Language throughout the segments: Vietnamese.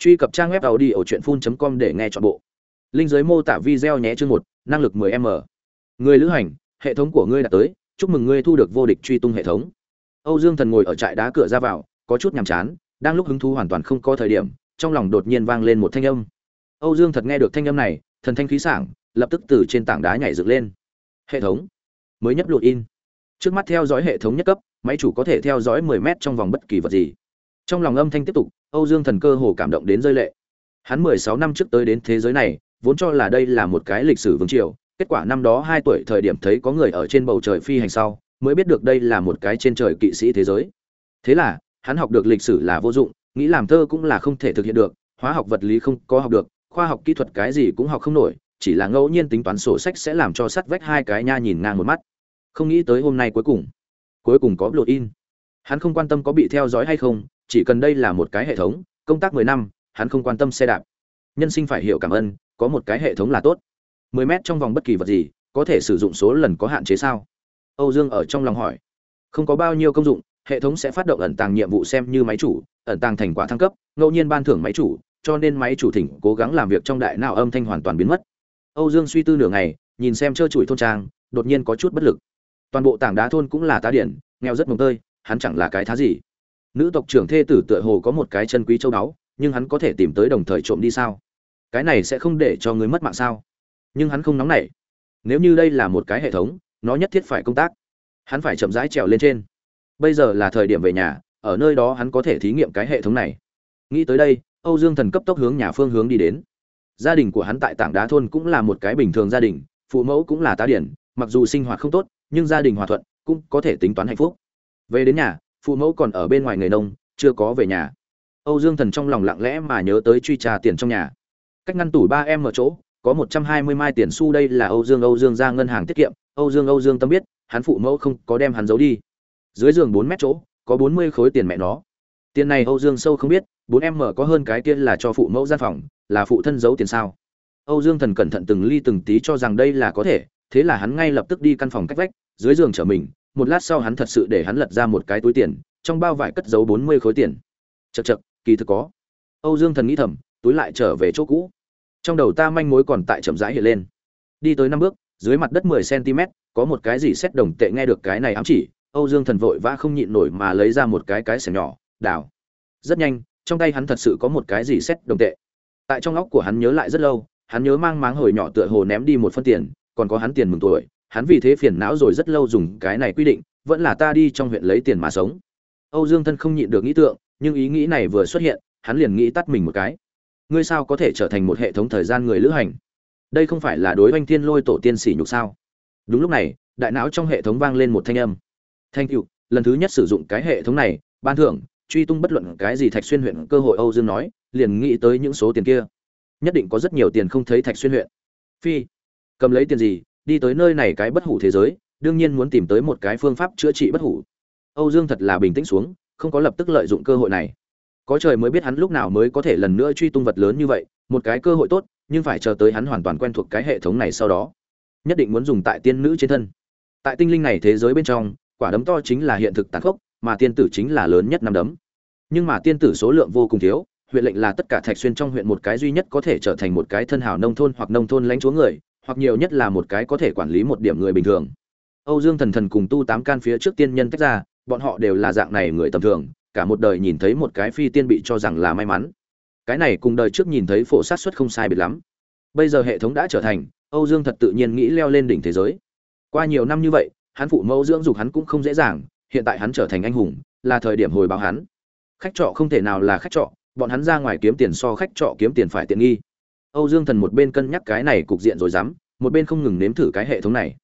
truy cập trang web tàu đi ở truyện phun com để nghe chọn bộ. Linh giới mô tả video nhé, chương một, năng lực 10 m. Người lữ hành, hệ thống của ngươi đã tới, chúc mừng ngươi thu được vô địch truy tung hệ thống. Âu dương thần ngồi ở trại đá cửa ra vào, có chút nhàm chán, đang lúc hứng thú hoàn toàn không có thời điểm, trong lòng đột nhiên vang lên một thanh âm. Âu dương thật nghe được thanh âm này, thần thanh khí sảng, lập tức từ trên tảng đá nhảy dựng lên. Hệ thống. Mới nhất lụt in. Trước mắt theo dõi hệ thống nhất cấp, máy chủ có thể theo dõi 10 mét trong vòng bất kỳ vật gì. Trong lòng âm thanh tiếp tục âu dương thần cơ hồ cảm động đến rơi lệ. Hắn 16 năm trước tới đến thế giới này, vốn cho là đây là một cái lịch sử vương triều, kết quả năm đó hai tuổi thời điểm thấy có người ở trên bầu trời phi hành sau, mới biết được đây là một cái trên trời kỵ sĩ thế giới. Thế là, hắn học được lịch sử là vô dụng, nghĩ làm thơ cũng là không thể thực hiện được, hóa học vật lý không có học được, khoa học kỹ thuật cái gì cũng học không nổi, chỉ là ngẫu nhiên tính toán sổ sách sẽ làm cho sắt vách hai cái nha nhìn ngang một mắt. Không nghĩ tới hôm nay cuối cùng cuối cùng có blood in. Hắn không quan tâm có bị theo dõi hay không chỉ cần đây là một cái hệ thống, công tác mười năm, hắn không quan tâm xe đạp. Nhân sinh phải hiểu cảm ơn, có một cái hệ thống là tốt. Mười mét trong vòng bất kỳ vật gì, có thể sử dụng số lần có hạn chế sao? Âu dương ở trong lòng hỏi. Không có bao nhiêu công dụng, hệ thống sẽ phát động ẩn tàng nhiệm vụ xem như máy chủ, ẩn tàng thành quả thăng cấp, ngẫu nhiên ban thưởng máy chủ, cho nên máy chủ thỉnh cố gắng làm việc trong đại nào âm thanh hoàn toàn biến mất. Âu dương suy tư nửa ngày, nhìn xem trơ trụi thôn trang, đột nhiên có chút bất lực. Toàn bộ tảng đá thôn cũng là tá điển, nghèo rất mồng tơi, hắn chẳng là cái thá gì nữ tộc trưởng thê tử tựa hồ có một cái chân quý châu báu, nhưng hắn có thể tìm tới đồng thời trộm đi sao? Cái này sẽ không để cho người mất mạng sao? Nhưng hắn không nóng nảy. Nếu như đây là một cái hệ thống, nó nhất thiết phải công tác. Hắn phải chậm rãi trèo lên trên. Bây giờ là thời điểm về nhà, ở nơi đó hắn có thể thí nghiệm cái hệ thống này. Nghĩ tới đây, âu dương thần cấp tốc hướng nhà phương hướng đi đến. Gia đình của hắn tại tảng đá thôn cũng là một cái bình thường gia đình, phụ mẫu cũng là tá điển, mặc dù sinh hoạt không tốt, nhưng gia đình hòa thuận cũng có thể tính toán hạnh phúc. Về đến nhà phụ mẫu còn ở bên ngoài người nông, chưa có về nhà. Âu dương thần trong lòng lặng lẽ mà nhớ tới truy trà tiền trong nhà. Cách ngăn tủ ba em ở chỗ, có một trăm hai mươi mai tiền xu đây là âu dương âu dương ra ngân hàng tiết kiệm. Âu dương âu dương tâm biết, hắn phụ mẫu không có đem hắn giấu đi. Dưới giường bốn mét chỗ, có bốn mươi khối tiền mẹ nó. Tiền này âu dương sâu không biết, bốn em mở có hơn cái kia là cho phụ mẫu gian phòng, là phụ thân giấu tiền sao? Âu dương thần cẩn thận từng ly từng tí cho rằng đây là có thể, thế là hắn ngay lập tức đi căn phòng cách vách, dưới giường chở mình một lát sau hắn thật sự để hắn lật ra một cái túi tiền, trong bao vải cất giấu bốn mươi khối tiền. Chật chật kỳ thực có. Âu dương thần nghĩ thầm, túi lại trở về chỗ cũ. Trong đầu ta manh mối còn tại chậm rãi hiện lên. Đi tới năm bước, dưới mặt đất mười cm có một cái gì xét đồng tệ nghe được cái này ám chỉ, âu dương thần vội vã không nhịn nổi mà lấy ra một cái cái xẻ nhỏ, đào. Rất nhanh, trong tay hắn thật sự có một cái gì xét đồng tệ. Tại trong óc của hắn nhớ lại rất lâu, hắn nhớ mang máng hồi nhỏ tựa hồ ném đi một phân tiền, còn có hắn tiền mừng tuổi hắn vì thế phiền não rồi rất lâu dùng cái này quy định vẫn là ta đi trong huyện lấy tiền mà sống. Âu dương thân không nhịn được nghĩ tượng nhưng ý nghĩ này vừa xuất hiện hắn liền nghĩ tắt mình một cái. Ngươi sao có thể trở thành một hệ thống thời gian người lữ hành? Đây không phải là đối oanh thiên lôi tổ tiên sỉ nhục sao? Đúng lúc này đại não trong hệ thống vang lên một thanh âm. Thanh you, lần thứ nhất sử dụng cái hệ thống này ban thưởng truy tung bất luận cái gì thạch xuyên huyện cơ hội âu dương nói liền nghĩ tới những số tiền kia. Nhất định có rất nhiều tiền không thấy thạch xuyên huyện. Phi cầm lấy tiền gì đi tới nơi này cái bất hủ thế giới, đương nhiên muốn tìm tới một cái phương pháp chữa trị bất hủ. Âu dương thật là bình tĩnh xuống, không có lập tức lợi dụng cơ hội này. Có trời mới biết hắn lúc nào mới có thể lần nữa truy tung vật lớn như vậy, một cái cơ hội tốt, nhưng phải chờ tới hắn hoàn toàn quen thuộc cái hệ thống này sau đó. Nhất định muốn dùng tại tiên nữ trên thân. Tại tinh linh này thế giới bên trong, quả đấm to chính là hiện thực tàn khốc, mà tiên tử chính là lớn nhất năm đấm. Nhưng mà tiên tử số lượng vô cùng thiếu, huyện lệnh là tất cả thạch xuyên trong huyện một cái duy nhất có thể trở thành một cái thân hào nông thôn hoặc nông thôn lãnh chúa người hoặc nhiều nhất là một cái có thể quản lý một điểm người bình thường. Âu dương thần thần cùng tu tám can phía trước tiên nhân tách ra, bọn họ đều là dạng này người tầm thường, cả một đời nhìn thấy một cái phi tiên bị cho rằng là may mắn. Cái này cùng đời trước nhìn thấy phổ sát xuất không sai biệt lắm. Bây giờ hệ thống đã trở thành, âu dương thật tự nhiên nghĩ leo lên đỉnh thế giới. Qua nhiều năm như vậy, hắn phụ mẫu dưỡng dục hắn cũng không dễ dàng, hiện tại hắn trở thành anh hùng, là thời điểm hồi báo hắn. Khách trọ không thể nào là khách trọ, bọn hắn ra ngoài kiếm tiền so khách trọ kiếm tiền phải tiện nghi âu dương thần một bên cân nhắc cái này cục diện rồi dám, một bên không ngừng nếm thử cái hệ thống này.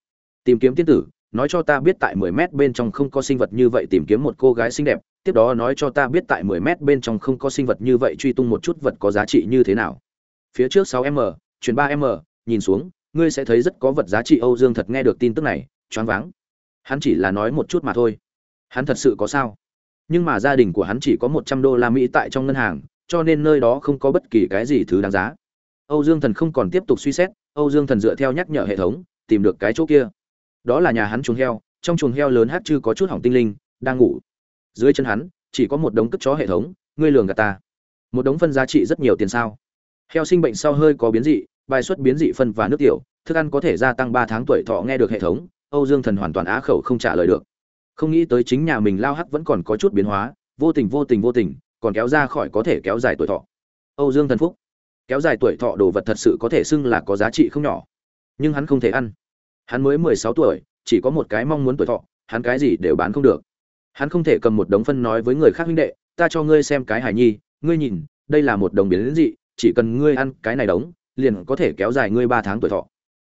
Tìm kiếm tiên tử, nói cho ta biết tại 10 mét bên trong không có sinh vật như vậy, tìm kiếm một cô gái xinh đẹp, tiếp đó nói cho ta biết tại 10 mét bên trong không có sinh vật như vậy, truy tung một chút vật có giá trị như thế nào. Phía trước 6m chuyển 3m nhìn xuống, ngươi sẽ thấy rất có vật giá trị, âu dương thật nghe được tin tức này, choáng váng. Hắn chỉ là nói một chút mà thôi. Hắn thật sự có sao? Nhưng mà gia đình của hắn chỉ có một trăm đô la mỹ tại trong ngân hàng, cho nên nơi đó không có bất kỳ cái gì thứ đáng giá âu dương thần không còn tiếp tục suy xét, âu dương thần dựa theo nhắc nhở hệ thống, tìm được cái chỗ kia. Đó là nhà hắn chuồng heo, trong chuồng heo lớn hát chư có chút hỏng tinh linh, đang ngủ. Dưới chân hắn, chỉ có một đống cất chó hệ thống, ngươi lường gạt ta. Một đống phân giá trị rất nhiều tiền sao. Heo sinh bệnh sau hơi có biến dị, bài xuất biến dị phân và nước tiểu, thức ăn có thể gia tăng ba tháng tuổi thọ nghe được hệ thống, âu dương thần hoàn toàn á khẩu không trả lời được. Không nghĩ tới chính nhà mình lao hắc vẫn còn có chút biến hóa, vô tình vô tình vô tình, còn kéo ra khỏi có thể kéo dài tuổi thọ. Âu dương thần phúc kéo dài tuổi thọ đồ vật thật sự có thể xưng là có giá trị không nhỏ. Nhưng hắn không thể ăn. Hắn mới mười sáu tuổi, chỉ có một cái mong muốn tuổi thọ, hắn cái gì đều bán không được. Hắn không thể cầm một đống phân nói với người khác huynh đệ, ta cho ngươi xem cái hài nhi, ngươi nhìn, đây là một đồng biến dị, chỉ cần ngươi ăn cái này đống, liền có thể kéo dài ngươi ba tháng tuổi thọ.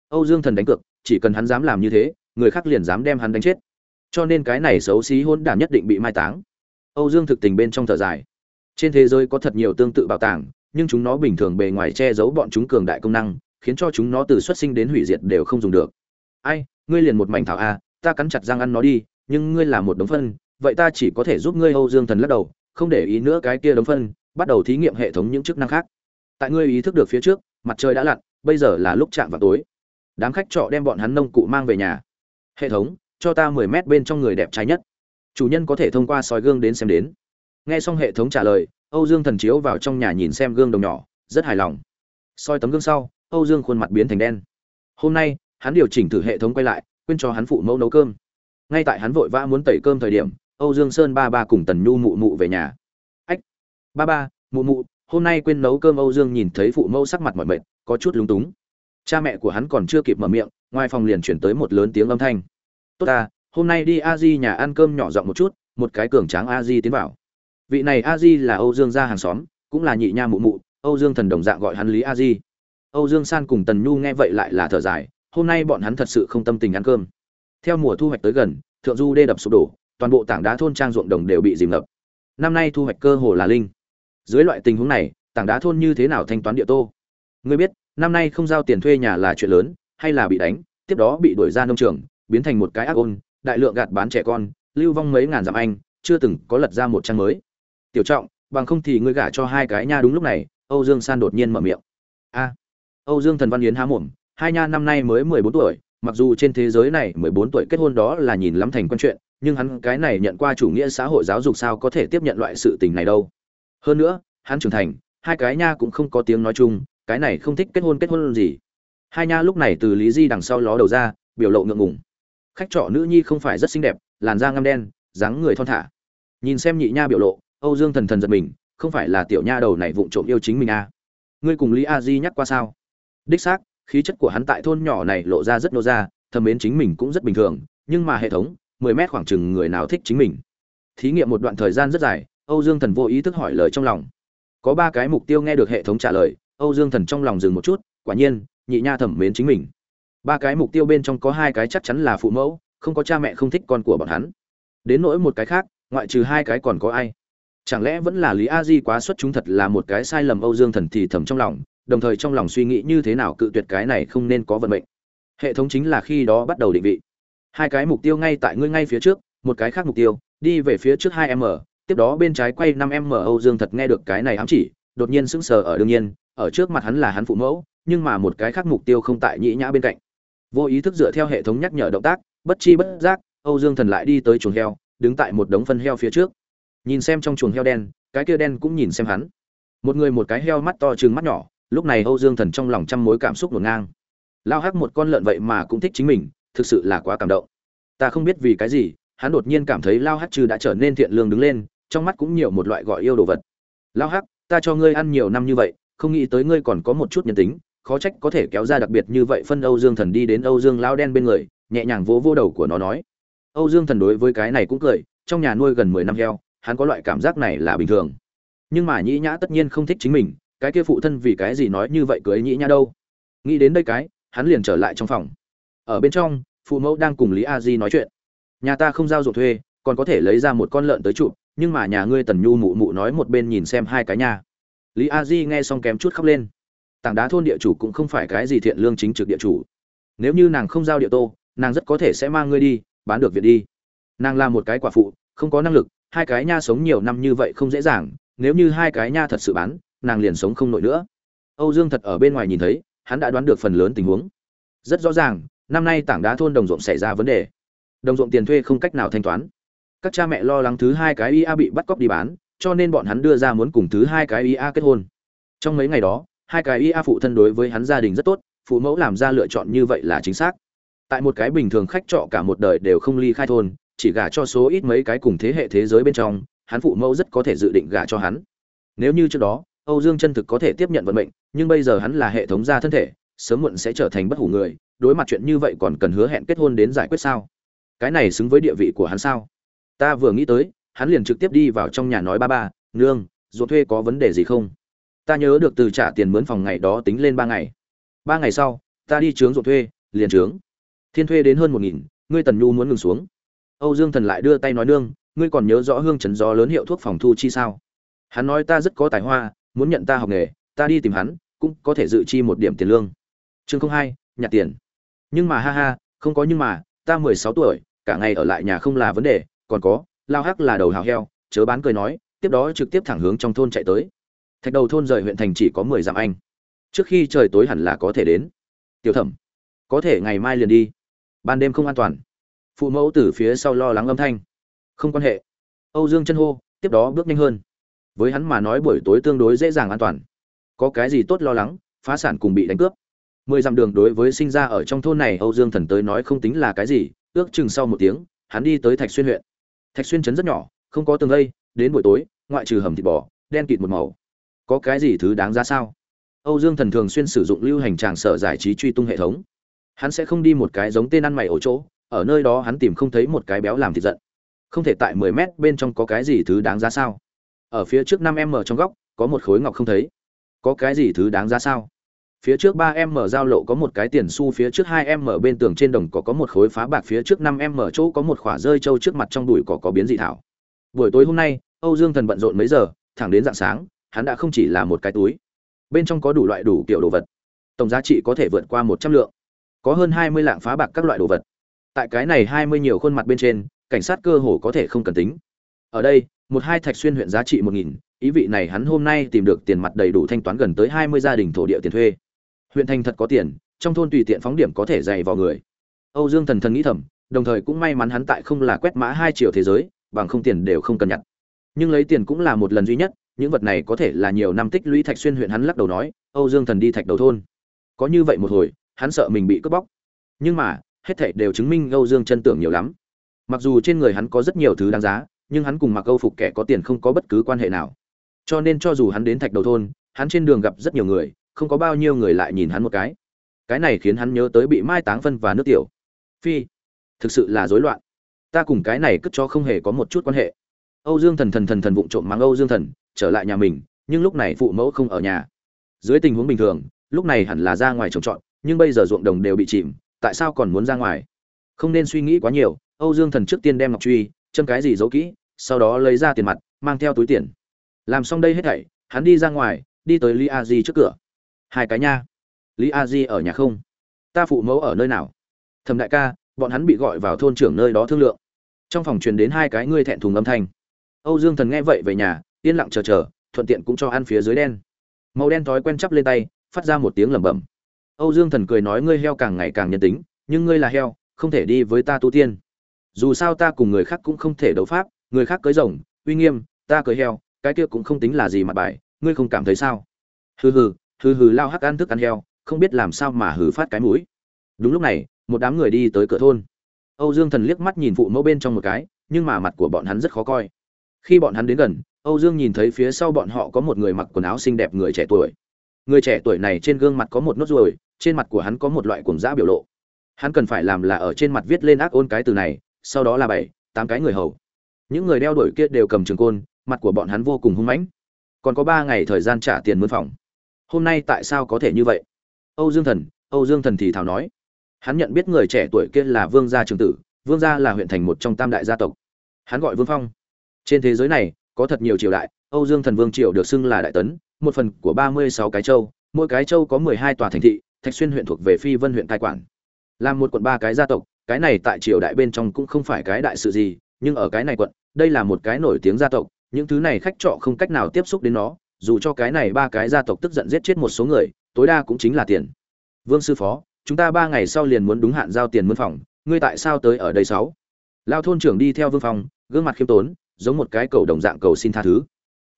Âu dương thần đánh cược, chỉ cần hắn dám làm như thế, người khác liền dám đem hắn đánh chết. Cho nên cái này xấu xí hôn đản nhất định bị mai táng. Âu dương thực tình bên trong thở dài. Trên thế giới có thật nhiều tương tự bảo tàng nhưng chúng nó bình thường bề ngoài che giấu bọn chúng cường đại công năng, khiến cho chúng nó từ xuất sinh đến hủy diệt đều không dùng được. Ai, ngươi liền một mảnh thảo a, ta cắn chặt răng ăn nó đi, nhưng ngươi là một đống phân, vậy ta chỉ có thể giúp ngươi âu dương thần lắc đầu, không để ý nữa cái kia đống phân, bắt đầu thí nghiệm hệ thống những chức năng khác. Tại ngươi ý thức được phía trước, mặt trời đã lặn, bây giờ là lúc chạm vào tối. Đám khách trọ đem bọn hắn nông cụ mang về nhà. Hệ thống, cho ta mười mét bên trong người đẹp trai nhất. Chủ nhân có thể thông qua soi gương đến xem đến. Nghe xong hệ thống trả lời âu dương thần chiếu vào trong nhà nhìn xem gương đồng nhỏ, rất hài lòng. Soi tấm gương sau, âu dương khuôn mặt biến thành đen. Hôm nay, hắn điều chỉnh thử hệ thống quay lại, quên cho hắn phụ mẫu nấu cơm. Ngay tại hắn vội vã muốn tẩy cơm thời điểm, âu dương sơn ba ba cùng tần nhu mụ mụ về nhà. Ách, ba ba, mụ mụ, hôm nay quên nấu cơm âu dương nhìn thấy phụ mẫu sắc mặt mỏi mệt, có chút lúng túng. Cha mẹ của hắn còn chưa kịp mở miệng, ngoài phòng liền chuyển tới một lớn tiếng âm thanh. Tốt ta, hôm nay đi a di nhà ăn cơm nhỏ giọng một chút, một cái cường tráng a di tiến vào vị này a di là âu dương gia hàng xóm, cũng là nhị nha mụ mụ, âu dương thần đồng dạng gọi hắn lý a di. Âu dương san cùng tần nhu nghe vậy lại là thở dài, hôm nay bọn hắn thật sự không tâm tình ăn cơm. Theo mùa thu hoạch tới gần, thượng du đê đập sụp đổ, toàn bộ tảng đá thôn trang ruộng đồng đều bị dìm ngập. Năm nay thu hoạch cơ hồ là linh. Dưới loại tình huống này, tảng đá thôn như thế nào thanh toán địa tô? Ngươi biết, năm nay không giao tiền thuê nhà là chuyện lớn, hay là bị đánh, tiếp đó bị đuổi ra nông trường, biến thành một cái ác ôn, đại lượng gạt bán trẻ con, lưu vong mấy ngàn dặm anh, chưa từng có lật ra một trang mới tiểu trọng, bằng không thì ngươi gả cho hai cái nha. Đúng lúc này, âu dương san đột nhiên mở miệng. A. Âu dương thần văn yến há mồm, hai nha năm nay mới mười bốn tuổi, mặc dù trên thế giới này mười bốn tuổi kết hôn đó là nhìn lắm thành quan chuyện, nhưng hắn cái này nhận qua chủ nghĩa xã hội giáo dục sao có thể tiếp nhận loại sự tình này đâu? Hơn nữa, hắn trưởng thành, hai cái nha cũng không có tiếng nói chung, cái này không thích kết hôn kết hôn gì. Hai nha lúc này từ lý di đằng sau ló đầu ra, biểu lộ ngượng ngùng. Khách trọ nữ nhi không phải rất xinh đẹp, làn da ngăm đen, dáng người thon thả. Nhìn xem nhị nha biểu lộ âu dương thần thần giật mình, không phải là tiểu nha đầu này vụng trộm yêu chính mình à. ngươi cùng lý a di nhắc qua sao? Đích xác, khí chất của hắn tại thôn nhỏ này lộ ra rất nô ra thầm mến chính mình cũng rất bình thường, nhưng mà hệ thống, mười mét khoảng chừng người nào thích chính mình. Thí nghiệm một đoạn thời gian rất dài, âu dương thần vô ý thức hỏi lời trong lòng. Có ba cái mục tiêu nghe được hệ thống trả lời, âu dương thần trong lòng dừng một chút, quả nhiên, nhị nha thẩm mến chính mình. Ba cái mục tiêu bên trong có hai cái chắc chắn là phụ mẫu, không có cha mẹ không thích con của bọn hắn. Đến nỗi một cái khác, ngoại trừ hai cái còn có ai? Chẳng lẽ vẫn là lý a di quá xuất chúng thật là một cái sai lầm âu dương thần thì thầm trong lòng, đồng thời trong lòng suy nghĩ như thế nào cự tuyệt cái này không nên có vận mệnh. Hệ thống chính là khi đó bắt đầu định vị. Hai cái mục tiêu ngay tại ngươi ngay phía trước, một cái khác mục tiêu, đi về phía trước hai m, tiếp đó bên trái quay năm m âu dương thật nghe được cái này ám chỉ, đột nhiên sững sờ ở đương nhiên, ở trước mặt hắn là hắn phụ mẫu, nhưng mà một cái khác mục tiêu không tại nhĩ nhã bên cạnh. Vô ý thức dựa theo hệ thống nhắc nhở động tác, bất chi bất giác, âu dương thần lại đi tới chuồng heo, đứng tại một đống phân heo phía trước nhìn xem trong chuồng heo đen, cái kia đen cũng nhìn xem hắn. Một người một cái heo mắt to chừng mắt nhỏ, lúc này âu dương thần trong lòng trăm mối cảm xúc ngổn ngang. Lao hắc một con lợn vậy mà cũng thích chính mình, thực sự là quá cảm động. Ta không biết vì cái gì, hắn đột nhiên cảm thấy lao hắc trừ đã trở nên thiện lương đứng lên, trong mắt cũng nhiều một loại gọi yêu đồ vật. Lao hắc, ta cho ngươi ăn nhiều năm như vậy, không nghĩ tới ngươi còn có một chút nhân tính, khó trách có thể kéo ra đặc biệt như vậy phân âu dương thần đi đến âu dương lao đen bên người, nhẹ nhàng vỗ vô đầu của nó nói. Âu dương thần đối với cái này cũng cười, trong nhà nuôi gần mười năm heo hắn có loại cảm giác này là bình thường. Nhưng mà nhĩ nhã tất nhiên không thích chính mình, cái kia phụ thân vì cái gì nói như vậy cưới nhĩ nhã đâu? Nghĩ đến đây cái, hắn liền trở lại trong phòng. Ở bên trong, phụ mẫu đang cùng lý a di nói chuyện. Nhà ta không giao ruộng thuê, còn có thể lấy ra một con lợn tới trụ, nhưng mà nhà ngươi tần nhu mụ mụ nói một bên nhìn xem hai cái nhà. Lý a di nghe xong kém chút khóc lên. Tảng đá thôn địa chủ cũng không phải cái gì thiện lương chính trực địa chủ. Nếu như nàng không giao địa tô, nàng rất có thể sẽ mang ngươi đi, bán được việc đi. Nàng là một cái quả phụ, không có năng lực hai cái nha sống nhiều năm như vậy không dễ dàng, nếu như hai cái nha thật sự bán, nàng liền sống không nổi nữa. Âu dương thật ở bên ngoài nhìn thấy, hắn đã đoán được phần lớn tình huống. Rất rõ ràng, năm nay tảng đá thôn đồng ruộng xảy ra vấn đề. Đồng ruộng tiền thuê không cách nào thanh toán. Các cha mẹ lo lắng thứ hai cái ia bị bắt cóc đi bán, cho nên bọn hắn đưa ra muốn cùng thứ hai cái ia kết hôn. Trong mấy ngày đó, hai cái ia phụ thân đối với hắn gia đình rất tốt, phụ mẫu làm ra lựa chọn như vậy là chính xác. Tại một cái bình thường khách trọ cả một đời đều không ly khai thôn chỉ gả cho số ít mấy cái cùng thế hệ thế giới bên trong, hắn phụ mẫu rất có thể dự định gả cho hắn. Nếu như trước đó, âu dương chân thực có thể tiếp nhận vận mệnh, nhưng bây giờ hắn là hệ thống gia thân thể, sớm muộn sẽ trở thành bất hủ người, đối mặt chuyện như vậy còn cần hứa hẹn kết hôn đến giải quyết sao? Cái này xứng với địa vị của hắn sao? Ta vừa nghĩ tới, hắn liền trực tiếp đi vào trong nhà nói ba ba, nương ruột thuê có vấn đề gì không? Ta nhớ được từ trả tiền mướn phòng ngày đó tính lên ba ngày. Ba ngày sau, ta đi trướng ruột thuê, liền trướng. Thiên thuê đến hơn một nghìn, ngươi tần nhu muốn ngừng xuống âu dương thần lại đưa tay nói nương, ngươi còn nhớ rõ hương trấn gió lớn hiệu thuốc phòng thu chi sao? Hắn nói ta rất có tài hoa, muốn nhận ta học nghề, ta đi tìm hắn, cũng có thể dự chi một điểm tiền lương. Chương không hai, nhặt tiền. Nhưng mà ha ha, không có nhưng mà, ta mười sáu tuổi, cả ngày ở lại nhà không là vấn đề, còn có, lao hắc là đầu hào heo, chớ bán cười nói, tiếp đó trực tiếp thẳng hướng trong thôn chạy tới. Thạch đầu thôn rời huyện thành chỉ có mười dặm anh. Trước khi trời tối hẳn là có thể đến. Tiểu thẩm, có thể ngày mai liền đi. Ban đêm không an toàn phụ mẫu từ phía sau lo lắng âm thanh. Không quan hệ. Âu dương chân hô, tiếp đó bước nhanh hơn. Với hắn mà nói buổi tối tương đối dễ dàng an toàn. Có cái gì tốt lo lắng, phá sản cùng bị đánh cướp. Mười dặm đường đối với sinh ra ở trong thôn này âu dương thần tới nói không tính là cái gì, ước chừng sau một tiếng, hắn đi tới thạch xuyên huyện. Thạch xuyên trấn rất nhỏ, không có tường lây đến buổi tối, ngoại trừ hầm thịt bò, đen kịt một màu. Có cái gì thứ đáng ra sao? Âu dương thần thường xuyên sử dụng lưu hành tràng sở giải trí truy tung hệ thống. Hắn sẽ không đi một cái giống tên ăn mày ở chỗ ở nơi đó hắn tìm không thấy một cái béo làm thịt giận. Không thể tại mười mét bên trong có cái gì thứ đáng giá sao? Ở phía trước năm m trong góc, có một khối ngọc không thấy. Có cái gì thứ đáng giá sao? Phía trước ba em mở giao lộ có một cái tiền xu, phía trước hai em mở bên tường trên đồng cỏ có một khối phá bạc, phía trước năm em mở chỗ có một khỏa rơi trâu trước mặt trong đùi cỏ có biến dị thảo. Buổi tối hôm nay, âu dương thần bận rộn mấy giờ, thẳng đến dạng sáng, hắn đã không chỉ là một cái túi. Bên trong có đủ loại đủ kiểu đồ vật. Tổng giá trị có thể vượt qua một trăm lượng. Có hơn hai mươi lạng phá bạc các loại đồ vật tại cái này hai mươi nhiều khuôn mặt bên trên, cảnh sát cơ hồ có thể không cần tính. Ở đây, một hai thạch xuyên huyện giá trị một nghìn, ý vị này hắn hôm nay tìm được tiền mặt đầy đủ thanh toán gần tới hai mươi gia đình thổ địa tiền thuê. Huyện thành thật có tiền, trong thôn tùy tiện phóng điểm có thể dày vào người. Âu dương thần thần nghĩ thầm, đồng thời cũng may mắn hắn tại không là quét mã hai triệu thế giới, bằng không tiền đều không cần nhặt. Nhưng lấy tiền cũng là một lần duy nhất, những vật này có thể là nhiều năm tích lũy thạch xuyên huyện hắn lắc đầu nói, âu dương thần đi thạch đầu thôn. Có như vậy một hồi, hắn sợ mình bị cướp bóc. Nhưng mà hết thảy đều chứng minh âu dương chân tưởng nhiều lắm. Mặc dù trên người hắn có rất nhiều thứ đáng giá, nhưng hắn cùng mặc âu phục kẻ có tiền không có bất cứ quan hệ nào. Cho nên cho dù hắn đến thạch đầu thôn, hắn trên đường gặp rất nhiều người, không có bao nhiêu người lại nhìn hắn một cái. Cái này khiến hắn nhớ tới bị mai táng phân và nước tiểu. Phi, thực sự là rối loạn. Ta cùng cái này cất cho không hề có một chút quan hệ. Âu dương thần thần thần thần vụng trộm mang âu dương thần, trở lại nhà mình, nhưng lúc này phụ mẫu không ở nhà. Dưới tình huống bình thường, lúc này hẳn là ra ngoài trồng trọt, nhưng bây giờ ruộng đồng đều bị chìm tại sao còn muốn ra ngoài? Không nên suy nghĩ quá nhiều, âu dương thần trước tiên đem ngọc truy, châm cái gì giấu kỹ, sau đó lấy ra tiền mặt, mang theo túi tiền. Làm xong đây hết thảy, hắn đi ra ngoài, đi tới lý a di trước cửa. Hai cái nha. Lý a di ở nhà không? Ta phụ mẫu ở nơi nào? Thầm đại ca, bọn hắn bị gọi vào thôn trưởng nơi đó thương lượng. Trong phòng truyền đến hai cái ngươi thẹn thùng âm thanh. Âu dương thần nghe vậy về nhà, yên lặng chờ chờ, thuận tiện cũng cho ăn phía dưới đen. Màu đen thói quen chắp lên tay, phát ra một tiếng lẩm bẩm âu dương thần cười nói ngươi heo càng ngày càng nhân tính, nhưng ngươi là heo, không thể đi với ta tu tiên. Dù sao ta cùng người khác cũng không thể đấu pháp, người khác cưới rồng, uy nghiêm, ta cưới heo, cái kia cũng không tính là gì mặt bài, ngươi không cảm thấy sao? Hừ hừ hừ hừ lao hắc ăn thức ăn heo, không biết làm sao mà hừ phát cái mũi. Đúng lúc này, một đám người đi tới cửa thôn. Âu dương thần liếc mắt nhìn phụ mẫu bên trong một cái, nhưng mà mặt của bọn hắn rất khó coi. Khi bọn hắn đến gần, âu dương nhìn thấy phía sau bọn họ có một người mặc quần áo xinh đẹp người trẻ tuổi người trẻ tuổi này trên gương mặt có một nốt ruồi, trên mặt của hắn có một loại cuồng dã biểu lộ. Hắn cần phải làm là ở trên mặt viết lên ác ôn cái từ này, sau đó là bảy, tám cái người hầu. Những người đeo đuổi kia đều cầm trường côn, mặt của bọn hắn vô cùng hung mãnh. Còn có ba ngày thời gian trả tiền mướn phòng. Hôm nay tại sao có thể như vậy? Âu dương thần, âu dương thần thì thào nói. Hắn nhận biết người trẻ tuổi kia là vương gia trường tử, vương gia là huyện thành một trong tam đại gia tộc. Hắn gọi vương phong. Trên thế giới này, có thật nhiều triều đại, âu dương thần vương triều được xưng là đại tấn một phần của ba mươi sáu cái châu, mỗi cái châu có mười hai tòa thành thị, thạch xuyên huyện thuộc về phi vân huyện cai quản. Làm một quận ba cái gia tộc, cái này tại triều đại bên trong cũng không phải cái đại sự gì, nhưng ở cái này quận, đây là một cái nổi tiếng gia tộc, những thứ này khách trọ không cách nào tiếp xúc đến nó, dù cho cái này ba cái gia tộc tức giận giết chết một số người, tối đa cũng chính là tiền. Vương sư phó, chúng ta ba ngày sau liền muốn đúng hạn giao tiền mướn phòng, ngươi tại sao tới ở đây sáu? Lao thôn trưởng đi theo vương phòng gương mặt khiêm tốn, giống một cái cầu đồng dạng cầu xin tha thứ.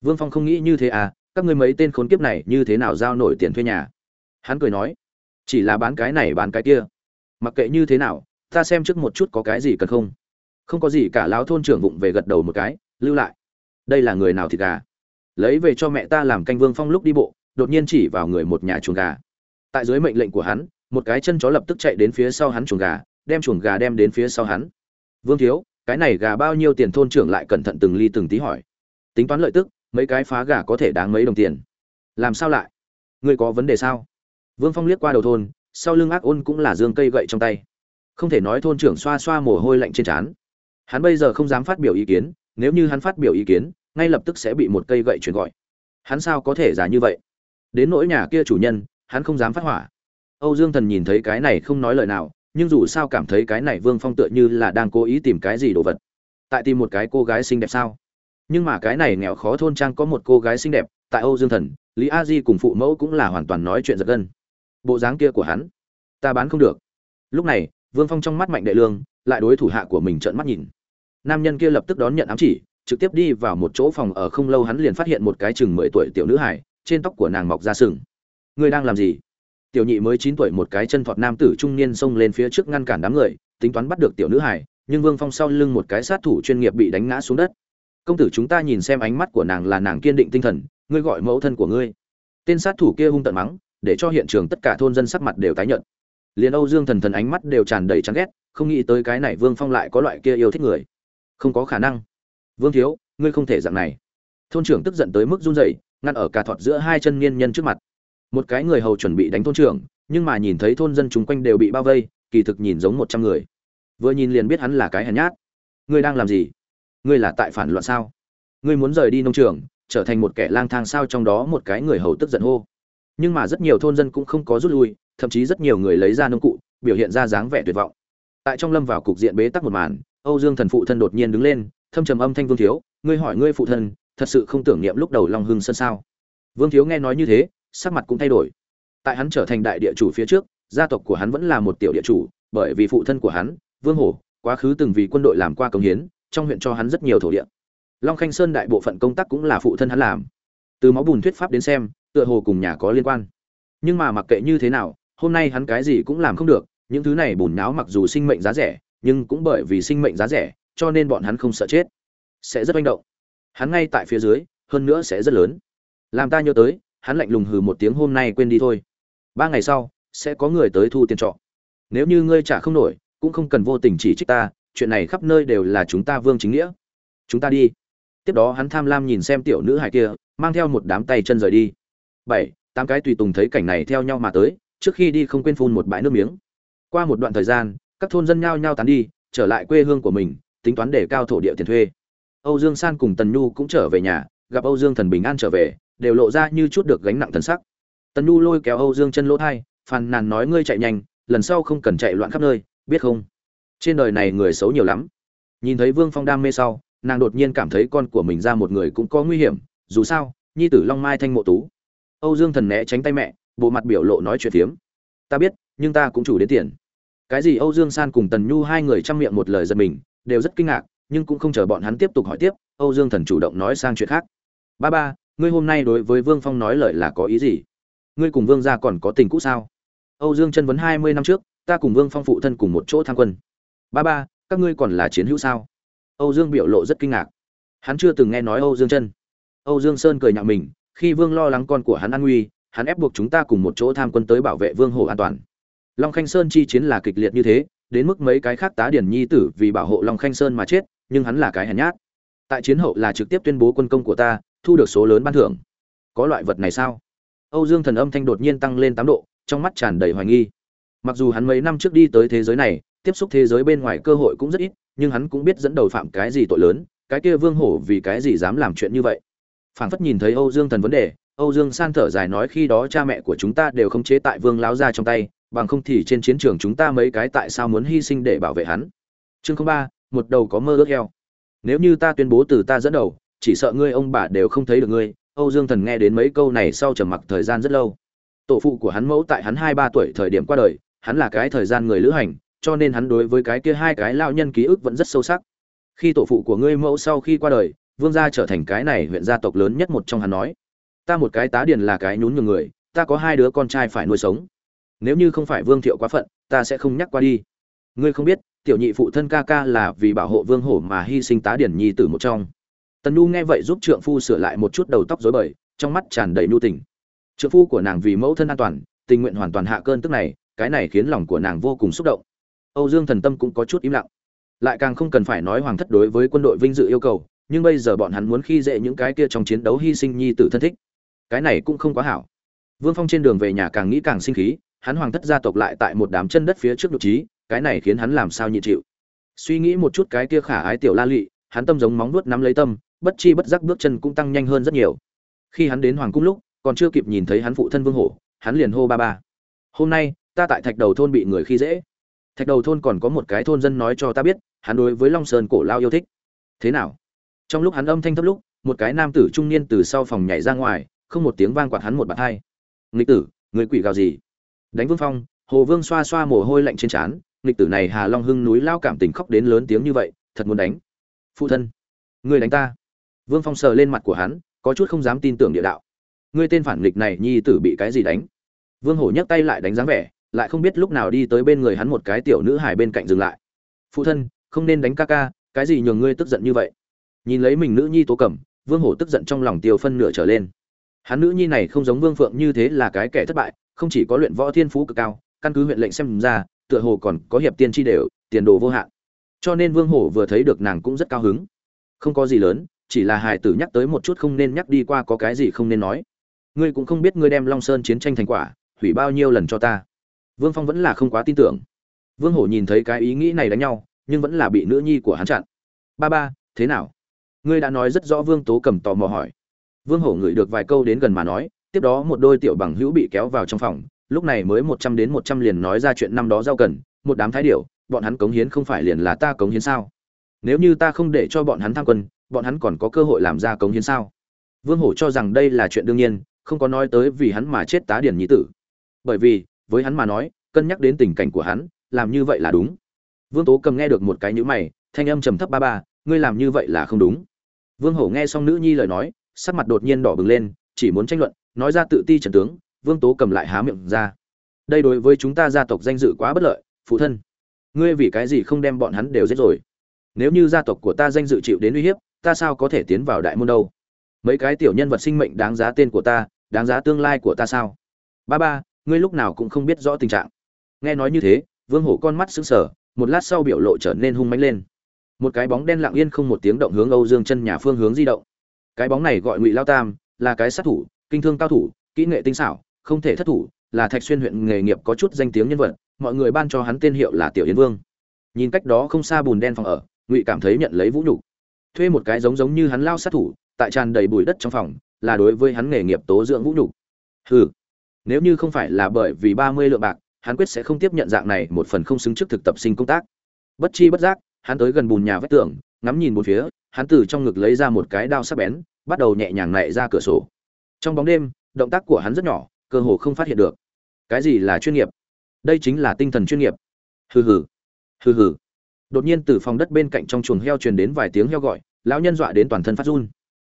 Vương phong không nghĩ như thế à các ngươi mấy tên khốn kiếp này như thế nào giao nổi tiền thuê nhà? Hắn cười nói, chỉ là bán cái này bán cái kia. Mặc kệ như thế nào, ta xem trước một chút có cái gì cần không. Không có gì cả lão thôn trưởng vụng về gật đầu một cái, lưu lại. Đây là người nào thịt gà? Lấy về cho mẹ ta làm canh vương phong lúc đi bộ, đột nhiên chỉ vào người một nhà chuồng gà. Tại dưới mệnh lệnh của hắn, một cái chân chó lập tức chạy đến phía sau hắn chuồng gà, đem chuồng gà đem đến phía sau hắn. Vương thiếu, cái này gà bao nhiêu tiền? Thôn trưởng lại cẩn thận từng ly từng tí hỏi. Tính toán lợi tức mấy cái phá gà có thể đáng mấy đồng tiền. Làm sao lại? Ngươi có vấn đề sao? Vương phong liếc qua đầu thôn, sau lưng ác ôn cũng là dương cây gậy trong tay. Không thể nói thôn trưởng xoa xoa mồ hôi lạnh trên trán. Hắn bây giờ không dám phát biểu ý kiến, nếu như hắn phát biểu ý kiến, ngay lập tức sẽ bị một cây gậy chuyển gọi. Hắn sao có thể giả như vậy? Đến nỗi nhà kia chủ nhân, hắn không dám phát hỏa. Âu dương thần nhìn thấy cái này không nói lời nào, nhưng dù sao cảm thấy cái này vương phong tựa như là đang cố ý tìm cái gì đồ vật. Tại tìm một cái cô gái xinh đẹp sao? Nhưng mà cái này nghèo khó thôn trang có một cô gái xinh đẹp, tại âu dương thần, lý a di cùng phụ mẫu cũng là hoàn toàn nói chuyện giật gân. Bộ dáng kia của hắn, ta bán không được. Lúc này, vương phong trong mắt mạnh đệ lương, lại đối thủ hạ của mình trợn mắt nhìn. Nam nhân kia lập tức đón nhận ám chỉ, trực tiếp đi vào một chỗ phòng ở không lâu hắn liền phát hiện một cái chừng mười tuổi tiểu nữ hải trên tóc của nàng mọc ra sừng. Ngươi đang làm gì? Tiểu nhị mới chín tuổi một cái chân thọt nam tử trung niên xông lên phía trước ngăn cản đám người, tính toán bắt được tiểu nữ hải nhưng vương phong sau lưng một cái sát thủ chuyên nghiệp bị đánh ngã xuống đất công tử chúng ta nhìn xem ánh mắt của nàng là nàng kiên định tinh thần, ngươi gọi mẫu thân của ngươi. Tên sát thủ kia hung tận mắng, để cho hiện trường tất cả thôn dân sắc mặt đều tái nhợt. Liền âu dương thần thần ánh mắt đều tràn đầy chán ghét, không nghĩ tới cái này vương phong lại có loại kia yêu thích người. Không có khả năng. Vương thiếu, ngươi không thể dạng này. Thôn trưởng tức giận tới mức run rẩy, ngăn ở cả thọt giữa hai chân niên nhân trước mặt. Một cái người hầu chuẩn bị đánh thôn trưởng, nhưng mà nhìn thấy thôn dân chung quanh đều bị bao vây, kỳ thực nhìn giống một trăm người. Vừa nhìn liền biết hắn là cái hèn nhát. Ngươi đang làm gì? Ngươi là tại phản loạn sao? Ngươi muốn rời đi nông trường, trở thành một kẻ lang thang sao trong đó một cái người hầu tức giận hô. Nhưng mà rất nhiều thôn dân cũng không có rút lui, thậm chí rất nhiều người lấy ra nông cụ, biểu hiện ra dáng vẻ tuyệt vọng. Tại trong lâm vào cục diện bế tắc một màn, âu dương thần phụ thân đột nhiên đứng lên, thâm trầm âm thanh vương thiếu, ngươi hỏi ngươi phụ thân, thật sự không tưởng niệm lúc đầu long hưng sân sao? Vương thiếu nghe nói như thế, sắc mặt cũng thay đổi. Tại hắn trở thành đại địa chủ phía trước, gia tộc của hắn vẫn là một tiểu địa chủ, bởi vì phụ thân của hắn, vương hổ, quá khứ từng vì quân đội làm qua công hiến trong huyện cho hắn rất nhiều thổ địa. Long khanh sơn đại bộ phận công tác cũng là phụ thân hắn làm. Từ máu bùn thuyết pháp đến xem, tựa hồ cùng nhà có liên quan. Nhưng mà mặc kệ như thế nào, hôm nay hắn cái gì cũng làm không được, những thứ này bùn náo mặc dù sinh mệnh giá rẻ, nhưng cũng bởi vì sinh mệnh giá rẻ, cho nên bọn hắn không sợ chết. Sẽ rất manh động. Hắn ngay tại phía dưới, hơn nữa sẽ rất lớn. Làm ta nhớ tới, hắn lạnh lùng hừ một tiếng hôm nay quên đi thôi. Ba ngày sau, sẽ có người tới thu tiền trọ. Nếu như ngươi trả không nổi, cũng không cần vô tình chỉ trích ta chuyện này khắp nơi đều là chúng ta vương chính nghĩa. Chúng ta đi. Tiếp đó hắn tham lam nhìn xem tiểu nữ hải kia, mang theo một đám tay chân rời đi. Bảy, tám cái tùy tùng thấy cảnh này theo nhau mà tới, trước khi đi không quên phun một bãi nước miếng. Qua một đoạn thời gian, các thôn dân nhao nhao tán đi, trở lại quê hương của mình, tính toán để cao thổ địa tiền thuê. Âu dương san cùng tần nhu cũng trở về nhà, gặp âu dương thần bình an trở về, đều lộ ra như chút được gánh nặng thần sắc. Tần nhu lôi kéo âu dương chân lỗ thai, phàn nàn nói ngươi chạy nhanh, lần sau không cần chạy loạn khắp nơi, biết không? Trên đời này người xấu nhiều lắm. Nhìn thấy vương phong đam mê sau, nàng đột nhiên cảm thấy con của mình ra một người cũng có nguy hiểm, dù sao, nhi tử long mai thanh mộ tú. Âu dương thần né tránh tay mẹ, bộ mặt biểu lộ nói chuyện phiếm. Ta biết, nhưng ta cũng chủ đến tiền. Cái gì âu dương san cùng tần nhu hai người chăm miệng một lời giật mình, đều rất kinh ngạc, nhưng cũng không chờ bọn hắn tiếp tục hỏi tiếp, âu dương thần chủ động nói sang chuyện khác. Ba ba, ngươi hôm nay đối với vương phong nói lời là có ý gì? Ngươi cùng vương gia còn có tình cũ sao? Âu dương chân vấn hai mươi năm trước, ta cùng vương phong phụ thân cùng một chỗ tham quân ba ba, các ngươi còn là chiến hữu sao? Âu dương biểu lộ rất kinh ngạc. Hắn chưa từng nghe nói âu dương chân. Âu dương sơn cười nhạo mình, khi vương lo lắng con của hắn an nguy, hắn ép buộc chúng ta cùng một chỗ tham quân tới bảo vệ vương hồ an toàn. Long khanh sơn chi chiến là kịch liệt như thế, đến mức mấy cái khác tá điển nhi tử vì bảo hộ long khanh sơn mà chết, nhưng hắn là cái hèn nhát. Tại chiến hậu là trực tiếp tuyên bố quân công của ta, thu được số lớn ban thưởng. Có loại vật này sao? Âu dương thần âm thanh đột nhiên tăng lên tám độ, trong mắt tràn đầy hoài nghi. Mặc dù hắn mấy năm trước đi tới thế giới này tiếp xúc thế giới bên ngoài cơ hội cũng rất ít, nhưng hắn cũng biết dẫn đầu phạm cái gì tội lớn, cái kia vương hổ vì cái gì dám làm chuyện như vậy. Phảng phất nhìn thấy âu dương thần vấn đề, âu dương san thở dài nói khi đó cha mẹ của chúng ta đều không chế tại vương láo ra trong tay, bằng không thì trên chiến trường chúng ta mấy cái tại sao muốn hy sinh để bảo vệ hắn. Chương ba, một đầu có mơ ước heo. Nếu như ta tuyên bố từ ta dẫn đầu, chỉ sợ ngươi ông bà đều không thấy được ngươi, âu dương thần nghe đến mấy câu này sau trầm mặc thời gian rất lâu. Tổ phụ của hắn mẫu tại hắn hai ba tuổi thời điểm qua đời, hắn là cái thời gian người lữ hành cho nên hắn đối với cái kia hai cái lao nhân ký ức vẫn rất sâu sắc. Khi tổ phụ của ngươi mẫu sau khi qua đời, vương gia trở thành cái này huyện gia tộc lớn nhất một trong hắn nói, ta một cái tá điền là cái nhún nhường người, ta có hai đứa con trai phải nuôi sống. Nếu như không phải vương thiệu quá phận, ta sẽ không nhắc qua đi. Ngươi không biết, tiểu nhị phụ thân ca ca là vì bảo hộ vương hổ mà hy sinh tá điển nhi tử một trong. Tần nhu nghe vậy giúp trượng phu sửa lại một chút đầu tóc rối bời, trong mắt tràn đầy nhu tình. Trượng phu của nàng vì mẫu thân an toàn, tình nguyện hoàn toàn hạ cơn tức này, cái này khiến lòng của nàng vô cùng xúc động âu dương thần tâm cũng có chút im lặng. Lại càng không cần phải nói hoàng thất đối với quân đội vinh dự yêu cầu nhưng bây giờ bọn hắn muốn khi dễ những cái kia trong chiến đấu hy sinh nhi tử thân thích. Cái này cũng không quá hảo. Vương phong trên đường về nhà càng nghĩ càng sinh khí hắn hoàng thất gia tộc lại tại một đám chân đất phía trước nhục trí cái này khiến hắn làm sao nhịn chịu. Suy nghĩ một chút cái kia khả ái tiểu la Lệ, hắn tâm giống móng nuốt nắm lấy tâm bất chi bất giác bước chân cũng tăng nhanh hơn rất nhiều. Khi hắn đến hoàng cung lúc còn chưa kịp nhìn thấy hắn phụ thân vương hổ hắn liền hô ba ba. Hôm nay ta tại thạch đầu thôn bị người khi dễ thạch đầu thôn còn có một cái thôn dân nói cho ta biết, hắn đối với long sơn cổ lao yêu thích. Thế nào? Trong lúc hắn âm thanh thấp lúc, một cái nam tử trung niên từ sau phòng nhảy ra ngoài, không một tiếng vang quạt hắn một bạt hai. Nghịch tử, người quỷ gào gì? Đánh vương phong, hồ vương xoa xoa mồ hôi lạnh trên trán, nghịch tử này hà long hưng núi lao cảm tình khóc đến lớn tiếng như vậy, thật muốn đánh. Phụ thân, người đánh ta. Vương phong sờ lên mặt của hắn, có chút không dám tin tưởng địa đạo. Ngươi tên phản nghịch này, nhi tử bị cái gì đánh? Vương hổ nhấc tay lại đánh dáng vẻ lại không biết lúc nào đi tới bên người hắn một cái tiểu nữ hải bên cạnh dừng lại. Phụ thân, không nên đánh ca ca, cái gì nhường ngươi tức giận như vậy? Nhìn lấy mình nữ nhi tố cẩm, vương hổ tức giận trong lòng tiêu phân nửa trở lên. Hắn nữ nhi này không giống vương phượng như thế là cái kẻ thất bại, không chỉ có luyện võ thiên phú cực cao, căn cứ huyện lệnh xem ra, tựa hồ còn có hiệp tiên tri đều, tiền đồ vô hạn. Cho nên vương hổ vừa thấy được nàng cũng rất cao hứng. Không có gì lớn, chỉ là hài tử nhắc tới một chút không nên nhắc đi qua có cái gì không nên nói. Ngươi cũng không biết ngươi đem long sơn chiến tranh thành quả, hủy bao nhiêu lần cho ta vương phong vẫn là không quá tin tưởng. Vương hổ nhìn thấy cái ý nghĩ này đánh nhau, nhưng vẫn là bị nữ nhi của hắn chặn. Ba ba, thế nào? Ngươi đã nói rất rõ vương tố cầm tò mò hỏi. Vương hổ ngửi được vài câu đến gần mà nói, tiếp đó một đôi tiểu bằng hữu bị kéo vào trong phòng, lúc này mới một trăm đến một trăm liền nói ra chuyện năm đó giao cần, một đám thái điểu, bọn hắn cống hiến không phải liền là ta cống hiến sao? Nếu như ta không để cho bọn hắn tham quân, bọn hắn còn có cơ hội làm ra cống hiến sao? Vương hổ cho rằng đây là chuyện đương nhiên, không có nói tới vì hắn mà chết tá điển nhi tử. Bởi vì với hắn mà nói, cân nhắc đến tình cảnh của hắn, làm như vậy là đúng. Vương tố cầm nghe được một cái nhữ mày, thanh âm trầm thấp ba ba, ngươi làm như vậy là không đúng. Vương hổ nghe xong nữ nhi lời nói, sắc mặt đột nhiên đỏ bừng lên, chỉ muốn tranh luận, nói ra tự ti trần tướng, vương tố cầm lại há miệng ra. Đây đối với chúng ta gia tộc danh dự quá bất lợi, phụ thân. Ngươi vì cái gì không đem bọn hắn đều giết rồi? Nếu như gia tộc của ta danh dự chịu đến uy hiếp, ta sao có thể tiến vào đại môn đâu? Mấy cái tiểu nhân vật sinh mệnh đáng giá tên của ta, đáng giá tương lai của ta sao? Ba ba ngươi lúc nào cũng không biết rõ tình trạng. Nghe nói như thế, vương hổ con mắt sững sờ, một lát sau biểu lộ trở nên hung mãnh lên. Một cái bóng đen lặng yên không một tiếng động hướng âu dương chân nhà phương hướng di động. Cái bóng này gọi ngụy lao tam, là cái sát thủ, kinh thương cao thủ, kỹ nghệ tinh xảo, không thể thất thủ, là thạch xuyên huyện nghề nghiệp có chút danh tiếng nhân vật, mọi người ban cho hắn tên hiệu là tiểu yến vương. Nhìn cách đó không xa bùn đen phòng ở, ngụy cảm thấy nhận lấy vũ nhục. Thuê một cái giống giống như hắn lao sát thủ, tại tràn đầy bụi đất trong phòng, là đối với hắn nghề nghiệp tố dưỡng vũ nhục. Hừ nếu như không phải là bởi vì ba mươi lượng bạc, hắn quyết sẽ không tiếp nhận dạng này một phần không xứng trước thực tập sinh công tác. Bất chi bất giác, hắn tới gần bùn nhà vách tường, ngắm nhìn một phía, hắn từ trong ngực lấy ra một cái đao sắc bén, bắt đầu nhẹ nhàng nạy ra cửa sổ. Trong bóng đêm, động tác của hắn rất nhỏ, cơ hồ không phát hiện được. Cái gì là chuyên nghiệp? Đây chính là tinh thần chuyên nghiệp. Hừ hừ. Hừ hừ. Đột nhiên từ phòng đất bên cạnh trong chuồng heo truyền đến vài tiếng heo gọi, lão nhân dọa đến toàn thân phát run.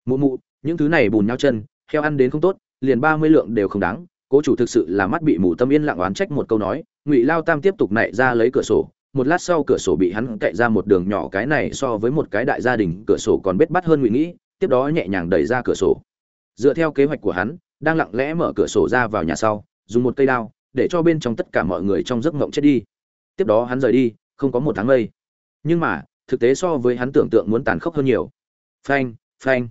Mụ mụ, những thứ này bùn nhau chân, heo ăn đến không tốt, liền ba mươi lượng đều không đáng cố chủ thực sự là mắt bị mù tâm yên lặng oán trách một câu nói, ngụy lao tam tiếp tục nảy ra lấy cửa sổ, một lát sau cửa sổ bị hắn cậy ra một đường nhỏ cái này so với một cái đại gia đình, cửa sổ còn bết bắt hơn ngụy nghĩ, tiếp đó nhẹ nhàng đẩy ra cửa sổ. Dựa theo kế hoạch của hắn, đang lặng lẽ mở cửa sổ ra vào nhà sau, dùng một cây đao, để cho bên trong tất cả mọi người trong giấc mộng chết đi. Tiếp đó hắn rời đi, không có một tháng mây. Nhưng mà, thực tế so với hắn tưởng tượng muốn tàn khốc hơn nhiều. Phanh phanh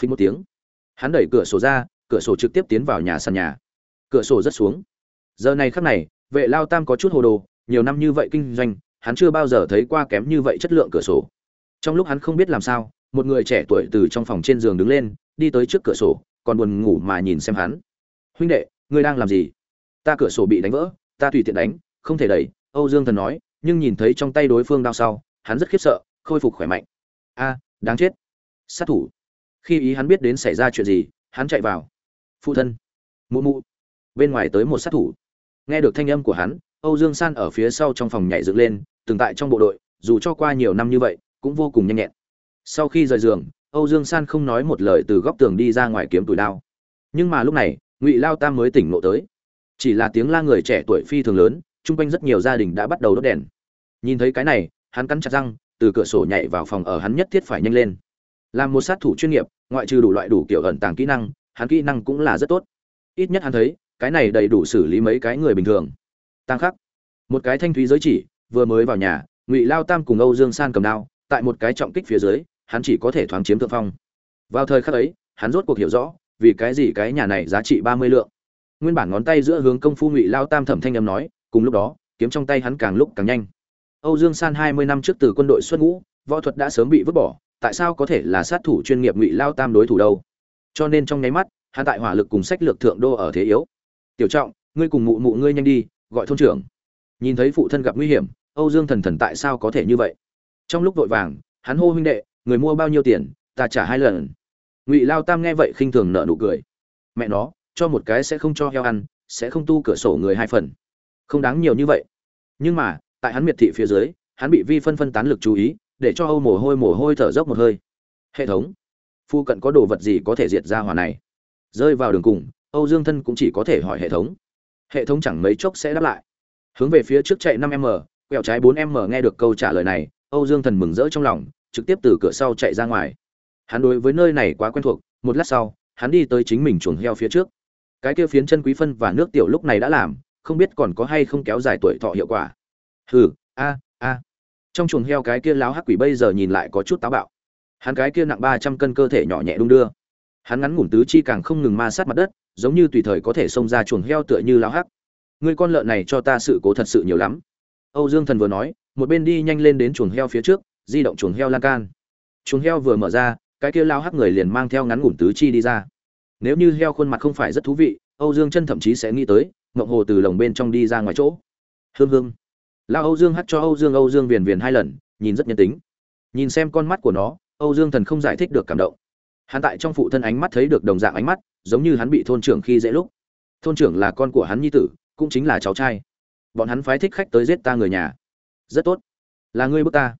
phí một tiếng. Hắn đẩy cửa sổ ra, cửa sổ trực tiếp tiến vào nhà sàn nhà cửa sổ rất xuống. Giờ này khắc này, vệ lao tam có chút hồ đồ, nhiều năm như vậy kinh doanh, hắn chưa bao giờ thấy qua kém như vậy chất lượng cửa sổ. Trong lúc hắn không biết làm sao, một người trẻ tuổi từ trong phòng trên giường đứng lên, đi tới trước cửa sổ, còn buồn ngủ mà nhìn xem hắn. Huynh đệ, ngươi đang làm gì? Ta cửa sổ bị đánh vỡ, ta tùy tiện đánh, không thể đẩy. Âu dương thần nói, nhưng nhìn thấy trong tay đối phương đau sau, hắn rất khiếp sợ, khôi phục khỏe mạnh. A, đáng chết. Sát thủ. Khi ý hắn biết đến xảy ra chuyện gì, hắn chạy vào. Phụ thân. Mụ mụ bên ngoài tới một sát thủ. Nghe được thanh âm của hắn, âu dương san ở phía sau trong phòng nhảy dựng lên, từng tại trong bộ đội, dù cho qua nhiều năm như vậy, cũng vô cùng nhanh nhẹn. Sau khi rời giường, âu dương san không nói một lời từ góc tường đi ra ngoài kiếm tuổi đao nhưng mà lúc này, ngụy lao tam mới tỉnh ngộ tới. Chỉ là tiếng la người trẻ tuổi phi thường lớn, chung quanh rất nhiều gia đình đã bắt đầu đốt đèn. Nhìn thấy cái này, hắn cắn chặt răng, từ cửa sổ nhảy vào phòng ở hắn nhất thiết phải nhanh lên. Làm một sát thủ chuyên nghiệp, ngoại trừ đủ loại đủ kiểu ẩn tàng kỹ năng, hắn kỹ năng cũng là rất tốt. Ít nhất hắn thấy cái này đầy đủ xử lý mấy cái người bình thường. Tăng khắc, một cái thanh thúy giới chỉ, vừa mới vào nhà, ngụy lao tam cùng âu dương san cầm đao, tại một cái trọng kích phía dưới, hắn chỉ có thể thoáng chiếm thượng phong. Vào thời khắc ấy, hắn rốt cuộc hiểu rõ, vì cái gì cái nhà này giá trị ba mươi lượng. Nguyên bản ngón tay giữa hướng công phu ngụy lao tam thẩm thanh âm nói, cùng lúc đó, kiếm trong tay hắn càng lúc càng nhanh. Âu dương san hai mươi năm trước từ quân đội xuất ngũ, võ thuật đã sớm bị vứt bỏ, tại sao có thể là sát thủ chuyên nghiệp ngụy lao tam đối thủ đâu? Cho nên trong nháy mắt, hắn tại hỏa lực cùng sách lược thượng đô ở thế yếu tiểu trọng, ngươi cùng mụ mụ ngươi nhanh đi, gọi thôn trưởng. Nhìn thấy phụ thân gặp nguy hiểm, âu dương thần thần tại sao có thể như vậy? Trong lúc vội vàng, hắn hô huynh đệ, người mua bao nhiêu tiền, ta trả hai lần. Ngụy lao tam nghe vậy khinh thường nợ nụ cười. Mẹ nó, cho một cái sẽ không cho heo ăn, sẽ không tu cửa sổ người hai phần. Không đáng nhiều như vậy. Nhưng mà, tại hắn miệt thị phía dưới, hắn bị vi phân phân tán lực chú ý, để cho âu mồ hôi mồ hôi thở dốc một hơi. Hệ thống, phu cận có đồ vật gì có thể diệt ra hỏa này? Rơi vào đường cùng âu dương thân cũng chỉ có thể hỏi hệ thống. Hệ thống chẳng mấy chốc sẽ đáp lại. Hướng về phía trước chạy năm m quẹo trái bốn m nghe được câu trả lời này, âu dương thần mừng rỡ trong lòng, trực tiếp từ cửa sau chạy ra ngoài. Hắn đối với nơi này quá quen thuộc, một lát sau, hắn đi tới chính mình chuồng heo phía trước. Cái kia phiến chân quý phân và nước tiểu lúc này đã làm, không biết còn có hay không kéo dài tuổi thọ hiệu quả. Hừ, a a. Trong chuồng heo cái kia láo hắc quỷ bây giờ nhìn lại có chút táo bạo. Hắn cái kia nặng ba trăm cân cơ thể nhỏ nhẹ đung đưa hắn ngắn ngủn tứ chi càng không ngừng ma sát mặt đất, giống như tùy thời có thể xông ra chuồng heo tựa như láo hắc. Ngươi con lợn này cho ta sự cố thật sự nhiều lắm. Âu dương thần vừa nói, một bên đi nhanh lên đến chuồng heo phía trước, di động chuồng heo lan can. Chuồng heo vừa mở ra, cái kia lao hắc người liền mang theo ngắn ngủn tứ chi đi ra. Nếu như heo khuôn mặt không phải rất thú vị, âu dương chân thậm chí sẽ nghĩ tới, mộng hồ từ lồng bên trong đi ra ngoài chỗ. Hương hương lao âu dương hắt cho âu dương âu dương viền viền hai lần, nhìn rất nhân tính. Nhìn xem con mắt của nó, âu dương thần không giải thích được cảm động hắn tại trong phụ thân ánh mắt thấy được đồng dạng ánh mắt, giống như hắn bị thôn trưởng khi dễ lúc. Thôn trưởng là con của hắn nhi tử, cũng chính là cháu trai. Bọn hắn phái thích khách tới giết ta người nhà. Rất tốt. Là ngươi bước ta.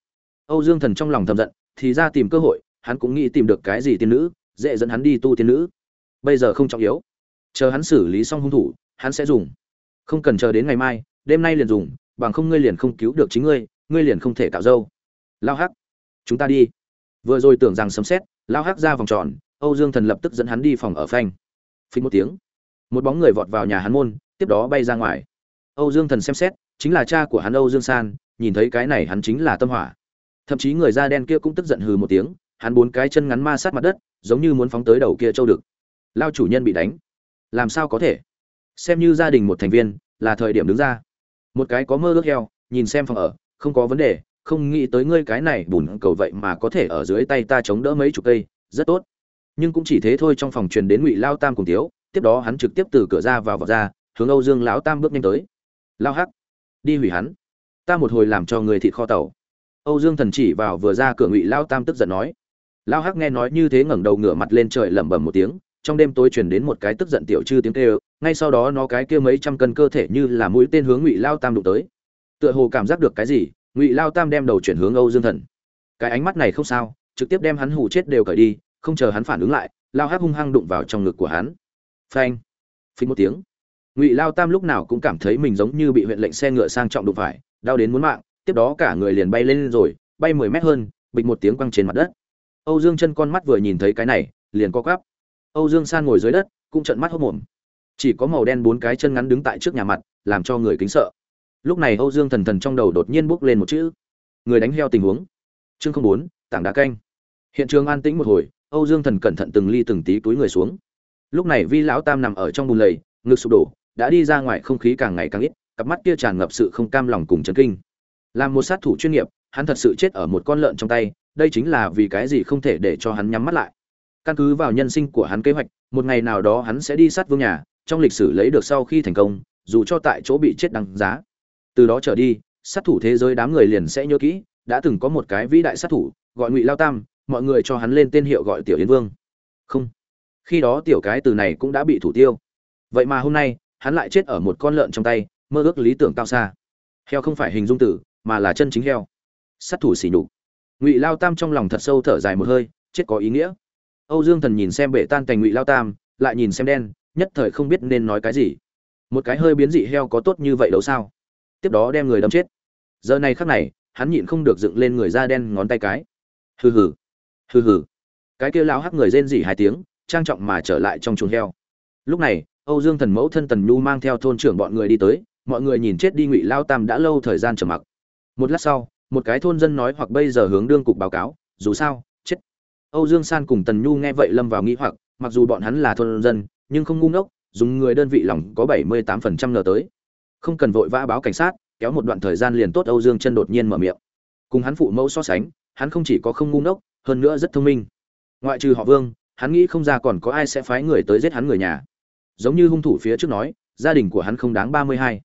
Âu dương thần trong lòng thầm giận, thì ra tìm cơ hội, hắn cũng nghĩ tìm được cái gì tiên nữ, dễ dẫn hắn đi tu tiên nữ. Bây giờ không trọng yếu. Chờ hắn xử lý xong hung thủ, hắn sẽ dùng. Không cần chờ đến ngày mai, đêm nay liền dùng, bằng không ngươi liền không cứu được chính ngươi ngươi liền không thể tạo dâu lao hắc, chúng ta đi. Vừa rồi tưởng rằng sấm xét lao hắc ra vòng tròn, âu dương thần lập tức dẫn hắn đi phòng ở phanh. Phình một tiếng, một bóng người vọt vào nhà hắn môn, tiếp đó bay ra ngoài. Âu dương thần xem xét, chính là cha của hắn âu dương san, nhìn thấy cái này hắn chính là tâm hỏa. Thậm chí người da đen kia cũng tức giận hừ một tiếng, hắn bốn cái chân ngắn ma sát mặt đất, giống như muốn phóng tới đầu kia châu đực. Lao chủ nhân bị đánh. Làm sao có thể? Xem như gia đình một thành viên, là thời điểm đứng ra. Một cái có mơ ước heo, nhìn xem phòng ở, không có vấn đề không nghĩ tới ngươi cái này bùn cầu vậy mà có thể ở dưới tay ta chống đỡ mấy chục cây, rất tốt. Nhưng cũng chỉ thế thôi, trong phòng truyền đến ngụy lao tam cùng tiếu, tiếp đó hắn trực tiếp từ cửa ra vào vào ra, hướng âu dương lão tam bước nhanh tới. Lao hắc, đi hủy hắn. Ta một hồi làm cho người thịt kho tàu. Âu dương thần chỉ vào vừa ra cửa ngụy lao tam tức giận nói. Lao hắc nghe nói như thế ngẩng đầu ngửa mặt lên trời lẩm bẩm một tiếng, trong đêm tối truyền đến một cái tức giận tiểu chư tiếng kêu, ngay sau đó nó cái kia mấy trăm cân cơ thể như là mũi tên hướng ngụy lao tam đụng tới. Tựa hồ cảm giác được cái gì ngụy lao tam đem đầu chuyển hướng âu dương thần cái ánh mắt này không sao trực tiếp đem hắn hủ chết đều cởi đi không chờ hắn phản ứng lại lao hát hung hăng đụng vào trong ngực của hắn phanh phí một tiếng ngụy lao tam lúc nào cũng cảm thấy mình giống như bị huyện lệnh xe ngựa sang trọng đụng phải đau đến muốn mạng tiếp đó cả người liền bay lên rồi bay mười mét hơn bịch một tiếng quăng trên mặt đất âu dương chân con mắt vừa nhìn thấy cái này liền co quắp âu dương san ngồi dưới đất cũng trợn mắt hốc mồm chỉ có màu đen bốn cái chân ngắn đứng tại trước nhà mặt làm cho người kính sợ lúc này âu dương thần thần trong đầu đột nhiên bốc lên một chữ. Người đánh heo tình huống. Chương không bốn, tảng đá canh. Hiện trường an tĩnh một hồi, âu dương thần cẩn thận từng ly từng tí túi người xuống. Lúc này vi lão tam nằm ở trong bùn lầy, ngực sụp đổ, đã đi ra ngoài không khí càng ngày càng ít, cặp mắt kia tràn ngập sự không cam lòng cùng chấn kinh. Làm một sát thủ chuyên nghiệp, hắn thật sự chết ở một con lợn trong tay, đây chính là vì cái gì không thể để cho hắn nhắm mắt lại. Căn cứ vào nhân sinh của hắn kế hoạch, một ngày nào đó hắn sẽ đi sát vương nhà, trong lịch sử lấy được sau khi thành công, dù cho tại chỗ bị chết đằng giá từ đó trở đi, sát thủ thế giới đám người liền sẽ nhớ kỹ, đã từng có một cái vĩ đại sát thủ, gọi ngụy lao tam, mọi người cho hắn lên tên hiệu gọi tiểu yến vương. Không. Khi đó tiểu cái từ này cũng đã bị thủ tiêu. Vậy mà hôm nay, hắn lại chết ở một con lợn trong tay, mơ ước lý tưởng cao xa. Heo không phải hình dung tử, mà là chân chính heo. Sát thủ xỉ nhục. Ngụy lao tam trong lòng thật sâu thở dài một hơi, chết có ý nghĩa. Âu dương thần nhìn xem bể tan cành ngụy lao tam, lại nhìn xem đen, nhất thời không biết nên nói cái gì. Một cái hơi biến dị heo có tốt như vậy đâu sao? Tiếp đó đem người đâm chết. Giờ này khắc này, hắn nhịn không được dựng lên người da đen ngón tay cái. Hừ hừ hừ hừ. Cái kia lão hắc người rên rỉ hai tiếng, trang trọng mà trở lại trong chuồng heo. Lúc này, âu dương thần mẫu thân tần nhu mang theo thôn trưởng bọn người đi tới, mọi người nhìn chết đi ngụy lao tam đã lâu thời gian trầm mặc. Một lát sau, một cái thôn dân nói hoặc bây giờ hướng đương cục báo cáo, dù sao, chết. Âu dương san cùng tần nhu nghe vậy lâm vào nghĩ hoặc, mặc dù bọn hắn là thôn dân, nhưng không ngu ngốc, dùng người đơn vị lòng có bảy mươi tám phần trăm ngờ tới không cần vội vã báo cảnh sát, kéo một đoạn thời gian liền tốt, âu dương chân đột nhiên mở miệng. Cùng hắn phụ mẫu so sánh, hắn không chỉ có không ngu ngốc, hơn nữa rất thông minh. Ngoại trừ họ vương, hắn nghĩ không ra còn có ai sẽ phái người tới giết hắn người nhà. Giống như hung thủ phía trước nói, gia đình của hắn không đáng ba mươi hai.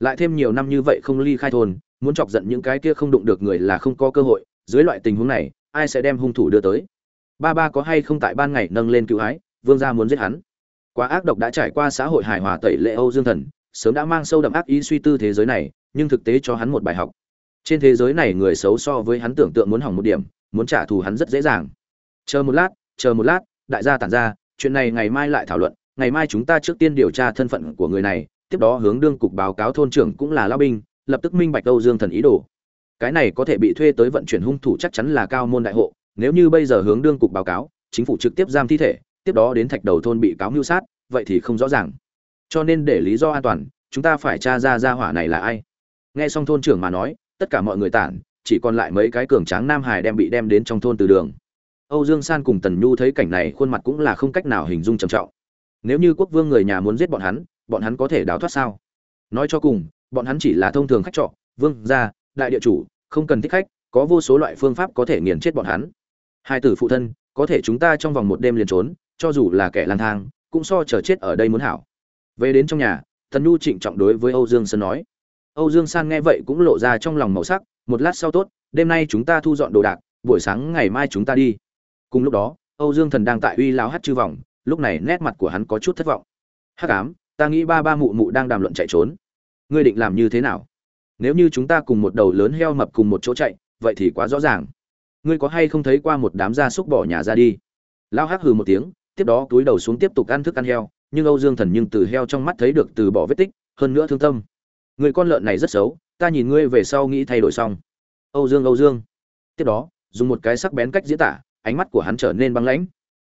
Lại thêm nhiều năm như vậy không ly khai thôn, muốn chọc giận những cái kia không đụng được người là không có cơ hội, dưới loại tình huống này, ai sẽ đem hung thủ đưa tới? Ba ba có hay không tại ban ngày nâng lên cứu ái vương gia muốn giết hắn? Quá ác độc đã trải qua xã hội hài hòa tẩy lệ âu dương thần sớm đã mang sâu đậm ác ý suy tư thế giới này, nhưng thực tế cho hắn một bài học. Trên thế giới này người xấu so với hắn tưởng tượng muốn hỏng một điểm, muốn trả thù hắn rất dễ dàng. Chờ một lát, chờ một lát, đại gia tản ra, chuyện này ngày mai lại thảo luận, ngày mai chúng ta trước tiên điều tra thân phận của người này, tiếp đó hướng đương cục báo cáo thôn trưởng cũng là lao binh, lập tức minh bạch âu dương thần ý đồ. Cái này có thể bị thuê tới vận chuyển hung thủ chắc chắn là cao môn đại hộ, nếu như bây giờ hướng đương cục báo cáo, chính phủ trực tiếp giam thi thể, tiếp đó đến thạch đầu thôn bị cáo mưu sát, vậy thì không rõ ràng cho nên để lý do an toàn, chúng ta phải tra ra ra hỏa này là ai. Nghe xong thôn trưởng mà nói, tất cả mọi người tản, chỉ còn lại mấy cái cường tráng nam hải đem bị đem đến trong thôn từ đường. Âu dương san cùng tần nhu thấy cảnh này khuôn mặt cũng là không cách nào hình dung trầm trọng. Nếu như quốc vương người nhà muốn giết bọn hắn bọn hắn có thể đào thoát sao? Nói cho cùng, bọn hắn chỉ là thông thường khách trọ, vương gia, đại địa chủ, không cần thích khách, có vô số loại phương pháp có thể nghiền chết bọn hắn. Hai tử phụ thân, có thể chúng ta trong vòng một đêm liền trốn, cho dù là kẻ lang thang, cũng so chờ chết ở đây muốn hảo về đến trong nhà thần nhu trịnh trọng đối với âu dương sơn nói. Âu dương san nghe vậy cũng lộ ra trong lòng màu sắc, một lát sau tốt, đêm nay chúng ta thu dọn đồ đạc, buổi sáng ngày mai chúng ta đi. Cùng lúc đó, âu dương thần đang tại uy lao hát chư vòng lúc này nét mặt của hắn có chút thất vọng. Hắc ám, ta nghĩ ba ba mụ mụ đang đàm luận chạy trốn. Ngươi định làm như thế nào? Nếu như chúng ta cùng một đầu lớn heo mập cùng một chỗ chạy, vậy thì quá rõ ràng. Ngươi có hay không thấy qua một đám gia súc bỏ nhà ra đi? Lao hắc hừ một tiếng, tiếp đó túi đầu xuống tiếp tục ăn thức ăn heo nhưng âu dương thần nhưng từ heo trong mắt thấy được từ bỏ vết tích, hơn nữa thương tâm. Người con lợn này rất xấu, ta nhìn ngươi về sau nghĩ thay đổi xong. Âu dương âu dương. Tiếp đó, dùng một cái sắc bén cách diễn tả, ánh mắt của hắn trở nên băng lãnh.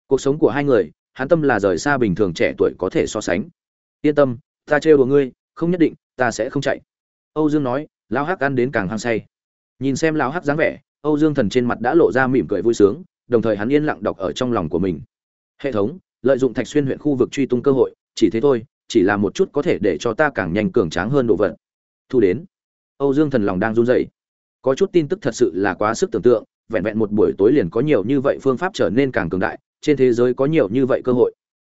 Cuộc sống của hai người, hắn tâm là rời xa bình thường trẻ tuổi có thể so sánh. Yên tâm, ta trêu đùa ngươi, không nhất định, ta sẽ không chạy. Âu dương nói, lão hắc ăn đến càng hăng say. Nhìn xem lão hắc dáng vẻ, âu dương thần trên mặt đã lộ ra mỉm cười vui sướng, đồng thời hắn yên lặng đọc ở trong lòng của mình. Hệ thống lợi dụng thạch xuyên huyện khu vực truy tung cơ hội, chỉ thế thôi, chỉ là một chút có thể để cho ta càng nhanh cường tráng hơn độ vật. Thu đến. Âu dương thần lòng đang run rẩy. Có chút tin tức thật sự là quá sức tưởng tượng, vẹn vẹn một buổi tối liền có nhiều như vậy phương pháp trở nên càng cường đại, trên thế giới có nhiều như vậy cơ hội.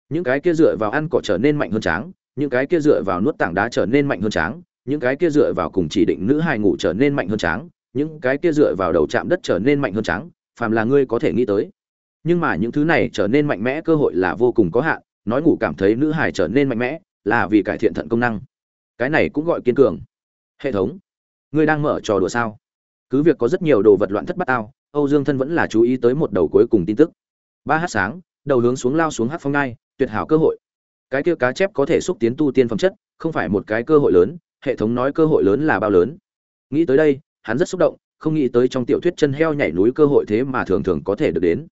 Những cái kia dựa vào ăn cỏ trở nên mạnh hơn tráng, những cái kia dựa vào nuốt tảng đá trở nên mạnh hơn tráng, những cái kia dựa vào cùng chỉ định nữ hài ngủ trở nên mạnh hơn tráng, những cái kia dựa vào đầu chạm đất trở nên mạnh hơn tráng, phàm là ngươi có thể nghĩ tới nhưng mà những thứ này trở nên mạnh mẽ, cơ hội là vô cùng có hạn, nói ngủ cảm thấy nữ hài trở nên mạnh mẽ, là vì cải thiện thận công năng. Cái này cũng gọi kiên cường. Hệ thống, ngươi đang mở trò đùa sao? Cứ việc có rất nhiều đồ vật loạn thất bát ao âu dương thân vẫn là chú ý tới một đầu cuối cùng tin tức. Ba h sáng, đầu hướng xuống lao xuống hát phong ngai, tuyệt hảo cơ hội. Cái kia cá chép có thể xúc tiến tu tiên phẩm chất, không phải một cái cơ hội lớn, hệ thống nói cơ hội lớn là bao lớn. Nghĩ tới đây, hắn rất xúc động, không nghĩ tới trong tiểu thuyết chân heo nhảy núi cơ hội thế mà thường thường có thể được đến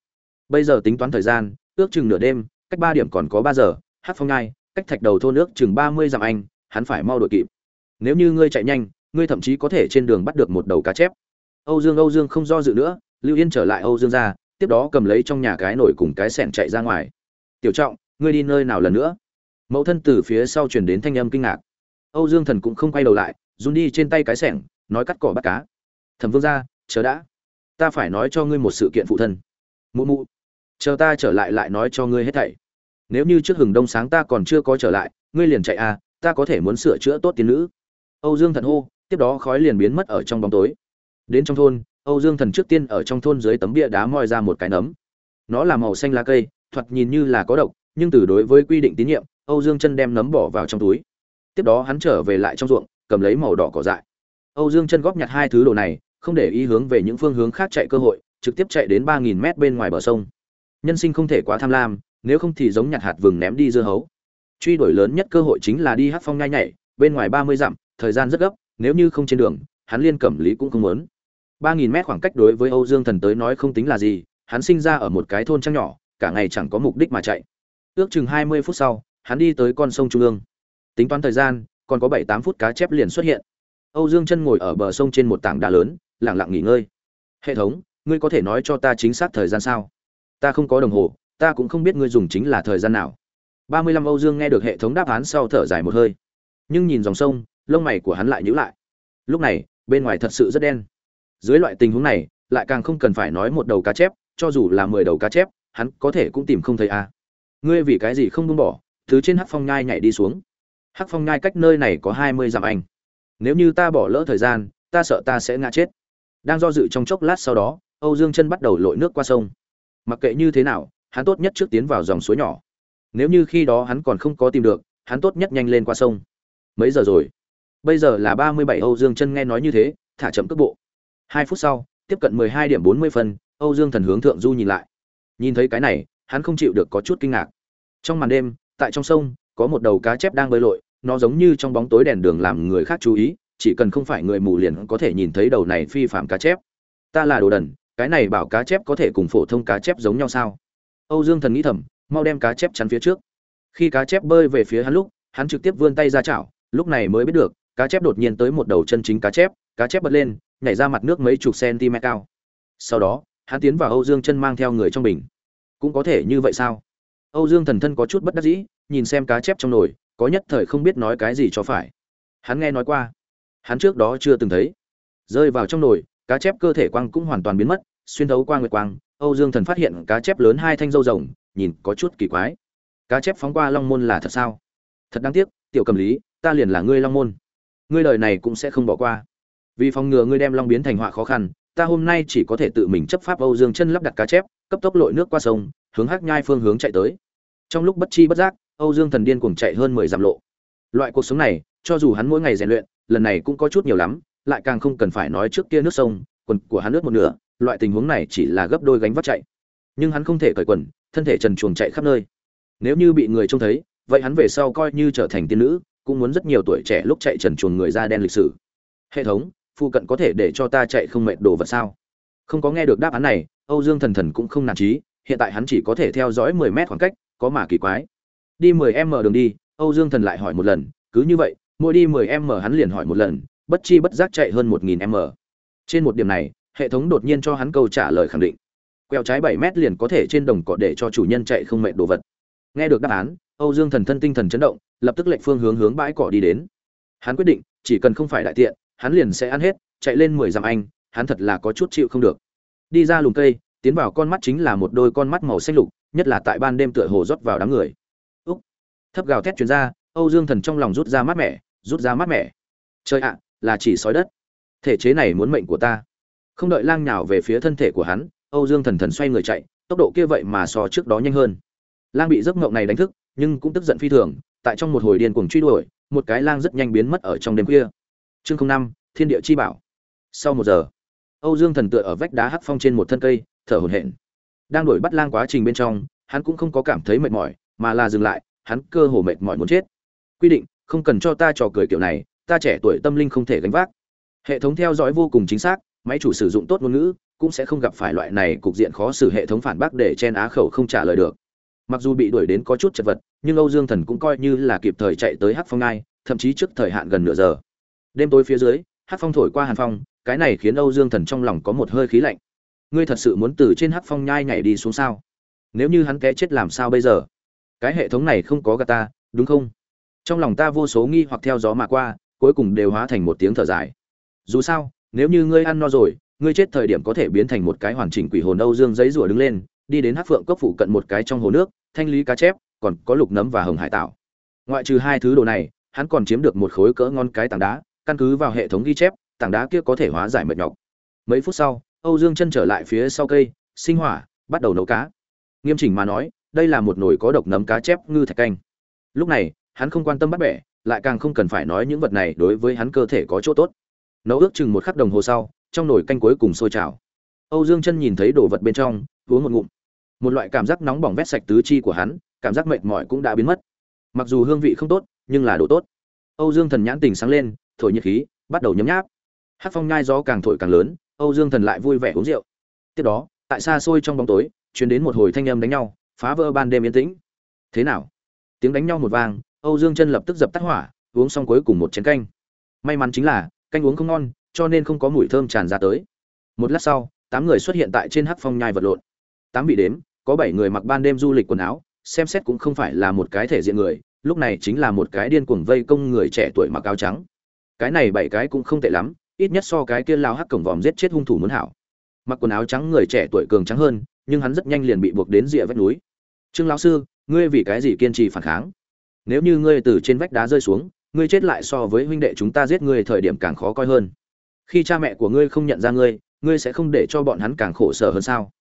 bây giờ tính toán thời gian, ước chừng nửa đêm, cách ba điểm còn có ba giờ, hát phong ngai cách thạch đầu thôn ước chừng ba mươi dặm anh, hắn phải mau đội kịp. Nếu như ngươi chạy nhanh, ngươi thậm chí có thể trên đường bắt được một đầu cá chép. Âu dương âu dương không do dự nữa, lưu yên trở lại âu dương ra, tiếp đó cầm lấy trong nhà cái nồi cùng cái sẻn chạy ra ngoài. Tiểu trọng, ngươi đi nơi nào lần nữa? Mẫu thân từ phía sau truyền đến thanh âm kinh ngạc. Âu dương thần cũng không quay đầu lại, run đi trên tay cái sẻng nói cắt cỏ bắt cá. Thẩm vương ra chờ đã. Ta phải nói cho ngươi một sự kiện phụ thân. Mụ mụ chờ ta trở lại lại nói cho ngươi hết thảy. Nếu như trước hừng đông sáng ta còn chưa có trở lại, ngươi liền chạy à ta có thể muốn sửa chữa tốt tiến nữ. Âu dương thần hô, tiếp đó khói liền biến mất ở trong bóng tối. Đến trong thôn, âu dương thần trước tiên ở trong thôn dưới tấm bia đá moi ra một cái nấm. Nó là màu xanh lá cây, thoạt nhìn như là có độc, nhưng từ đối với quy định tín nhiệm, âu dương chân đem nấm bỏ vào trong túi. Tiếp đó hắn trở về lại trong ruộng, cầm lấy màu đỏ cỏ dại. Âu dương chân góp nhặt hai thứ đồ này, không để ý hướng về những phương hướng khác chạy cơ hội, trực tiếp chạy đến ba nghìn mét bên ngoài bờ sông nhân sinh không thể quá tham lam, nếu không thì giống nhặt hạt vừng ném đi dưa hấu. Truy đuổi lớn nhất cơ hội chính là đi hát phong nhai nhảy, bên ngoài ba mươi dặm, thời gian rất gấp, nếu như không trên đường, hắn liên cẩm lý cũng không muốn. ba nghìn mét khoảng cách đối với âu dương thần tới nói không tính là gì, hắn sinh ra ở một cái thôn trăng nhỏ, cả ngày chẳng có mục đích mà chạy. Ước chừng hai mươi phút sau, hắn đi tới con sông trung ương. Tính toán thời gian, còn có bảy tám phút cá chép liền xuất hiện. Âu dương chân ngồi ở bờ sông trên một tảng đá lớn, lặng lặng nghỉ ngơi. Hệ thống, ngươi có thể nói cho ta chính xác thời gian sao? Ta không có đồng hồ, ta cũng không biết ngươi dùng chính là thời gian nào. Ba mươi lăm âu dương nghe được hệ thống đáp án sau thở dài một hơi. Nhưng nhìn dòng sông, lông mày của hắn lại nhíu lại. Lúc này, bên ngoài thật sự rất đen. Dưới loại tình huống này, lại càng không cần phải nói một đầu cá chép, cho dù là mười đầu cá chép, hắn có thể cũng tìm không thấy a. Ngươi vì cái gì không buông bỏ, thứ trên hắc phong nhai nhảy đi xuống. Hắc phong nhai cách nơi này có hai mươi dặm anh. Nếu như ta bỏ lỡ thời gian, ta sợ ta sẽ ngã chết. Đang do dự trong chốc lát sau đó, âu dương chân bắt đầu lội nước qua sông mặc kệ như thế nào, hắn tốt nhất trước tiến vào dòng suối nhỏ. Nếu như khi đó hắn còn không có tìm được, hắn tốt nhất nhanh lên qua sông. Mấy giờ rồi? Bây giờ là ba mươi bảy, âu dương chân nghe nói như thế, thả chậm cước bộ. Hai phút sau, tiếp cận mười hai điểm bốn mươi phân, âu dương thần hướng thượng du nhìn lại. Nhìn thấy cái này, hắn không chịu được có chút kinh ngạc. Trong màn đêm, tại trong sông, có một đầu cá chép đang bơi lội, nó giống như trong bóng tối đèn đường làm người khác chú ý, chỉ cần không phải người mù liền có thể nhìn thấy đầu này phi phạm cá chép. Ta là đồ đần cái này bảo cá chép có thể cùng phổ thông cá chép giống nhau sao? Âu dương thần nghĩ thầm, mau đem cá chép chắn phía trước. Khi cá chép bơi về phía hắn lúc, hắn trực tiếp vươn tay ra chảo, lúc này mới biết được, cá chép đột nhiên tới một đầu chân chính cá chép cá chép bật lên, nhảy ra mặt nước mấy chục cm cao. Sau đó, hắn tiến vào âu dương chân mang theo người trong bình. Cũng có thể như vậy sao? Âu dương thần thân có chút bất đắc dĩ, nhìn xem cá chép trong nồi, có nhất thời không biết nói cái gì cho phải. Hắn nghe nói qua. Hắn trước đó chưa từng thấy. Rơi vào trong nồi cá chép cơ thể quang cũng hoàn toàn biến mất, xuyên thấu qua nguyệt quang, âu dương thần phát hiện cá chép lớn hai thanh dâu rồng, nhìn có chút kỳ quái. Cá chép phóng qua long môn là thật sao? Thật đáng tiếc, tiểu cầm lý, ta liền là ngươi long môn. Ngươi đời này cũng sẽ không bỏ qua. Vì phòng ngừa ngươi đem long biến thành họa khó khăn, ta hôm nay chỉ có thể tự mình chấp pháp âu dương chân lắp đặt cá chép, cấp tốc lội nước qua sông, hướng hắc nhai phương hướng chạy tới. Trong lúc bất chi bất giác, âu dương thần điên cuồng chạy hơn mười dặm lộ. Loại cuộc sống này, cho dù hắn mỗi ngày rèn luyện, lần này cũng có chút nhiều lắm lại càng không cần phải nói trước kia nước sông, quần của hắn ướt một nửa, loại tình huống này chỉ là gấp đôi gánh vác chạy. Nhưng hắn không thể cởi quần, thân thể trần truồng chạy khắp nơi. Nếu như bị người trông thấy, vậy hắn về sau coi như trở thành tiên nữ, cũng muốn rất nhiều tuổi trẻ lúc chạy trần truồng người da đen lịch sử. Hệ thống phụ cận có thể để cho ta chạy không mệt đồ vật sao? Không có nghe được đáp án này, âu dương thần thần cũng không nản trí hiện tại hắn chỉ có thể theo dõi mười mét khoảng cách, có mà kỳ quái. Đi mười m đường đi, âu dương thần lại hỏi một lần, cứ như vậy, mỗi đi mười m hắn liền hỏi một lần bất chi bất giác chạy hơn một nghìn m. Trên một điểm này, hệ thống đột nhiên cho hắn câu trả lời khẳng định. Quẹo trái bảy mét liền có thể trên đồng cỏ để cho chủ nhân chạy không mệt đồ vật. Nghe được đáp án, âu dương thần thân tinh thần chấn động, lập tức lệnh phương hướng hướng bãi cỏ đi đến. Hắn quyết định, chỉ cần không phải đại tiện, hắn liền sẽ ăn hết, chạy lên mười dặm anh, hắn thật là có chút chịu không được. Đi ra lùm cây, tiến vào con mắt chính là một đôi con mắt màu xanh lục, nhất là tại ban đêm tựa hồ rót vào đám người. Úc. Thấp gào thét truyền ra, âu dương thần trong lòng rút ra mát mẻ, rút ra mát mẻ. Trời ạ là chỉ sói đất. Thể chế này muốn mệnh của ta. Không đợi lang nhào về phía thân thể của hắn, âu dương thần thần xoay người chạy, tốc độ kia vậy mà so trước đó nhanh hơn. Lang bị giấc ngộng này đánh thức, nhưng cũng tức giận phi thường, tại trong một hồi điên cuồng truy đuổi, một cái lang rất nhanh biến mất ở trong đêm khuya. Chương năm, thiên địa chi bảo. Sau một giờ, âu dương thần tựa ở vách đá hắc phong trên một thân cây, thở hổn hển. Đang đuổi bắt lang quá trình bên trong, hắn cũng không có cảm thấy mệt mỏi, mà là dừng lại, hắn cơ hồ mệt mỏi muốn chết. Quy định, không cần cho ta trò cười kiểu này ta trẻ tuổi tâm linh không thể gánh vác. Hệ thống theo dõi vô cùng chính xác, máy chủ sử dụng tốt ngôn ngữ, cũng sẽ không gặp phải loại này cục diện khó xử hệ thống phản bác để chen á khẩu không trả lời được. Mặc dù bị đuổi đến có chút chật vật, nhưng âu dương thần cũng coi như là kịp thời chạy tới hắc phong ngai thậm chí trước thời hạn gần nửa giờ. Đêm tối phía dưới, hắc phong thổi qua hàn phong, cái này khiến âu dương thần trong lòng có một hơi khí lạnh. Ngươi thật sự muốn từ trên hắc phong nhai nhảy đi xuống sao? Nếu như hắn té chết làm sao bây giờ? Cái hệ thống này không có gà ta, đúng không? Trong lòng ta vô số nghi hoặc theo gió mà qua cuối cùng đều hóa thành một tiếng thở dài. Dù sao, nếu như ngươi ăn no rồi, ngươi chết thời điểm có thể biến thành một cái hoàn chỉnh quỷ hồn âu dương giấy rủa đứng lên, đi đến hát phượng cốc phụ cận một cái trong hồ nước, thanh lý cá chép, còn có lục nấm và hồng hải tạo ngoại trừ hai thứ đồ này, hắn còn chiếm được một khối cỡ ngon cái tảng đá, căn cứ vào hệ thống ghi chép, tảng đá kia có thể hóa giải mệt nhọc. Mấy phút sau, âu dương chân trở lại phía sau cây, sinh hỏa, bắt đầu nấu cá. Nghiêm chỉnh mà nói, đây là một nồi có độc nấm cá chép ngư thạch canh. Lúc này, hắn không quan tâm bắt bẻ lại càng không cần phải nói những vật này đối với hắn cơ thể có chỗ tốt. Nấu ước chừng một khắc đồng hồ sau, trong nồi canh cuối cùng sôi trào. Âu dương chân nhìn thấy đồ vật bên trong, uống một ngụm. Một loại cảm giác nóng bỏng vét sạch tứ chi của hắn, cảm giác mệt mỏi cũng đã biến mất. Mặc dù hương vị không tốt, nhưng là đồ tốt. Âu dương thần nhãn tình sáng lên, thổi nhiệt khí, bắt đầu nhấm nháp. Hát phong nhai gió càng thổi càng lớn, âu dương thần lại vui vẻ uống rượu. Tiếp đó, tại xa xôi trong bóng tối chuyển đến một hồi thanh âm đánh nhau, phá vỡ ban đêm yên tĩnh. Thế nào? Tiếng đánh nhau một vang âu dương chân lập tức dập tắt hỏa, uống xong cuối cùng một chén canh. May mắn chính là, canh uống không ngon, cho nên không có mùi thơm tràn ra tới. Một lát sau, tám người xuất hiện tại trên hắc phong nhai vật lộn. Tám vị đếm, có bảy người mặc ban đêm du lịch quần áo, xem xét cũng không phải là một cái thể diện người, lúc này chính là một cái điên cuồng vây công người trẻ tuổi mặc áo trắng. Cái này bảy cái cũng không tệ lắm, ít nhất so cái kia lao hắc cổng vòm giết chết hung thủ muốn hảo. Mặc quần áo trắng người trẻ tuổi cường trắng hơn, nhưng hắn rất nhanh liền bị buộc đến rìa vách núi. Trương lão sư, ngươi vì cái gì kiên trì phản kháng? Nếu như ngươi từ trên vách đá rơi xuống, ngươi chết lại so với huynh đệ chúng ta giết ngươi thời điểm càng khó coi hơn. Khi cha mẹ của ngươi không nhận ra ngươi ngươi sẽ không để cho bọn hắn càng khổ sở hơn sao?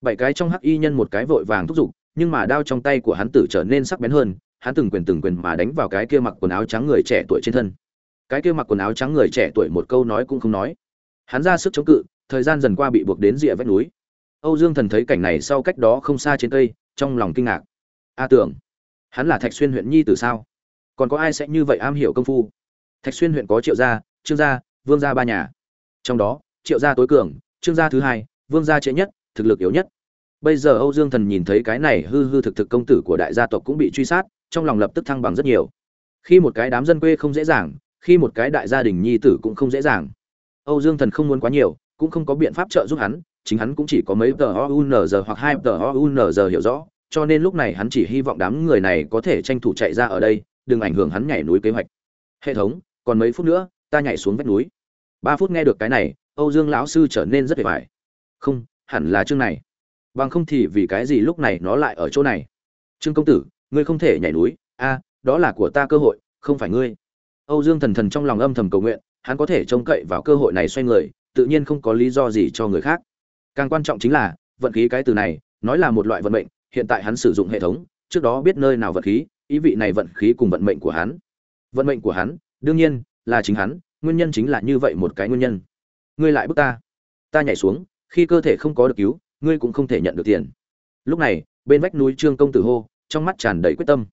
Bảy cái trong hắc y nhân một cái vội vàng thúc giục, nhưng mà đao trong tay của hắn tử trở nên sắc bén hơn, hắn từng quyền từng quyền mà đánh vào cái kia mặc quần áo trắng người trẻ tuổi trên thân. Cái kia mặc quần áo trắng người trẻ tuổi một câu nói cũng không nói. Hắn ra sức chống cự, thời gian dần qua bị buộc đến rìa vách núi. Âu dương thần thấy cảnh này sau cách đó không xa trên cây, trong lòng kinh ngạc. A tưởng hắn là thạch xuyên huyện nhi từ sao? Còn có ai sẽ như vậy am hiểu công phu? Thạch xuyên huyện có triệu gia, trương gia, vương gia ba nhà. Trong đó, triệu gia tối cường, trương gia thứ hai, vương gia trễ nhất, thực lực yếu nhất. Bây giờ âu dương thần nhìn thấy cái này hư hư thực thực công tử của đại gia tộc cũng bị truy sát, trong lòng lập tức thăng bằng rất nhiều. Khi một cái đám dân quê không dễ dàng, khi một cái đại gia đình nhi tử cũng không dễ dàng. Âu dương thần không muốn quá nhiều, cũng không có biện pháp trợ giúp hắn, chính hắn cũng chỉ có mấy tờ ounz hoặc hai tờ ounz hiểu rõ cho nên lúc này hắn chỉ hy vọng đám người này có thể tranh thủ chạy ra ở đây, đừng ảnh hưởng hắn nhảy núi kế hoạch. Hệ thống, còn mấy phút nữa, ta nhảy xuống vách núi. Ba phút nghe được cái này, âu dương lão sư trở nên rất vẻ vải. Không, hẳn là chương này. Bằng không thì vì cái gì lúc này nó lại ở chỗ này? Trương công tử, ngươi không thể nhảy núi. A, đó là của ta cơ hội, không phải ngươi. Âu dương thần thần trong lòng âm thầm cầu nguyện, hắn có thể trông cậy vào cơ hội này xoay người, tự nhiên không có lý do gì cho người khác. Càng quan trọng chính là, vận khí cái từ này, nói là một loại vận mệnh hiện tại hắn sử dụng hệ thống, trước đó biết nơi nào vận khí, ý vị này vận khí cùng vận mệnh của hắn. Vận mệnh của hắn, đương nhiên, là chính hắn, nguyên nhân chính là như vậy một cái nguyên nhân. Ngươi lại bức ta. Ta nhảy xuống, khi cơ thể không có được cứu, ngươi cũng không thể nhận được tiền. Lúc này, bên vách núi trương công tử hô, trong mắt tràn đầy quyết tâm.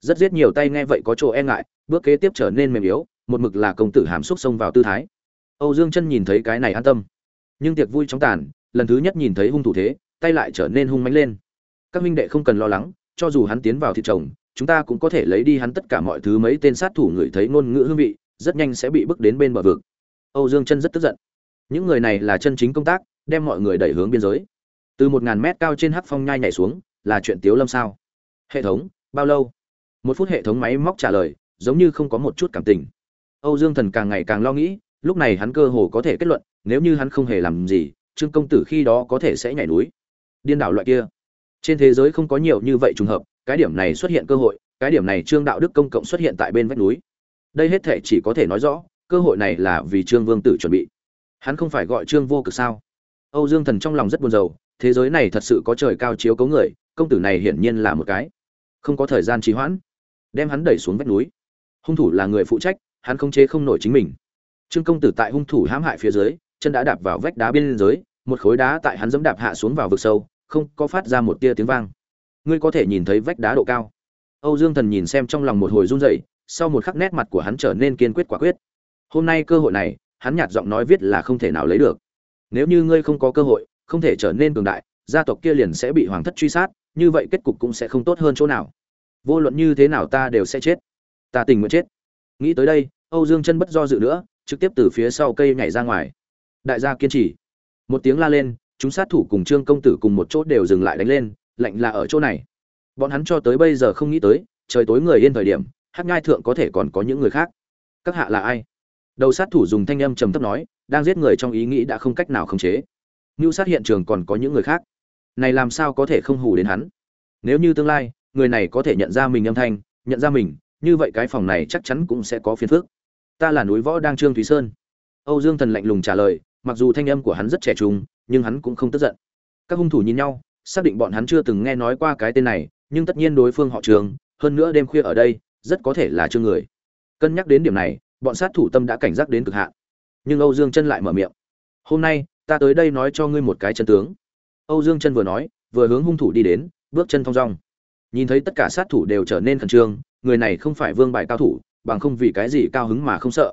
Rất giết nhiều tay nghe vậy có chỗ e ngại, bước kế tiếp trở nên mềm yếu, một mực là công tử hàm xúc xông vào tư thái. Âu dương chân nhìn thấy cái này an tâm. Nhưng tiệc vui chóng tàn, lần thứ nhất nhìn thấy hung thủ thế, tay lại trở nên hung mãnh lên các minh đệ không cần lo lắng, cho dù hắn tiến vào thị trồng, chúng ta cũng có thể lấy đi hắn tất cả mọi thứ mấy tên sát thủ người thấy ngôn ngữ hương vị, rất nhanh sẽ bị bước đến bên bờ vực. Âu dương chân rất tức giận. Những người này là chân chính công tác, đem mọi người đẩy hướng biên giới. Từ một ngàn mét cao trên hắc phong nhai nhảy xuống, là chuyện tiếu lâm sao? Hệ thống, bao lâu? Một phút hệ thống máy móc trả lời, giống như không có một chút cảm tình. Âu dương thần càng ngày càng lo nghĩ, lúc này hắn cơ hồ có thể kết luận, nếu như hắn không hề làm gì, trương công tử khi đó có thể sẽ nhảy núi. Điên đảo loại kia trên thế giới không có nhiều như vậy trùng hợp, cái điểm này xuất hiện cơ hội, cái điểm này trương đạo đức công cộng xuất hiện tại bên vách núi. Đây hết thể chỉ có thể nói rõ, cơ hội này là vì trương vương tử chuẩn bị. Hắn không phải gọi trương vô cực sao? Âu dương thần trong lòng rất buồn rầu, thế giới này thật sự có trời cao chiếu cấu người, công tử này hiển nhiên là một cái không có thời gian trì hoãn. Đem hắn đẩy xuống vách núi. Hung thủ là người phụ trách, hắn không chế không nổi chính mình. Trương công tử tại hung thủ hãm hại phía dưới, chân đã đạp vào vách đá bên dưới, một khối đá tại hắn dẫm đạp hạ xuống vào vực sâu không có phát ra một tia tiếng vang. Ngươi có thể nhìn thấy vách đá độ cao. Âu dương thần nhìn xem trong lòng một hồi run rẩy, sau một khắc nét mặt của hắn trở nên kiên quyết quả quyết. Hôm nay cơ hội này, hắn nhạt giọng nói viết là không thể nào lấy được. Nếu như ngươi không có cơ hội, không thể trở nên cường đại, gia tộc kia liền sẽ bị hoàng thất truy sát, như vậy kết cục cũng sẽ không tốt hơn chỗ nào. Vô luận như thế nào ta đều sẽ chết. Ta tình nguyện chết. Nghĩ tới đây, âu dương chân bất do dự nữa, trực tiếp từ phía sau cây nhảy ra ngoài. Đại gia kiên trì. Một tiếng la lên chúng sát thủ cùng trương công tử cùng một chỗ đều dừng lại đánh lên, lạnh là ở chỗ này. Bọn hắn cho tới bây giờ không nghĩ tới, trời tối người yên thời điểm hát ngai thượng có thể còn có những người khác. Các hạ là ai? Đầu sát thủ dùng thanh âm trầm thấp nói, đang giết người trong ý nghĩ đã không cách nào khống chế. Như sát hiện trường còn có những người khác. Này làm sao có thể không hù đến hắn? Nếu như tương lai, người này có thể nhận ra mình âm thanh, nhận ra mình, như vậy cái phòng này chắc chắn cũng sẽ có phiền phức. Ta là núi võ đang trương thúy sơn. Âu dương thần lạnh lùng trả lời, mặc dù thanh âm của hắn rất trẻ trung nhưng hắn cũng không tức giận. Các hung thủ nhìn nhau, xác định bọn hắn chưa từng nghe nói qua cái tên này, nhưng tất nhiên đối phương họ trường, hơn nữa đêm khuya ở đây, rất có thể là trương người. Cân nhắc đến điểm này, bọn sát thủ tâm đã cảnh giác đến cực hạn. Nhưng âu dương chân lại mở miệng. Hôm nay, ta tới đây nói cho ngươi một cái chân tướng. Âu dương chân vừa nói, vừa hướng hung thủ đi đến, bước chân thong dong. Nhìn thấy tất cả sát thủ đều trở nên khẩn trương, người này không phải vương bài cao thủ, bằng không vì cái gì cao hứng mà không sợ.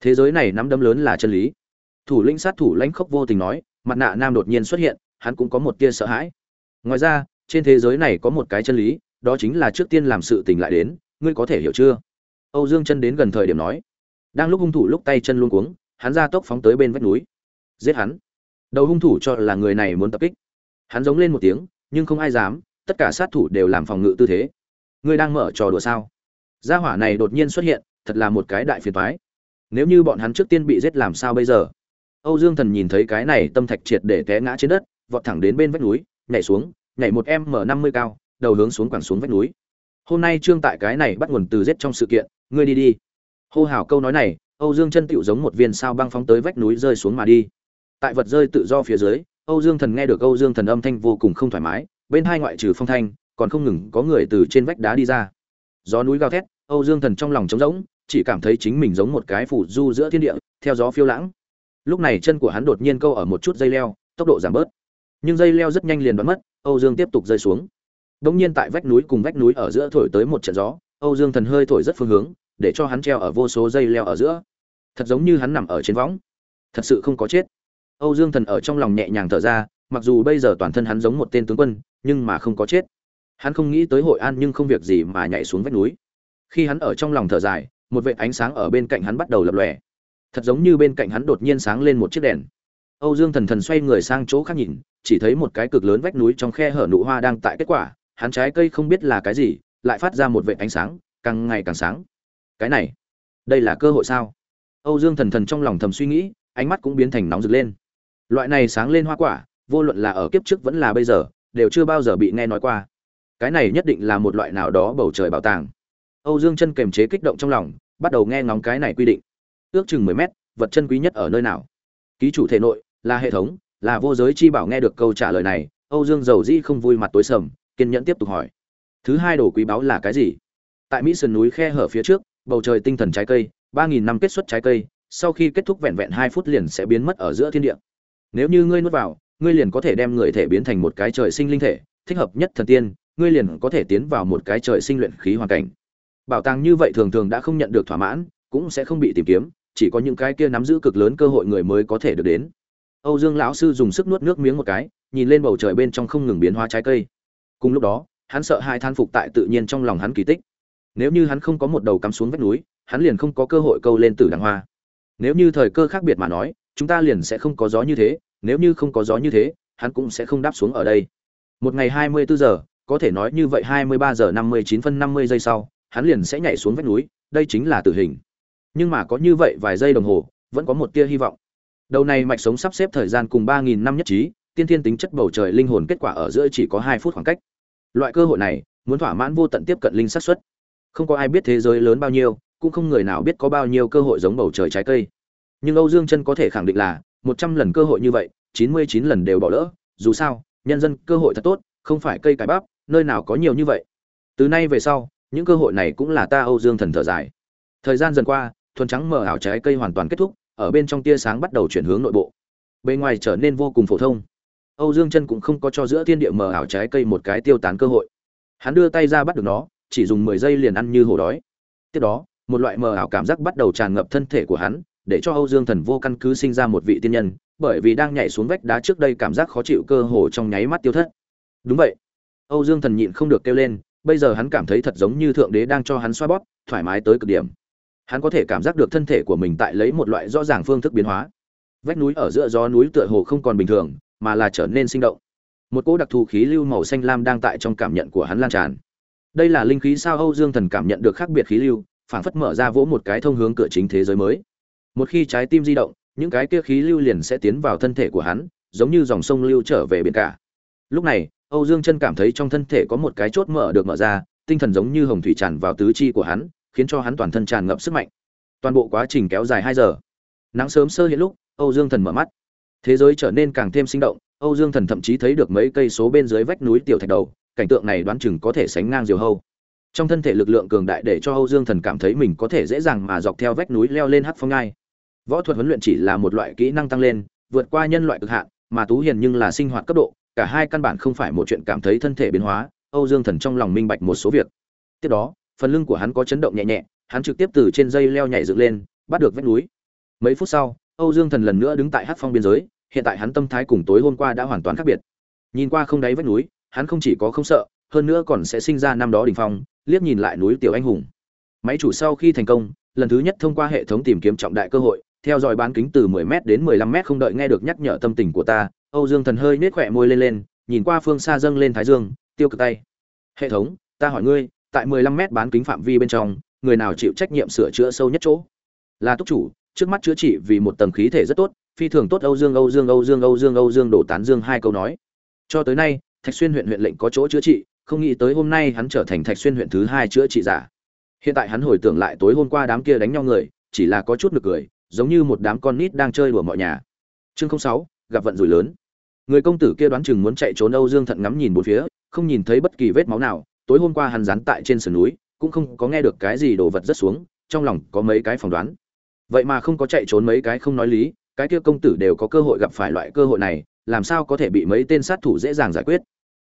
Thế giới này nắm đấm lớn là chân lý. Thủ lĩnh sát thủ lãnh khốc vô tình nói mặt nạ nam đột nhiên xuất hiện, hắn cũng có một tia sợ hãi. Ngoài ra, trên thế giới này có một cái chân lý, đó chính là trước tiên làm sự tình lại đến, ngươi có thể hiểu chưa? Âu dương chân đến gần thời điểm nói. Đang lúc hung thủ lúc tay chân luôn cuống, hắn ra tốc phóng tới bên vách núi. Giết hắn. Đầu hung thủ cho là người này muốn tập kích. Hắn giống lên một tiếng, nhưng không ai dám, tất cả sát thủ đều làm phòng ngự tư thế. Ngươi đang mở trò đùa sao? Gia hỏa này đột nhiên xuất hiện, thật là một cái đại phiền toái. Nếu như bọn hắn trước tiên bị giết làm sao bây giờ? Âu dương thần nhìn thấy cái này tâm thạch triệt để té ngã trên đất, vọt thẳng đến bên vách núi, nhảy xuống, nhảy một em m năm mươi cao, đầu hướng xuống quẳng xuống vách núi. Hôm nay trương tại cái này bắt nguồn từ giết trong sự kiện, ngươi đi đi. Hô hào câu nói này, âu dương chân tựu giống một viên sao băng phóng tới vách núi rơi xuống mà đi. Tại vật rơi tự do phía dưới, âu dương thần nghe được âu dương thần âm thanh vô cùng không thoải mái, bên hai ngoại trừ phong thanh, còn không ngừng có người từ trên vách đá đi ra. Gió núi gào thét, âu dương thần trong lòng trống rỗng, chỉ cảm thấy chính mình giống một cái phủ du giữa thiên địa, theo gió phiêu lãng lúc này chân của hắn đột nhiên câu ở một chút dây leo, tốc độ giảm bớt. Nhưng dây leo rất nhanh liền đoán mất, âu dương tiếp tục rơi xuống. Đ ỗ n g nhiên tại vách núi cùng vách núi ở giữa thổi tới một trận gió, âu dương thần hơi thổi rất phương hướng, để cho hắn treo ở vô số dây leo ở giữa. Thật giống như hắn nằm ở trên võng. Thật sự không có chết. Âu dương thần ở trong lòng nhẹ nhàng thở ra, mặc dù bây giờ toàn thân hắn giống một tên tướng quân, nhưng mà không có chết. Hắn không nghĩ tới hội an nhưng không việc gì mà nhảy xuống vách núi. Khi hắn ở trong lòng thở dài, một vệ ánh sáng ở bên cạnh hắn bắt đầu lập lòe thật giống như bên cạnh hắn đột nhiên sáng lên một chiếc đèn. Âu dương thần thần xoay người sang chỗ khác nhìn, chỉ thấy một cái cực lớn vách núi trong khe hở nụ hoa đang tại kết quả, hắn trái cây không biết là cái gì, lại phát ra một vệ ánh sáng, càng ngày càng sáng. Cái này, đây là cơ hội sao? Âu dương thần thần trong lòng thầm suy nghĩ, ánh mắt cũng biến thành nóng rực lên. Loại này sáng lên hoa quả, vô luận là ở kiếp trước vẫn là bây giờ, đều chưa bao giờ bị nghe nói qua. Cái này nhất định là một loại nào đó bầu trời bảo tàng. Âu dương chân kềm chế kích động trong lòng, bắt đầu nghe ngóng cái này quy định ước chừng mười mét, vật chân quý nhất ở nơi nào? Ký chủ thể nội là hệ thống, là vô giới chi bảo nghe được câu trả lời này, âu dương dầu dĩ không vui mặt tối sầm, kiên nhẫn tiếp tục hỏi. Thứ hai đồ quý báu là cái gì? Tại mỹ sơn núi khe hở phía trước, bầu trời tinh thần trái cây, ba nghìn năm kết xuất trái cây, sau khi kết thúc vẹn vẹn hai phút liền sẽ biến mất ở giữa thiên địa. Nếu như ngươi nuốt vào, ngươi liền có thể đem người thể biến thành một cái trời sinh linh thể, thích hợp nhất thần tiên, ngươi liền có thể tiến vào một cái trời sinh luyện khí hoàn cảnh. Bảo tàng như vậy thường thường đã không nhận được thỏa mãn, cũng sẽ không bị tìm kiếm chỉ có những cái kia nắm giữ cực lớn cơ hội người mới có thể được đến. Âu dương lão sư dùng sức nuốt nước miếng một cái, nhìn lên bầu trời bên trong không ngừng biến hóa trái cây. Cùng lúc đó, hắn sợ hai than phục tại tự nhiên trong lòng hắn kỳ tích. Nếu như hắn không có một đầu cắm xuống vách núi, hắn liền không có cơ hội câu lên tử đằng hoa. Nếu như thời cơ khác biệt mà nói, chúng ta liền sẽ không có gió như thế, nếu như không có gió như thế, hắn cũng sẽ không đáp xuống ở đây. Một ngày hai mươi bốn giờ, có thể nói như vậy hai mươi ba giờ năm mươi chín phân năm mươi giây sau, hắn liền sẽ nhảy xuống vách núi, đây chính là tử hình nhưng mà có như vậy vài giây đồng hồ, vẫn có một tia hy vọng. Đầu này mạch sống sắp xếp thời gian cùng ba nghìn năm nhất trí, tiên thiên tính chất bầu trời linh hồn kết quả ở giữa chỉ có hai phút khoảng cách. Loại cơ hội này, muốn thỏa mãn vô tận tiếp cận linh xác suất. Không có ai biết thế giới lớn bao nhiêu, cũng không người nào biết có bao nhiêu cơ hội giống bầu trời trái cây. Nhưng âu dương chân có thể khẳng định là, một trăm lần cơ hội như vậy, chín mươi chín lần đều bỏ lỡ. Dù sao, nhân dân cơ hội thật tốt, không phải cây cải bắp, nơi nào có nhiều như vậy. Từ nay về sau, những cơ hội này cũng là ta âu dương thần thở dài. Thời gian dần qua thuần trắng mờ ảo trái cây hoàn toàn kết thúc, ở bên trong tia sáng bắt đầu chuyển hướng nội bộ. Bên ngoài trở nên vô cùng phổ thông. Âu dương chân cũng không có cho giữa thiên địa mờ ảo trái cây một cái tiêu tán cơ hội. Hắn đưa tay ra bắt được nó, chỉ dùng mười giây liền ăn như hổ đói. Tiếp đó, một loại mờ ảo cảm giác bắt đầu tràn ngập thân thể của hắn, để cho âu dương thần vô căn cứ sinh ra một vị tiên nhân, bởi vì đang nhảy xuống vách đá trước đây cảm giác khó chịu cơ hồ trong nháy mắt tiêu thất. Đúng vậy. Âu dương thần nhịn không được kêu lên, bây giờ hắn cảm thấy thật giống như thượng đế đang cho hắn xoa bóp, thoải mái tới cực điểm hắn có thể cảm giác được thân thể của mình tại lấy một loại rõ ràng phương thức biến hóa. Vách núi ở giữa gió núi tựa hồ không còn bình thường, mà là trở nên sinh động. Một cỗ đặc thù khí lưu màu xanh lam đang tại trong cảm nhận của hắn lan tràn. Đây là linh khí sao âu dương thần cảm nhận được khác biệt khí lưu, phảng phất mở ra vỗ một cái thông hướng cửa chính thế giới mới. Một khi trái tim di động, những cái kia khí lưu liền sẽ tiến vào thân thể của hắn, giống như dòng sông lưu trở về biển cả. Lúc này, âu dương chân cảm thấy trong thân thể có một cái chốt mở được mở ra, tinh thần giống như hồng thủy tràn vào tứ chi của hắn khiến cho hắn toàn thân tràn ngập sức mạnh. Toàn bộ quá trình kéo dài hai giờ. Nắng sớm sơ hiện lúc, âu dương thần mở mắt. Thế giới trở nên càng thêm sinh động, âu dương thần thậm chí thấy được mấy cây số bên dưới vách núi tiểu thạch đầu, cảnh tượng này đoán chừng có thể sánh ngang diều hâu. Trong thân thể lực lượng cường đại để cho âu dương thần cảm thấy mình có thể dễ dàng mà dọc theo vách núi leo lên hắc phong ngai. Võ thuật huấn luyện chỉ là một loại kỹ năng tăng lên, vượt qua nhân loại cực hạn, mà tú hiền nhưng là sinh hoạt cấp độ, cả hai căn bản không phải một chuyện cảm thấy thân thể biến hóa, âu dương thần trong lòng minh bạch một số việc. Tiếp đó phần lưng của hắn có chấn động nhẹ nhẹ, hắn trực tiếp từ trên dây leo nhảy dựng lên, bắt được vách núi. Mấy phút sau, âu dương thần lần nữa đứng tại hát phong biên giới, hiện tại hắn tâm thái cùng tối hôm qua đã hoàn toàn khác biệt. Nhìn qua không đáy vách núi, hắn không chỉ có không sợ, hơn nữa còn sẽ sinh ra năm đó đỉnh phong, liếc nhìn lại núi tiểu anh hùng. Máy chủ sau khi thành công, lần thứ nhất thông qua hệ thống tìm kiếm trọng đại cơ hội, theo dõi bán kính từ 10 m đến 15 m không đợi nghe được nhắc nhở tâm tình của ta, âu dương thần hơi nết khỏe môi lên lên, nhìn qua phương xa dâng lên thái dương, tiêu cực tay. Hệ thống, ta hỏi ngươi tại 15 m bán kính phạm vi bên trong, người nào chịu trách nhiệm sửa chữa sâu nhất chỗ? Là túc chủ, trước mắt chữa trị vì một tầng khí thể rất tốt, phi thường tốt, âu dương âu dương âu dương âu dương âu dương đổ tán dương hai câu nói. Cho tới nay, thạch xuyên huyện huyện lệnh có chỗ chữa trị, không nghĩ tới hôm nay hắn trở thành thạch xuyên huyện thứ hai chữa trị giả. Hiện tại hắn hồi tưởng lại tối hôm qua đám kia đánh nhau người, chỉ là có chút nực cười, giống như một đám con nít đang chơi đùa mọi nhà. Chương 06 gặp vận rủi lớn. Người công tử kia đoán chừng muốn chạy trốn âu dương thận ngắm nhìn bốn phía, không nhìn thấy bất kỳ vết máu nào tối hôm qua hắn dán tại trên sườn núi, cũng không có nghe được cái gì đồ vật rất xuống, trong lòng có mấy cái phỏng đoán. Vậy mà không có chạy trốn mấy cái không nói lý, cái kia công tử đều có cơ hội gặp phải loại cơ hội này, làm sao có thể bị mấy tên sát thủ dễ dàng giải quyết?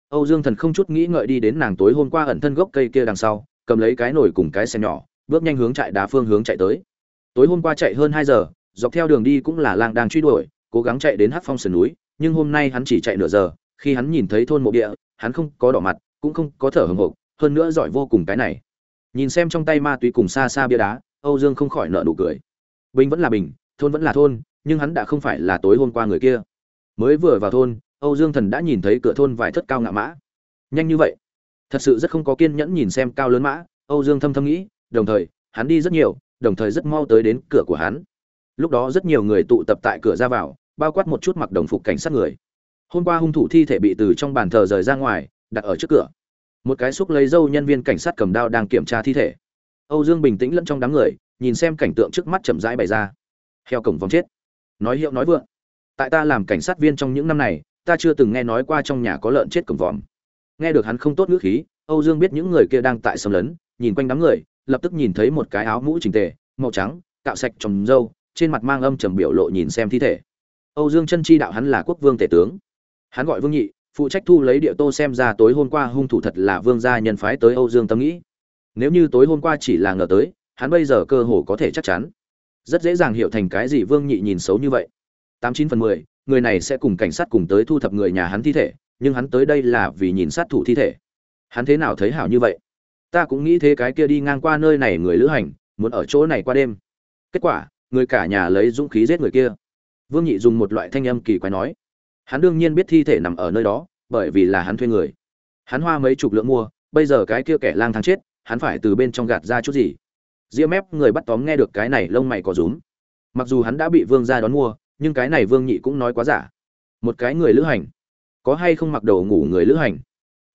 Âu dương thần không chút nghĩ ngợi đi đến nàng tối hôm qua ẩn thân gốc cây kia đằng sau, cầm lấy cái nồi cùng cái xe nhỏ, bước nhanh hướng trại đá phương hướng chạy tới. Tối hôm qua chạy hơn hai giờ, dọc theo đường đi cũng là lang đang truy đuổi, cố gắng chạy đến hát phong sườn núi, nhưng hôm nay hắn chỉ chạy nửa giờ, khi hắn nhìn thấy thôn mộ địa, hắn không có đỏ mặt cũng không có thở hồng hộc hơn nữa giỏi vô cùng cái này. Nhìn xem trong tay ma túy cùng xa xa bia đá, âu dương không khỏi nợ nụ cười. Bình vẫn là bình, thôn vẫn là thôn, nhưng hắn đã không phải là tối hôm qua người kia. Mới vừa vào thôn, âu dương thần đã nhìn thấy cửa thôn vài thất cao ngạ mã. Nhanh như vậy? Thật sự rất không có kiên nhẫn nhìn xem cao lớn mã, âu dương thâm thâm nghĩ, đồng thời, hắn đi rất nhiều, đồng thời rất mau tới đến cửa của hắn. Lúc đó rất nhiều người tụ tập tại cửa ra vào, bao quát một chút mặc đồng phục cảnh sát người. Hôm qua hung thủ thi thể bị từ trong bàn thờ rời ra ngoài đặt ở trước cửa. Một cái xúc lấy dâu nhân viên cảnh sát cầm đao đang kiểm tra thi thể. Âu dương bình tĩnh lẫn trong đám người, nhìn xem cảnh tượng trước mắt chậm rãi bày ra. Heo cổng vòng chết. Nói hiệu nói vượng. Tại ta làm cảnh sát viên trong những năm này, ta chưa từng nghe nói qua trong nhà có lợn chết cổng vòm. Nghe được hắn không tốt ngữ khí, âu dương biết những người kia đang tại sầm lấn, nhìn quanh đám người, lập tức nhìn thấy một cái áo mũ chỉnh tề, màu trắng, cạo sạch trồng râu trên mặt mang âm trầm biểu lộ nhìn xem thi thể. Âu dương chân chi đạo hắn là quốc vương tể tướng. Hắn gọi vương nhị phụ trách thu lấy địa tô xem ra tối hôm qua hung thủ thật là vương gia nhân phái tới âu dương tâm nghĩ. Nếu như tối hôm qua chỉ là ngờ tới, hắn bây giờ cơ hồ có thể chắc chắn. Rất dễ dàng hiểu thành cái gì vương nhị nhìn xấu như vậy. Tám chín phần mười, người này sẽ cùng cảnh sát cùng tới thu thập người nhà hắn thi thể, nhưng hắn tới đây là vì nhìn sát thủ thi thể. Hắn thế nào thấy hảo như vậy? Ta cũng nghĩ thế cái kia đi ngang qua nơi này người lữ hành, muốn ở chỗ này qua đêm. Kết quả, người cả nhà lấy dũng khí giết người kia. Vương nhị dùng một loại thanh âm kỳ quái nói. Hắn đương nhiên biết thi thể nằm ở nơi đó bởi vì là hắn thuê người. Hắn hoa mấy chục lượng mua, bây giờ cái kia kẻ lang thang chết, hắn phải từ bên trong gạt ra chút gì. Ria mép, người bắt tóm nghe được cái này lông mày có rúm. Mặc dù hắn đã bị vương gia đón mua, nhưng cái này vương nhị cũng nói quá giả. Một cái người lữ hành. Có hay không mặc đồ ngủ người lữ hành?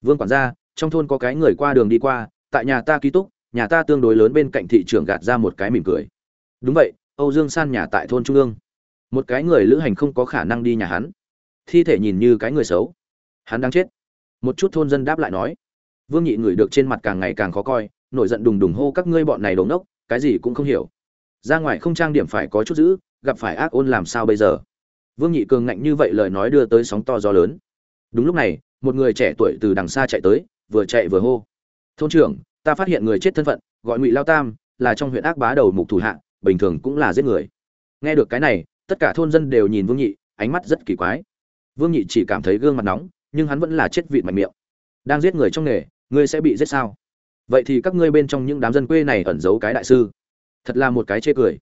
Vương quản gia, trong thôn có cái người qua đường đi qua, tại nhà ta ký túc, nhà ta tương đối lớn bên cạnh thị trường gạt ra một cái mỉm cười. Đúng vậy, âu dương san nhà tại thôn trung ương. Một cái người lữ hành không có khả năng đi nhà hắn. Thi thể nhìn như cái người xấu hắn đang chết. Một chút thôn dân đáp lại nói, vương nhị người được trên mặt càng ngày càng khó coi, nổi giận đùng đùng hô các ngươi bọn này đống đốc cái gì cũng không hiểu. Ra ngoài không trang điểm phải có chút giữ, gặp phải ác ôn làm sao bây giờ? Vương nhị cường ngạnh như vậy lời nói đưa tới sóng to gió lớn. Đúng lúc này, một người trẻ tuổi từ đằng xa chạy tới, vừa chạy vừa hô, thôn trưởng, ta phát hiện người chết thân phận, gọi ngụy lao tam, là trong huyện ác bá đầu mục thủ hạ, bình thường cũng là giết người. Nghe được cái này, tất cả thôn dân đều nhìn vương nhị, ánh mắt rất kỳ quái. Vương nhị chỉ cảm thấy gương mặt nóng nhưng hắn vẫn là chết vịt mạnh miệng. Đang giết người trong nghề, ngươi sẽ bị giết sao? Vậy thì các ngươi bên trong những đám dân quê này ẩn giấu cái đại sư. Thật là một cái chê cười.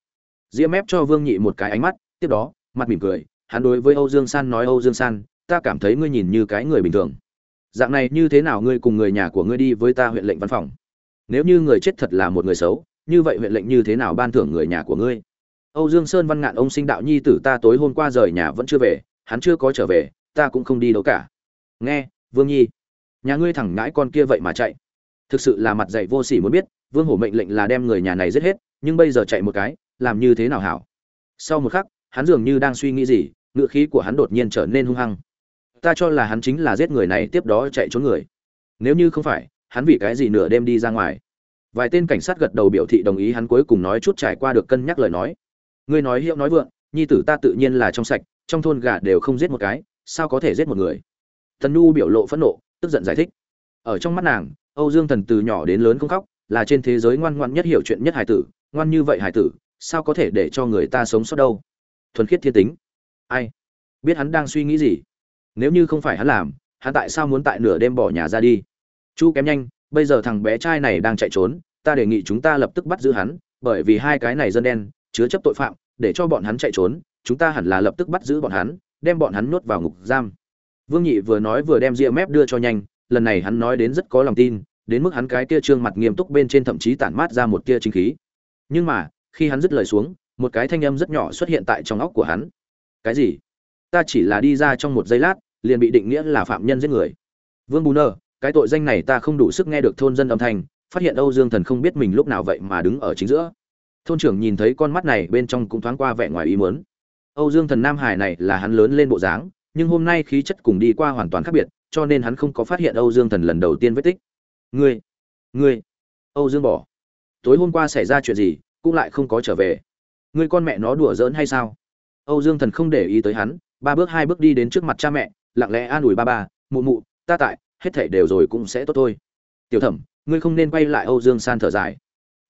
Diễm mép cho vương nhị một cái ánh mắt, tiếp đó, mặt mỉm cười, hắn đối với âu dương san nói, âu dương san, ta cảm thấy ngươi nhìn như cái người bình thường. Dạng này như thế nào ngươi cùng người nhà của ngươi đi với ta huyện lệnh văn phòng? Nếu như người chết thật là một người xấu, như vậy huyện lệnh như thế nào ban thưởng người nhà của ngươi? Âu dương sơn văn ngạn ông sinh đạo nhi tử, ta tối hôm qua rời nhà vẫn chưa về, hắn chưa có trở về, ta cũng không đi đâu cả nghe, vương nhi. Nhà ngươi thẳng ngãi con kia vậy mà chạy. Thực sự là mặt dạy vô sỉ muốn biết, vương hổ mệnh lệnh là đem người nhà này giết hết, nhưng bây giờ chạy một cái, làm như thế nào hảo? Sau một khắc, hắn dường như đang suy nghĩ gì, ngựa khí của hắn đột nhiên trở nên hung hăng. Ta cho là hắn chính là giết người này, tiếp đó chạy trốn người. Nếu như không phải, hắn vì cái gì nửa đêm đi ra ngoài? Vài tên cảnh sát gật đầu biểu thị đồng ý, hắn cuối cùng nói chút trải qua được cân nhắc lời nói. Ngươi nói hiệu nói vượng, nhi tử ta tự nhiên là trong sạch, trong thôn gà đều không giết một cái, sao có thể giết một người? Tần nhu biểu lộ phẫn nộ, tức giận giải thích. Ở trong mắt nàng, âu dương thần từ nhỏ đến lớn không khóc, là trên thế giới ngoan ngoãn nhất hiểu chuyện nhất hải tử, ngoan như vậy hải tử, sao có thể để cho người ta sống sót đâu? Thuần khiết thiên tính. Ai? Biết hắn đang suy nghĩ gì? Nếu như không phải hắn làm, hắn tại sao muốn tại nửa đêm bỏ nhà ra đi? Chu kém nhanh, bây giờ thằng bé trai này đang chạy trốn, ta đề nghị chúng ta lập tức bắt giữ hắn, bởi vì hai cái này dân đen, chứa chấp tội phạm, để cho bọn hắn chạy trốn, chúng ta hẳn là lập tức bắt giữ bọn hắn, đem bọn hắn nuốt vào ngục giam vương nhị vừa nói vừa đem ria mép đưa cho nhanh, lần này hắn nói đến rất có lòng tin, đến mức hắn cái kia trương mặt nghiêm túc bên trên thậm chí tản mát ra một tia chính khí. Nhưng mà, khi hắn dứt lời xuống, một cái thanh âm rất nhỏ xuất hiện tại trong óc của hắn. Cái gì? Ta chỉ là đi ra trong một giây lát, liền bị định nghĩa là phạm nhân giết người. Vương Bùn nơ cái tội danh này ta không đủ sức nghe được thôn dân âm thanh, phát hiện âu dương thần không biết mình lúc nào vậy mà đứng ở chính giữa. Thôn trưởng nhìn thấy con mắt này bên trong cũng thoáng qua vẻ ngoài ý muốn. Âu dương thần nam hải này là hắn lớn lên bộ dáng nhưng hôm nay khí chất cùng đi qua hoàn toàn khác biệt, cho nên hắn không có phát hiện âu dương thần lần đầu tiên vết tích. Ngươi ngươi, âu dương bỏ. Tối hôm qua xảy ra chuyện gì, cũng lại không có trở về. Ngươi con mẹ nó đùa giỡn hay sao? Âu dương thần không để ý tới hắn, ba bước hai bước đi đến trước mặt cha mẹ, lặng lẽ an ủi ba ba, mụ mụ, ta tại, hết thảy đều rồi cũng sẽ tốt thôi. Tiểu thẩm, ngươi không nên quay lại âu dương san thở dài.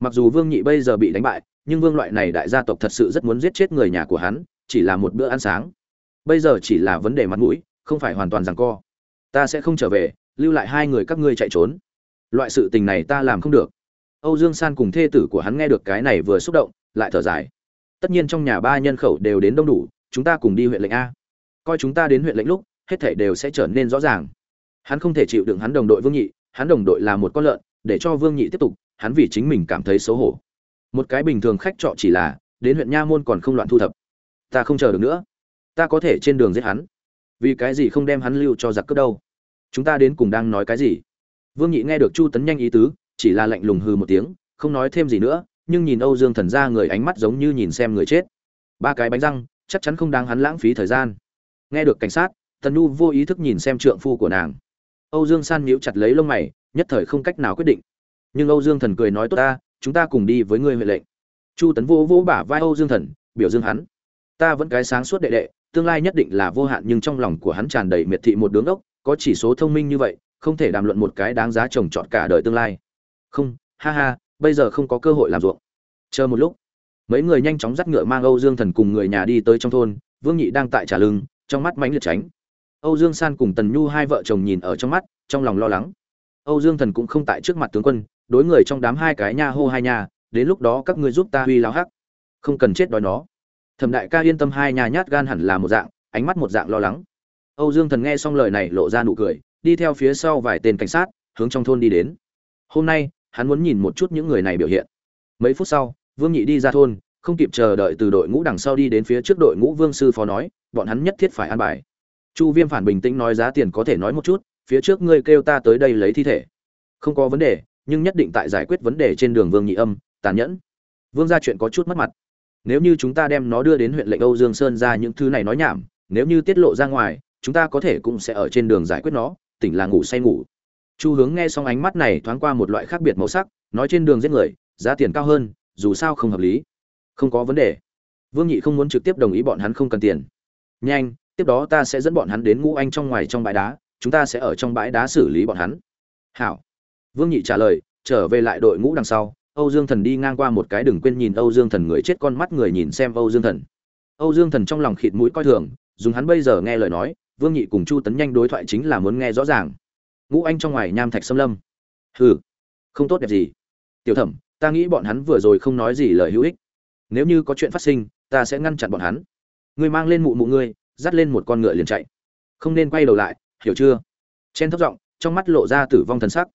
Mặc dù vương nhị bây giờ bị đánh bại, nhưng vương loại này đại gia tộc thật sự rất muốn giết chết người nhà của hắn, chỉ là một bữa ăn sáng bây giờ chỉ là vấn đề mặt mũi, không phải hoàn toàn rằng co. Ta sẽ không trở về, lưu lại hai người các ngươi chạy trốn. Loại sự tình này ta làm không được. Âu dương san cùng thê tử của hắn nghe được cái này vừa xúc động, lại thở dài. Tất nhiên trong nhà ba nhân khẩu đều đến đông đủ, chúng ta cùng đi huyện lệnh a. Coi chúng ta đến huyện lệnh lúc, hết thảy đều sẽ trở nên rõ ràng. Hắn không thể chịu đựng hắn đồng đội vương nhị, hắn đồng đội là một con lợn, để cho vương nhị tiếp tục, hắn vì chính mình cảm thấy xấu hổ. Một cái bình thường khách trọ chỉ là, đến huyện nha môn còn không loạn thu thập. Ta không chờ được nữa ta có thể trên đường giết hắn. Vì cái gì không đem hắn lưu cho giặc cướp đâu? Chúng ta đến cùng đang nói cái gì? Vương nhị nghe được chu tấn nhanh ý tứ, chỉ là lạnh lùng hừ một tiếng, không nói thêm gì nữa, nhưng nhìn âu dương thần ra người ánh mắt giống như nhìn xem người chết. Ba cái bánh răng, chắc chắn không đáng hắn lãng phí thời gian. Nghe được cảnh sát tần nu vô ý thức nhìn xem trượng phu của nàng. Âu dương san nhíu chặt lấy lông mày, nhất thời không cách nào quyết định. Nhưng âu dương thần cười nói tốt ta, chúng ta cùng đi với ngươi huệ lệnh. Chu tấn vô vô bả vai âu dương thần, biểu dương hắn. Ta vẫn cái sáng suốt đệ đệ tương lai nhất định là vô hạn, nhưng trong lòng của hắn tràn đầy miệt thị một đứa ốc, có chỉ số thông minh như vậy, không thể đàm luận một cái đáng giá trồng trọt cả đời tương lai. Không, ha ha, bây giờ không có cơ hội làm ruộng. Chờ một lúc. Mấy người nhanh chóng dắt ngựa mang âu dương thần cùng người nhà đi tới trong thôn, vương nhị đang tại trả lưng, trong mắt mánh liệt tránh. Âu dương san cùng tần nhu hai vợ chồng nhìn ở trong mắt, trong lòng lo lắng. Âu dương thần cũng không tại trước mặt tướng quân, đối người trong đám hai cái nha hô hai nha, đến lúc đó các ngươi giúp ta huy láo hắc. Không cần chết đói nó thẩm đại ca yên tâm hai nhà nhát gan hẳn là một dạng, ánh mắt một dạng lo lắng. Âu dương thần nghe xong lời này lộ ra nụ cười, đi theo phía sau vài tên cảnh sát, hướng trong thôn đi đến. Hôm nay, hắn muốn nhìn một chút những người này biểu hiện. Mấy phút sau, vương nhị đi ra thôn, không kịp chờ đợi từ đội ngũ đằng sau đi đến phía trước đội ngũ vương sư phó nói, bọn hắn nhất thiết phải an bài. Chu viêm phản bình tĩnh nói, giá tiền có thể nói một chút, phía trước ngươi kêu ta tới đây lấy thi thể. Không có vấn đề, nhưng nhất định tại giải quyết vấn đề trên đường vương nhị âm, tàn nhẫn. Vương ra chuyện có chút mất mặt nếu như chúng ta đem nó đưa đến huyện lệnh âu dương sơn ra những thứ này nói nhảm, nếu như tiết lộ ra ngoài, chúng ta có thể cũng sẽ ở trên đường giải quyết nó, tỉnh là ngủ say ngủ. Chu hướng nghe xong ánh mắt này thoáng qua một loại khác biệt màu sắc, nói trên đường giết người, giá tiền cao hơn, dù sao không hợp lý. Không có vấn đề. Vương nhị không muốn trực tiếp đồng ý bọn hắn không cần tiền. Nhanh, tiếp đó ta sẽ dẫn bọn hắn đến ngũ anh trong ngoài trong bãi đá, chúng ta sẽ ở trong bãi đá xử lý bọn hắn. Hảo. Vương nhị trả lời, trở về lại đội ngũ đằng sau âu dương thần đi ngang qua một cái đừng quên nhìn âu dương thần người chết con mắt người nhìn xem âu dương thần. Âu dương thần trong lòng khịt mũi coi thường, dùng hắn bây giờ nghe lời nói, vương nhị cùng chu tấn nhanh đối thoại chính là muốn nghe rõ ràng. Ngũ anh trong ngoài nham thạch xâm lâm. Hừ, không tốt đẹp gì. Tiểu thẩm, ta nghĩ bọn hắn vừa rồi không nói gì lời hữu ích. Nếu như có chuyện phát sinh, ta sẽ ngăn chặn bọn hắn. Ngươi mang lên mụ mụ ngươi, dắt lên một con ngựa liền chạy. Không nên quay đầu lại, hiểu chưa? Chen thấp giọng, trong mắt lộ ra tử vong thần sắc.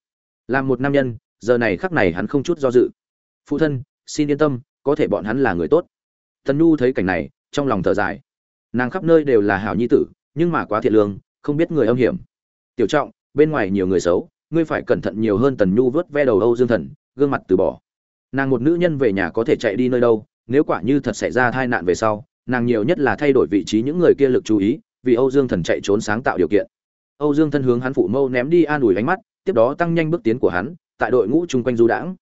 Làm một nam nhân giờ này khắc này hắn không chút do dự. Phụ thân, xin yên tâm, có thể bọn hắn là người tốt. Tần nhu thấy cảnh này, trong lòng thở dài. Nàng khắp nơi đều là hảo nhi tử, nhưng mà quá thiệt lương, không biết người âm hiểm. Tiểu trọng, bên ngoài nhiều người xấu, ngươi phải cẩn thận nhiều hơn tần nhu vớt ve đầu âu dương thần, gương mặt từ bỏ. Nàng một nữ nhân về nhà có thể chạy đi nơi đâu, nếu quả như thật xảy ra tai nạn về sau, nàng nhiều nhất là thay đổi vị trí những người kia lực chú ý, vì âu dương thần chạy trốn sáng tạo điều kiện. Âu dương thân hướng hắn phụ mâu ném đi an ủi ánh mắt, tiếp đó tăng nhanh bước tiến của hắn tại đội ngũ chung quanh du đãng.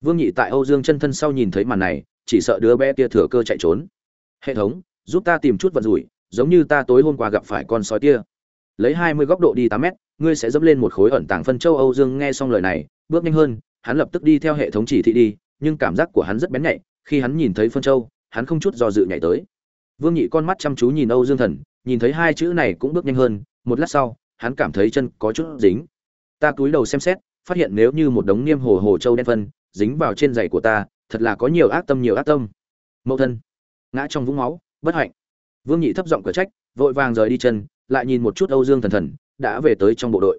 Vương nhị tại âu dương chân thân sau nhìn thấy màn này, chỉ sợ đứa bé kia thừa cơ chạy trốn. Hệ thống, giúp ta tìm chút vật rủi, giống như ta tối hôm qua gặp phải con sói kia. Lấy hai mươi góc độ đi tám mét, ngươi sẽ dẫm lên một khối ẩn tàng phân châu. Âu dương nghe xong lời này, bước nhanh hơn, hắn lập tức đi theo hệ thống chỉ thị đi, nhưng cảm giác của hắn rất bén nhạy, khi hắn nhìn thấy phân châu, hắn không chút do dự nhảy tới. Vương nhị con mắt chăm chú nhìn âu dương thần, nhìn thấy hai chữ này cũng bước nhanh hơn, một lát sau, hắn cảm thấy chân có chút dính. Ta cúi đầu xem xét phát hiện nếu như một đống niêm hồ hồ châu đen phân dính vào trên giày của ta, thật là có nhiều ác tâm, nhiều ác tâm. Mẫu thân, ngã trong vũng máu, bất hạnh. Vương nhị thấp giọng cửa trách, vội vàng rời đi chân, lại nhìn một chút âu dương thần thần, đã về tới trong bộ đội.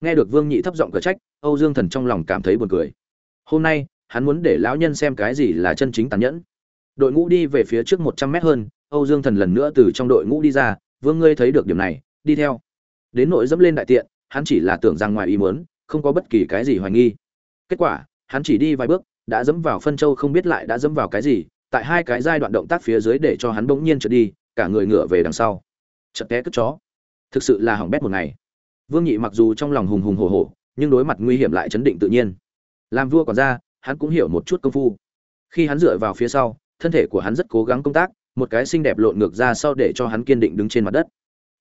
Nghe được vương nhị thấp giọng cửa trách, âu dương thần trong lòng cảm thấy buồn cười. Hôm nay, hắn muốn để lão nhân xem cái gì là chân chính tàn nhẫn. Đội ngũ đi về phía trước một trăm mét hơn, âu dương thần lần nữa từ trong đội ngũ đi ra. Vương, ngươi thấy được điểm này, đi theo. Đến nội dẫm lên đại tiện, hắn chỉ là tưởng rằng ngoài ý muốn không có bất kỳ cái gì hoài nghi. Kết quả, hắn chỉ đi vài bước, đã dẫm vào phân châu không biết lại đã dẫm vào cái gì, tại hai cái giai đoạn động tác phía dưới để cho hắn bỗng nhiên trượt đi, cả người ngựa về đằng sau. Chật té cất chó. Thực sự là hỏng bét một ngày. Vương nhị mặc dù trong lòng hùng hùng hổ hổ, nhưng đối mặt nguy hiểm lại chấn định tự nhiên. Làm vua còn ra, hắn cũng hiểu một chút công phu. Khi hắn dựa vào phía sau, thân thể của hắn rất cố gắng công tác, một cái xinh đẹp lộn ngược ra sau để cho hắn kiên định đứng trên mặt đất.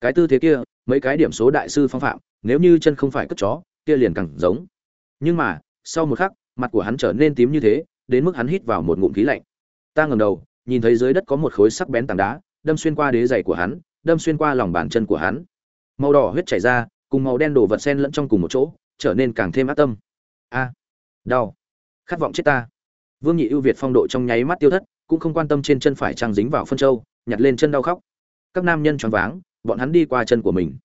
Cái tư thế kia, mấy cái điểm số đại sư phong phạm, nếu như chân không phải cất chó kia liền càng giống. Nhưng mà, sau một khắc, mặt của hắn trở nên tím như thế, đến mức hắn hít vào một ngụm khí lạnh. Ta ngẩng đầu, nhìn thấy dưới đất có một khối sắc bén tảng đá, đâm xuyên qua đế giày của hắn, đâm xuyên qua lòng bàn chân của hắn. Màu đỏ huyết chảy ra, cùng màu đen đổ vật xen lẫn trong cùng một chỗ, trở nên càng thêm ác tâm. A, đau. Khát vọng chết ta. Vương nhị ưu việt phong độ trong nháy mắt tiêu thất, cũng không quan tâm trên chân phải trang dính vào phân châu, nhặt lên chân đau khóc. Các nam nhân choáng váng, bọn hắn đi qua chân của mình.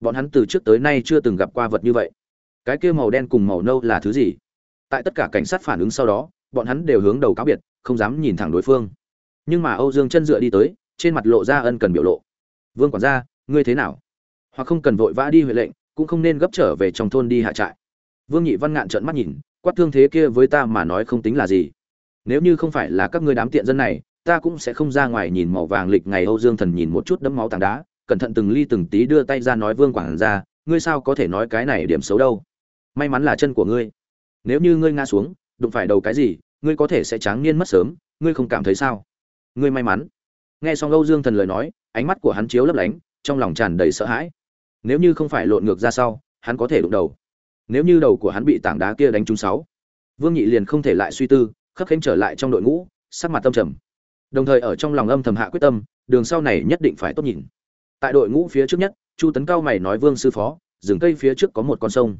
Bọn hắn từ trước tới nay chưa từng gặp qua vật như vậy cái kia màu đen cùng màu nâu là thứ gì? Tại tất cả cảnh sát phản ứng sau đó, bọn hắn đều hướng đầu cáo biệt, không dám nhìn thẳng đối phương. Nhưng mà âu dương chân dựa đi tới, trên mặt lộ ra ân cần biểu lộ. Vương quản gia, ngươi thế nào? Hoặc không cần vội vã đi huệ lệnh, cũng không nên gấp trở về trong thôn đi hạ trại. Vương nhị văn ngạn trợn mắt nhìn, quát thương thế kia với ta mà nói không tính là gì. Nếu như không phải là các ngươi đám tiện dân này, ta cũng sẽ không ra ngoài nhìn màu vàng lịch ngày âu dương thần nhìn một chút đấm máu tảng đá, cẩn thận từng ly từng tí đưa tay ra nói, vương quản gia, ngươi sao có thể nói cái này điểm xấu đâu? May mắn là chân của ngươi. Nếu như ngươi ngã xuống, đụng phải đầu cái gì, ngươi có thể sẽ tráng niên mất sớm, ngươi không cảm thấy sao? Ngươi may mắn. Nghe xong âu dương thần lời nói, ánh mắt của hắn chiếu lấp lánh, trong lòng tràn đầy sợ hãi. Nếu như không phải lộn ngược ra sau, hắn có thể đụng đầu. Nếu như đầu của hắn bị tảng đá kia đánh trúng sáu, vương nhị liền không thể lại suy tư, khấp khánh trở lại trong đội ngũ, sắc mặt tâm trầm. Đồng thời ở trong lòng âm thầm hạ quyết tâm, đường sau này nhất định phải tốt nhìn. Tại đội ngũ phía trước nhất, chu tấn cao mày nói, vương sư phó, rừng cây phía trước có một con sông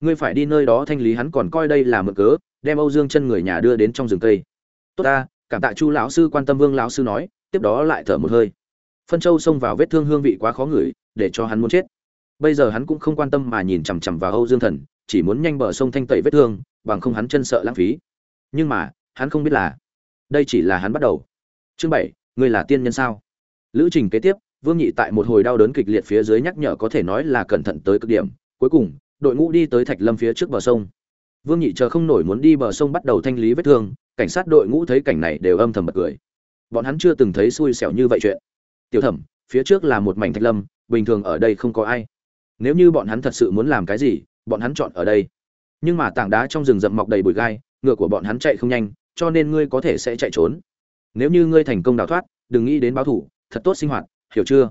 ngươi phải đi nơi đó thanh lý hắn còn coi đây là mượn cớ, đem âu dương chân người nhà đưa đến trong rừng cây. Tốt ta, cảm tạ chu lão sư quan tâm vương lão sư nói, tiếp đó lại thở một hơi. Phân châu xông vào vết thương hương vị quá khó ngửi, để cho hắn muốn chết. Bây giờ hắn cũng không quan tâm mà nhìn chằm chằm vào âu dương thần, chỉ muốn nhanh bờ sông thanh tẩy vết thương, bằng không hắn chân sợ lãng phí. Nhưng mà, hắn không biết là, đây chỉ là hắn bắt đầu. Chương bảy, ngươi là tiên nhân sao? Lữ trình kế tiếp, vương nhị tại một hồi đau đớn kịch liệt phía dưới nhắc nhở có thể nói là cẩn thận tới cực điểm. Cuối cùng đội ngũ đi tới thạch lâm phía trước bờ sông. Vương nhị chờ không nổi muốn đi bờ sông bắt đầu thanh lý vết thương, cảnh sát đội ngũ thấy cảnh này đều âm thầm bật cười. Bọn hắn chưa từng thấy xui xẻo như vậy chuyện. Tiểu thẩm, phía trước là một mảnh thạch lâm, bình thường ở đây không có ai. Nếu như bọn hắn thật sự muốn làm cái gì, bọn hắn chọn ở đây. Nhưng mà tảng đá trong rừng rậm mọc đầy bụi gai, ngựa của bọn hắn chạy không nhanh, cho nên ngươi có thể sẽ chạy trốn. Nếu như ngươi thành công đào thoát, đừng nghĩ đến báo thủ, thật tốt sinh hoạt, hiểu chưa?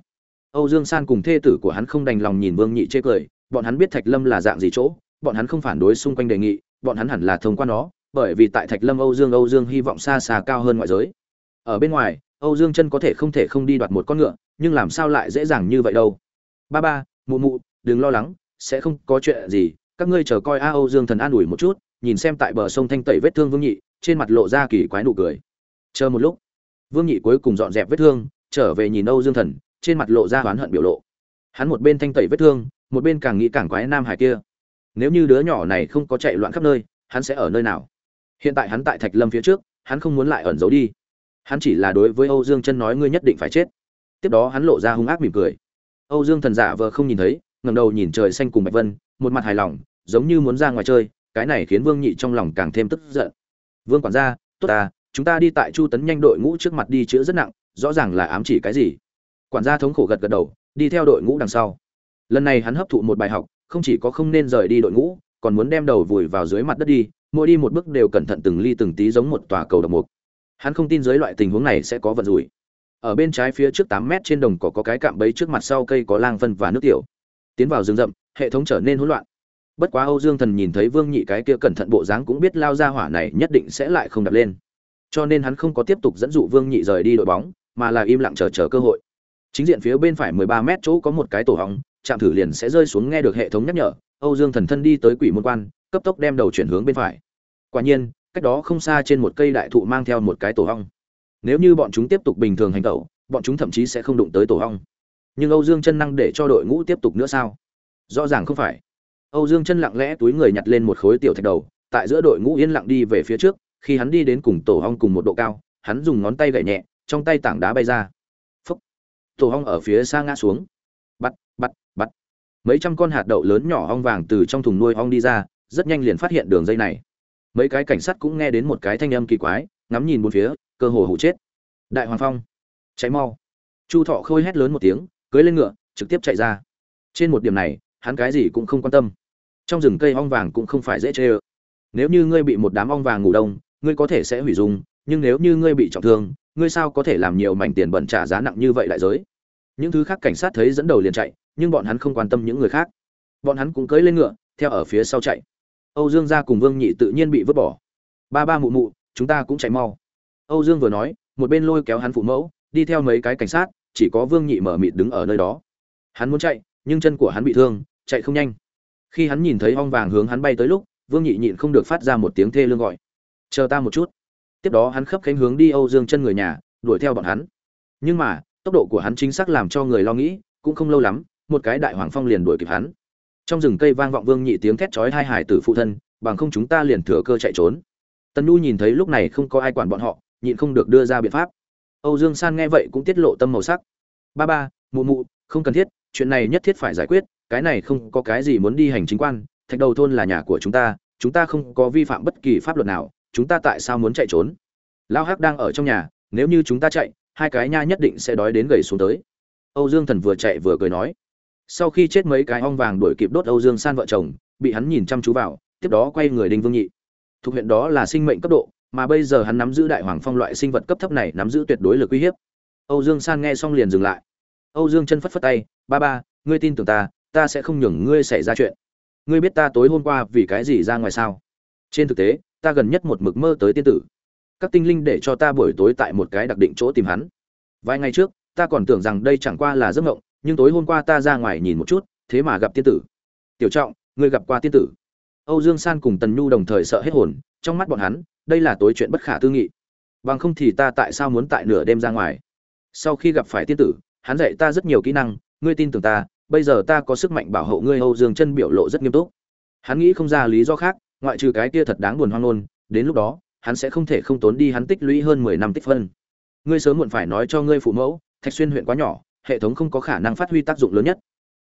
Âu dương san cùng thê tử của hắn không đành lòng nhìn vương nhị chê cười bọn hắn biết thạch lâm là dạng gì chỗ, bọn hắn không phản đối xung quanh đề nghị, bọn hắn hẳn là thông qua nó, bởi vì tại thạch lâm âu dương âu dương hy vọng xa xa cao hơn ngoại giới. Ở bên ngoài, âu dương chân có thể không thể không đi đoạt một con ngựa, nhưng làm sao lại dễ dàng như vậy đâu? Ba ba, mụ mụ, đừng lo lắng, sẽ không có chuyện gì, các ngươi chờ coi a âu dương thần an ủi một chút, nhìn xem tại bờ sông thanh tẩy vết thương vương nhị, trên mặt lộ ra kỳ quái nụ cười. Chờ một lúc. Vương nhị cuối cùng dọn dẹp vết thương, trở về nhìn âu dương thần, trên mặt lộ ra oán hận biểu lộ. Hắn một bên thanh tẩy vết thương một bên càng nghĩ càng quái nam hải kia. Nếu như đứa nhỏ này không có chạy loạn khắp nơi, hắn sẽ ở nơi nào? Hiện tại hắn tại thạch lâm phía trước, hắn không muốn lại ẩn giấu đi. Hắn chỉ là đối với âu dương chân nói ngươi nhất định phải chết. Tiếp đó hắn lộ ra hung ác mỉm cười. Âu dương thần giả vờ không nhìn thấy ngầm đầu nhìn trời xanh cùng bạch vân, một mặt hài lòng, giống như muốn ra ngoài chơi, cái này khiến vương nhị trong lòng càng thêm tức giận. Vương quản gia, tốt ta, chúng ta đi tại chu tấn nhanh đội ngũ trước mặt đi chữa rất nặng, rõ ràng là ám chỉ cái gì? Quản gia thống khổ gật gật đầu, đi theo đội ngũ đằng sau lần này hắn hấp thụ một bài học, không chỉ có không nên rời đi đội ngũ, còn muốn đem đầu vùi vào dưới mặt đất đi, mỗi đi một bước đều cẩn thận từng ly từng tí giống một tòa cầu độc mục. Hắn không tin dưới loại tình huống này sẽ có vận rủi. Ở bên trái phía trước tám mét trên đồng cỏ có cái cạm bẫy trước mặt sau cây có lang phân và nước tiểu. Tiến vào rừng rậm, hệ thống trở nên hỗn loạn. Bất quá âu dương thần nhìn thấy vương nhị cái kia cẩn thận bộ dáng cũng biết lao ra hỏa này nhất định sẽ lại không đập lên. Cho nên hắn không có tiếp tục dẫn dụ vương nhị rời đi đội bóng, mà là im lặng chờ chờ cơ hội. Chính diện phía bên phải 13 mét chỗ có một cái tổ hóng chạm thử liền sẽ rơi xuống nghe được hệ thống nhắc nhở, âu dương thần thân đi tới quỷ môn quan, cấp tốc đem đầu chuyển hướng bên phải. Quả nhiên, cách đó không xa trên một cây đại thụ mang theo một cái tổ hong nếu như bọn chúng tiếp tục bình thường hành tẩu, bọn chúng thậm chí sẽ không đụng tới tổ hong nhưng âu dương chân năng để cho đội ngũ tiếp tục nữa sao? Rõ ràng không phải. Âu dương chân lặng lẽ túi người nhặt lên một khối tiểu thạch đầu, tại giữa đội ngũ yên lặng đi về phía trước, khi hắn đi đến cùng tổ hong cùng một độ cao, hắn dùng ngón tay gậy nhẹ, trong tay tảng đá bay ra. Phúc. Tổ hong ở phía xa ngã xuống mấy trăm con hạt đậu lớn nhỏ ong vàng từ trong thùng nuôi ong đi ra, rất nhanh liền phát hiện đường dây này. Mấy cái cảnh sát cũng nghe đến một cái thanh âm kỳ quái, ngắm nhìn bốn phía, cơ hồ hụ chết. Đại hoàng phong cháy mau. Chu thọ khôi hét lớn một tiếng, cưới lên ngựa, trực tiếp chạy ra. Trên một điểm này, hắn cái gì cũng không quan tâm. Trong rừng cây ong vàng cũng không phải dễ chê ơ. Nếu như ngươi bị một đám ong vàng ngủ đông, ngươi có thể sẽ hủy dung, nhưng nếu như ngươi bị trọng thương, ngươi sao có thể làm nhiều mảnh tiền bẩn trả giá nặng như vậy đại giới? Những thứ khác cảnh sát thấy dẫn đầu liền chạy nhưng bọn hắn không quan tâm những người khác. Bọn hắn cũng cưỡi lên ngựa, theo ở phía sau chạy. Âu dương gia cùng vương nhị tự nhiên bị vứt bỏ. Ba ba mụ mụ, chúng ta cũng chạy mau. Âu dương vừa nói, một bên lôi kéo hắn phụ mẫu, đi theo mấy cái cảnh sát, chỉ có vương nhị mở mịt đứng ở nơi đó. Hắn muốn chạy, nhưng chân của hắn bị thương, chạy không nhanh. Khi hắn nhìn thấy ong vàng hướng hắn bay tới lúc, vương nhị nhịn không được phát ra một tiếng thê lương gọi. Chờ ta một chút. Tiếp đó hắn khấp cánh hướng đi âu dương chân người nhà, đuổi theo bọn hắn. Nhưng mà, tốc độ của hắn chính xác làm cho người lo nghĩ, cũng không lâu lắm một cái đại hoàng phong liền đuổi kịp hắn. Trong rừng cây vang vọng vương nhị tiếng thét chói hai hải tử phụ thân, bằng không chúng ta liền thừa cơ chạy trốn. Tần nhu nhìn thấy lúc này không có ai quản bọn họ, nhịn không được đưa ra biện pháp. Âu dương san nghe vậy cũng tiết lộ tâm màu sắc. Ba ba, mụ mụ, không cần thiết, chuyện này nhất thiết phải giải quyết, cái này không có cái gì muốn đi hành chính quan, thạch đầu thôn là nhà của chúng ta chúng ta không có vi phạm bất kỳ pháp luật nào, chúng ta tại sao muốn chạy trốn? Lao hắc đang ở trong nhà, nếu như chúng ta chạy, hai cái nha nhất định sẽ đói đến gầy xuống tới. Âu dương thần vừa chạy vừa cười nói sau khi chết mấy cái ong vàng đuổi kịp đốt âu dương san vợ chồng, bị hắn nhìn chăm chú vào, tiếp đó quay người đinh vương nhị. Thuộc huyện đó là sinh mệnh cấp độ, mà bây giờ hắn nắm giữ đại hoàng phong loại sinh vật cấp thấp này nắm giữ tuyệt đối lực uy hiếp. Âu dương san nghe xong liền dừng lại. Âu dương chân phất phất tay, ba ba, ngươi tin tưởng ta ta sẽ không nhường ngươi xảy ra chuyện. Ngươi biết ta tối hôm qua vì cái gì ra ngoài sao? Trên thực tế, ta gần nhất một mực mơ tới tiên tử. Các tinh linh để cho ta buổi tối tại một cái đặc định chỗ tìm hắn. Vài ngày trước, ta còn tưởng rằng đây chẳng qua là giấc mộng nhưng tối hôm qua ta ra ngoài nhìn một chút, thế mà gặp tiên tử. Tiểu trọng, ngươi gặp qua tiên tử? Âu dương san cùng tần nhu đồng thời sợ hết hồn, trong mắt bọn hắn, đây là tối chuyện bất khả tư nghị. Bằng không thì ta tại sao muốn tại nửa đêm ra ngoài? Sau khi gặp phải tiên tử, hắn dạy ta rất nhiều kỹ năng, ngươi tin tưởng ta, bây giờ ta có sức mạnh bảo hộ ngươi, âu dương chân biểu lộ rất nghiêm túc. Hắn nghĩ không ra lý do khác, ngoại trừ cái kia thật đáng buồn hoang nôn đến lúc đó, hắn sẽ không thể không tốn đi hắn tích lũy hơn mười năm tích phân. Ngươi sớm muộn phải nói cho ngươi phụ mẫu, thạch xuyên huyện quá nhỏ hệ thống không có khả năng phát huy tác dụng lớn nhất.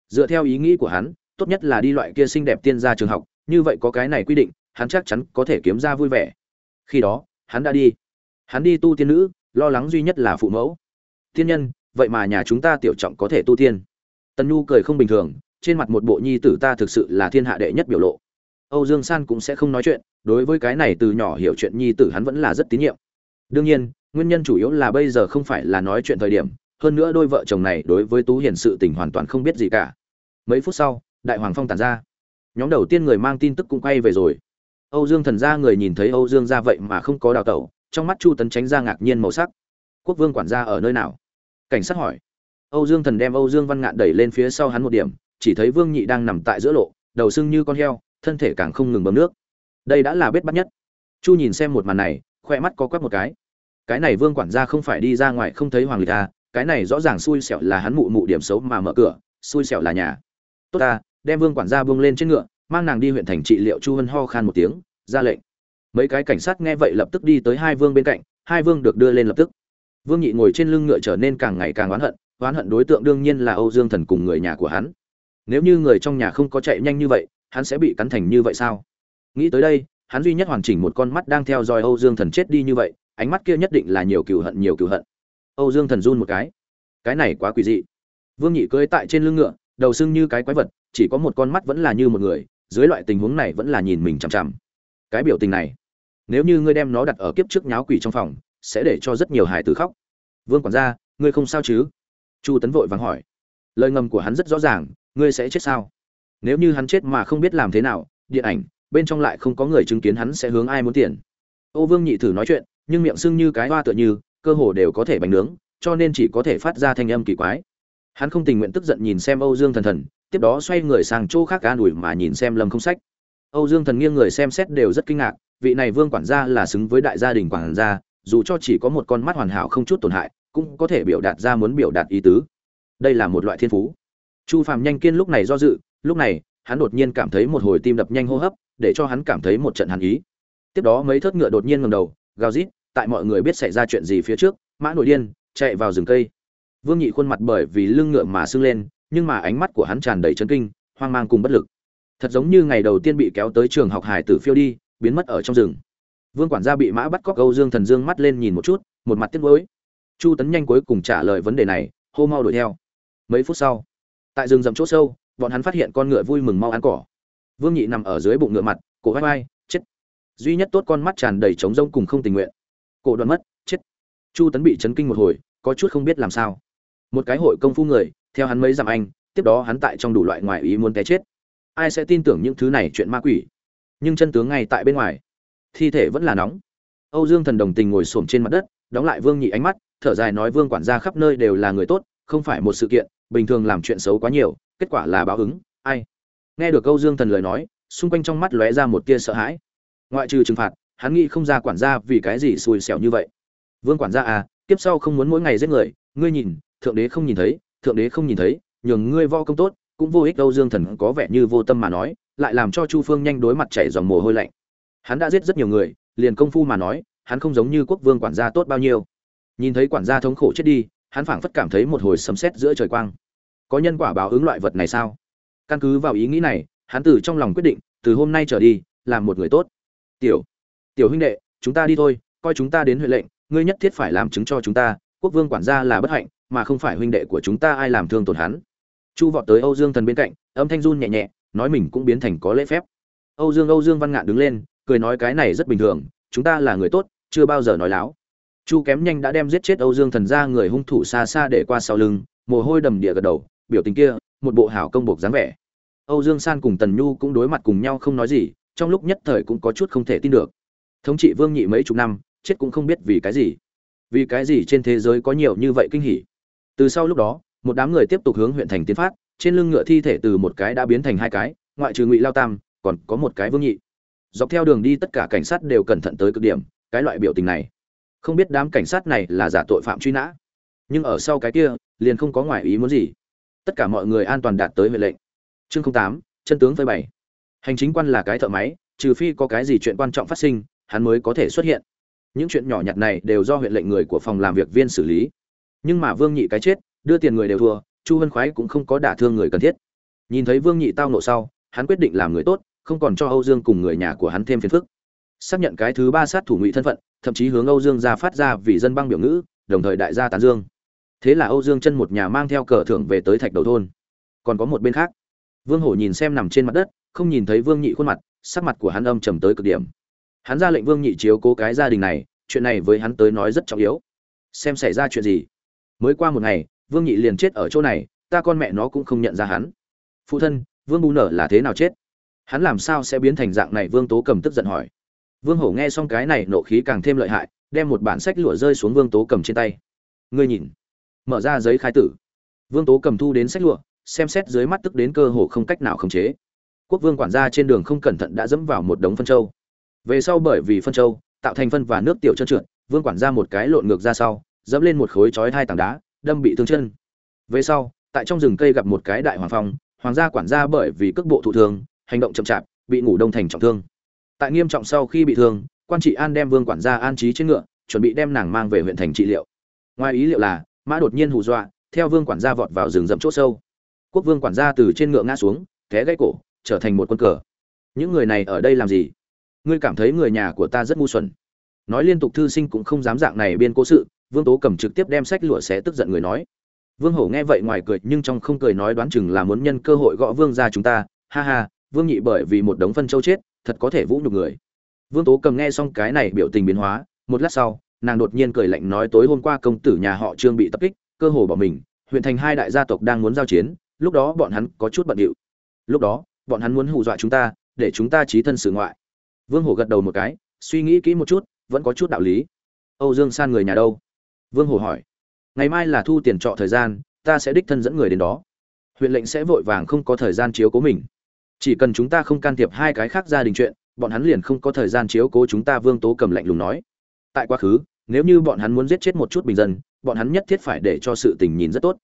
Dựa theo ý nghĩ của hắn, tốt nhất là đi loại kia xinh đẹp tiên gia trường học, như vậy có cái này quy định, hắn chắc chắn có thể kiếm ra vui vẻ. Khi đó, hắn đã đi. Hắn đi tu tiên nữ, lo lắng duy nhất là phụ mẫu. Tiên nhân, vậy mà nhà chúng ta tiểu trọng có thể tu tiên. Tần nhu cười không bình thường, trên mặt một bộ nhi tử ta thực sự là thiên hạ đệ nhất biểu lộ. Âu dương san cũng sẽ không nói chuyện, đối với cái này từ nhỏ hiểu chuyện nhi tử hắn vẫn là rất tín nhiệm. Đương nhiên, nguyên nhân chủ yếu là bây giờ không phải là nói chuyện thời điểm hơn nữa đôi vợ chồng này đối với tú hiền sự tình hoàn toàn không biết gì cả. Mấy phút sau, đại hoàng phong tàn ra. Nhóm đầu tiên người mang tin tức cũng quay về rồi. Âu dương thần gia người nhìn thấy âu dương ra vậy mà không có đào tẩu, trong mắt chu tấn tránh ra ngạc nhiên màu sắc. Quốc vương quản gia ở nơi nào? Cảnh sát hỏi. Âu dương thần đem âu dương văn ngạn đẩy lên phía sau hắn một điểm, chỉ thấy vương nhị đang nằm tại giữa lộ, đầu sưng như con heo, thân thể càng không ngừng bấm nước. Đây đã là bết bắt nhất. Chu nhìn xem một màn này khoe mắt có quắp một cái. Cái này vương quản gia không phải đi ra ngoài không thấy hoàng lịch à cái này rõ ràng xui xẻo là hắn mụ mụ điểm xấu mà mở cửa, xui xẻo là nhà. Tốt ta, đem vương quản gia buông lên trên ngựa, mang nàng đi huyện thành trị liệu chu hân ho khan một tiếng, ra lệnh. Mấy cái cảnh sát nghe vậy lập tức đi tới hai vương bên cạnh, hai vương được đưa lên lập tức. Vương nhị ngồi trên lưng ngựa trở nên càng ngày càng oán hận oán hận đối tượng đương nhiên là âu dương thần cùng người nhà của hắn. Nếu như người trong nhà không có chạy nhanh như vậy, hắn sẽ bị cắn thành như vậy sao? Nghĩ tới đây, hắn duy nhất hoàn chỉnh một con mắt đang theo dõi âu dương thần chết đi như vậy, ánh mắt kia nhất định là nhiều cừu hận, nhiều cừu hận âu dương thần run một cái. Cái này quá quỷ dị. Vương nhị cưỡi tại trên lưng ngựa, đầu sưng như cái quái vật, chỉ có một con mắt vẫn là như một người, dưới loại tình huống này vẫn là nhìn mình chằm chằm. Cái biểu tình này, nếu như ngươi đem nó đặt ở kiếp trước nháo quỷ trong phòng, sẽ để cho rất nhiều hải tử khóc. Vương quản gia, ngươi không sao chứ? Chu tấn vội vàng hỏi. Lời ngầm của hắn rất rõ ràng, ngươi sẽ chết sao? Nếu như hắn chết mà không biết làm thế nào, điện ảnh, bên trong lại không có người chứng kiến hắn sẽ hướng ai muốn tiền. Ô vương nhị thử nói chuyện, nhưng miệng sưng như cái hoa tựa như cơ hồ đều có thể bánh nướng, cho nên chỉ có thể phát ra thanh âm kỳ quái. Hắn không tình nguyện tức giận nhìn xem âu dương thần thần, tiếp đó xoay người sang chỗ khác an ủi mà nhìn xem lâm không sách. Âu dương thần nghiêng người xem xét đều rất kinh ngạc, vị này vương quản gia là xứng với đại gia đình quản gia, dù cho chỉ có một con mắt hoàn hảo không chút tổn hại, cũng có thể biểu đạt ra muốn biểu đạt ý tứ. Đây là một loại thiên phú. Chu phàm nhanh kiên lúc này do dự, lúc này, hắn đột nhiên cảm thấy một hồi tim đập nhanh hô hấp, để cho hắn cảm thấy một trận hàn ý. Tiếp đó mấy thớt ngựa đột nhiên ngầm đầu, gào rít tại mọi người biết xảy ra chuyện gì phía trước, mã nội điên chạy vào rừng cây. Vương nhị khuôn mặt bởi vì lưng ngựa mà sưng lên, nhưng mà ánh mắt của hắn tràn đầy chấn kinh, hoang mang cùng bất lực. Thật giống như ngày đầu tiên bị kéo tới trường học hải tử phiêu đi, biến mất ở trong rừng. Vương quản gia bị mã bắt cóc âu dương thần dương mắt lên nhìn một chút, một mặt tiếc gối chu tấn nhanh cuối cùng trả lời vấn đề này, hô mau đuổi theo. Mấy phút sau, tại rừng rậm chỗ sâu, bọn hắn phát hiện con ngựa vui mừng mau ăn cỏ. Vương nhị nằm ở dưới bụng ngựa mặt, cổ vai vai, chết. Duy nhất tốt con mắt tràn đầy trống rông cùng không tình nguyện cổ đoạn mất, chết. Chu tấn bị chấn kinh một hồi, có chút không biết làm sao. Một cái hội công phu người, theo hắn mấy dặm anh, tiếp đó hắn tại trong đủ loại ngoại ý muốn té chết. Ai sẽ tin tưởng những thứ này chuyện ma quỷ? Nhưng chân tướng ngay tại bên ngoài. Thi thể vẫn là nóng. Âu dương thần đồng tình ngồi xổm trên mặt đất, đóng lại vương nhị ánh mắt, thở dài nói vương quản gia khắp nơi đều là người tốt, không phải một sự kiện, bình thường làm chuyện xấu quá nhiều, kết quả là báo ứng, ai? Nghe được âu dương thần lời nói, xung quanh trong mắt lóe ra một tia sợ hãi. Ngoại trừ trừng phạt hắn nghĩ không ra quản gia vì cái gì xui xẻo như vậy. Vương quản gia à tiếp sau không muốn mỗi ngày giết người, ngươi nhìn, thượng đế không nhìn thấy, thượng đế không nhìn thấy, nhường ngươi vo công tốt, cũng vô ích đâu dương thần có vẻ như vô tâm mà nói, lại làm cho chu phương nhanh đối mặt chảy dòng mồ hôi lạnh. Hắn đã giết rất nhiều người, liền công phu mà nói, hắn không giống như quốc vương quản gia tốt bao nhiêu. Nhìn thấy quản gia thống khổ chết đi, hắn phảng phất cảm thấy một hồi sấm sét giữa trời quang. Có nhân quả báo ứng loại vật này sao? Căn cứ vào ý nghĩ này, hắn từ trong lòng quyết định, từ hôm nay trở đi, làm một người tốt. Tiểu tiểu huynh đệ, chúng ta đi thôi, coi chúng ta đến huệ lệnh, ngươi nhất thiết phải làm chứng cho chúng ta, quốc vương quản gia là bất hạnh, mà không phải huynh đệ của chúng ta ai làm thương tổn hắn. Chu vọt tới âu dương thần bên cạnh, âm thanh run nhẹ nhẹ, nói mình cũng biến thành có lễ phép. Âu dương âu dương văn ngạn đứng lên, cười nói cái này rất bình thường, chúng ta là người tốt, chưa bao giờ nói láo. Chu kém nhanh đã đem giết chết âu dương thần ra người hung thủ xa xa để qua sau lưng, mồ hôi đầm địa gật đầu, biểu tình kia, một bộ hảo công buộc dáng vẻ. Âu dương san cùng tần nhu cũng đối mặt cùng nhau không nói gì, trong lúc nhất thời cũng có chút không thể tin được thống trị vương nhị mấy chục năm, chết cũng không biết vì cái gì. Vì cái gì trên thế giới có nhiều như vậy kinh hỉ? Từ sau lúc đó, một đám người tiếp tục hướng huyện thành tiến phát, trên lưng ngựa thi thể từ một cái đã biến thành hai cái, ngoại trừ ngụy lao tam, còn có một cái vương nhị. Dọc theo đường đi tất cả cảnh sát đều cẩn thận tới cực điểm, cái loại biểu tình này. Không biết đám cảnh sát này là giả tội phạm truy nã. Nhưng ở sau cái kia, liền không có ngoại ý muốn gì. Tất cả mọi người an toàn đạt tới huyện lệnh. Chương tám, chân tướng phơi bày. Hành chính quan là cái thợ máy, trừ phi có cái gì chuyện quan trọng phát sinh hắn mới có thể xuất hiện. Những chuyện nhỏ nhặt này đều do huyện lệnh người của phòng làm việc viên xử lý. Nhưng mà vương nhị cái chết, đưa tiền người đều thua, chu vân khoái cũng không có đả thương người cần thiết. Nhìn thấy vương nhị tao nộ sau, hắn quyết định làm người tốt, không còn cho âu dương cùng người nhà của hắn thêm phiền phức. Xác nhận cái thứ ba sát thủ ngụy thân phận, thậm chí hướng âu dương ra phát ra vì dân băng biểu ngữ, đồng thời đại gia tán dương. Thế là âu dương chân một nhà mang theo cờ thưởng về tới thạch đầu thôn. Còn có một bên khác. Vương hổ nhìn xem nằm trên mặt đất, không nhìn thấy vương nhị khuôn mặt, sắc mặt của hắn âm trầm tới cực điểm hắn ra lệnh vương nhị chiếu cố cái gia đình này, chuyện này với hắn tới nói rất trọng yếu. Xem xảy ra chuyện gì. Mới qua một ngày, vương nhị liền chết ở chỗ này, ta con mẹ nó cũng không nhận ra hắn. Phụ thân, vương bù nở là thế nào chết? Hắn làm sao sẽ biến thành dạng này? Vương tố cầm tức giận hỏi. Vương hổ nghe xong cái này, nộ khí càng thêm lợi hại, đem một bản sách lụa rơi xuống vương tố cầm trên tay. Ngươi nhìn. Mở ra giấy khai tử. Vương tố cầm thu đến sách lụa, xem xét dưới mắt tức đến cơ hồ không cách nào khống chế. Quốc vương quản gia trên đường không cẩn thận đã dẫm vào một đống phân châu về sau bởi vì phân châu, tạo thành phân và nước tiểu trơn trượt, vương quản gia một cái lộn ngược ra sau, dẫm lên một khối chói hai tảng đá, đâm bị thương chân. Về sau, tại trong rừng cây gặp một cái đại hoàng phong, hoàng gia quản gia bởi vì cước bộ thụ thương, hành động chậm chạp, bị ngủ đông thành trọng thương. Tại nghiêm trọng sau khi bị thương, quan trị an đem vương quản gia an trí trên ngựa, chuẩn bị đem nàng mang về huyện thành trị liệu. Ngoài ý liệu là, mã đột nhiên hù dọa, theo vương quản gia vọt vào rừng rậm chỗ sâu. Quốc vương quản gia từ trên ngựa ngã xuống, té gãy cổ, trở thành một quân cờ. Những người này ở đây làm gì? Ngươi cảm thấy người nhà của ta rất ngu xuẩn. Nói liên tục thư sinh cũng không dám dạng này biên cố sự, vương tố cầm trực tiếp đem sách lụa xé tức giận người nói. Vương hổ nghe vậy ngoài cười, nhưng trong không cười nói đoán chừng là muốn nhân cơ hội gõ vương ra chúng ta. Ha ha, vương nhị bởi vì một đống phân châu chết, thật có thể vũ nhục người. Vương tố cầm nghe xong cái này biểu tình biến hóa, một lát sau, nàng đột nhiên cười lạnh nói tối hôm qua công tử nhà họ trương bị tập kích, cơ hồ bỏ mình, huyện thành hai đại gia tộc đang muốn giao chiến, lúc đó bọn hắn có chút bận điệu. Lúc đó, bọn hắn muốn hù dọa chúng ta, để chúng ta trí thân sự ngoại vương hổ gật đầu một cái, suy nghĩ kỹ một chút, vẫn có chút đạo lý. Âu dương san người nhà đâu? Vương hổ hỏi. Ngày mai là thu tiền trọ thời gian, ta sẽ đích thân dẫn người đến đó. Huyện lệnh sẽ vội vàng không có thời gian chiếu cố mình. Chỉ cần chúng ta không can thiệp hai cái khác gia đình chuyện, bọn hắn liền không có thời gian chiếu cố chúng ta, vương tố cầm lạnh lùng nói. Tại quá khứ, nếu như bọn hắn muốn giết chết một chút bình dân, bọn hắn nhất thiết phải để cho sự tình nhìn rất tốt.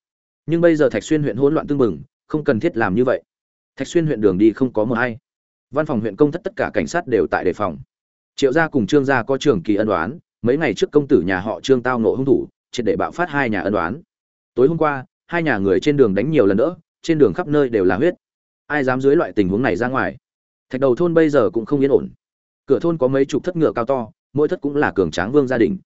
Nhưng bây giờ thạch xuyên huyện hỗn loạn tương mừng không cần thiết làm như vậy. Thạch xuyên huyện đường đi không có mờ hay văn phòng huyện công thất tất cả cảnh sát đều tại đề phòng. Triệu gia cùng trương gia có trường kỳ ân đoán mấy ngày trước công tử nhà họ trương tao nộ hung thủ, triệt để bạo phát hai nhà ân đoán tối hôm qua, hai nhà người trên đường đánh nhiều lần nữa trên đường khắp nơi đều là huyết. Ai dám dưới loại tình huống này ra ngoài? Thạch đầu thôn bây giờ cũng không yên ổn. Cửa thôn có mấy chục thất ngựa cao to, mỗi thất cũng là cường tráng vương gia đình.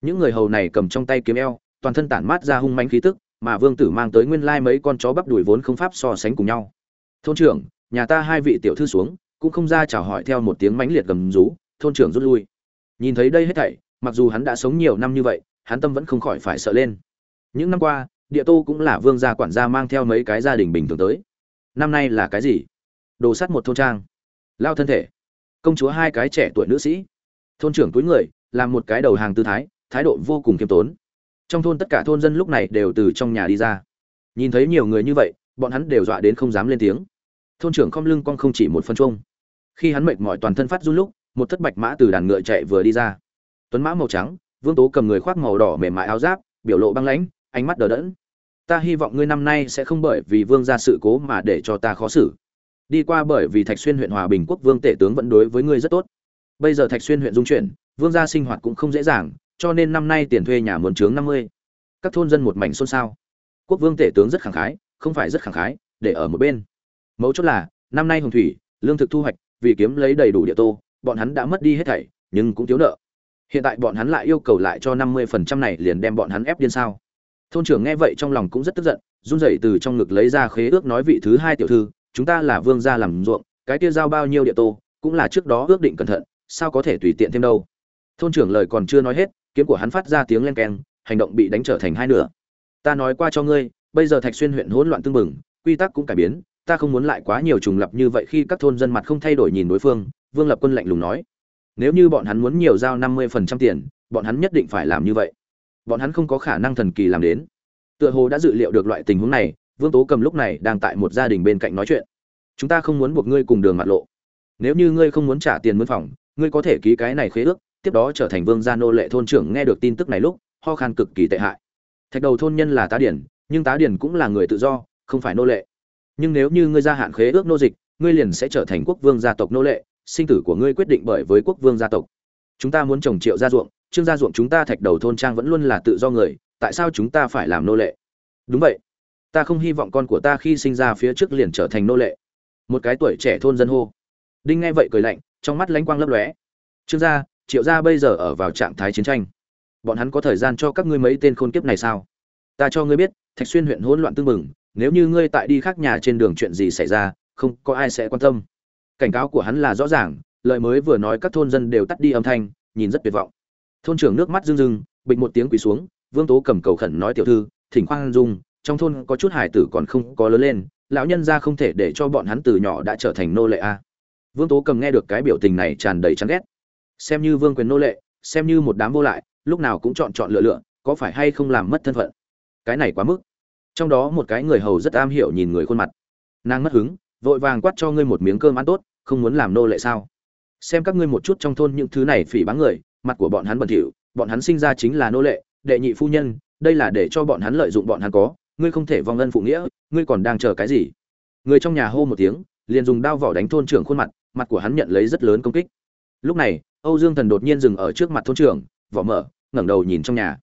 Những người hầu này cầm trong tay kiếm eo, toàn thân tản mát ra hung manh khí tức, mà vương tử mang tới nguyên lai mấy con chó bắp đuổi vốn không pháp so sánh cùng nhau. Thôn trưởng nhà ta hai vị tiểu thư xuống, cũng không ra chào hỏi theo một tiếng mãnh liệt gầm rú, thôn trưởng rút lui. Nhìn thấy đây hết thảy, mặc dù hắn đã sống nhiều năm như vậy, hắn tâm vẫn không khỏi phải sợ lên. Những năm qua, địa tô cũng là vương gia quản gia mang theo mấy cái gia đình bình thường tới. Năm nay là cái gì? Đồ sắt một thôn trang. Lao thân thể. Công chúa hai cái trẻ tuổi nữ sĩ. Thôn trưởng túi người, làm một cái đầu hàng tư thái thái độ vô cùng kiêm tốn. Trong thôn tất cả thôn dân lúc này đều từ trong nhà đi ra. Nhìn thấy nhiều người như vậy, bọn hắn đều dọa đến không dám lên tiếng thôn trưởng không lưng con không chỉ một phân chuông. Khi hắn mệt mỏi toàn thân phát run lúc, một thất bạch mã từ đàn ngựa chạy vừa đi ra. Tuấn mã màu trắng, vương tố cầm người khoác màu đỏ mềm mại áo giáp, biểu lộ băng lãnh, ánh mắt đờ đẫn. Ta hy vọng ngươi năm nay sẽ không bởi vì vương ra sự cố mà để cho ta khó xử. Đi qua bởi vì thạch xuyên huyện hòa bình quốc vương tể tướng vẫn đối với ngươi rất tốt. Bây giờ thạch xuyên huyện dung chuyển, vương gia sinh hoạt cũng không dễ dàng, cho nên năm nay tiền thuê nhà muốn trướng năm mươi. Các thôn dân một mảnh xôn xao. Quốc vương tể tướng rất khẳng khái, không phải rất khẳng khái, để ở một bên mấu chốt là, năm nay hồng thủy, lương thực thu hoạch, vì kiếm lấy đầy đủ địa tô, bọn hắn đã mất đi hết thảy, nhưng cũng thiếu nợ. Hiện tại bọn hắn lại yêu cầu lại cho năm mươi phần trăm này liền đem bọn hắn ép điên sao? Thôn trưởng nghe vậy trong lòng cũng rất tức giận, run rẩy từ trong ngực lấy ra khế ước nói vị thứ hai tiểu thư, chúng ta là vương gia làm ruộng, cái kia giao bao nhiêu địa tô, cũng là trước đó ước định cẩn thận, sao có thể tùy tiện thêm đâu? Thôn trưởng lời còn chưa nói hết, kiếm của hắn phát ra tiếng len keng, hành động bị đánh trở thành hai nửa. Ta nói qua cho ngươi, bây giờ thạch xuyên huyện hỗn loạn tương bừng, quy tắc cũng cải biến ta không muốn lại quá nhiều trùng lập như vậy khi các thôn dân mặt không thay đổi nhìn đối phương, vương lập quân lạnh lùng nói. Nếu như bọn hắn muốn nhiều giao năm mươi phần trăm tiền, bọn hắn nhất định phải làm như vậy. Bọn hắn không có khả năng thần kỳ làm đến. Tựa hồ đã dự liệu được loại tình huống này, vương tố cầm lúc này đang tại một gia đình bên cạnh nói chuyện. Chúng ta không muốn buộc ngươi cùng đường mặt lộ. Nếu như ngươi không muốn trả tiền mướn phòng, ngươi có thể ký cái này khế ước, tiếp đó trở thành vương gia nô lệ thôn trưởng nghe được tin tức này lúc, ho khan cực kỳ tệ hại. Thạch đầu thôn nhân là tá điển, nhưng tá điển cũng là người tự do, không phải nô lệ nhưng nếu như ngươi gia hạn khế ước nô dịch, ngươi liền sẽ trở thành quốc vương gia tộc nô lệ, sinh tử của ngươi quyết định bởi với quốc vương gia tộc. Chúng ta muốn trồng triệu gia ruộng, trương gia ruộng chúng ta thạch đầu thôn trang vẫn luôn là tự do người, tại sao chúng ta phải làm nô lệ? Đúng vậy. Ta không hy vọng con của ta khi sinh ra phía trước liền trở thành nô lệ. Một cái tuổi trẻ thôn dân hô. Đinh nghe vậy cười lạnh, trong mắt lánh quang lấp lóe. Trương gia, triệu gia bây giờ ở vào trạng thái chiến tranh. Bọn hắn có thời gian cho các ngươi mấy tên khôn kiếp này sao? Ta cho ngươi biết, thạch xuyên huyện hỗn loạn tương mừng nếu như ngươi tại đi khác nhà trên đường chuyện gì xảy ra, không có ai sẽ quan tâm. Cảnh cáo của hắn là rõ ràng, lời mới vừa nói các thôn dân đều tắt đi âm thanh, nhìn rất tuyệt vọng. Thôn trưởng nước mắt rưng rưng, bịch một tiếng quỳ xuống, vương tố cầm cầu khẩn nói tiểu thư, thỉnh khoan dung, trong thôn có chút hải tử còn không có lớn lên, lão nhân ra không thể để cho bọn hắn từ nhỏ đã trở thành nô lệ a. Vương tố cầm nghe được cái biểu tình này tràn đầy chán ghét. Xem như vương quyền nô lệ, xem như một đám vô lại, lúc nào cũng chọn chọn lựa lựa, có phải hay không làm mất thân phận? Cái này quá mức trong đó một cái người hầu rất am hiểu nhìn người khuôn mặt. Nàng mất hứng, vội vàng quát cho ngươi một miếng cơm ăn tốt, không muốn làm nô lệ sao? Xem các ngươi một chút trong thôn những thứ này phỉ báng người, mặt của bọn hắn bẩn thỉu, bọn hắn sinh ra chính là nô lệ, đệ nhị phu nhân, đây là để cho bọn hắn lợi dụng bọn hắn có, ngươi không thể vong ân phụ nghĩa, ngươi còn đang chờ cái gì? Người trong nhà hô một tiếng, liền dùng đao vỏ đánh thôn trưởng khuôn mặt mặt của hắn nhận lấy rất lớn công kích. Lúc này, âu dương thần đột nhiên dừng ở trước mặt thôn trưởng, vỏ mở, ngẩng đầu nhìn trong nhà.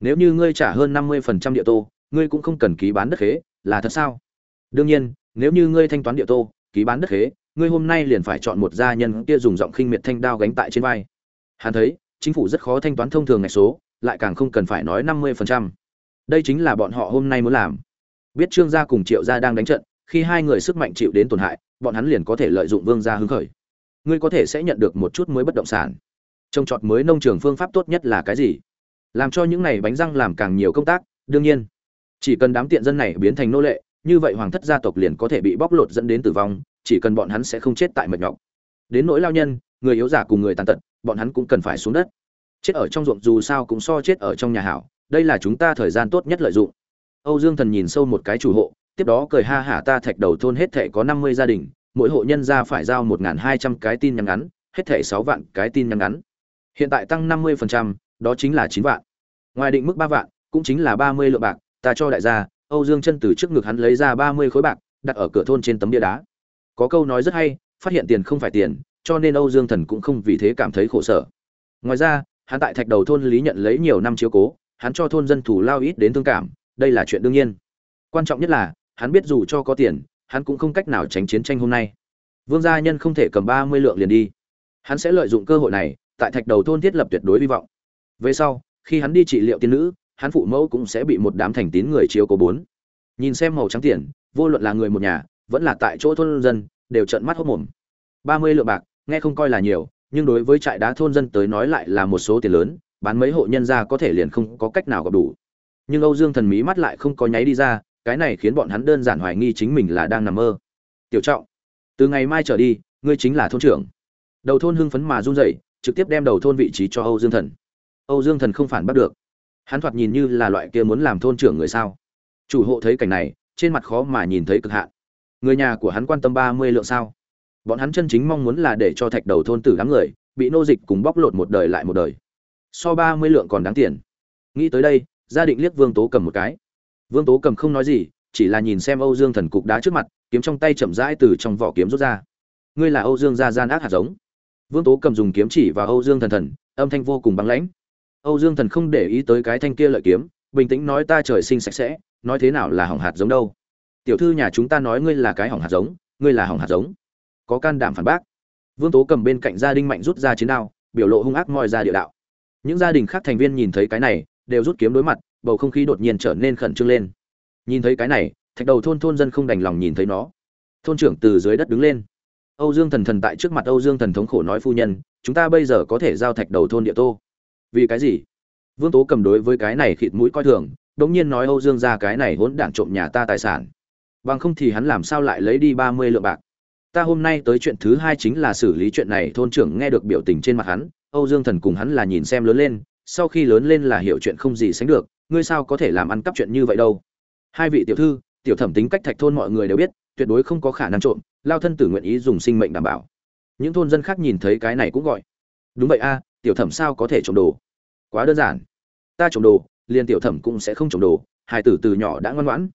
Nếu như ngươi trả hơn năm mươi phần trăm địa tô ngươi cũng không cần ký bán đất khế, là thật sao? Đương nhiên, nếu như ngươi thanh toán địa tô, ký bán đất khế, ngươi hôm nay liền phải chọn một gia nhân kia dùng giọng khinh miệt thanh đao gánh tại trên vai. Hắn thấy, chính phủ rất khó thanh toán thông thường ngày số, lại càng không cần phải nói năm mươi phần trăm. Đây chính là bọn họ hôm nay muốn làm. Biết trương gia cùng triệu gia đang đánh trận, khi hai người sức mạnh chịu đến tổn hại, bọn hắn liền có thể lợi dụng vương gia hứng khởi. Ngươi có thể sẽ nhận được một chút mới bất động sản. Trồng trọt mới nông trường phương pháp tốt nhất là cái gì? Làm cho những này bánh răng làm càng nhiều công tác, đương nhiên chỉ cần đám tiện dân này biến thành nô lệ như vậy hoàng thất gia tộc liền có thể bị bóc lột dẫn đến tử vong chỉ cần bọn hắn sẽ không chết tại mệt nhọc. Đến nỗi lao nhân người yếu giả cùng người tàn tật bọn hắn cũng cần phải xuống đất. Chết ở trong ruộng dù sao cũng so chết ở trong nhà hảo đây là chúng ta thời gian tốt nhất lợi dụng. Âu dương thần nhìn sâu một cái chủ hộ tiếp đó cười ha hả ta thạch đầu thôn hết thệ có năm mươi gia đình mỗi hộ nhân gia phải giao một hai trăm cái tin nhắn ngắn hết thệ sáu vạn cái tin nhắn ngắn. Hiện tại tăng năm mươi phần trăm, đó chính là chín vạn. Ngoài định mức ba vạn cũng chính là ba mươi lượng bạc ta cho đại gia, âu dương chân từ trước ngực hắn lấy ra ba mươi khối bạc, đặt ở cửa thôn trên tấm bia đá. Có câu nói rất hay, phát hiện tiền không phải tiền, cho nên âu dương thần cũng không vì thế cảm thấy khổ sở. Ngoài ra, hắn tại thạch đầu thôn lý nhận lấy nhiều năm chiếu cố, hắn cho thôn dân thủ lao ít đến thương cảm, đây là chuyện đương nhiên. Quan trọng nhất là, hắn biết dù cho có tiền, hắn cũng không cách nào tránh chiến tranh hôm nay. Vương gia nhân không thể cầm ba mươi lượng liền đi. Hắn sẽ lợi dụng cơ hội này, tại thạch đầu thôn thiết lập tuyệt đối hy vọng. Về sau, khi hắn đi trị liệu tiên nữ hắn phụ mẫu cũng sẽ bị một đám thành tín người chiếu cố bốn. Nhìn xem màu trắng tiền, vô luận là người một nhà, vẫn là tại chỗ thôn dân, đều trợn mắt hốt mồm. Ba mươi lượng bạc, nghe không coi là nhiều, nhưng đối với trại đá thôn dân tới nói lại là một số tiền lớn, bán mấy hộ nhân ra có thể liền không có cách nào gặp đủ. Nhưng âu dương thần mí mắt lại không có nháy đi ra, cái này khiến bọn hắn đơn giản hoài nghi chính mình là đang nằm mơ. Tiểu trọng, từ ngày mai trở đi, ngươi chính là thôn trưởng. Đầu thôn hưng phấn mà run rẩy, trực tiếp đem đầu thôn vị trí cho âu dương thần. Âu dương thần không phản bắt được hắn thoạt nhìn như là loại kia muốn làm thôn trưởng người sao. Chủ hộ thấy cảnh này, trên mặt khó mà nhìn thấy cực hạn. Người nhà của hắn quan tâm ba mươi lượng sao. Bọn hắn chân chính mong muốn là để cho thạch đầu thôn tử đám người, bị nô dịch cùng bóc lột một đời lại một đời. So ba mươi lượng còn đáng tiền. Nghĩ tới đây, gia định liếc vương tố cầm một cái. Vương tố cầm không nói gì, chỉ là nhìn xem âu dương thần cục đá trước mặt, kiếm trong tay chậm rãi từ trong vỏ kiếm rút ra. Ngươi là âu dương gia gian ác hạt giống. Vương tố cầm dùng kiếm chỉ và âu dương thần thần, âm thanh vô cùng băng lãnh âu dương thần không để ý tới cái thanh kia lợi kiếm, bình tĩnh nói ta trời sinh sạch sẽ, nói thế nào là hỏng hạt giống đâu. Tiểu thư nhà chúng ta nói ngươi là cái hỏng hạt giống, ngươi là hỏng hạt giống. Có can đảm phản bác. Vương tố cầm bên cạnh gia đình mạnh rút ra chiến đao, biểu lộ hung ác moi ra địa đạo. Những gia đình khác thành viên nhìn thấy cái này, đều rút kiếm đối mặt, bầu không khí đột nhiên trở nên khẩn trương lên. Nhìn thấy cái này, thạch đầu thôn thôn dân không đành lòng nhìn thấy nó. Thôn trưởng từ dưới đất đứng lên. Âu dương thần thần tại trước mặt âu dương thần thống khổ nói phu nhân, chúng ta bây giờ có thể giao thạch đầu thôn địa tô vì cái gì? Vương tố cầm đối với cái này khịt mũi coi thường đống nhiên nói âu dương ra cái này hỗn đản trộm nhà ta tài sản. Bằng không thì hắn làm sao lại lấy đi ba mươi lượng bạc? Ta hôm nay tới chuyện thứ hai chính là xử lý chuyện này, thôn trưởng nghe được biểu tình trên mặt hắn, âu dương thần cùng hắn là nhìn xem lớn lên, sau khi lớn lên là hiểu chuyện không gì sánh được, ngươi sao có thể làm ăn cắp chuyện như vậy đâu? Hai vị tiểu thư, tiểu thẩm tính cách thạch thôn mọi người đều biết, tuyệt đối không có khả năng trộm, lao thân tử nguyện ý dùng sinh mệnh đảm bảo. Những thôn dân khác nhìn thấy cái này cũng gọi. Đúng vậy a tiểu thẩm sao có thể trộm đồ? Quá đơn giản. Ta trộm đồ, liền tiểu thẩm cũng sẽ không trộm đồ hải tử từ nhỏ đã ngoan ngoãn.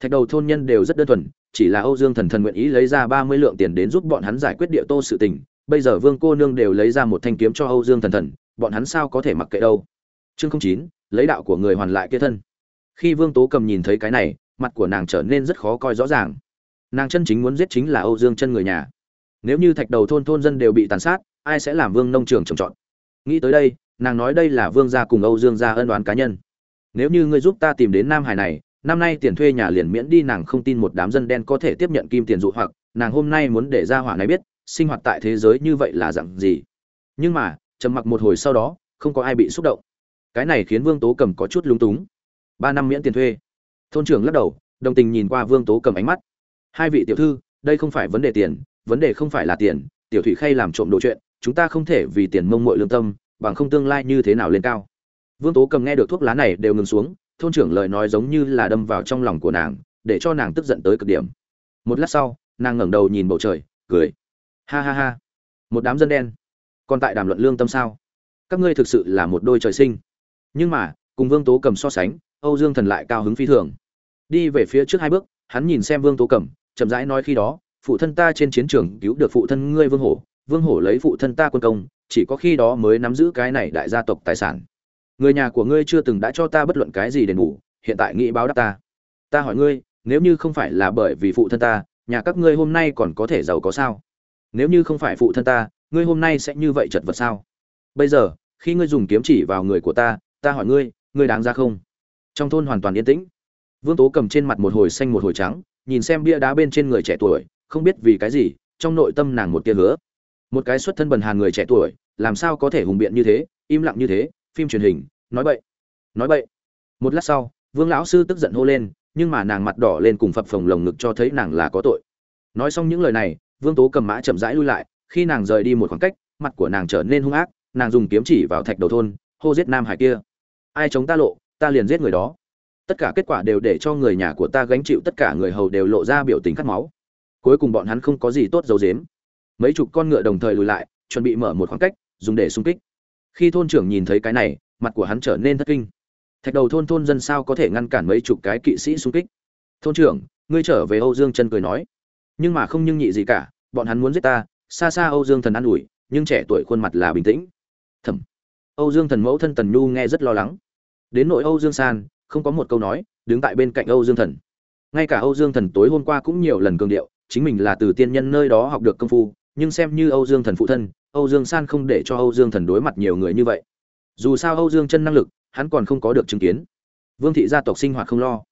Thạch đầu thôn nhân đều rất đơn thuần, chỉ là âu dương thần thần nguyện ý lấy ra ba mươi lượng tiền đến giúp bọn hắn giải quyết địa tô sự tình, bây giờ vương cô nương đều lấy ra một thanh kiếm cho âu dương thần thần, bọn hắn sao có thể mặc kệ đâu? Chương không chín, lấy đạo của người hoàn lại kia thân. Khi vương tố cầm nhìn thấy cái này, mặt của nàng trở nên rất khó coi rõ ràng. Nàng chân chính muốn giết chính là âu dương chân người nhà. Nếu như thạch đầu thôn thôn dân đều bị tàn sát, ai sẽ làm vương nông trường trồng trọt? Nghĩ tới đây, nàng nói đây là vương gia cùng âu dương gia ân đoán cá nhân. Nếu như ngươi giúp ta tìm đến nam hải này, năm nay tiền thuê nhà liền miễn đi, nàng không tin một đám dân đen có thể tiếp nhận kim tiền dụ hoặc, nàng hôm nay muốn để ra hỏa này biết, sinh hoạt tại thế giới như vậy là dặn gì. Nhưng mà, trầm mặc một hồi sau đó, không có ai bị xúc động. Cái này khiến vương tố cầm có chút lúng túng. Ba năm miễn tiền thuê. Thôn trưởng lắc đầu, đồng tình nhìn qua vương tố cầm ánh mắt. Hai vị tiểu thư, đây không phải vấn đề tiền, vấn đề không phải là tiền, tiểu thủy khay làm trộm đồ chuyện chúng ta không thể vì tiền mông muội lương tâm, bằng không tương lai như thế nào lên cao. Vương tố cầm nghe được thuốc lá này đều ngừng xuống, thôn trưởng lời nói giống như là đâm vào trong lòng của nàng, để cho nàng tức giận tới cực điểm. Một lát sau, nàng ngẩng đầu nhìn bầu trời, cười. Ha ha ha. Một đám dân đen. Còn tại đàm luận lương tâm sao? Các ngươi thực sự là một đôi trời sinh. Nhưng mà, cùng vương tố cầm so sánh, âu dương thần lại cao hứng phi thường. Đi về phía trước hai bước, hắn nhìn xem vương tố cầm, chậm rãi nói khi đó, phụ thân ta trên chiến trường cứu được phụ thân ngươi vương hổ vương hổ lấy phụ thân ta quân công, chỉ có khi đó mới nắm giữ cái này đại gia tộc tài sản. Người nhà của ngươi chưa từng đã cho ta bất luận cái gì đền bù, hiện tại nghĩ báo đáp ta. Ta hỏi ngươi, nếu như không phải là bởi vì phụ thân ta, nhà các ngươi hôm nay còn có thể giàu có sao? Nếu như không phải phụ thân ta, ngươi hôm nay sẽ như vậy chật vật sao? Bây giờ, khi ngươi dùng kiếm chỉ vào người của ta ta hỏi ngươi ngươi đáng ra không? Trong thôn hoàn toàn yên tĩnh. Vương tố cầm trên mặt một hồi xanh một hồi trắng, nhìn xem bia đá bên trên người trẻ tuổi, không biết vì cái gì, trong nội tâm nàng một tia hứa một cái xuất thân bần hàn người trẻ tuổi, làm sao có thể hùng biện như thế, im lặng như thế, phim truyền hình, nói bậy nói bậy. Một lát sau, vương lão sư tức giận hô lên, nhưng mà nàng mặt đỏ lên cùng phập phồng lồng ngực cho thấy nàng là có tội. Nói xong những lời này, vương tố cầm mã chậm rãi lui lại, khi nàng rời đi một khoảng cách, mặt của nàng trở nên hung ác, nàng dùng kiếm chỉ vào thạch đầu thôn, hô giết nam hải kia. Ai chống ta lộ, ta liền giết người đó. Tất cả kết quả đều để cho người nhà của ta gánh chịu, tất cả người hầu đều lộ ra biểu tình cắt máu. Cuối cùng bọn hắn không có gì tốt dấu dếm mấy chục con ngựa đồng thời lùi lại, chuẩn bị mở một khoảng cách, dùng để xung kích. Khi thôn trưởng nhìn thấy cái này, mặt của hắn trở nên thất kinh. Thạch đầu thôn thôn dân sao có thể ngăn cản mấy chục cái kỵ sĩ xung kích? Thôn trưởng, ngươi trở về âu dương chân cười nói. Nhưng mà không nhưng nhị gì cả, bọn hắn muốn giết ta, xa xa âu dương thần an ủi, nhưng trẻ tuổi khuôn mặt là bình tĩnh. Thầm âu dương thần mẫu thân tần nhu nghe rất lo lắng. Đến nội âu dương san, không có một câu nói, đứng tại bên cạnh âu dương thần. Ngay cả âu dương thần tối hôm qua cũng nhiều lần cường điệu, chính mình là từ tiên nhân nơi đó học được công phu nhưng xem như âu dương thần phụ thân, âu dương san không để cho âu dương thần đối mặt nhiều người như vậy. Dù sao âu dương chân năng lực, hắn còn không có được chứng kiến. Vương thị gia tộc sinh hoạt không lo.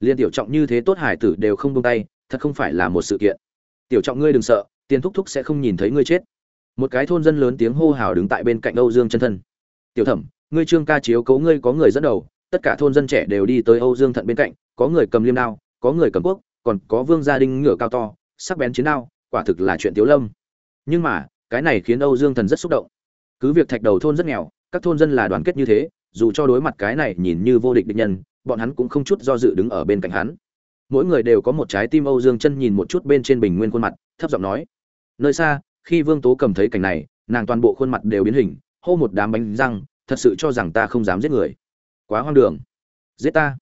Liên tiểu trọng như thế tốt hải tử đều không buông tay, thật không phải là một sự kiện. Tiểu trọng ngươi đừng sợ, tiền thúc thúc sẽ không nhìn thấy ngươi chết. Một cái thôn dân lớn tiếng hô hào đứng tại bên cạnh âu dương chân thân. Tiểu thẩm, ngươi trương ca chiếu cố ngươi có người dẫn đầu, tất cả thôn dân trẻ đều đi tới âu dương thận bên cạnh, có người cầm liêm đao, có người cầm quốc còn có vương gia đình ngựa cao to, sắc bén chiến đao, quả thực là chuyện tiểu lâm nhưng mà, cái này khiến âu dương thần rất xúc động. Cứ việc thạch đầu thôn rất nghèo, các thôn dân là đoàn kết như thế, dù cho đối mặt cái này nhìn như vô địch địch nhân, bọn hắn cũng không chút do dự đứng ở bên cạnh hắn. Mỗi người đều có một trái tim âu dương chân nhìn một chút bên trên bình nguyên khuôn mặt, thấp giọng nói, nơi xa, khi vương tố cầm thấy cảnh này, nàng toàn bộ khuôn mặt đều biến hình, hô một đám bánh răng, thật sự cho rằng ta không dám giết người. Quá hoang đường. Giết ta.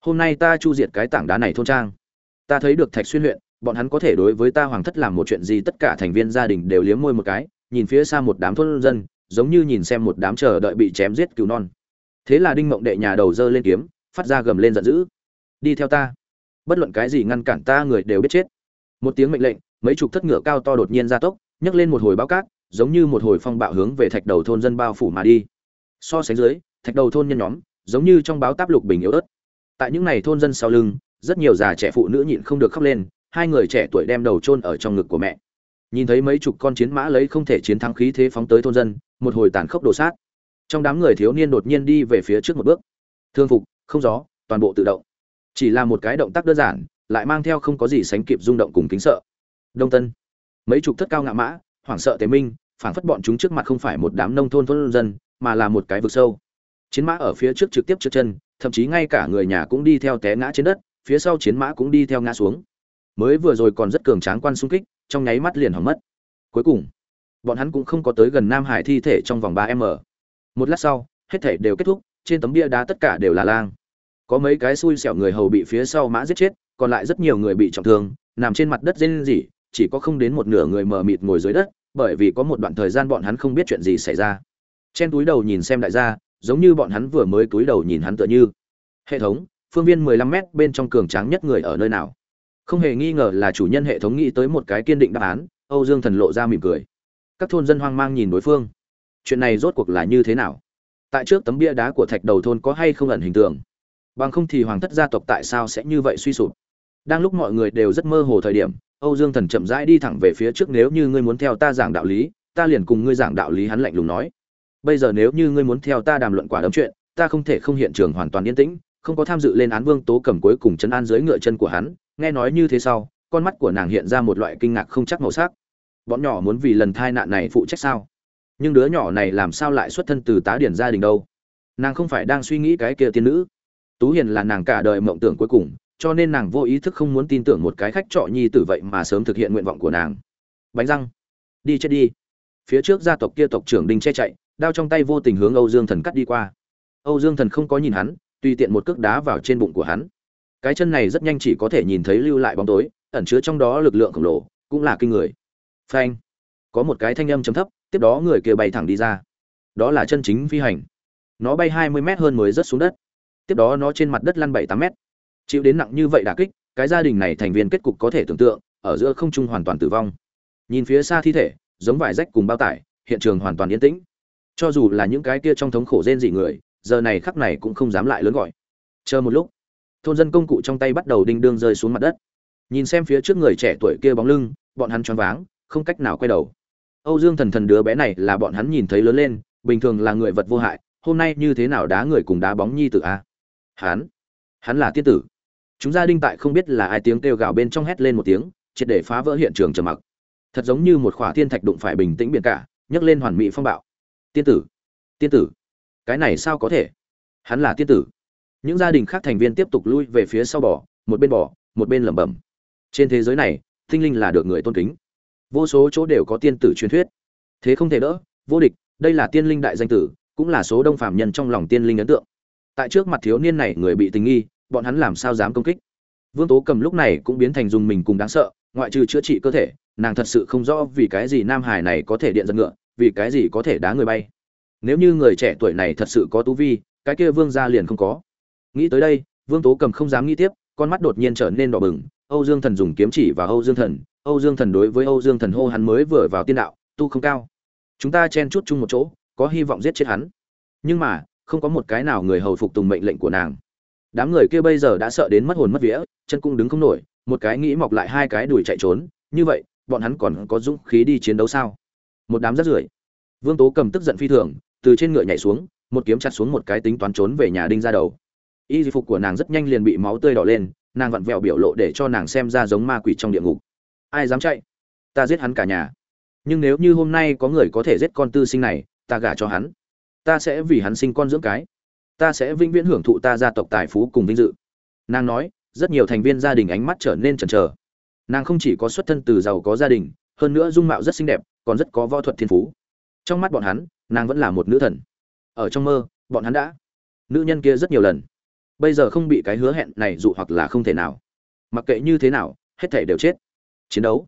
Hôm nay ta chu diệt cái tảng đá này thôn trang. Ta thấy được thạch xuyên huyện bọn hắn có thể đối với ta hoàng thất làm một chuyện gì, tất cả thành viên gia đình đều liếm môi một cái, nhìn phía xa một đám thôn dân, giống như nhìn xem một đám chờ đợi bị chém giết cứu non. Thế là đinh mộng đệ nhà đầu dơ lên kiếm, phát ra gầm lên giận dữ. Đi theo ta. Bất luận cái gì ngăn cản ta, người đều biết chết. Một tiếng mệnh lệnh, mấy chục thất ngựa cao to đột nhiên ra tốc, nhấc lên một hồi bao cát, giống như một hồi phong bạo hướng về thạch đầu thôn dân bao phủ mà đi. So sánh dưới, thạch đầu thôn nhân nhóm, giống như trong báo táp lục bình yếu ớt. Tại những ngày thôn dân sau lưng, rất nhiều già trẻ phụ nữ nhịn không được khóc lên hai người trẻ tuổi đem đầu chôn ở trong ngực của mẹ. Nhìn thấy mấy chục con chiến mã lấy không thể chiến thắng khí thế phóng tới thôn dân, một hồi tàn khốc đổ sát. Trong đám người thiếu niên đột nhiên đi về phía trước một bước. Thương phục, không gió, toàn bộ tự động. Chỉ là một cái động tác đơn giản, lại mang theo không có gì sánh kịp rung động cùng kính sợ. Đông tân. Mấy chục thất cao ngạ mã, hoảng sợ tế minh, phảng phất bọn chúng trước mặt không phải một đám nông thôn thôn dân, mà là một cái vực sâu. Chiến mã ở phía trước trực tiếp trước chân, thậm chí ngay cả người nhà cũng đi theo té ngã trên đất, phía sau chiến mã cũng đi theo ngã xuống mới vừa rồi còn rất cường tráng quan xung kích, trong nháy mắt liền hỏng mất. Cuối cùng, bọn hắn cũng không có tới gần nam hải thi thể trong vòng ba m. Một lát sau, hết thể đều kết thúc, trên tấm bia đá tất cả đều là lang. Có mấy cái xui xẻo người hầu bị phía sau mã giết chết, còn lại rất nhiều người bị trọng thương, nằm trên mặt đất rên rỉ, chỉ có không đến một nửa người mờ mịt ngồi dưới đất, bởi vì có một đoạn thời gian bọn hắn không biết chuyện gì xảy ra. Chen túi đầu nhìn xem đại gia, giống như bọn hắn vừa mới túi đầu nhìn hắn tựa như. Hệ thống, phương viên 15 mét bên trong cường tráng nhất người ở nơi nào? Không hề nghi ngờ là chủ nhân hệ thống nghĩ tới một cái kiên định đáp án, âu dương thần lộ ra mỉm cười. Các thôn dân hoang mang nhìn đối phương. Chuyện này rốt cuộc là như thế nào? Tại trước tấm bia đá của thạch đầu thôn có hay không ẩn hình tượng? Bằng không thì hoàng thất gia tộc tại sao sẽ như vậy suy sụp? Đang lúc mọi người đều rất mơ hồ thời điểm, âu dương thần chậm rãi đi thẳng về phía trước nếu như ngươi muốn theo ta giảng đạo lý, ta liền cùng ngươi giảng đạo lý hắn lạnh lùng nói. Bây giờ nếu như ngươi muốn theo ta đàm luận quả đấm chuyện, ta không thể không hiện trường hoàn toàn yên tĩnh, không có tham dự lên án vương tố cầm cuối cùng chấn an dưới ngựa chân của hắn nghe nói như thế sau, con mắt của nàng hiện ra một loại kinh ngạc không chắc màu sắc. Bọn nhỏ muốn vì lần thai nạn này phụ trách sao? Nhưng đứa nhỏ này làm sao lại xuất thân từ tá điển gia đình đâu? Nàng không phải đang suy nghĩ cái kia tiên nữ. Tú hiền là nàng cả đời mộng tưởng cuối cùng, cho nên nàng vô ý thức không muốn tin tưởng một cái khách trọ nhi tử vậy mà sớm thực hiện nguyện vọng của nàng. Bánh răng. Đi chết đi. Phía trước gia tộc kia tộc trưởng đinh che chạy, đao trong tay vô tình hướng âu dương thần cắt đi qua. Âu dương thần không có nhìn hắn, tùy tiện một cước đá vào trên bụng của hắn cái chân này rất nhanh chỉ có thể nhìn thấy lưu lại bóng tối, ẩn chứa trong đó lực lượng khổng lồ, cũng là kinh người. Phanh. Có một cái thanh âm chấm thấp, tiếp đó người kia bay thẳng đi ra. Đó là chân chính phi hành. Nó bay hai mươi mét hơn mới rớt xuống đất. Tiếp đó nó trên mặt đất lăn bảy tám mét. Chịu đến nặng như vậy đả kích, cái gia đình này thành viên kết cục có thể tưởng tượng, ở giữa không trung hoàn toàn tử vong. Nhìn phía xa thi thể, giống vải rách cùng bao tải, hiện trường hoàn toàn yên tĩnh. Cho dù là những cái kia trong thống khổ rên dị người, giờ này khắc này cũng không dám lại lớn gọi. Chờ một lúc thôn dân công cụ trong tay bắt đầu đinh đương rơi xuống mặt đất. Nhìn xem phía trước người trẻ tuổi kia bóng lưng, bọn hắn choáng váng, không cách nào quay đầu. Âu dương thần thần đứa bé này là bọn hắn nhìn thấy lớn lên, bình thường là người vật vô hại, hôm nay như thế nào đá người cùng đá bóng nhi tử a? Hắn hắn là tiên tử. Chúng gia đinh tại không biết là ai tiếng kêu gào bên trong hét lên một tiếng, triệt để phá vỡ hiện trường trầm mặc. Thật giống như một khỏa thiên thạch đụng phải bình tĩnh biển cả, nhấc lên hoàn mỹ phong bạo. Tiên tử tiên tử, cái này sao có thể? Hắn là tiên tử những gia đình khác thành viên tiếp tục lui về phía sau bỏ một bên bỏ một bên lẩm bẩm. Trên thế giới này, tinh linh là được người tôn kính. Vô số chỗ đều có tiên tử truyền thuyết. Thế không thể đỡ, vô địch, đây là tiên linh đại danh tử, cũng là số đông phàm nhân trong lòng tiên linh ấn tượng. Tại trước mặt thiếu niên này người bị tình nghi, bọn hắn làm sao dám công kích? Vương tố cầm lúc này cũng biến thành dùng mình cùng đáng sợ, ngoại trừ chữa trị cơ thể, nàng thật sự không rõ vì cái gì nam hải này có thể điện giật ngựa, vì cái gì có thể đá người bay. Nếu như người trẻ tuổi này thật sự có tú vi, cái kia vương gia liền không có nghĩ tới đây, vương tố cầm không dám nghĩ tiếp, con mắt đột nhiên trở nên đỏ bừng. Âu dương thần dùng kiếm chỉ vào âu dương thần. Âu dương thần đối với âu dương thần hô hắn mới vừa vào tiên đạo, tu không cao. Chúng ta chen chút chung một chỗ, có hy vọng giết chết hắn. Nhưng mà, không có một cái nào người hầu phục tùng mệnh lệnh của nàng. Đám người kia bây giờ đã sợ đến mất hồn mất vía, chân cũng đứng không nổi, một cái nghĩ mọc lại hai cái đùi chạy trốn. Như vậy, bọn hắn còn có dũng khí đi chiến đấu sao? Một đám rắt rưởi. Vương tố cầm tức giận phi thường, từ trên ngựa nhảy xuống, một kiếm chặt xuống một cái tính toán trốn về nhà đinh ra đầu y phục của nàng rất nhanh liền bị máu tươi đỏ lên, nàng vặn vẹo biểu lộ để cho nàng xem ra giống ma quỷ trong địa ngục. Ai dám chạy? Ta giết hắn cả nhà. Nhưng nếu như hôm nay có người có thể giết con tư sinh này, ta gả cho hắn. Ta sẽ vì hắn sinh con dưỡng cái. Ta sẽ vĩnh viễn hưởng thụ ta gia tộc tài phú cùng vinh dự. Nàng nói, rất nhiều thành viên gia đình ánh mắt trở nên chần chờ. Nàng không chỉ có xuất thân từ giàu có gia đình, hơn nữa dung mạo rất xinh đẹp, còn rất có võ thuật thiên phú. Trong mắt bọn hắn, nàng vẫn là một nữ thần. Ở trong mơ, bọn hắn đã. Nữ nhân kia rất nhiều lần bây giờ không bị cái hứa hẹn này dụ hoặc là không thể nào. Mặc kệ như thế nào, hết thể đều chết. Chiến đấu.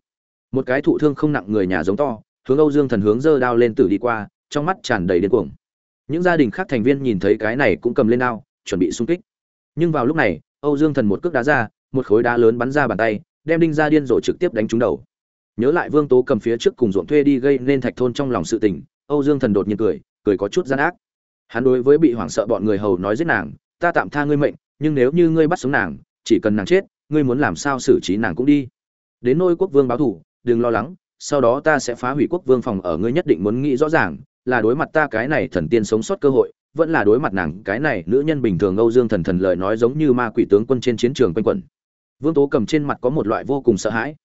Một cái thụ thương không nặng người nhà giống to, hướng âu dương thần hướng dơ đao lên tử đi qua, trong mắt tràn đầy điên cuồng. Những gia đình khác thành viên nhìn thấy cái này cũng cầm lên đao, chuẩn bị xung kích. Nhưng vào lúc này, âu dương thần một cước đá ra, một khối đá lớn bắn ra bàn tay, đem đinh ra điên rồ trực tiếp đánh trúng đầu. Nhớ lại vương tố cầm phía trước cùng ruộng thuê đi gây nên thạch thôn trong lòng sự tình, âu dương thần đột nhiên cười cười có chút gian ác. Hắn đối với bị hoảng sợ bọn người hầu nói giết nàng ta tạm tha ngươi mệnh, nhưng nếu như ngươi bắt sống nàng, chỉ cần nàng chết, ngươi muốn làm sao xử trí nàng cũng đi. Đến nôi quốc vương báo thủ, đừng lo lắng, sau đó ta sẽ phá hủy quốc vương phòng ở ngươi nhất định muốn nghĩ rõ ràng, là đối mặt ta cái này thần tiên sống sót cơ hội, vẫn là đối mặt nàng cái này nữ nhân bình thường âu dương thần thần lời nói giống như ma quỷ tướng quân trên chiến trường quanh quẩn. Vương tố cầm trên mặt có một loại vô cùng sợ hãi.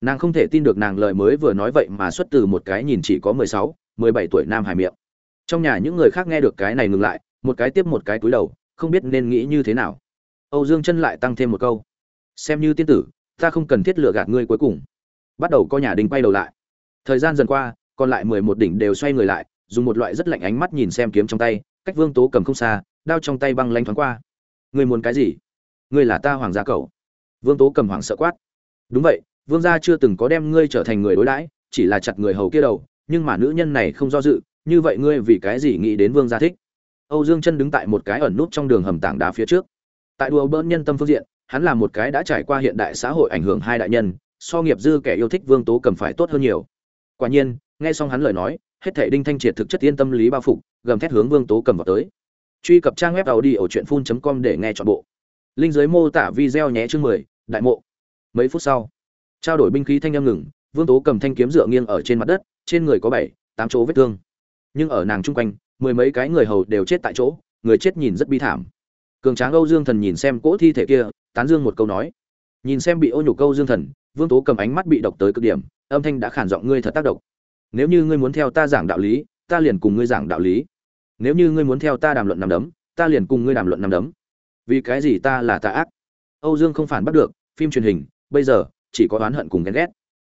Nàng không thể tin được nàng lời mới vừa nói vậy mà xuất từ một cái nhìn chỉ có mười sáu, mười bảy tuổi nam hải miệng. Trong nhà những người khác nghe được cái này ngừng lại, một cái tiếp một cái cúi đầu không biết nên nghĩ như thế nào. Âu dương chân lại tăng thêm một câu. Xem như tiên tử, ta không cần thiết lựa gạt ngươi cuối cùng. Bắt đầu có nhà đình quay đầu lại. Thời gian dần qua, còn lại mười một đỉnh đều xoay người lại, dùng một loại rất lạnh ánh mắt nhìn xem kiếm trong tay, cách vương tố cầm không xa, đao trong tay băng lanh thoáng qua. Ngươi muốn cái gì? Ngươi là ta hoàng gia cậu. Vương tố cầm hoàng sợ quát. Đúng vậy, vương gia chưa từng có đem ngươi trở thành người đối đãi, chỉ là chặt người hầu kia đầu, nhưng mà nữ nhân này không do dự, như vậy ngươi vì cái gì nghĩ đến vương gia thích? Âu dương chân đứng tại một cái ẩn nút trong đường hầm tảng đá phía trước. Tại đùa bỡn nhân tâm phương diện, hắn là một cái đã trải qua hiện đại xã hội ảnh hưởng hai đại nhân, so nghiệp dư kẻ yêu thích vương tố cầm phải tốt hơn nhiều. Quả nhiên, nghe xong hắn lời nói, hết thảy đinh thanh triệt thực chất yên tâm lý bao phục, gầm thét hướng vương tố cầm vào tới. Truy cập trang web audiochuyenphun.com để nghe trọn bộ. Linh giới mô tả video nhé chương mười, đại mộ. Mấy phút sau, trao đổi binh khí thanh âm ngừng, vương tố cầm thanh kiếm dựa nghiêng ở trên mặt đất, trên người có bảy, tám chỗ vết thương. Nhưng ở nàng trung quanh mười mấy cái người hầu đều chết tại chỗ, người chết nhìn rất bi thảm. Cường tráng âu dương thần nhìn xem cỗ thi thể kia, tán dương một câu nói. Nhìn xem bị ô nhục câu dương thần, vương tố cầm ánh mắt bị độc tới cực điểm, âm thanh đã khản giọng ngươi thật tác động. Nếu như ngươi muốn theo ta giảng đạo lý, ta liền cùng ngươi giảng đạo lý. Nếu như ngươi muốn theo ta đàm luận nằm đấm, ta liền cùng ngươi đàm luận nằm đấm. Vì cái gì ta là tà ác? Âu dương không phản bắt được, phim truyền hình, bây giờ, chỉ có oán hận cùng ghen ghét.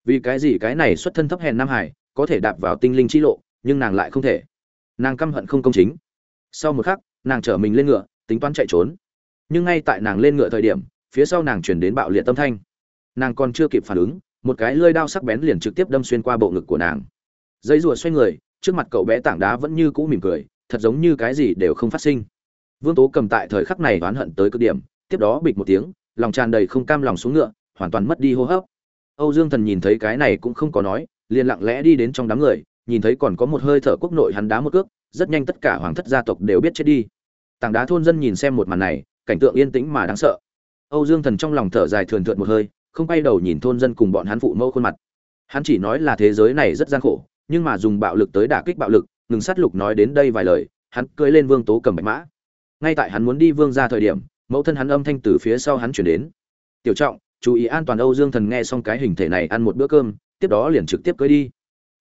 Vì cái gì cái này xuất thân thấp hèn nam hải, có thể đạp vào tinh linh chi lộ, nhưng nàng lại không thể nàng căm hận không công chính. Sau một khắc, nàng chở mình lên ngựa, tính toán chạy trốn. Nhưng ngay tại nàng lên ngựa thời điểm, phía sau nàng chuyển đến bạo liệt tâm thanh. Nàng còn chưa kịp phản ứng, một cái lơi đao sắc bén liền trực tiếp đâm xuyên qua bộ ngực của nàng. Dây rùa xoay người, trước mặt cậu bé tảng đá vẫn như cũ mỉm cười, thật giống như cái gì đều không phát sinh. Vương tố cầm tại thời khắc này oán hận tới cực điểm, tiếp đó bịch một tiếng, lòng tràn đầy không cam lòng xuống ngựa, hoàn toàn mất đi hô hấp. Âu dương thần nhìn thấy cái này cũng không có nói, liền lặng lẽ đi đến trong đám người nhìn thấy còn có một hơi thở quốc nội hắn đá một cước, rất nhanh tất cả hoàng thất gia tộc đều biết chết đi. Tảng đá thôn dân nhìn xem một màn này, cảnh tượng yên tĩnh mà đáng sợ. Âu dương thần trong lòng thở dài thườn thượt một hơi, không quay đầu nhìn thôn dân cùng bọn hắn phụ mẫu khuôn mặt. Hắn chỉ nói là thế giới này rất gian khổ, nhưng mà dùng bạo lực tới đả kích bạo lực, ngừng sát lục nói đến đây vài lời, hắn cưỡi lên vương tố cầm bạch mã. Ngay tại hắn muốn đi vương gia thời điểm, mẫu thân hắn âm thanh từ phía sau hắn chuyển đến. Tiểu trọng, chú ý an toàn. Âu dương thần nghe xong cái hình thể này ăn một bữa cơm, tiếp đó liền trực tiếp cưỡi đi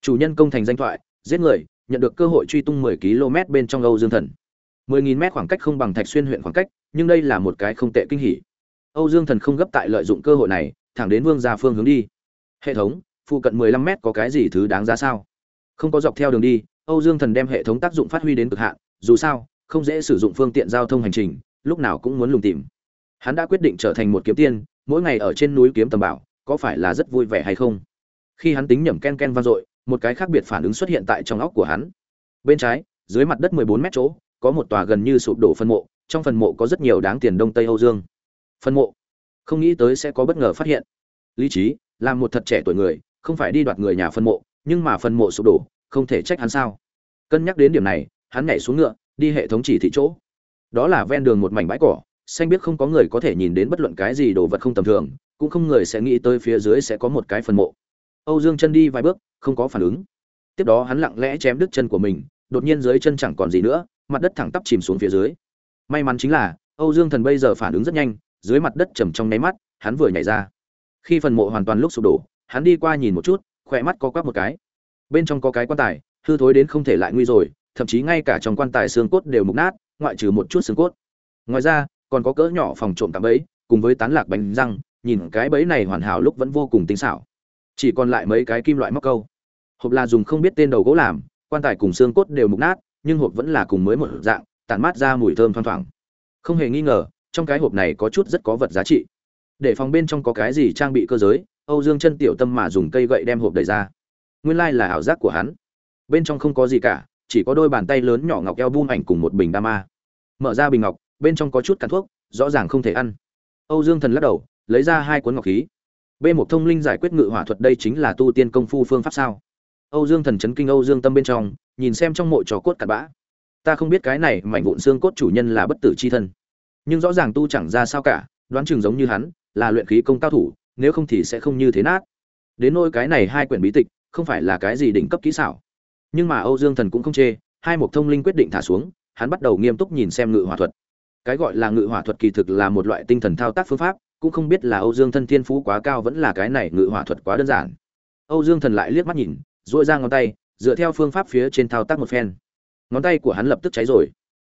chủ nhân công thành danh thoại, giết người, nhận được cơ hội truy tung 10 km bên trong âu dương thần. 10.000 mét khoảng cách không bằng thạch xuyên huyện khoảng cách, nhưng đây là một cái không tệ kinh hỉ. Âu dương thần không gấp tại lợi dụng cơ hội này, thẳng đến vương gia phương hướng đi. Hệ thống, phụ cận 15 mét có cái gì thứ đáng giá sao? Không có dọc theo đường đi, âu dương thần đem hệ thống tác dụng phát huy đến cực hạn, dù sao, không dễ sử dụng phương tiện giao thông hành trình, lúc nào cũng muốn lùng tìm. Hắn đã quyết định trở thành một kiếm tiên, mỗi ngày ở trên núi kiếm tầm bảo, có phải là rất vui vẻ hay không? Khi hắn tính nhẩm ken ken vang dội một cái khác biệt phản ứng xuất hiện tại trong óc của hắn. Bên trái, dưới mặt đất 14 mét chỗ, có một tòa gần như sụp đổ phân mộ, trong phần mộ có rất nhiều đáng tiền đông tây âu dương. Phân mộ? Không nghĩ tới sẽ có bất ngờ phát hiện. Lý trí làm một thật trẻ tuổi người, không phải đi đoạt người nhà phân mộ, nhưng mà phân mộ sụp đổ, không thể trách hắn sao? Cân nhắc đến điểm này, hắn nhảy xuống ngựa, đi hệ thống chỉ thị chỗ. Đó là ven đường một mảnh bãi cỏ, xanh biết không có người có thể nhìn đến bất luận cái gì đồ vật không tầm thường, cũng không người sẽ nghĩ tới phía dưới sẽ có một cái phân mộ âu dương chân đi vài bước, không có phản ứng. Tiếp đó hắn lặng lẽ chém đứt chân của mình, đột nhiên dưới chân chẳng còn gì nữa, mặt đất thẳng tắp chìm xuống phía dưới. May mắn chính là, âu dương thần bây giờ phản ứng rất nhanh, dưới mặt đất trầm trong nháy mắt, hắn vừa nhảy ra. Khi phần mộ hoàn toàn lúc sụp đổ, hắn đi qua nhìn một chút, khỏe mắt có quắc một cái. Bên trong có cái quan tài, hư thối đến không thể lại nguy rồi, thậm chí ngay cả trong quan tài xương cốt đều mục nát, ngoại trừ một chút xương cốt. Ngoài ra, còn có cỡ nhỏ phòng trộm tạm bẫy, cùng với tán lạc bánh răng, nhìn cái bẫy này hoàn hảo lúc vẫn vô cùng tinh xảo chỉ còn lại mấy cái kim loại móc câu. Hộp là dùng không biết tên đầu gỗ làm, quan tài cùng xương cốt đều mục nát, nhưng hộp vẫn là cùng mới một dạng, tản mát ra mùi thơm thoang thoảng. Không hề nghi ngờ, trong cái hộp này có chút rất có vật giá trị. Để phòng bên trong có cái gì trang bị cơ giới, âu dương chân tiểu tâm mà dùng cây gậy đem hộp đẩy ra. Nguyên lai là ảo giác của hắn. Bên trong không có gì cả, chỉ có đôi bàn tay lớn nhỏ ngọc eo bung ảnh cùng một bình đa ma mở ra bình ngọc, bên trong có chút cắn thuốc, rõ ràng không thể ăn. Âu dương thần lắc đầu, lấy ra hai cuốn ngọc khí b một thông linh giải quyết ngự hỏa thuật đây chính là tu tiên công phu phương pháp sao? Âu dương thần chấn kinh âu dương tâm bên trong, nhìn xem trong mộ trò cốt cặn bã. Ta không biết cái này mảnh vụn xương cốt chủ nhân là bất tử c h i thân. Nhưng rõ ràng tu chẳng ra sao cả, đoán chừng giống như hắn, là luyện khí công cao thủ, nếu không thì sẽ không như thế nát. Đến nôi cái này hai quyển bí tịch, không phải là cái gì đỉnh cấp kỹ xảo. Nhưng mà âu dương thần cũng không chê, hai một thông linh quyết định thả xuống, hắn bắt đầu nghiêm túc nhìn xem ngự hỏa thuật. Cái gọi là ngự hỏa thuật kỳ thực là một loại tinh thần thao tác phương pháp cũng không biết là âu dương Thần thiên phú quá cao vẫn là cái này ngự hỏa thuật quá đơn giản. Âu dương thần lại liếc mắt nhìn, duỗi ra ngón tay, dựa theo phương pháp phía trên thao tác một phen. Ngón tay của hắn lập tức cháy rồi.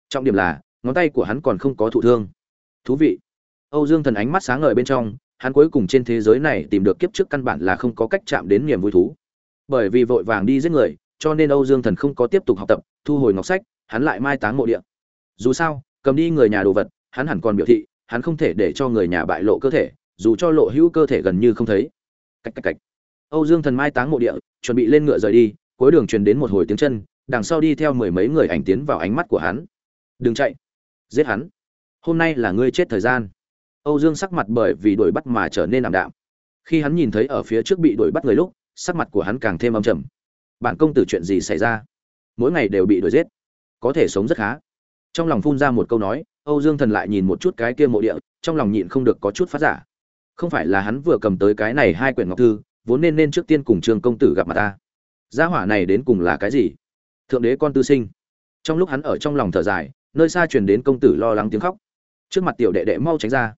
Trọng điểm là, ngón tay của hắn còn không có thụ thương. Thú vị. Âu dương thần ánh mắt sáng ngời bên trong, hắn cuối cùng trên thế giới này tìm được kiếp trước căn bản là không có cách chạm đến niềm vui thú. Bởi vì vội vàng đi giết người, cho nên âu dương thần không có tiếp tục học tập, thu hồi ngọc sách, hắn lại mai táng mộ địa. Dù sao, cầm đi người nhà đồ vật, hắn hẳn còn biểu thị hắn không thể để cho người nhà bại lộ cơ thể, dù cho lộ hữu cơ thể gần như không thấy. Cách cách cách. Âu dương thần mai táng mộ địa, chuẩn bị lên ngựa rời đi, cuối đường truyền đến một hồi tiếng chân, đằng sau đi theo mười mấy người ảnh tiến vào ánh mắt của hắn. Đừng chạy. Giết hắn. Hôm nay là ngươi chết thời gian. Âu dương sắc mặt bởi vì đuổi bắt mà trở nên ảm đạm. Khi hắn nhìn thấy ở phía trước bị đuổi bắt người lúc, sắc mặt của hắn càng thêm âm trầm. Bản công tử chuyện gì xảy ra? Mỗi ngày đều bị đuổi giết. Có thể sống rất khá. Trong lòng phun ra một câu nói âu dương thần lại nhìn một chút cái kia mộ địa, trong lòng nhịn không được có chút phát giả. Không phải là hắn vừa cầm tới cái này hai quyển ngọc thư, vốn nên nên trước tiên cùng trương công tử gặp mặt ta. Gia hỏa này đến cùng là cái gì? Thượng đế con tư sinh. Trong lúc hắn ở trong lòng thở dài, nơi xa truyền đến công tử lo lắng tiếng khóc. Trước mặt tiểu đệ đệ mau tránh ra.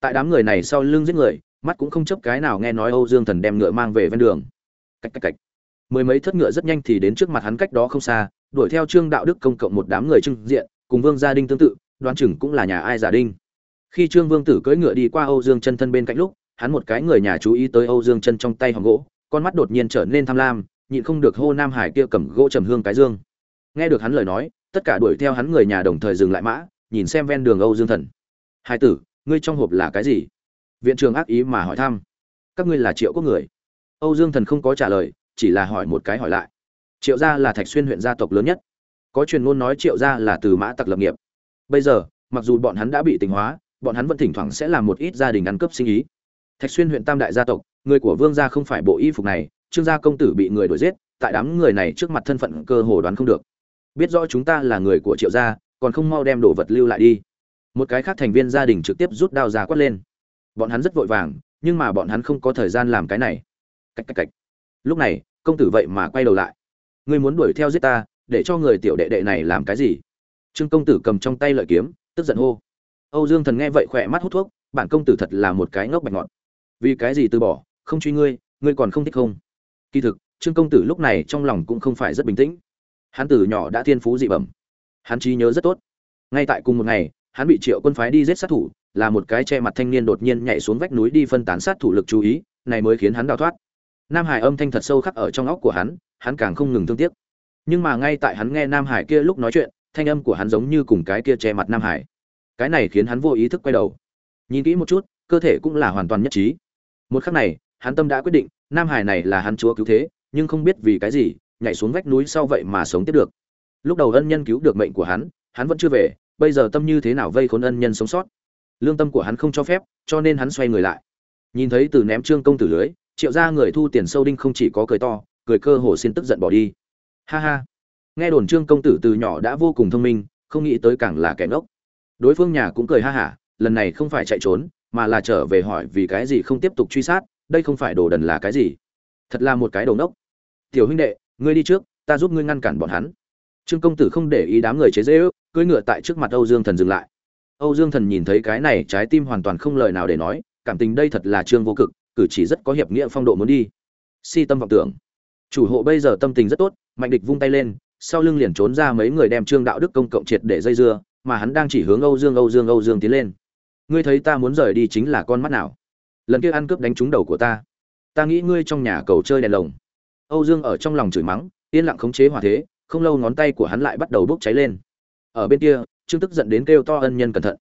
Tại đám người này sau lưng giết người, mắt cũng không chấp cái nào nghe nói âu dương thần đem ngựa mang về ven đường. Cách cách cách mười mấy thất ngựa rất nhanh thì đến trước mặt hắn cách đó không xa, đuổi theo trương đạo đức công cộng một đám người trưng diện, cùng vương gia đinh tương tự đoán chừng cũng là nhà ai giả đinh. Khi trương vương tử cưỡi ngựa đi qua âu dương chân thân bên cạnh lúc, hắn một cái người nhà chú ý tới âu dương chân trong tay hòm gỗ, con mắt đột nhiên trở nên tham lam, nhịn không được hô nam hải kia cầm gỗ trầm hương cái dương. Nghe được hắn lời nói, tất cả đuổi theo hắn người nhà đồng thời dừng lại mã, nhìn xem ven đường âu dương thần. Hai tử, ngươi trong hộp là cái gì? Viện trường ác ý mà hỏi thăm. Các ngươi là triệu quốc người? Âu dương thần không có trả lời, chỉ là hỏi một cái hỏi lại. Triệu gia là thạch xuyên huyện gia tộc lớn nhất. Có truyền ngôn nói triệu gia là từ mã tặc lập nghiệp bây giờ, mặc dù bọn hắn đã bị tình hóa, bọn hắn vẫn thỉnh thoảng sẽ làm một ít gia đình ăn cướp sinh ý. Thạch xuyên huyện tam đại gia tộc, người của vương gia không phải bộ y phục này, trương gia công tử bị người đuổi giết, tại đám người này trước mặt thân phận cơ hồ đoán không được. Biết rõ chúng ta là người của triệu gia, còn không mau đem đồ vật lưu lại đi. Một cái khác thành viên gia đình trực tiếp rút đao ra quát lên. Bọn hắn rất vội vàng, nhưng mà bọn hắn không có thời gian làm cái này. Cách cách cách. Lúc này, công tử vậy mà quay đầu lại. Ngươi muốn đuổi theo giết ta, để cho người tiểu đệ đệ này làm cái gì? Trương công tử cầm trong tay lợi kiếm, tức giận hô. Âu dương thần nghe vậy khỏe mắt hút thuốc, bản công tử thật là một cái ngốc bạch ngọt vì cái gì từ bỏ, không truy ngươi ngươi còn không thích không? Kỳ thực, trương công tử lúc này trong lòng cũng không phải rất bình tĩnh. Hắn từ nhỏ đã thiên phú dị bẩm. Hắn trí nhớ rất tốt. Ngay tại cùng một ngày, hắn bị triệu quân phái đi giết sát thủ, là một cái che mặt thanh niên đột nhiên nhảy xuống vách núi đi phân tán sát thủ lực chú ý, này mới khiến hắn đào thoát. Nam hải âm thanh thật sâu khắc ở trong óc của hắn hắn càng không ngừng thương tiếc. Nhưng mà ngay tại hắn nghe nam hải kia lúc nói chuyện thanh âm của hắn giống như cùng cái kia che mặt nam hải. Cái này khiến hắn vô ý thức quay đầu. Nhìn kỹ một chút, cơ thể cũng là hoàn toàn nhất trí. Một khắc này, hắn tâm đã quyết định, nam hải này là hắn chúa cứu thế, nhưng không biết vì cái gì, nhảy xuống vách núi sau vậy mà sống tiếp được. Lúc đầu ân nhân cứu được mệnh của hắn hắn vẫn chưa về, bây giờ tâm như thế nào vây khốn ân nhân sống sót? Lương tâm của hắn không cho phép, cho nên hắn xoay người lại. Nhìn thấy từ ném trương công tử lưới, triệu ra người thu tiền sâu đinh không chỉ có cười to, cười cơ hồ xin tức giận bỏ đi. Ha ha nghe đồn trương công tử từ nhỏ đã vô cùng thông minh, không nghĩ tới càng là kẻ ngốc. Đối phương nhà cũng cười ha hả, lần này không phải chạy trốn, mà là trở về hỏi vì cái gì không tiếp tục truy sát, đây không phải đồ đần là cái gì. Thật là một cái đồ ngốc. Tiểu huynh đệ, ngươi đi trước, ta giúp ngươi ngăn cản bọn hắn. Trương công tử không để ý đám người chế dễ ước cưỡi ngựa tại trước mặt âu dương thần dừng lại. Âu dương thần nhìn thấy cái này, trái tim hoàn toàn không lời nào để nói, cảm tình đây thật là trương vô cực, cử chỉ rất có hiệp nghĩa phong độ muốn đi. Si tâm vọng tưởng. Chủ hộ bây giờ tâm tình rất tốt, mạnh địch vung tay lên sau lưng liền trốn ra mấy người đem trương đạo đức công cộng triệt để dây dưa, mà hắn đang chỉ hướng âu dương âu dương âu dương tiến lên. Ngươi thấy ta muốn rời đi chính là con mắt nào? Lần kia ăn cướp đánh trúng đầu của ta. Ta nghĩ ngươi trong nhà cầu chơi đèn lồng. Âu dương ở trong lòng chửi mắng, yên lặng khống chế hỏa thế, không lâu ngón tay của hắn lại bắt đầu bốc cháy lên. Ở bên kia, trương tức giận đến kêu to ân nhân cẩn thận.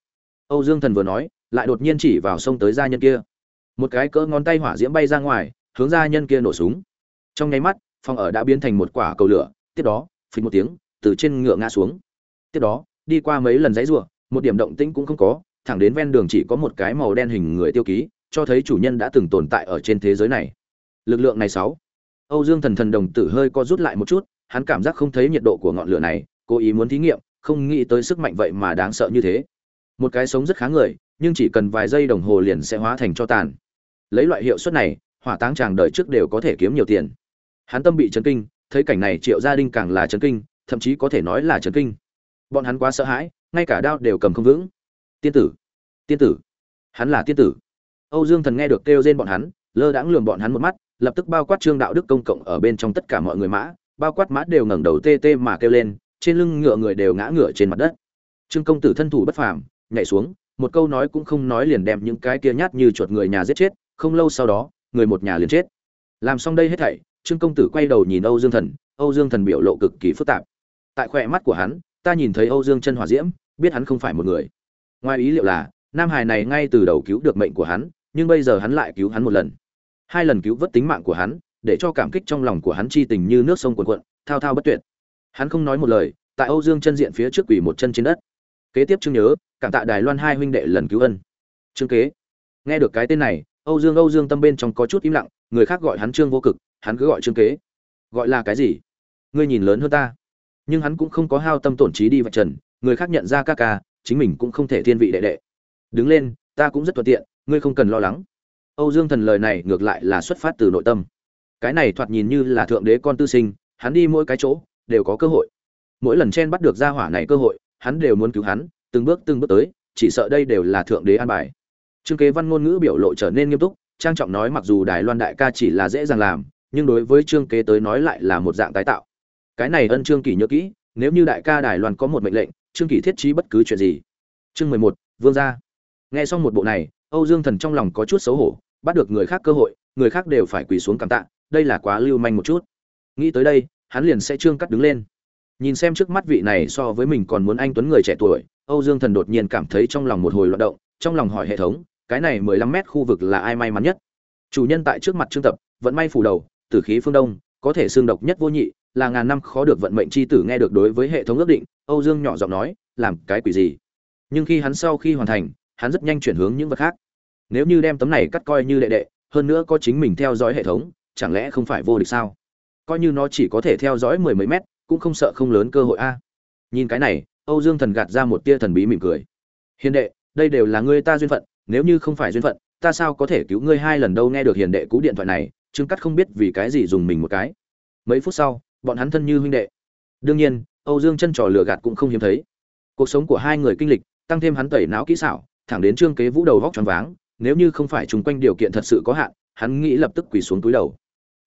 Âu dương thần vừa nói, lại đột nhiên chỉ vào sông tới gia nhân kia. Một cái cỡ ngón tay hỏa diễm bay ra ngoài, hướng gia nhân kia nổ súng. Trong nháy mắt, phòng ở đã biến thành một quả cầu lửa, tiếp đó phình một tiếng, từ trên ngựa ngã xuống. Tiếp đó, đi qua mấy lần giấy rủa, một điểm động tĩnh cũng không có, thẳng đến ven đường chỉ có một cái màu đen hình người tiêu ký, cho thấy chủ nhân đã từng tồn tại ở trên thế giới này. Lực lượng này sáu. Âu dương thần thần đồng tử hơi co rút lại một chút, hắn cảm giác không thấy nhiệt độ của ngọn lửa này, cố ý muốn thí nghiệm, không nghĩ tới sức mạnh vậy mà đáng sợ như thế. Một cái sống rất khá người, nhưng chỉ cần vài giây đồng hồ liền sẽ hóa thành cho tàn. Lấy loại hiệu suất này, hỏa táng chàng đợi trước đều có thể kiếm nhiều tiền. Hắn tâm bị chấn kinh thấy cảnh này triệu gia đình càng là chấn kinh, thậm chí có thể nói là chấn kinh. Bọn hắn quá sợ hãi, ngay cả đao đều cầm không vững. Tiên tử tiên tử, hắn là tiên tử. Âu dương thần nghe được kêu rên bọn hắn, lơ đãng lườm bọn hắn một mắt, lập tức bao quát trương đạo đức công cộng ở bên trong tất cả mọi người mã, bao quát mã đều ngẩng đầu tê tê mà kêu lên, trên lưng ngựa người đều ngã ngựa trên mặt đất. Trương công tử thân thủ bất phàm, nhảy xuống, một câu nói cũng không nói liền đem những cái kia nhát như chuột người nhà giết chết, không lâu sau đó, người một nhà liền chết. Làm xong đây hết thảy trương công tử quay đầu nhìn âu dương thần, âu dương thần biểu lộ cực kỳ phức tạp. Tại khoe mắt của hắn, ta nhìn thấy âu dương chân hòa diễm, biết hắn không phải một người. Ngoài ý liệu là, nam hải này ngay từ đầu cứu được mệnh của hắn, nhưng bây giờ hắn lại cứu hắn một lần. Hai lần cứu vớt tính mạng của hắn, để cho cảm kích trong lòng của hắn chi tình như nước sông cuồn cuộn, thao thao bất tuyệt. Hắn không nói một lời, tại âu dương chân diện phía trước quỷ một chân trên đất. Kế tiếp chương nhớ, cảm tạ đài loan hai huynh đệ lần cứu ân. Chương kế. Nghe được cái tên này, âu dương âu dương tâm bên trong có chút im lặng, người khác gọi hắn trương vô cực hắn cứ gọi trương kế. Gọi là cái gì? Ngươi nhìn lớn hơn ta. Nhưng hắn cũng không có hao tâm tổn trí đi vạch trần, người khác nhận ra ca ca, chính mình cũng không thể thiên vị đệ đệ. Đứng lên, ta cũng rất thuận tiện, ngươi không cần lo lắng. Âu dương thần lời này ngược lại là xuất phát từ nội tâm. Cái này thoạt nhìn như là thượng đế con tư sinh, hắn đi mỗi cái chỗ, đều có cơ hội. Mỗi lần chen bắt được gia hỏa này cơ hội, hắn đều muốn cứu hắn, từng bước từng bước tới, chỉ sợ đây đều là thượng đế an bài. Trương kế văn ngôn ngữ biểu lộ trở nên nghiêm túc, trang trọng nói mặc dù đài loan đại ca chỉ là dễ dàng làm nhưng đối với trương kế tới nói lại là một dạng tái tạo. Cái này ân trương kỳ nhớ kỹ, nếu như đại ca đài loan có một mệnh lệnh, trương kỳ thiết trí bất cứ chuyện gì? Chương mười một, vương gia. Nghe xong một bộ này, âu dương thần trong lòng có chút xấu hổ, bắt được người khác cơ hội, người khác đều phải quỳ xuống cảm tạ, đây là quá lưu manh một chút. Nghĩ tới đây, hắn liền sẽ trương cắt đứng lên. Nhìn xem trước mắt vị này so với mình còn muốn anh tuấn người trẻ tuổi, âu dương thần đột nhiên cảm thấy trong lòng một hồi loạt động, trong lòng hỏi hệ thống, cái này mười lăm mét khu vực là ai may mắn nhất? Chủ nhân tại trước mặt trương tập, vẫn may phủ đầu tử khí phương đông, có thể xương độc nhất vô nhị, là ngàn năm khó được vận mệnh chi tử nghe được đối với hệ thống ước định, âu dương nhỏ giọng nói, làm cái quỷ gì? Nhưng khi hắn sau khi hoàn thành, hắn rất nhanh chuyển hướng những vật khác. Nếu như đem tấm này cắt coi như đệ đệ, hơn nữa có chính mình theo dõi hệ thống, chẳng lẽ không phải vô địch sao? Coi như nó chỉ có thể theo dõi mười mấy mét, cũng không sợ không lớn cơ hội a. Nhìn cái này, âu dương thần gạt ra một tia thần bí mỉm cười. Hiền đệ, đây đều là ngươi ta duyên phận, nếu như không phải duyên phận, ta sao có thể cứu ngươi hai lần đâu? Nghe được hiền đệ cú điện thoại này trương cắt không biết vì cái gì dùng mình một cái. Mấy phút sau, bọn hắn thân như huynh đệ. Đương nhiên, âu dương chân trò lừa gạt cũng không hiếm thấy. Cuộc sống của hai người kinh lịch, tăng thêm hắn tẩy não kỹ xảo, thẳng đến trương kế vũ đầu vóc choáng váng, nếu như không phải chung quanh điều kiện thật sự có hạn, hắn nghĩ lập tức quỳ xuống túi đầu.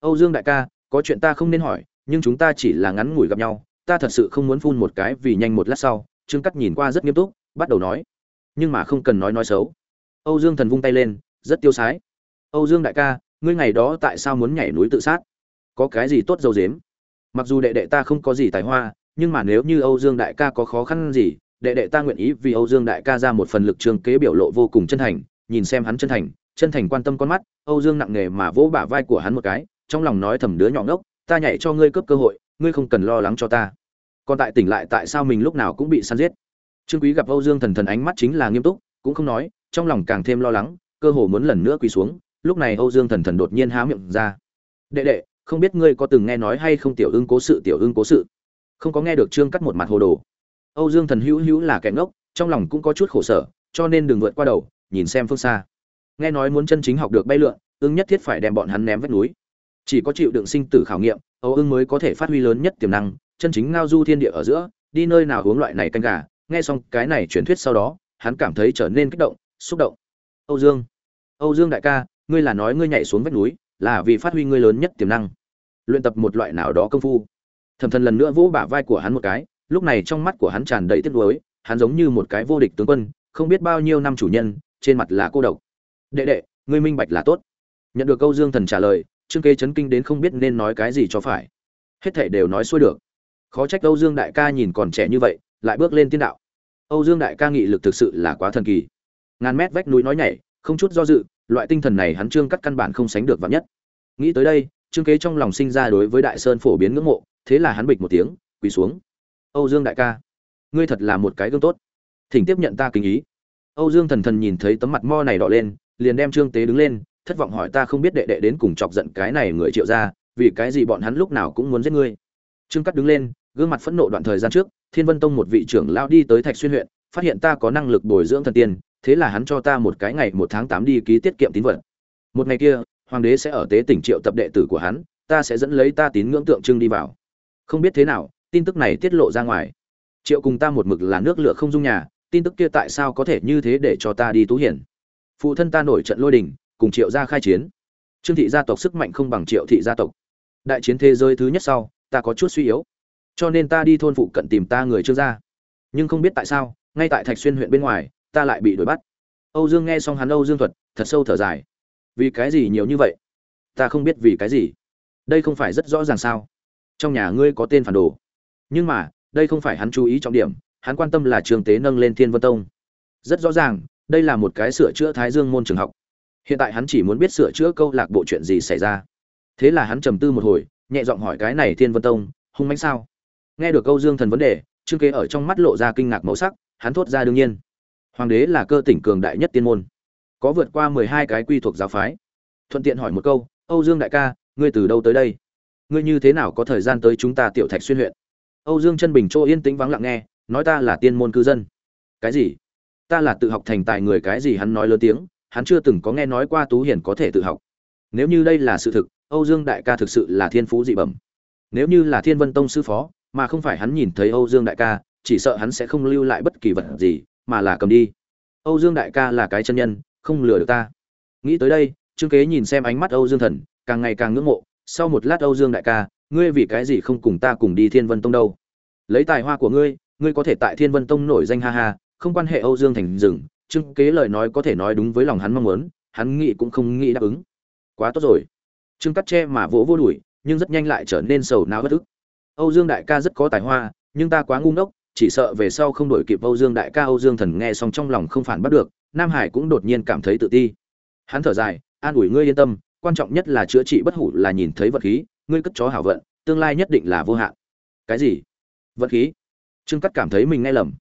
Âu dương đại ca, có chuyện ta không nên hỏi, nhưng chúng ta chỉ là ngắn ngủi gặp nhau, ta thật sự không muốn phun một cái vì nhanh một lát sau, trương cắt nhìn qua rất nghiêm túc, bắt đầu nói. Nhưng mà không cần nói nói xấu. Âu dương thần vung tay lên, rất tiêu sái. Âu dương đại ca ngươi ngày đó tại sao muốn nhảy núi tự sát? Có cái gì tốt dầu dếm? Mặc dù đệ đệ ta không có gì tài hoa, nhưng mà nếu như âu dương đại ca có khó khăn gì, đệ đệ ta nguyện ý vì âu dương đại ca ra một phần lực trường kế biểu lộ vô cùng chân thành, nhìn xem hắn chân thành chân thành quan tâm con mắt, âu dương nặng nề mà vỗ bả vai của hắn một cái, trong lòng nói thầm đứa nhỏ ngốc, ta nhảy cho ngươi cướp cơ hội, ngươi không cần lo lắng cho ta. Còn tại tỉnh lại tại sao mình lúc nào cũng bị săn giết? Trương quý gặp âu dương thần thần ánh mắt chính là nghiêm túc, cũng không nói, trong lòng càng thêm lo lắng, cơ hồ muốn lần nữa quỳ xuống lúc này âu dương thần thần đột nhiên há miệng ra. Đệ đệ, không biết ngươi có từng nghe nói hay không tiểu ưng cố sự, tiểu ưng cố sự? Không có nghe được trương cắt một mặt hồ đồ. Âu dương thần hữu hữu là kẻ ngốc, trong lòng cũng có chút khổ sở, cho nên đừng vượt qua đầu, nhìn xem phương xa. Nghe nói muốn chân chính học được bay lượn, ưng nhất thiết phải đem bọn hắn ném vách núi. Chỉ có chịu đựng sinh tử khảo nghiệm, âu ưng mới có thể phát huy lớn nhất tiềm năng, chân chính ngao du thiên địa ở giữa, đi nơi nào hướng loại này canh gà. Nghe xong cái này truyền thuyết sau đó, hắn cảm thấy trở nên kích động, xúc động. Âu dương âu dương đại ca ngươi là nói ngươi nhảy xuống vách núi, là vì phát huy ngươi lớn nhất tiềm năng. Luyện tập một loại nào đó công phu. Thẩm thần lần nữa vỗ bả vai của hắn một cái, lúc này trong mắt của hắn tràn đầy tiếc nuối, hắn giống như một cái vô địch tướng quân, không biết bao nhiêu năm chủ nhân, trên mặt là cô độc. Đệ đệ, ngươi minh bạch là tốt. Nhận được câu dương thần trả lời, trương Kê chấn kinh đến không biết nên nói cái gì cho phải. Hết thảy đều nói xuôi được. Khó trách âu dương đại ca nhìn còn trẻ như vậy, lại bước lên tiên đạo. Âu dương đại ca nghị lực thực sự là quá thần kỳ. Ngàn mét vách núi nói nhảy, không chút do dự loại tinh thần này hắn trương cắt căn bản không sánh được vạn nhất. Nghĩ tới đây, trương kế trong lòng sinh ra đối với đại sơn phổ biến ngưỡng mộ, thế là hắn bịch một tiếng, quỳ xuống. Âu dương đại ca, ngươi thật là một cái gương tốt. Thỉnh tiếp nhận ta kính ý. Âu dương thần thần nhìn thấy tấm mặt mo này đỏ lên, liền đem trương tế đứng lên, thất vọng hỏi ta không biết đệ đệ đến cùng chọc giận cái này người triệu ra vì cái gì bọn hắn lúc nào cũng muốn giết ngươi. Trương cắt đứng lên, gương mặt phẫn nộ đoạn thời gian trước, thiên vân tông một vị trưởng lao đi tới thạch xuyên huyện, phát hiện ta có năng lực bồi dưỡng thần tiên thế là hắn cho ta một cái ngày một tháng tám đi ký tiết kiệm tín vật. Một ngày kia, hoàng đế sẽ ở tế tỉnh triệu tập đệ tử của hắn, ta sẽ dẫn lấy ta tín ngưỡng tượng trưng đi vào. Không biết thế nào, tin tức này tiết lộ ra ngoài. Triệu cùng ta một mực là nước lửa không dung nhà, tin tức kia tại sao có thể như thế để cho ta đi tú hiển phụ thân ta nổi trận lôi đình, cùng triệu gia khai chiến. Trương thị gia tộc sức mạnh không bằng triệu thị gia tộc. Đại chiến thế giới thứ nhất sau, ta có chút suy yếu. Cho nên ta đi thôn phụ cận tìm ta người trương gia. Nhưng không biết tại sao, ngay tại thạch xuyên huyện bên ngoài ta lại bị đuổi bắt. Âu dương nghe xong hắn âu dương thuật, thật sâu thở dài. Vì cái gì nhiều như vậy? Ta không biết vì cái gì. Đây không phải rất rõ ràng sao? Trong nhà ngươi có tên phản đồ. Nhưng mà, đây không phải hắn chú ý trọng điểm, hắn quan tâm là trường tế nâng lên thiên vân tông. Rất rõ ràng, đây là một cái sửa chữa thái dương môn trường học. Hiện tại hắn chỉ muốn biết sửa chữa câu lạc bộ chuyện gì xảy ra. Thế là hắn trầm tư một hồi, nhẹ giọng hỏi cái này thiên vân tông, hung mãnh sao? Nghe được câu dương thần vấn đề, trương kế ở trong mắt lộ ra kinh ngạc màu sắc, hắn thốt ra đương nhiên hoàng đế là cơ tỉnh cường đại nhất tiên môn. Có vượt qua mười hai cái quy thuộc giáo phái. Thuận tiện hỏi một câu, âu dương đại ca, ngươi từ đâu tới đây? Ngươi như thế nào có thời gian tới chúng ta tiểu thạch xuyên huyện? Âu dương chân bình chỗ yên tĩnh vắng lặng nghe, nói ta là tiên môn cư dân. Cái gì? Ta là tự học thành tài người cái gì? Hắn nói lớn tiếng, hắn chưa từng có nghe nói qua tú hiển có thể tự học. Nếu như đây là sự thực, âu dương đại ca thực sự là thiên phú dị bẩm. Nếu như là thiên vân tông sư phó, mà không phải hắn nhìn thấy âu dương đại ca, chỉ sợ hắn sẽ không lưu lại bất kỳ vật gì mà là cầm đi. Âu dương đại ca là cái chân nhân, không lừa được ta. Nghĩ tới đây, trương kế nhìn xem ánh mắt âu dương thần, càng ngày càng ngưỡng mộ. Sau một lát âu dương đại ca, ngươi vì cái gì không cùng ta cùng đi thiên vân tông đâu? Lấy tài hoa của ngươi ngươi có thể tại thiên vân tông nổi danh ha ha, không quan hệ âu dương thành rừng trương kế lời nói có thể nói đúng với lòng hắn mong muốn, hắn nghĩ cũng không nghĩ đáp ứng. Quá tốt rồi. Trương cắt che mà vỗ vô đuổi, nhưng rất nhanh lại trở nên sầu não bất ức. Âu dương đại ca rất có tài hoa, nhưng ta quá ngu ngốc chỉ sợ về sau không đổi kịp âu dương đại ca âu dương thần nghe xong trong lòng không phản bắt được, nam hải cũng đột nhiên cảm thấy tự ti. Hắn thở dài, an ủi ngươi yên tâm, quan trọng nhất là chữa trị bất hủ là nhìn thấy vật khí, ngươi cất chó hảo vận, tương lai nhất định là vô hạn. Cái gì? Vật khí? Trương cắt cảm thấy mình nghe lầm.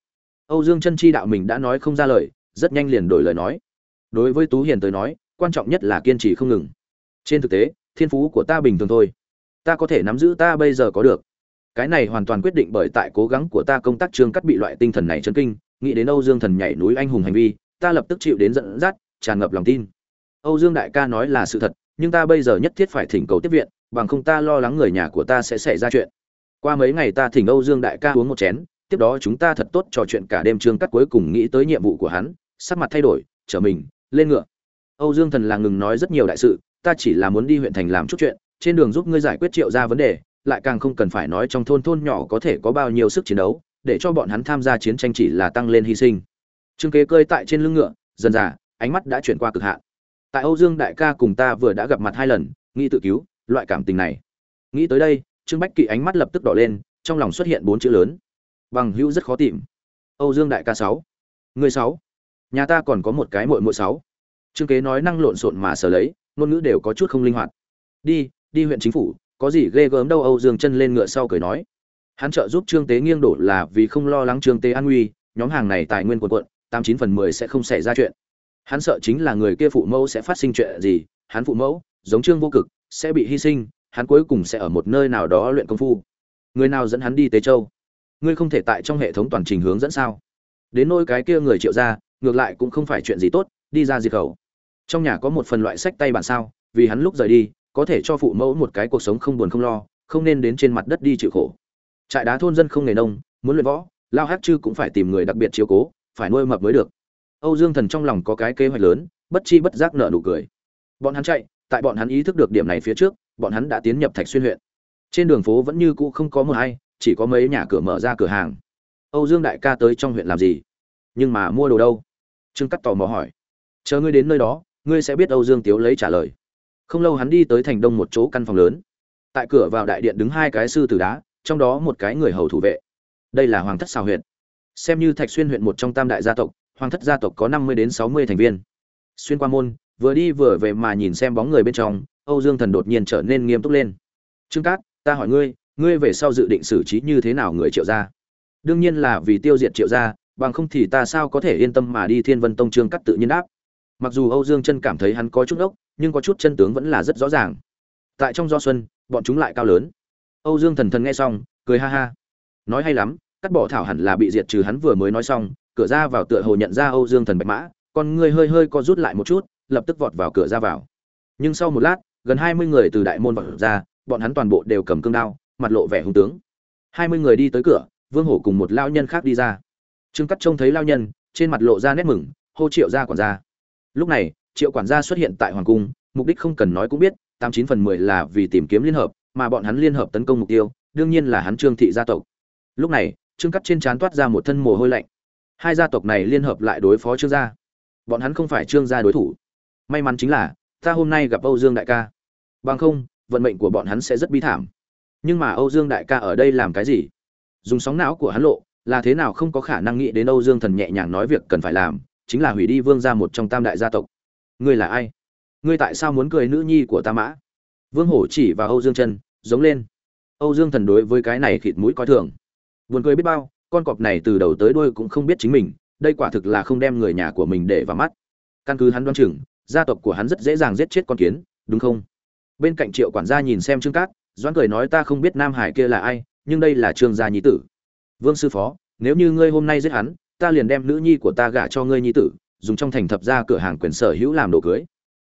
Âu dương chân chi đạo mình đã nói không ra lời, rất nhanh liền đổi lời nói. Đối với tú hiền tới nói, quan trọng nhất là kiên trì không ngừng. Trên thực tế, thiên phú của ta bình thường thôi. Ta có thể nắm giữ ta bây giờ có được cái này hoàn toàn quyết định bởi tại cố gắng của ta công tác trương cắt bị loại tinh thần này chấn kinh, nghĩ đến âu dương thần nhảy núi anh hùng hành vi, ta lập tức chịu đến dẫn dắt, tràn ngập lòng tin. Âu dương đại ca nói là sự thật, nhưng ta bây giờ nhất thiết phải thỉnh cầu tiếp viện, bằng không ta lo lắng người nhà của ta sẽ xảy ra chuyện. Qua mấy ngày ta thỉnh âu dương đại ca uống một chén, tiếp đó chúng ta thật tốt trò chuyện cả đêm trương cắt cuối cùng nghĩ tới nhiệm vụ của hắn, sắc mặt thay đổi, trở mình, lên ngựa. Âu dương thần là ngừng nói rất nhiều đại sự, ta chỉ là muốn đi huyện thành làm chút chuyện, trên đường giúp ngươi giải quyết triệu ra vấn đề lại càng không cần phải nói trong thôn thôn nhỏ có thể có bao nhiêu sức chiến đấu, để cho bọn hắn tham gia chiến tranh chỉ là tăng lên hy sinh. Trương kế cơi tại trên lưng ngựa, dần dà, ánh mắt đã chuyển qua cực hạn. Tại âu dương đại ca cùng ta vừa đã gặp mặt hai lần, nghĩ tự cứu, loại cảm tình này. Nghĩ tới đây, trương bách kỵ ánh mắt lập tức đỏ lên, trong lòng xuất hiện bốn chữ lớn. Bằng hữu rất khó tìm. Âu dương đại ca sáu. Người sáu. Nhà ta còn có một cái muội muội sáu. Trương kế nói năng lộn xộn mà sở lấy, ngôn ngữ đều có chút không linh hoạt. Đi đi huyện chính phủ có gì ghê gớm đâu, âu dương chân lên ngựa sau cười nói. Hắn trợ giúp trương tế nghiêng đổ là vì không lo lắng trương tế an nguy, nhóm hàng này tài nguyên quần quận tám chín phần mười sẽ không xảy ra chuyện. Hắn sợ chính là người kia phụ mẫu sẽ phát sinh chuyện gì, hắn phụ mẫu, giống trương vô cực, sẽ bị hy sinh, hắn cuối cùng sẽ ở một nơi nào đó luyện công phu. Người nào dẫn hắn đi tế châu? Ngươi không thể tại trong hệ thống toàn trình hướng dẫn sao? Đến nôi cái kia người triệu ra ngược lại cũng không phải chuyện gì tốt, đi ra diệt khẩu. Trong nhà có một phần loại sách tay bản sao, vì hắn lúc rời đi có thể cho phụ mẫu một cái cuộc sống không buồn không lo không nên đến trên mặt đất đi chịu khổ. Trại đá thôn dân không nghề nông muốn luyện võ lao hát chư cũng phải tìm người đặc biệt chiếu cố phải nuôi mập mới được. Âu dương thần trong lòng có cái kế hoạch lớn bất chi bất giác nợ nụ cười. Bọn hắn chạy tại bọn hắn ý thức được điểm này phía trước bọn hắn đã tiến nhập thạch xuyên huyện. Trên đường phố vẫn như cũ không có mưa hay, chỉ có mấy nhà cửa mở ra cửa hàng. Âu dương đại ca tới trong huyện làm gì? Nhưng mà mua đồ đâu? Trương cắt tò mò hỏi. Chờ ngươi đến nơi đó ngươi sẽ biết âu dương tiếu lấy trả lời không lâu hắn đi tới thành đông một chỗ căn phòng lớn. Tại cửa vào đại điện đứng hai cái sư tử đá, trong đó một cái người hầu thủ vệ. Đây là hoàng thất xào huyện xem như thạch xuyên huyện một trong tam đại gia tộc, hoàng thất gia tộc có năm mươi đến sáu mươi thành viên. Xuyên qua môn, vừa đi vừa về mà nhìn xem bóng người bên trong, âu dương thần đột nhiên trở nên nghiêm túc lên. Trương cát, ta hỏi ngươi ngươi về sau dự định xử trí như thế nào người triệu gia? Đương nhiên là vì tiêu diệt triệu gia, bằng không thì ta sao có thể yên tâm mà đi thiên vân tông trương Cát tự nhiên đáp mặc dù âu dương chân cảm thấy hắn có chút ốc, nhưng có chút chân tướng vẫn là rất rõ ràng. Tại trong do xuân, bọn chúng lại cao lớn. Âu dương thần thần nghe xong, cười ha ha. Nói hay lắm, cắt bỏ thảo hẳn là bị diệt trừ hắn vừa mới nói xong, cửa ra vào tựa hồ nhận ra âu dương thần bạch mã, con người hơi hơi co rút lại một chút, lập tức vọt vào cửa ra vào. Nhưng sau một lát, gần hai mươi người từ đại môn vọt ra, bọn hắn toàn bộ đều cầm cương đao, mặt lộ vẻ hung tướng. hai mươi người đi tới cửa, vương hổ cùng một lao nhân khác đi ra. Trương cắt trông thấy lao nhân, trên mặt lộ ra nét mừng, hô triệu ra quản gia lúc này, triệu quản gia xuất hiện tại hoàng cung, mục đích không cần nói cũng biết, tám chín phần mười là vì tìm kiếm liên hợp, mà bọn hắn liên hợp tấn công mục tiêu, đương nhiên là hắn trương thị gia tộc. Lúc này, trương cắt trên trán toát ra một thân mồ hôi lạnh. Hai gia tộc này liên hợp lại đối phó trương gia. Bọn hắn không phải trương gia đối thủ. May mắn chính là, ta hôm nay gặp âu dương đại ca. Bằng không, vận mệnh của bọn hắn sẽ rất bi thảm. Nhưng mà âu dương đại ca ở đây làm cái gì? Dùng sóng não của hắn lộ, là thế nào không có khả năng nghĩ đến âu dương thần nhẹ nhàng nói việc cần phải làm chính là hủy đi vương gia một trong tam đại gia tộc. Ngươi là ai? Ngươi tại sao muốn cười nữ nhi của ta mã? Vương hổ chỉ vào âu dương chân giống lên. Âu dương thần đối với cái này khịt mũi coi thường. Buồn cười biết bao, con cọp này từ đầu tới đuôi cũng không biết chính mình, đây quả thực là không đem người nhà của mình để vào mắt. Căn cứ hắn đoán chừng, gia tộc của hắn rất dễ dàng giết chết con kiến, đúng không? Bên cạnh triệu quản gia nhìn xem trương cát, doãn cười nói ta không biết nam hải kia là ai, nhưng đây là trương gia nhi tử. Vương sư phó, nếu như ngươi hôm nay giết hắn ta liền đem nữ nhi của ta gả cho ngươi nhi tử, dùng trong thành thập gia cửa hàng quyền sở hữu làm đồ cưới.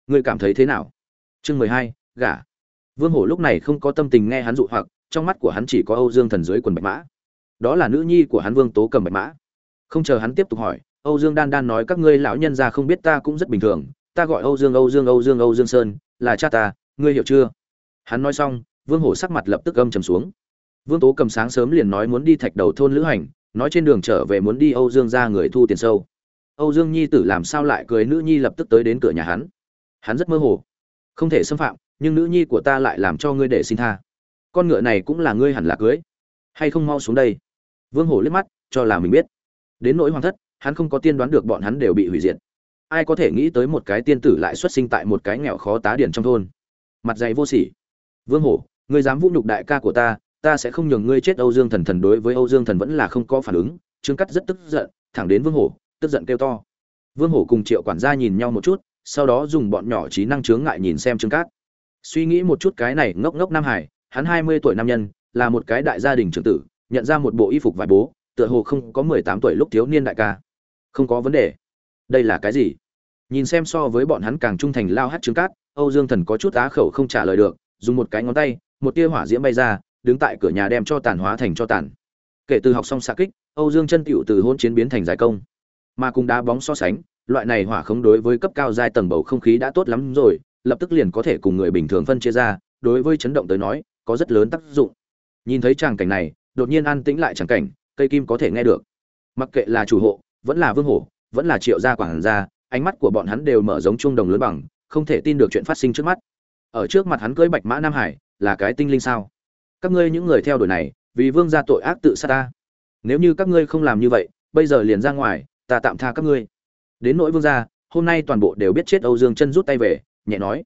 Ngươi cảm thấy thế nào? Chương mười hai, gả. Vương hổ lúc này không có tâm tình nghe hắn dụ hoặc, trong mắt của hắn chỉ có âu dương thần dưới quần bạch mã. Đó là nữ nhi của hắn vương tố cầm bạch mã. Không chờ hắn tiếp tục hỏi, âu dương đan đan nói các ngươi lão nhân ra không biết ta cũng rất bình thường, ta gọi âu dương âu dương âu dương âu dương sơn, là cha ta, ngươi hiểu chưa? Hắn nói xong, vương hổ sắc mặt lập tức âm trầm xuống. Vương tố cầm sáng sớm liền nói muốn đi thạch đầu thôn lữ hành nói trên đường trở về muốn đi âu dương ra người thu tiền sâu. Âu dương nhi tử làm sao lại cưới nữ nhi lập tức tới đến cửa nhà hắn. Hắn rất mơ hồ. Không thể xâm phạm, nhưng nữ nhi của ta lại làm cho ngươi để xin tha. Con ngựa này cũng là ngươi hẳn là cưới. Hay không mau xuống đây? Vương hổ liếc mắt, cho là mình biết. Đến nỗi hoàng thất, hắn không có tiên đoán được bọn hắn đều bị hủy diệt. Ai có thể nghĩ tới một cái tiên tử lại xuất sinh tại một cái nghèo khó tá điển trong thôn? Mặt dày vô sỉ. Vương hổ, ngươi dám vũ nhục đại ca của ta ta sẽ không nhường ngươi chết âu dương thần thần đối với âu dương thần vẫn là không có phản ứng. Trương cắt rất tức giận, thẳng đến vương hổ, tức giận kêu to. Vương hổ cùng triệu quản gia nhìn nhau một chút, sau đó dùng bọn nhỏ trí năng chướng ngại nhìn xem trương cát suy nghĩ một chút cái này, ngốc ngốc nam hải, hắn hai mươi tuổi nam nhân, là một cái đại gia đình trưởng tử, nhận ra một bộ y phục vải bố, tựa hồ không có mười tám tuổi lúc thiếu niên đại ca. Không có vấn đề. Đây là cái gì? Nhìn xem so với bọn hắn càng trung thành lao hát Trương cát âu dương thần có chút á khẩu không trả lời được, dùng một cái ngón tay, một tia hỏa diễm bay ra đứng tại cửa nhà đem cho tàn hóa thành cho tàn. Kể từ học xong xạ kích, âu dương chân tựu từ hôn chiến biến thành giải công. Mà cùng đá bóng so sánh, loại này hỏa không đối với cấp cao giai tầng bầu không khí đã tốt lắm rồi, lập tức liền có thể cùng người bình thường phân chia ra, đối với chấn động tới nói, có rất lớn tác dụng. Nhìn thấy tràng cảnh này, đột nhiên an tĩnh lại tràng cảnh, cây kim có thể nghe được. Mặc kệ là chủ hộ, vẫn là vương hổ, vẫn là triệu gia quảng gia, ánh mắt của bọn hắn đều mở giống chuông đồng lớn bằng, không thể tin được chuyện phát sinh trước mắt. Ở trước mặt hắn cưỡi bạch mã nam hải, là cái tinh linh sao? Các ngươi những người theo đuổi này, vì vương gia tội ác tự sát ta. Nếu như các ngươi không làm như vậy, bây giờ liền ra ngoài, ta tạm tha các ngươi. Đến nỗi vương gia, hôm nay toàn bộ đều biết chết âu dương chân rút tay về, nhẹ nói.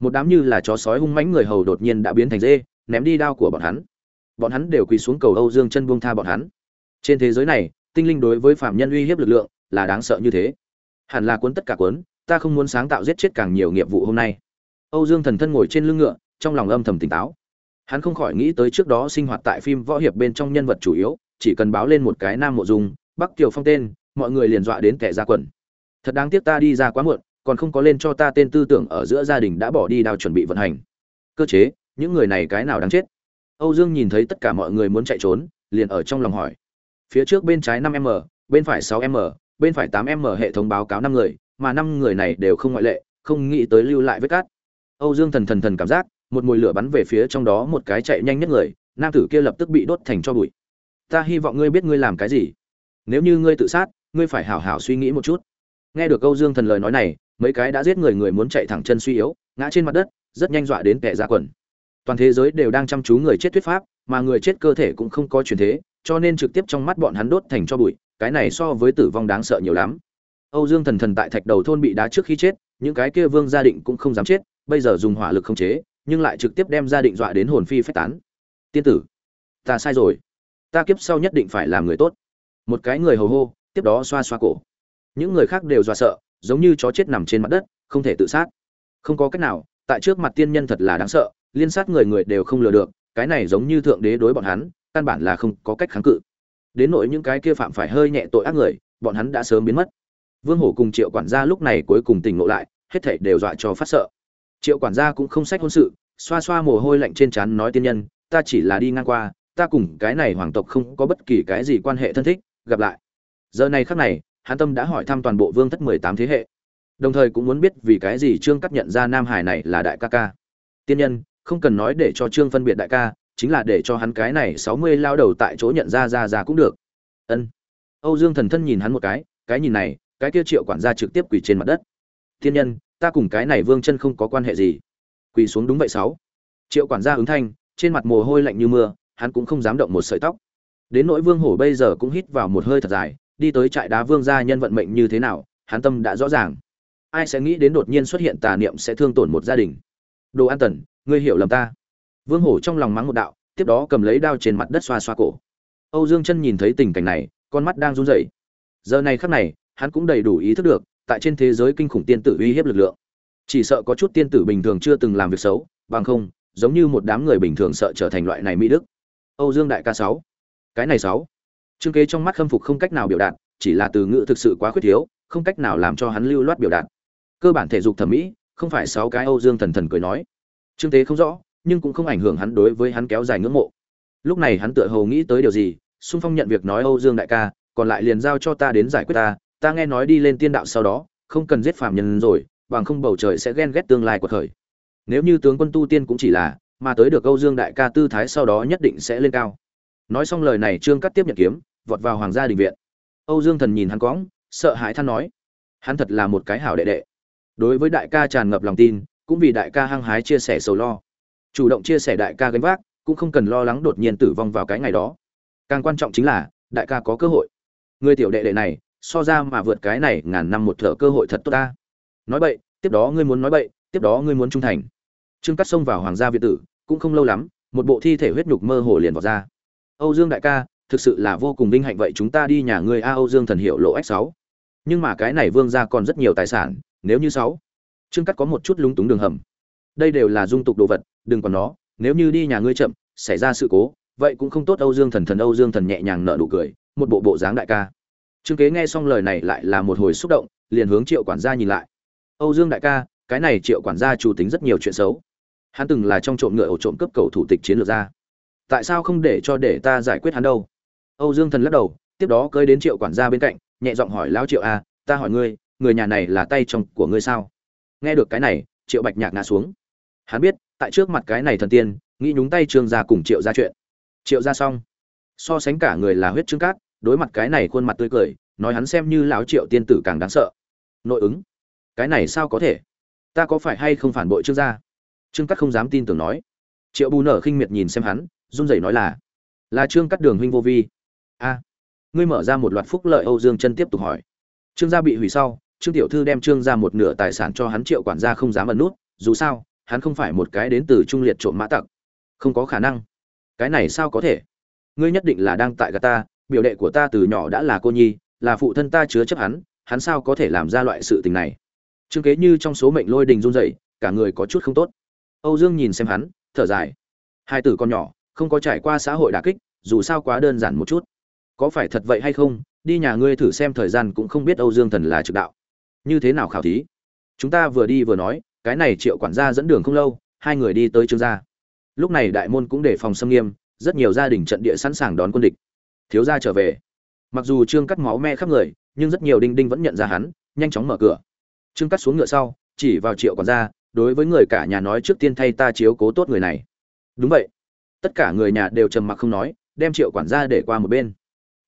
Một đám như là chó sói hung mãnh người hầu đột nhiên đã biến thành dê, ném đi đao của bọn hắn. Bọn hắn đều quỳ xuống cầu âu dương chân buông tha bọn hắn. Trên thế giới này, tinh linh đối với phạm nhân uy hiếp lực lượng là đáng sợ như thế. Hẳn là cuốn tất cả cuốn, ta không muốn sáng tạo giết chết càng nhiều nghiệp vụ hôm nay. Âu dương thần thân ngồi trên lưng ngựa, trong lòng âm thầm tỉnh táo hắn không khỏi nghĩ tới trước đó sinh hoạt tại phim võ hiệp bên trong nhân vật chủ yếu, chỉ cần báo lên một cái nam mộ dung, bắc kiều phong tên, mọi người liền dọa đến kẻ ra quần. Thật đáng tiếc ta đi ra quá muộn, còn không có lên cho ta tên tư tưởng ở giữa gia đình đã bỏ đi đào chuẩn bị vận hành. Cơ chế, những người này cái nào đáng chết? Âu dương nhìn thấy tất cả mọi người muốn chạy trốn, liền ở trong lòng hỏi. Phía trước bên trái năm m, bên phải sáu m, bên phải tám m hệ thống báo cáo năm người, mà năm người này đều không ngoại lệ, không nghĩ tới lưu lại vết cát. Âu dương thần thần thần cảm giác một mùi lửa bắn về phía trong đó một cái chạy nhanh nhất người, nam tử kia lập tức bị đốt thành cho bụi. Ta hy vọng ngươi biết ngươi làm cái gì. Nếu như ngươi tự sát, ngươi phải hảo hảo suy nghĩ một chút. Nghe được âu dương thần lời nói này, mấy cái đã giết người người muốn chạy thẳng chân suy yếu, ngã trên mặt đất, rất nhanh dọa đến kẻ ra quần. Toàn thế giới đều đang chăm chú người chết thuyết pháp, mà người chết cơ thể cũng không có truyền thế, cho nên trực tiếp trong mắt bọn hắn đốt thành cho bụi, cái này so với tử vong đáng sợ nhiều lắm. Âu dương thần thần tại thạch đầu thôn bị đá trước khi chết, những cái kia vương gia định cũng không dám chết, bây giờ dùng hỏa lực không chế nhưng lại trực tiếp đem gia định dọa đến hồn phi phách tán. Tiên tử, ta sai rồi. Ta kiếp sau nhất định phải làm người tốt. Một cái người hầu hô, tiếp đó xoa xoa cổ. Những người khác đều dọa sợ, giống như chó chết nằm trên mặt đất, không thể tự sát. Không có cách nào, tại trước mặt tiên nhân thật là đáng sợ, liên sát người người đều không lừa được, cái này giống như thượng đế đối bọn hắn, căn bản là không có cách kháng cự. Đến nỗi những cái kia phạm phải hơi nhẹ tội ác người, bọn hắn đã sớm biến mất. Vương hổ cùng triệu quản gia lúc này cuối cùng tỉnh ngộ lại, hết thảy đều dọa cho phát sợ triệu quản gia cũng không sách hôn sự, xoa xoa mồ hôi lạnh trên trán nói tiên nhân, ta chỉ là đi ngang qua, ta cùng cái này hoàng tộc không có bất kỳ cái gì quan hệ thân thích, gặp lại. Giờ này khắc này hán tâm đã hỏi thăm toàn bộ vương thất mười tám thế hệ. Đồng thời cũng muốn biết vì cái gì trương cắt nhận ra nam hải này là đại ca ca. Tiên nhân, không cần nói để cho trương phân biệt đại ca, chính là để cho hắn cái này sáu mươi lao đầu tại chỗ nhận ra ra ra cũng được. Ân. Âu dương thần thân nhìn hắn một cái cái nhìn này, cái kia triệu quản gia trực tiếp quỳ trên mặt đất. Tiên nhân ta cùng cái này vương chân không có quan hệ gì. Quỳ xuống đúng vậy sáu. Triệu quản gia ứng thanh, trên mặt mồ hôi lạnh như mưa, hắn cũng không dám động một sợi tóc. Đến nỗi vương hổ bây giờ cũng hít vào một hơi thật dài, đi tới trại đá vương gia nhân vận mệnh như thế nào, hắn tâm đã rõ ràng. Ai sẽ nghĩ đến đột nhiên xuất hiện tà niệm sẽ thương tổn một gia đình? Đồ an tần, ngươi hiểu lầm ta. Vương hổ trong lòng mắng một đạo, tiếp đó cầm lấy đao trên mặt đất xoa xoa cổ. Âu dương chân nhìn thấy tình cảnh này, con mắt đang run rẩy. Giờ này khắc này, hắn cũng đầy đủ ý thức được tại trên thế giới kinh khủng tiên tử uy hiếp lực lượng. Chỉ sợ có chút tiên tử bình thường chưa từng làm việc xấu, bằng không, giống như một đám người bình thường sợ trở thành loại này mỹ đức. Âu dương đại ca sáu. Cái này sáu. Trương kế trong mắt khâm phục không cách nào biểu đạt, chỉ là từ ngữ thực sự quá khuyết thiếu, không cách nào làm cho hắn lưu loát biểu đạt. Cơ bản thể dục thẩm mỹ, không phải sáu cái âu dương thần thần cười nói. Trương tế không rõ, nhưng cũng không ảnh hưởng hắn đối với hắn kéo dài ngưỡng mộ. Lúc này hắn tựa hồ nghĩ tới điều gì, xung phong nhận việc nói, âu dương đại ca, còn lại liền giao cho ta đến giải quyết ta ta nghe nói đi lên tiên đạo sau đó, không cần giết phạm nhân rồi, bằng không bầu trời sẽ ghen ghét tương lai của thời. Nếu như tướng quân tu tiên cũng chỉ là, mà tới được âu dương đại ca tư thái sau đó nhất định sẽ lên cao. Nói xong lời này trương cắt tiếp nhận kiếm, vọt vào hoàng gia đình viện. Âu dương thần nhìn hắn cóng sợ hãi than nói, hắn thật là một cái hảo đệ đệ. Đối với đại ca tràn ngập lòng tin, cũng vì đại ca hăng hái chia sẻ sầu lo. Chủ động chia sẻ đại ca gánh vác, cũng không cần lo lắng đột nhiên tử vong vào cái ngày đó. Càng quan trọng chính là, đại ca có cơ hội. Người tiểu đệ đệ này so ra mà vượt cái này ngàn năm một thở cơ hội thật tốt ta. Nói bậy, tiếp đó ngươi muốn nói bậy, tiếp đó ngươi muốn trung thành. Trương cắt xông vào hoàng gia việt tử, cũng không lâu lắm, một bộ thi thể huyết nhục mơ hồ liền vào ra. Âu dương đại ca, thực sự là vô cùng vinh hạnh vậy chúng ta đi nhà ngươi a âu dương thần hiệu lộ x sáu. Nhưng mà cái này vương gia còn rất nhiều tài sản, nếu như sáu. Trương cắt có một chút lúng túng đường hầm. Đây đều là dung tục đồ vật, đừng còn nó, nếu như đi nhà ngươi chậm, xảy ra sự cố, vậy cũng không tốt âu dương thần thần âu dương thần nhẹ nhàng nở nụ cười, một bộ bộ dáng đại ca trương kế nghe xong lời này lại là một hồi xúc động, liền hướng triệu quản gia nhìn lại. Âu dương đại ca, cái này triệu quản gia chủ tính rất nhiều chuyện xấu. Hắn từng là trong trộm ngựa ổ trộm cấp cầu thủ tịch chiến lược ra tại sao không để cho để ta giải quyết hắn đâu? Âu dương thần lắc đầu, tiếp đó cưỡi đến triệu quản gia bên cạnh, nhẹ giọng hỏi lão triệu a ta hỏi ngươi, người nhà này là tay trong của ngươi sao? Nghe được cái này, triệu bạch nhạc ngã xuống. Hắn biết, tại trước mặt cái này thần tiên, nghĩ nhúng tay trương gia cùng triệu Gia chuyện. Triệu Gia xong. So sánh cả người là huyết trương cát đối mặt cái này khuôn mặt tươi cười, nói hắn xem như lão triệu tiên tử càng đáng sợ. Nội ứng, cái này sao có thể? Ta có phải hay không phản bội trương gia? Trương cắt không dám tin tưởng nói. Triệu bù nở khinh miệt nhìn xem hắn, run rẩy nói là là trương cắt đường huynh vô vi. A, ngươi mở ra một loạt phúc lợi âu dương chân tiếp tục hỏi. Trương gia bị hủy sau, trương tiểu thư đem trương ra một nửa tài sản cho hắn, triệu quản gia không dám ẩn nút, dù sao, hắn không phải một cái đến từ trung liệt trộm mã tặc. Không có khả năng. Cái này sao có thể? Ngươi nhất định là đang tại gà ta biểu đệ của ta từ nhỏ đã là cô nhi, là phụ thân ta chứa chấp hắn hắn sao có thể làm ra loại sự tình này? Trương kế như trong số mệnh lôi đình run rẩy, cả người có chút không tốt. Âu dương nhìn xem hắn, thở dài. Hai tử con nhỏ, không có trải qua xã hội đả kích, dù sao quá đơn giản một chút. Có phải thật vậy hay không, đi nhà ngươi thử xem thời gian cũng không biết âu dương thần là trực đạo. Như thế nào khảo thí? Chúng ta vừa đi vừa nói, cái này triệu quản gia dẫn đường không lâu, hai người đi tới trương gia. Lúc này đại môn cũng để phòng xâm nghiêm, rất nhiều gia đình trận địa sẵn sàng đón quân địch thiếu gia trở về. Mặc dù trương cắt máu me khắp người, nhưng rất nhiều đinh đinh vẫn nhận ra hắn, nhanh chóng mở cửa. Trương cắt xuống ngựa sau, chỉ vào triệu quản gia, đối với người cả nhà nói trước tiên thay ta chiếu cố tốt người này. Đúng vậy. Tất cả người nhà đều trầm mặc không nói, đem triệu quản gia để qua một bên.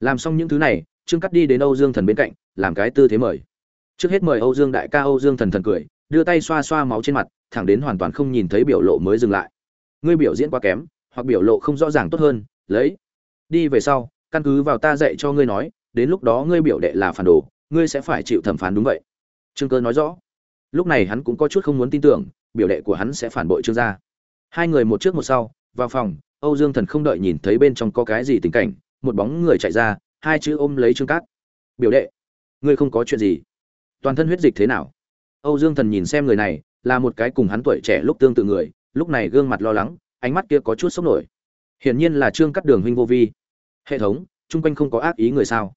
Làm xong những thứ này, trương cắt đi đến âu dương thần bên cạnh, làm cái tư thế mời. Trước hết mời âu dương đại ca âu dương thần thần cười, đưa tay xoa xoa máu trên mặt, thẳng đến hoàn toàn không nhìn thấy biểu lộ mới dừng lại. Ngươi biểu diễn quá kém, hoặc biểu lộ không rõ ràng tốt hơn, lấy. Đi về sau căn cứ vào ta dạy cho ngươi nói, đến lúc đó ngươi biểu đệ là phản đồ, ngươi sẽ phải chịu thẩm phán đúng vậy. Trương cơ nói rõ. Lúc này hắn cũng có chút không muốn tin tưởng, biểu đệ của hắn sẽ phản bội trương gia. Hai người một trước một sau, vào phòng, âu dương thần không đợi nhìn thấy bên trong có cái gì tình cảnh, một bóng người chạy ra, hai chữ ôm lấy trương cát. Biểu đệ, ngươi không có chuyện gì. Toàn thân huyết dịch thế nào? Âu dương thần nhìn xem người này, là một cái cùng hắn tuổi trẻ lúc tương tự người, lúc này gương mặt lo lắng, ánh mắt kia có chút sốc nổi. Hiển nhiên là trương cắt đường huynh vô vi hệ thống, chung quanh không có ác ý người sao?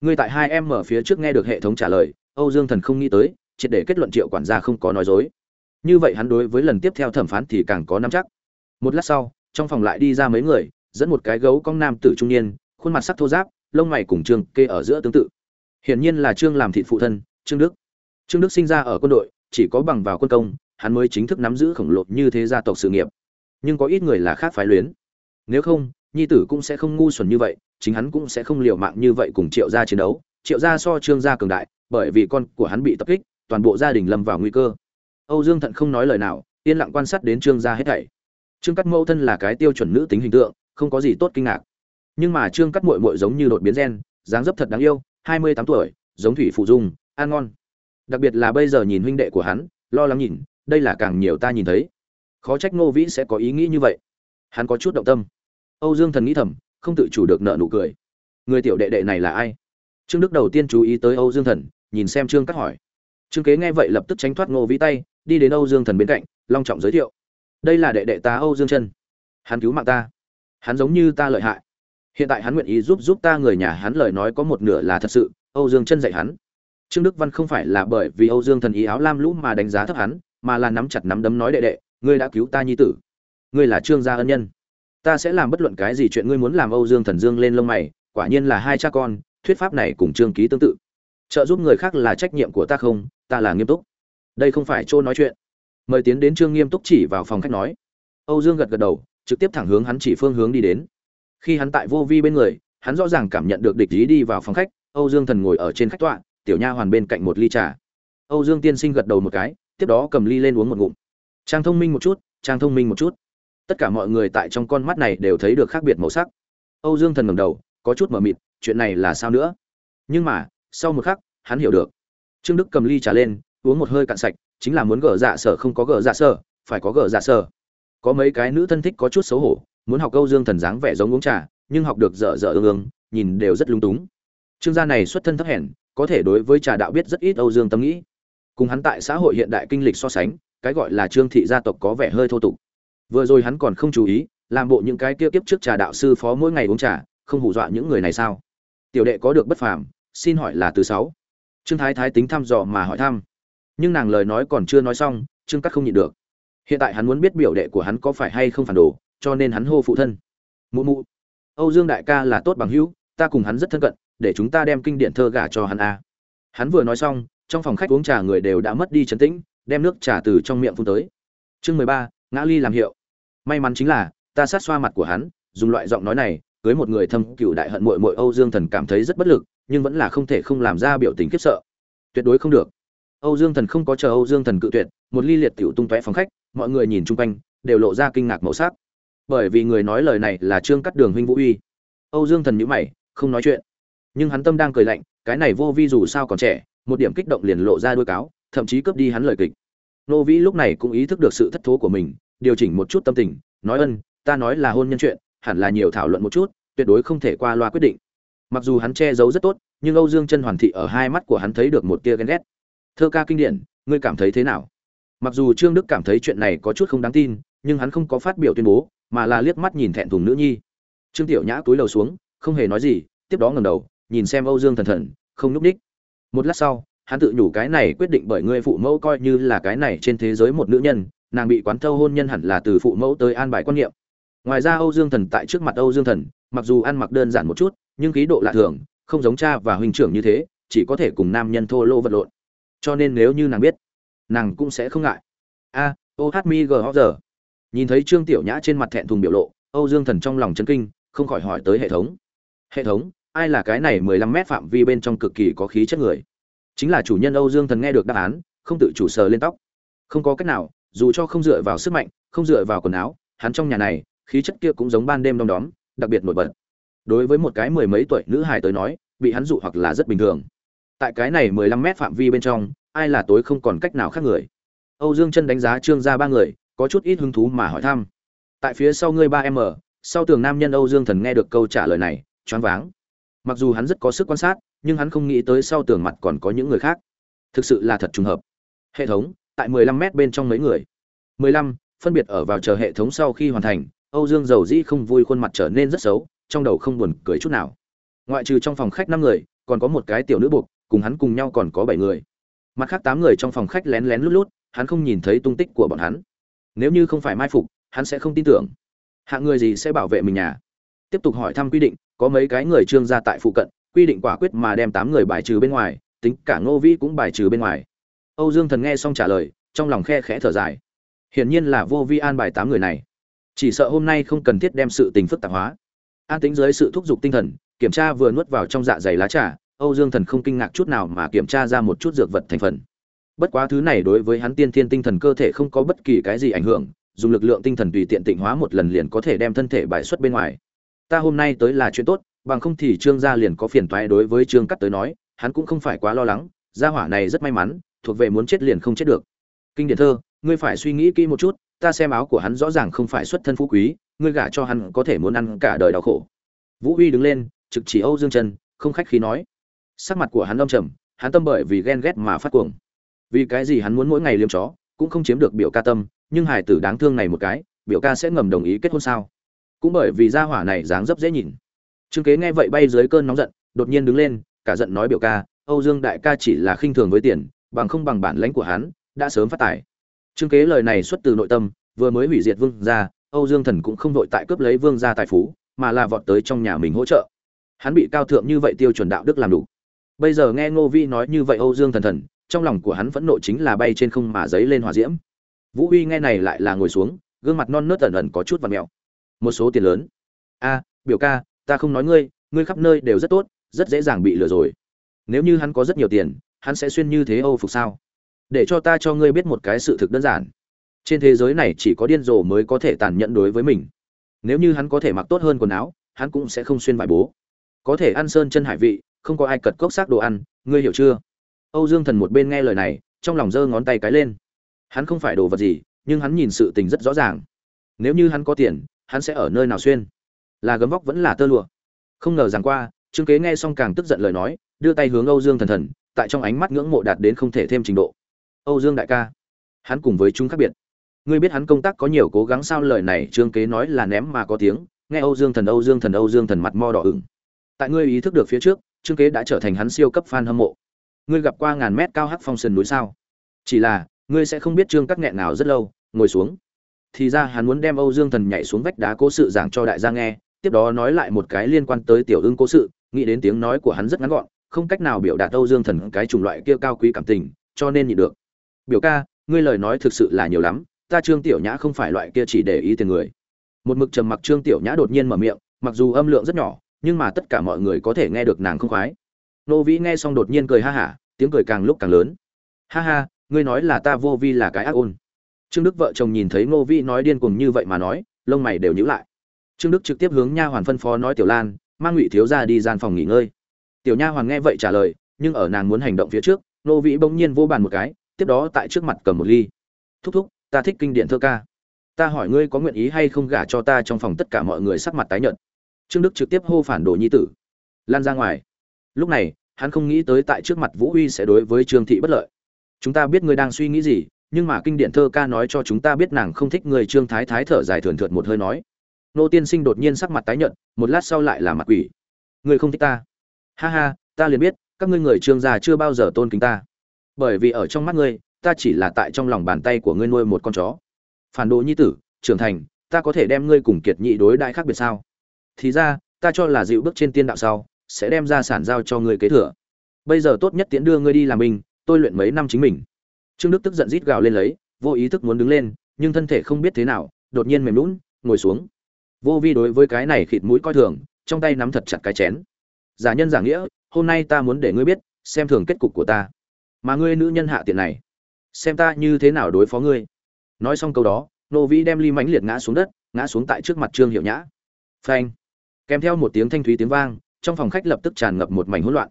Ngươi tại hai em mở phía trước nghe được hệ thống trả lời, âu dương thần không nghĩ tới, triệt để kết luận triệu quản gia không có nói dối. Như vậy hắn đối với lần tiếp theo thẩm phán thì càng có nắm chắc. Một lát sau, trong phòng lại đi ra mấy người, dẫn một cái gấu cong nam tử trung niên, khuôn mặt sắc thô giáp lông mày cùng trương kê ở giữa tương tự. Hiển nhiên là trương làm thị phụ thân, trương đức. Trương đức sinh ra ở quân đội, chỉ có bằng vào quân công, hắn mới chính thức nắm giữ khổng lồ như thế gia tộc sự nghiệp. Nhưng có ít người là khác phái luyến. Nếu không nhi tử cũng sẽ không ngu xuẩn như vậy, chính hắn cũng sẽ không liều mạng như vậy cùng triệu gia chiến đấu. Triệu gia so trương gia cường đại, bởi vì con của hắn bị tập kích, toàn bộ gia đình lâm vào nguy cơ. Âu dương thận không nói lời nào, yên lặng quan sát đến trương gia hết thảy. Trương cắt mẫu thân là cái tiêu chuẩn nữ tính hình tượng, không có gì tốt kinh ngạc. Nhưng mà trương cắt mội mội giống như đột biến gen, dáng dấp thật đáng yêu, hai mươi tám tuổi, giống thủy phụ dung, ăn ngon. Đặc biệt là bây giờ nhìn huynh đệ của hắn, lo lắng nhìn, đây là càng nhiều ta nhìn thấy. Khó trách ngô vĩ sẽ có ý nghĩ như vậy. Hắn có chút động tâm âu dương thần nghĩ thầm, không tự chủ được nợ nụ cười. Người tiểu đệ đệ này là ai? Trương đức đầu tiên chú ý tới âu dương thần, nhìn xem trương Cát hỏi. Trương kế nghe vậy lập tức tránh thoát ngô vĩ tay, đi đến âu dương thần bên cạnh, long trọng giới thiệu. Đây là đệ đệ ta âu dương Trân. hắn cứu mạng ta. Hắn giống như ta lợi hại. Hiện tại hắn nguyện ý giúp giúp ta người nhà hắn lời nói có một nửa là thật sự, âu dương Trân dạy hắn. Trương đức văn không phải là bởi vì âu dương thần ý áo lam lũ mà đánh giá thấp hắn, mà là nắm chặt nắm đấm nói đệ đệ, ngươi đã cứu ta nhi tử. Ngươi là trương gia ân nhân ta sẽ làm bất luận cái gì chuyện ngươi muốn làm âu dương thần dương lên lông mày, quả nhiên là hai cha con, thuyết pháp này cùng trương ký tương tự. Trợ giúp người khác là trách nhiệm của ta không, ta là nghiêm túc. Đây không phải chỗ nói chuyện. Mời tiến đến trương nghiêm túc chỉ vào phòng khách nói. Âu dương gật gật đầu, trực tiếp thẳng hướng hắn chỉ phương hướng đi đến. Khi hắn tại vô vi bên người, hắn rõ ràng cảm nhận được địch ý đi vào phòng khách, âu dương thần ngồi ở trên khách tọa, tiểu nha hoàn bên cạnh một ly trà. Âu dương tiên sinh gật đầu một cái, tiếp đó cầm ly lên uống một ngụm. Trang thông minh một chút, trang thông minh một chút tất cả mọi người tại trong con mắt này đều thấy được khác biệt màu sắc. Âu dương thần ngầm đầu, có chút mờ mịt, chuyện này là sao nữa? Nhưng mà, sau một khắc, hắn hiểu được. Trương đức cầm ly trà lên, uống một hơi cạn sạch, chính là muốn gỡ dạ sở không có gỡ dạ sở, phải có gỡ dạ sở. Có mấy cái nữ thân thích có chút xấu hổ, muốn học câu dương thần dáng vẻ giống uống trà, nhưng học được dở dở ương ương, nhìn đều rất lung túng. Trương gia này xuất thân thấp hèn, có thể đối với trà đạo biết rất ít âu dương tâm nghĩ. Cùng hắn tại xã hội hiện đại kinh lịch so sánh, cái gọi là trương thị gia tộc có vẻ hơi thô tục vừa rồi hắn còn không chú ý, làm bộ những cái kia kiếp trước trà đạo sư phó mỗi ngày uống trà, không hù dọa những người này sao? Tiểu đệ có được bất phàm, xin hỏi là từ sáu. Trương thái thái tính thăm dò mà hỏi thăm. Nhưng nàng lời nói còn chưa nói xong, trương cắt không nhịn được. Hiện tại hắn muốn biết biểu đệ của hắn có phải hay không phản đồ, cho nên hắn hô phụ thân. Mụ mụ, âu dương đại ca là tốt bằng hữu, ta cùng hắn rất thân cận, để chúng ta đem kinh điển thơ gả cho hắn a. Hắn vừa nói xong, trong phòng khách uống trà người đều đã mất đi trấn tĩnh, đem nước trà từ trong miệng phun tới. Chương mười ba, ngã ly làm hiệu may mắn chính là, ta sát xoa mặt của hắn, dùng loại giọng nói này, cưới một người thâm cựu đại hận mội mội âu dương thần cảm thấy rất bất lực, nhưng vẫn là không thể không làm ra biểu tình khiếp sợ. Tuyệt đối không được. Âu dương thần không có chờ âu dương thần cự tuyệt, một ly liệt tiểu tung tóe phòng khách, mọi người nhìn chung quanh, đều lộ ra kinh ngạc màu sắc. Bởi vì người nói lời này là trương cắt đường huynh vũ uy. Âu dương thần nhữ mày, không nói chuyện. Nhưng hắn tâm đang cười lạnh, cái này vô vi dù sao còn trẻ, một điểm kích động liền lộ ra đuôi cáo, thậm chí cướp đi hắn lời kịch. Nô vĩ lúc này cũng ý thức được sự thất thố của mình điều chỉnh một chút tâm tình, nói ân, ta nói là hôn nhân chuyện, hẳn là nhiều thảo luận một chút, tuyệt đối không thể qua loa quyết định. Mặc dù hắn che giấu rất tốt, nhưng âu dương chân hoàn thị ở hai mắt của hắn thấy được một tia ghen ghét. Thơ ca kinh điển, ngươi cảm thấy thế nào? Mặc dù trương đức cảm thấy chuyện này có chút không đáng tin, nhưng hắn không có phát biểu tuyên bố, mà là liếc mắt nhìn thẹn thùng nữ nhi. Trương tiểu nhã túi đầu xuống, không hề nói gì, tiếp đó ngầm đầu, nhìn xem âu dương thần thần, không núp đích. Một lát sau, hắn tự nhủ cái này quyết định bởi ngươi phụ mẫu coi như là cái này trên thế giới một nữ nhân nàng bị quán thâu hôn nhân hẳn là từ phụ mẫu tới an bài quan niệm. Ngoài ra âu dương thần tại trước mặt âu dương thần, mặc dù ăn mặc đơn giản một chút, nhưng khí độ lạ thường, không giống cha và huynh trưởng như thế, chỉ có thể cùng nam nhân thô lô vật lộn. Cho nên nếu như nàng biết, nàng cũng sẽ không ngại. A, ô hát mi g giờ. Nhìn thấy trương tiểu nhã trên mặt thẹn thùng biểu lộ, âu dương thần trong lòng chấn kinh, không khỏi hỏi tới hệ thống. Hệ thống, ai là cái này mười lăm mét phạm vi bên trong cực kỳ có khí chất người? Chính là chủ nhân âu dương thần nghe được đáp án, không tự chủ sờ lên tóc. Không có cách nào dù cho không dựa vào sức mạnh, không dựa vào quần áo, hắn trong nhà này, khí chất kia cũng giống ban đêm đom đóm, đặc biệt nổi bật. Đối với một cái mười mấy tuổi nữ hài tới nói, bị hắn dụ hoặc là rất bình thường. Tại cái này mười lăm mét phạm vi bên trong, ai là tối không còn cách nào khác người. Âu dương chân đánh giá trương gia ba người, có chút ít hứng thú mà hỏi thăm. Tại phía sau ngươi ba m sau tường nam nhân âu dương thần nghe được câu trả lời này, choáng váng. Mặc dù hắn rất có sức quan sát, nhưng hắn không nghĩ tới sau tường mặt còn có những người khác. Thực sự là thật trùng hợp. Hệ thống tại 15 mét bên trong mấy người. 15, phân biệt ở vào chờ hệ thống sau khi hoàn thành âu dương dầu dĩ không vui khuôn mặt trở nên rất xấu trong đầu không buồn cười chút nào. Ngoại trừ trong phòng khách năm người còn có một cái tiểu nữ buộc cùng hắn cùng nhau còn có bảy người. Mặt khác tám người trong phòng khách lén lén lút lút hắn không nhìn thấy tung tích của bọn hắn. Nếu như không phải mai phục hắn sẽ không tin tưởng. Hạng người gì sẽ bảo vệ mình nhà? Tiếp tục hỏi thăm quy định có mấy cái người trương gia tại phụ cận quy định quả quyết mà đem tám người bài trừ bên ngoài tính cả ngô vĩ cũng bài trừ bên ngoài âu dương thần nghe xong trả lời, trong lòng khe khẽ thở dài. Hiển nhiên là vô vi an bài tám người này. Chỉ sợ hôm nay không cần thiết đem sự tình phức tạp hóa. An tính dưới sự thúc giục tinh thần, kiểm tra vừa nuốt vào trong dạ dày lá trà, âu dương thần không kinh ngạc chút nào mà kiểm tra ra một chút dược vật thành phần. Bất quá thứ này đối với hắn tiên thiên tinh thần cơ thể không có bất kỳ cái gì ảnh hưởng, dùng lực lượng tinh thần tùy tiện tịnh hóa một lần liền có thể đem thân thể bài xuất bên ngoài. Ta hôm nay tới là chuyện tốt, bằng không thì trương gia liền có phiền toái đối với trương cắt tới nói, hắn cũng không phải quá lo lắng, gia hỏa này rất may mắn thuộc về muốn chết liền không chết được. Kinh điển thơ ngươi phải suy nghĩ kỹ một chút ta xem áo của hắn rõ ràng không phải xuất thân phú quý ngươi gả cho hắn có thể muốn ăn cả đời đau khổ. Vũ uy đứng lên trực chỉ âu dương Trần, không khách khí nói. Sắc mặt của hắn âm trầm hắn tâm bởi vì ghen ghét mà phát cuồng. Vì cái gì hắn muốn mỗi ngày liêm chó cũng không chiếm được biểu ca tâm nhưng hải tử đáng thương này một cái biểu ca sẽ ngầm đồng ý kết hôn sao? Cũng bởi vì gia hỏa này dáng dấp dễ nhìn. Trương kế nghe vậy bay dưới cơn nóng giận đột nhiên đứng lên cả giận nói biểu ca âu dương đại ca chỉ là khinh thường với tiền bằng không bằng bản lãnh của hắn, đã sớm phát tài. Trương kế lời này xuất từ nội tâm, vừa mới hủy diệt vương gia, âu dương thần cũng không vội tại cướp lấy vương gia tài phú, mà là vọt tới trong nhà mình hỗ trợ. Hắn bị cao thượng như vậy tiêu chuẩn đạo đức làm đủ. Bây giờ nghe ngô vi nói như vậy âu dương thần thần, trong lòng của hắn vẫn nộ chính là bay trên không mà giấy lên hỏa diễm. Vũ uy nghe này lại là ngồi xuống, gương mặt non nớt ẩn ẩn có chút vặn mèo một số tiền lớn. A, biểu ca, ta không nói ngươi ngươi khắp nơi đều rất tốt, rất dễ dàng bị lừa rồi. Nếu như hắn có rất nhiều tiền hắn sẽ xuyên như thế âu phục sao? Để cho ta cho ngươi biết một cái sự thực đơn giản. Trên thế giới này chỉ có điên rồ mới có thể tàn nhẫn đối với mình. Nếu như hắn có thể mặc tốt hơn quần áo, hắn cũng sẽ không xuyên vải bố. Có thể ăn sơn chân hải vị, không có ai cật cốc xác đồ ăn, ngươi hiểu chưa? Âu dương thần một bên nghe lời này, trong lòng giơ ngón tay cái lên. Hắn không phải đồ vật gì, nhưng hắn nhìn sự tình rất rõ ràng. Nếu như hắn có tiền, hắn sẽ ở nơi nào xuyên? Là gấm vóc vẫn là tơ lụa. Không ngờ rằng qua, trương kế nghe xong càng tức giận lời nói, đưa tay hướng âu dương thần thần tại trong ánh mắt ngưỡng mộ đạt đến không thể thêm trình độ. Âu dương đại ca, hắn cùng với chúng khác biệt. Ngươi biết hắn công tác có nhiều cố gắng sao? Lời này trương kế nói là ném mà có tiếng. Nghe âu dương thần, âu dương thần, âu dương thần mặt mo đỏ ửng. Tại ngươi ý thức được phía trước, trương kế đã trở thành hắn siêu cấp fan hâm mộ. Ngươi gặp qua ngàn mét cao hắc phong sườn núi sao? Chỉ là, ngươi sẽ không biết trương cắt nghẹn nào rất lâu. Ngồi xuống. Thì ra hắn muốn đem âu dương thần nhảy xuống vách đá cố sự giảng cho đại gia nghe. Tiếp đó nói lại một cái liên quan tới tiểu ưng cố sự. Nghĩ đến tiếng nói của hắn rất ngắn gọn không cách nào biểu đạt âu dương thần cái chủng loại kia cao quý cảm tình, cho nên nhịn được. Biểu ca, ngươi lời nói thực sự là nhiều lắm, ta trương tiểu nhã không phải loại kia chỉ để ý tiền người. Một mực trầm mặc trương tiểu nhã đột nhiên mở miệng, mặc dù âm lượng rất nhỏ, nhưng mà tất cả mọi người có thể nghe được nàng không khoái. Nô vĩ nghe xong đột nhiên cười ha hả, tiếng cười càng lúc càng lớn. Ha ha, ngươi nói là ta vô vi là cái ác ôn. Trương đức vợ chồng nhìn thấy ngô vĩ nói điên cuồng như vậy mà nói, lông mày đều nhíu lại. Trương đức trực tiếp hướng nha hoàn phân phó nói tiểu lan mang ngụy thiếu gia đi gian phòng nghỉ ngơi tiểu nha hoàn nghe vậy trả lời, nhưng ở nàng muốn hành động phía trước nô vĩ bỗng nhiên vô bàn một cái, tiếp đó tại trước mặt cầm một ly. Thúc thúc, ta thích kinh điển thơ ca. Ta hỏi ngươi có nguyện ý hay không gả cho ta trong phòng tất cả mọi người sắc mặt tái nhợt. Trương đức trực tiếp hô phản đồ nhi tử. Lan ra ngoài. Lúc này, hắn không nghĩ tới tại trước mặt vũ huy sẽ đối với trương thị bất lợi. Chúng ta biết ngươi đang suy nghĩ gì, nhưng mà kinh điển thơ ca nói cho chúng ta biết nàng không thích người. Trương thái thái thở dài thườn thượt một hơi nói. Nô tiên sinh đột nhiên sắc mặt tái nhợt, một lát sau lại là mặt quỷ. Ngươi không thích ta ha ha, ta liền biết, các ngươi người trương gia chưa bao giờ tôn kính ta. Bởi vì ở trong mắt ngươi, ta chỉ là tại trong lòng bàn tay của ngươi nuôi một con chó. Phản đồ nhi tử, trưởng thành, ta có thể đem ngươi cùng kiệt nhị đối đại khác biệt sao? Thì ra, ta cho là dịu bước trên tiên đạo sau, sẽ đem ra sản giao cho ngươi kế thừa. Bây giờ tốt nhất tiễn đưa ngươi đi làm mình tôi luyện mấy năm chính mình. Trương đức tức giận rít gào lên lấy, vô ý thức muốn đứng lên, nhưng thân thể không biết thế nào, đột nhiên mềm lún ngồi xuống. Vô vi đối với cái này khịt mũi coi thường, trong tay nắm thật chặt cái chén giả nhân giả nghĩa, hôm nay ta muốn để ngươi biết, xem thường kết cục của ta. Mà ngươi nữ nhân hạ tiện này, xem ta như thế nào đối phó ngươi. Nói xong câu đó, nô vĩ đem ly mãnh liệt ngã xuống đất, ngã xuống tại trước mặt trương hiệu nhã. Phanh. Kèm theo một tiếng thanh thúy tiếng vang, trong phòng khách lập tức tràn ngập một mảnh hỗn loạn.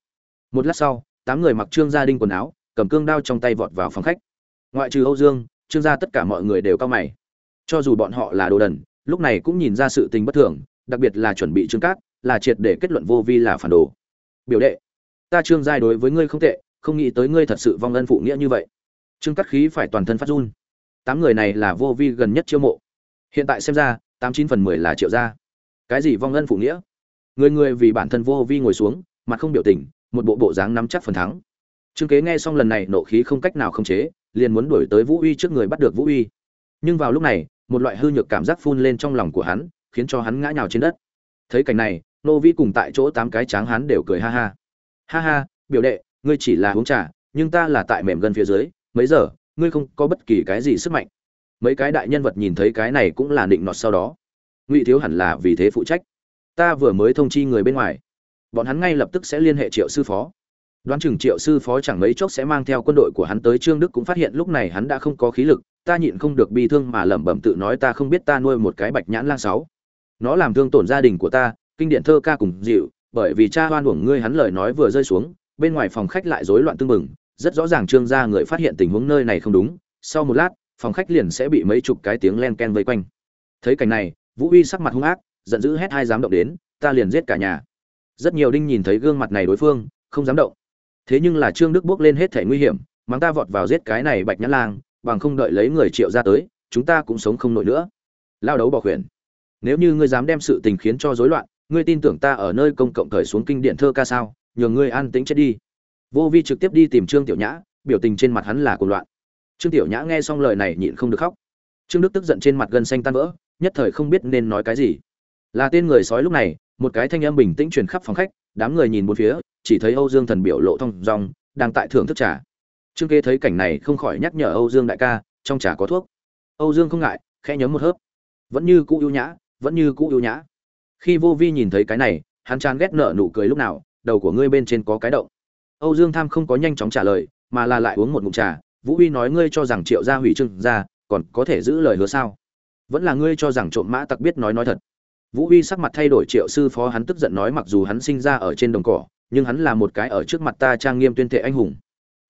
Một lát sau, tám người mặc trương gia đinh quần áo, cầm cương đao trong tay vọt vào phòng khách. Ngoại trừ âu dương, trương gia tất cả mọi người đều cao mày. Cho dù bọn họ là đồ đần, lúc này cũng nhìn ra sự tình bất thường, đặc biệt là chuẩn bị trương cát là triệt để kết luận vô vi là phản đồ. Biểu đệ, ta trương giai đối với ngươi không tệ, không nghĩ tới ngươi thật sự vong ân phụ nghĩa như vậy. Trương cắt khí phải toàn thân phát run. Tám người này là vô vi gần nhất chiêu mộ. Hiện tại xem ra, tám chín phần mười là triệu gia. Cái gì vong ân phụ nghĩa? Người người vì bản thân vô vi ngồi xuống, mặt không biểu tình, một bộ bộ dáng nắm chắc phần thắng. Trương kế nghe xong lần này nộ khí không cách nào không chế, liền muốn đuổi tới vũ uy trước người bắt được vũ uy. Nhưng vào lúc này, một loại hư nhược cảm giác phun lên trong lòng của hắn, khiến cho hắn ngã nhào trên đất. Thấy cảnh này nô vi cùng tại chỗ tám cái tráng hắn đều cười ha ha. Ha ha, biểu đệ, ngươi chỉ là uống trà, nhưng ta là tại mềm gần phía dưới, mấy giờ, ngươi không có bất kỳ cái gì sức mạnh. Mấy cái đại nhân vật nhìn thấy cái này cũng là định nọt sau đó. Ngụy thiếu hẳn là vì thế phụ trách. Ta vừa mới thông chi người bên ngoài. Bọn hắn ngay lập tức sẽ liên hệ triệu sư phó. Đoán chừng triệu sư phó chẳng mấy chốc sẽ mang theo quân đội của hắn tới trương đức cũng phát hiện lúc này hắn đã không có khí lực, ta nhịn không được bi thương mà lẩm bẩm tự nói ta không biết ta nuôi một cái bạch nhãn lang sáu. Nó làm thương tổn gia đình của ta kinh điển thơ ca cùng dịu, bởi vì cha hoan uổng ngươi hắn lời nói vừa rơi xuống, bên ngoài phòng khách lại rối loạn tương mừng rất rõ ràng trương gia người phát hiện tình huống nơi này không đúng, sau một lát, phòng khách liền sẽ bị mấy chục cái tiếng len ken vây quanh. Thấy cảnh này, vũ uy sắc mặt hung ác, giận dữ hét hai dám động đến, ta liền giết cả nhà. Rất nhiều đinh nhìn thấy gương mặt này đối phương, không dám động. Thế nhưng là trương đức bước lên hết thể nguy hiểm mang ta vọt vào giết cái này bạch nhãn lang, bằng không đợi lấy người triệu ra tới, chúng ta cũng sống không nổi nữa. Lao đấu bỏ khuyển nếu như ngươi dám đem sự tình khiến cho rối loạn ngươi tin tưởng ta ở nơi công cộng thời xuống kinh điện thơ ca sao nhường ngươi an tĩnh chết đi. Vô vi trực tiếp đi tìm trương tiểu nhã, biểu tình trên mặt hắn là cuồng loạn. Trương tiểu nhã nghe xong lời này nhịn không được khóc. Trương đức tức giận trên mặt gân xanh tan vỡ, nhất thời không biết nên nói cái gì. Là tên người sói lúc này, một cái thanh âm bình tĩnh truyền khắp phòng khách, đám người nhìn bốn phía, chỉ thấy âu dương thần biểu lộ thông dong, đang tại thưởng thức trà. Trương kê thấy cảnh này không khỏi nhắc nhở âu dương đại ca, trong trà có thuốc. Âu dương không ngại, khẽ nhấm một hớp. Vẫn như cũ ưu nhã, vẫn như cũ ưu nhã khi vô vi nhìn thấy cái này, hắn chán ghét nợ nụ cười lúc nào, đầu của ngươi bên trên có cái động. Âu dương tham không có nhanh chóng trả lời, mà là lại uống một ngụm trà. Vũ uy nói ngươi cho rằng triệu gia hủy trưng ra, còn có thể giữ lời hứa sao? Vẫn là ngươi cho rằng trộm mã tặc biết nói nói thật. Vũ uy sắc mặt thay đổi, triệu sư phó hắn tức giận nói mặc dù hắn sinh ra ở trên đồng cỏ, nhưng hắn là một cái ở trước mặt ta trang nghiêm tuyên thệ anh hùng.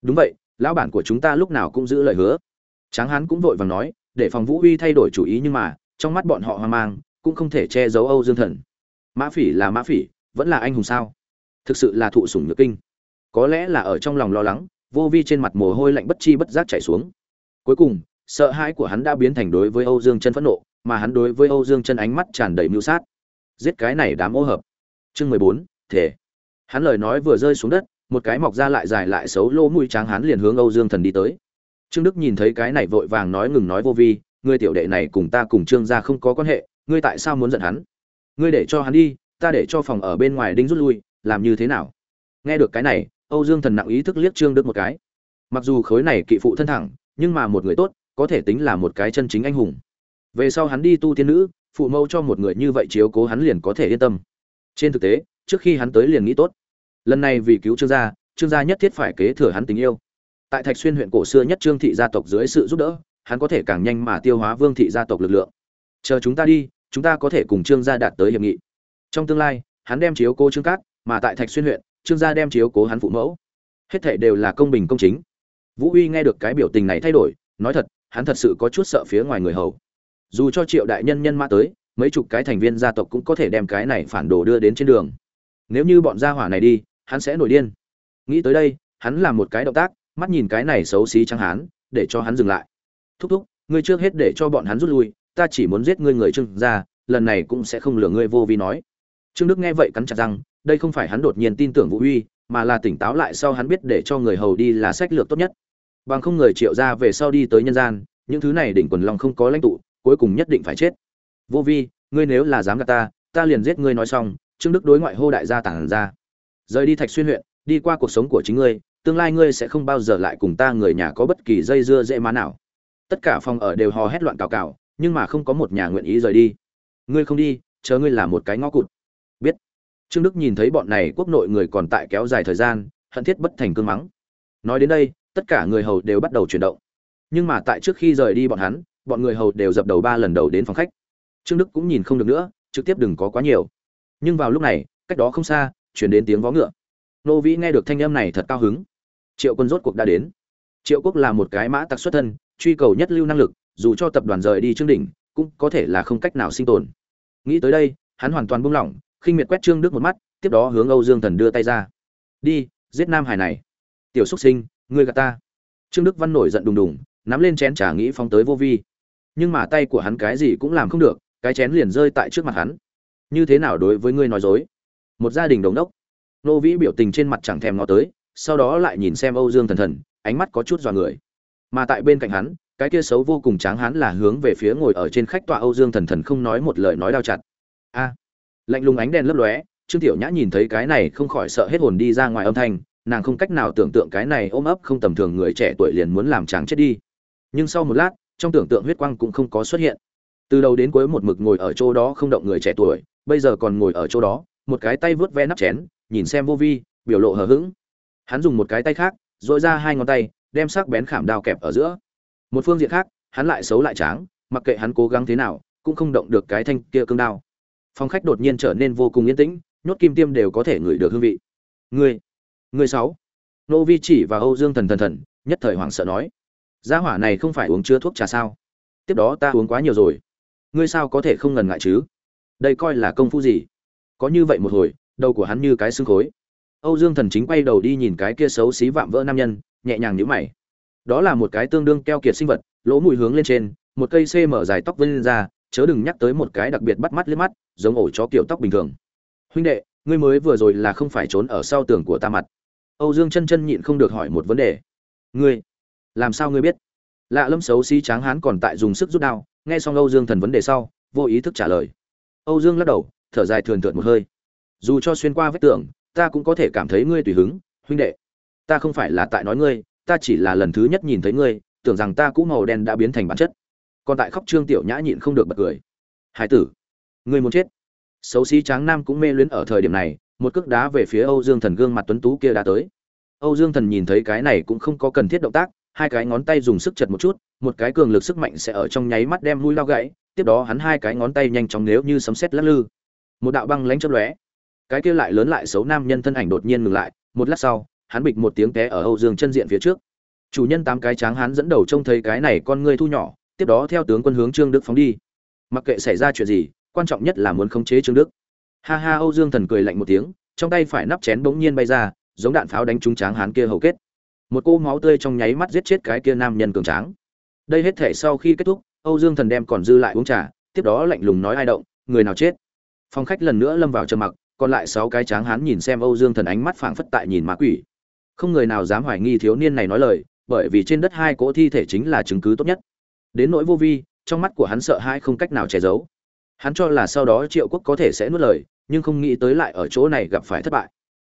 Đúng vậy, lão bản của chúng ta lúc nào cũng giữ lời hứa. Tráng hắn cũng vội vàng nói, để phòng vũ uy thay đổi chủ ý nhưng mà, trong mắt bọn họ hoang mang cũng không thể che giấu âu dương thần. Mã phỉ là mã phỉ, vẫn là anh hùng sao? Thực sự là thụ sủng nhược kinh. Có lẽ là ở trong lòng lo lắng, vô vi trên mặt mồ hôi lạnh bất chi bất giác chảy xuống. Cuối cùng, sợ hãi của hắn đã biến thành đối với âu dương chân phẫn nộ, mà hắn đối với âu dương chân ánh mắt tràn đầy mưu sát. Giết cái này đám ô hợp. Chương mười bốn thể hắn lời nói vừa rơi xuống đất, một cái mọc ra lại dài lại xấu lô mũi tráng hắn liền hướng âu dương thần đi tới. Trương đức nhìn thấy cái này vội vàng nói ngừng nói vô vi, ngươi tiểu đệ này cùng ta cùng trương gia không có quan hệ ngươi tại sao muốn giận hắn? Ngươi để cho hắn đi, ta để cho phòng ở bên ngoài đinh rút lui, làm như thế nào? Nghe được cái này, âu dương thần nặng ý thức liếc trương đức một cái. Mặc dù khối này kỵ phụ thân thẳng, nhưng mà một người tốt, có thể tính là một cái chân chính anh hùng. Về sau hắn đi tu tiên nữ, phụ mẫu cho một người như vậy chiếu cố hắn liền có thể yên tâm. Trên thực tế, trước khi hắn tới liền nghĩ tốt. Lần này vì cứu trương gia trương gia nhất thiết phải kế thừa hắn tình yêu. Tại thạch xuyên huyện cổ xưa nhất trương thị gia tộc dưới sự giúp đỡ, hắn có thể càng nhanh mà tiêu hóa vương thị gia tộc lực lượng. Chờ chúng ta đi chúng ta có thể cùng trương gia đạt tới hiệp nghị. Trong tương lai, hắn đem chiếu cố trương cát, mà tại thạch xuyên huyện, trương gia đem chiếu cố hắn phụ mẫu. Hết thệ đều là công bình công chính. Vũ uy nghe được cái biểu tình này thay đổi, nói thật, hắn thật sự có chút sợ phía ngoài người hầu. Dù cho triệu đại nhân nhân mã tới, mấy chục cái thành viên gia tộc cũng có thể đem cái này phản đồ đưa đến trên đường. Nếu như bọn gia hỏa này đi, hắn sẽ nổi điên. Nghĩ tới đây, hắn làm một cái động tác, mắt nhìn cái này xấu xí trắng hắn để cho hắn dừng lại. Thúc thúc, ngươi trước hết để cho bọn hắn rút lui ta chỉ muốn giết ngươi người trương gia, lần này cũng sẽ không lừa ngươi vô vi nói. Trương đức nghe vậy cắn chặt răng, đây không phải hắn đột nhiên tin tưởng vũ uy, mà là tỉnh táo lại sau hắn biết để cho người hầu đi là sách lược tốt nhất. Bằng không người triệu ra về sau đi tới nhân gian, những thứ này đỉnh quần long không có lãnh tụ, cuối cùng nhất định phải chết. Vô vi, ngươi nếu là dám gạt ta ta liền giết ngươi nói xong, trương đức đối ngoại hô đại gia tản ra. Rời đi thạch xuyên huyện, đi qua cuộc sống của chính ngươi, tương lai ngươi sẽ không bao giờ lại cùng ta người nhà có bất kỳ dây dưa dễ má nào. Tất cả phòng ở đều hò hét loạn cào cào nhưng mà không có một nhà nguyện ý rời đi. Ngươi không đi, chờ ngươi là một cái ngõ cụt. Biết. Trương đức nhìn thấy bọn này quốc nội người còn tại kéo dài thời gian, hận thiết bất thành cương mắng. Nói đến đây, tất cả người hầu đều bắt đầu chuyển động. Nhưng mà tại trước khi rời đi bọn hắn, bọn người hầu đều dập đầu ba lần đầu đến phòng khách. Trương đức cũng nhìn không được nữa, trực tiếp đừng có quá nhiều. Nhưng vào lúc này, cách đó không xa, chuyển đến tiếng vó ngựa. Nô vĩ nghe được thanh âm này thật cao hứng. Triệu quân rốt cuộc đã đến. Triệu quốc là một cái mã tặc xuất thân, truy cầu nhất lưu năng lực dù cho tập đoàn rời đi trương đỉnh, cũng có thể là không cách nào sinh tồn. Nghĩ tới đây, hắn hoàn toàn buông lỏng, khinh miệt quét trương đức một mắt, tiếp đó hướng âu dương thần đưa tay ra. Đi, giết nam hải này. Tiểu Súc sinh, ngươi gạt ta. Trương đức văn nổi giận đùng đùng, nắm lên chén trà nghĩ phóng tới vô vi. Nhưng mà tay của hắn cái gì cũng làm không được, cái chén liền rơi tại trước mặt hắn. Như thế nào đối với ngươi nói dối? Một gia đình đồng đốc. Nô vĩ biểu tình trên mặt chẳng thèm ngó tới, sau đó lại nhìn xem âu dương thần thần, ánh mắt có chút dò người. Mà tại bên cạnh hắn cái kia xấu vô cùng tráng hán là hướng về phía ngồi ở trên khách tọa âu dương thần thần không nói một lời nói đau chặt. A, lạnh lùng ánh đèn lấp lóe, trương tiểu nhã nhìn thấy cái này không khỏi sợ hết hồn đi ra ngoài âm thanh, nàng không cách nào tưởng tượng cái này ôm ấp không tầm thường người trẻ tuổi liền muốn làm tráng chết đi. Nhưng sau một lát, trong tưởng tượng huyết quang cũng không có xuất hiện. Từ đầu đến cuối một mực ngồi ở chỗ đó không động người trẻ tuổi, bây giờ còn ngồi ở chỗ đó, một cái tay vướt ve nắp chén, nhìn xem vô vi, biểu lộ hờ hững. Hắn dùng một cái tay khác dội ra hai ngón tay, đem sắc bén khảm đao kẹp ở giữa một phương diện khác, hắn lại xấu lại tráng, mặc kệ hắn cố gắng thế nào, cũng không động được cái thanh kia cương đao. Phòng khách đột nhiên trở nên vô cùng yên tĩnh, nhốt kim tiêm đều có thể ngửi được hương vị. Ngươi ngươi sáu. Nô vi chỉ và âu dương thần thần thần, nhất thời hoảng sợ nói. Gia hỏa này không phải uống chứa thuốc trà sao? Tiếp đó ta uống quá nhiều rồi. Ngươi sao có thể không ngần ngại chứ? Đây coi là công phu gì? Có như vậy một hồi, đầu của hắn như cái xương khối. Âu dương thần chính quay đầu đi nhìn cái kia xấu xí vạm vỡ nam nhân, nhẹ nhàng nhíu mày đó là một cái tương đương keo kiệt sinh vật, lỗ mũi hướng lên trên, một cây cm dài tóc vươn ra, chớ đừng nhắc tới một cái đặc biệt bắt mắt liếc mắt, giống ổ chó kiểu tóc bình thường. Huynh đệ, ngươi mới vừa rồi là không phải trốn ở sau tường của ta mặt. Âu dương chân chân nhịn không được hỏi một vấn đề. Ngươi, làm sao ngươi biết? Lạ lâm xấu xí tráng hán còn tại dùng sức rút đao, nghe xong âu dương thần vấn đề sau, vô ý thức trả lời. Âu dương lắc đầu, thở dài thườn thượt một hơi. Dù cho xuyên qua vết tường, ta cũng có thể cảm thấy ngươi tùy hứng, huynh đệ. Ta không phải là tại nói ngươi ta chỉ là lần thứ nhất nhìn thấy ngươi, tưởng rằng ta cũ màu đen đã biến thành bản chất. Còn tại khóc trương tiểu nhã nhịn không được bật cười. Hải tử, ngươi muốn chết. Xấu xí tráng nam cũng mê luyến ở thời điểm này, một cước đá về phía âu dương thần gương mặt tuấn tú kia đã tới. Âu dương thần nhìn thấy cái này cũng không có cần thiết động tác, hai cái ngón tay dùng sức chật một chút, một cái cường lực sức mạnh sẽ ở trong nháy mắt đem mũi lao gãy, tiếp đó hắn hai cái ngón tay nhanh chóng nếu như sấm sét lắc lư. Một đạo băng lánh chớp lóe. Cái kia lại lớn lại xấu nam nhân thân ảnh đột nhiên ngừng lại, một lát sau hắn bịch một tiếng té ở âu dương chân diện phía trước. Chủ nhân tám cái tráng hắn dẫn đầu trông thấy cái này con ngươi thu nhỏ, tiếp đó theo tướng quân hướng trương đức phóng đi. Mặc kệ xảy ra chuyện gì, quan trọng nhất là muốn khống chế trương đức. Ha ha, âu dương thần cười lạnh một tiếng, trong tay phải nắp chén bỗng nhiên bay ra, giống đạn pháo đánh trúng tráng hán kia hầu kết. Một cô máu tươi trong nháy mắt giết chết cái kia nam nhân cường tráng. Đây hết thể sau khi kết thúc, âu dương thần đem còn dư lại uống trà, tiếp đó lạnh lùng nói ai động, người nào chết. Phòng khách lần nữa lâm vào trầm mặc, còn lại sáu cái tráng hán nhìn xem âu dương thần ánh mắt phảng phất tại nhìn ma quỷ không người nào dám hoài nghi thiếu niên này nói lời, bởi vì trên đất hai cỗ thi thể chính là chứng cứ tốt nhất. Đến nỗi vô vi, trong mắt của hắn sợ hãi không cách nào che giấu. Hắn cho là sau đó triệu quốc có thể sẽ nuốt lời, nhưng không nghĩ tới lại ở chỗ này gặp phải thất bại.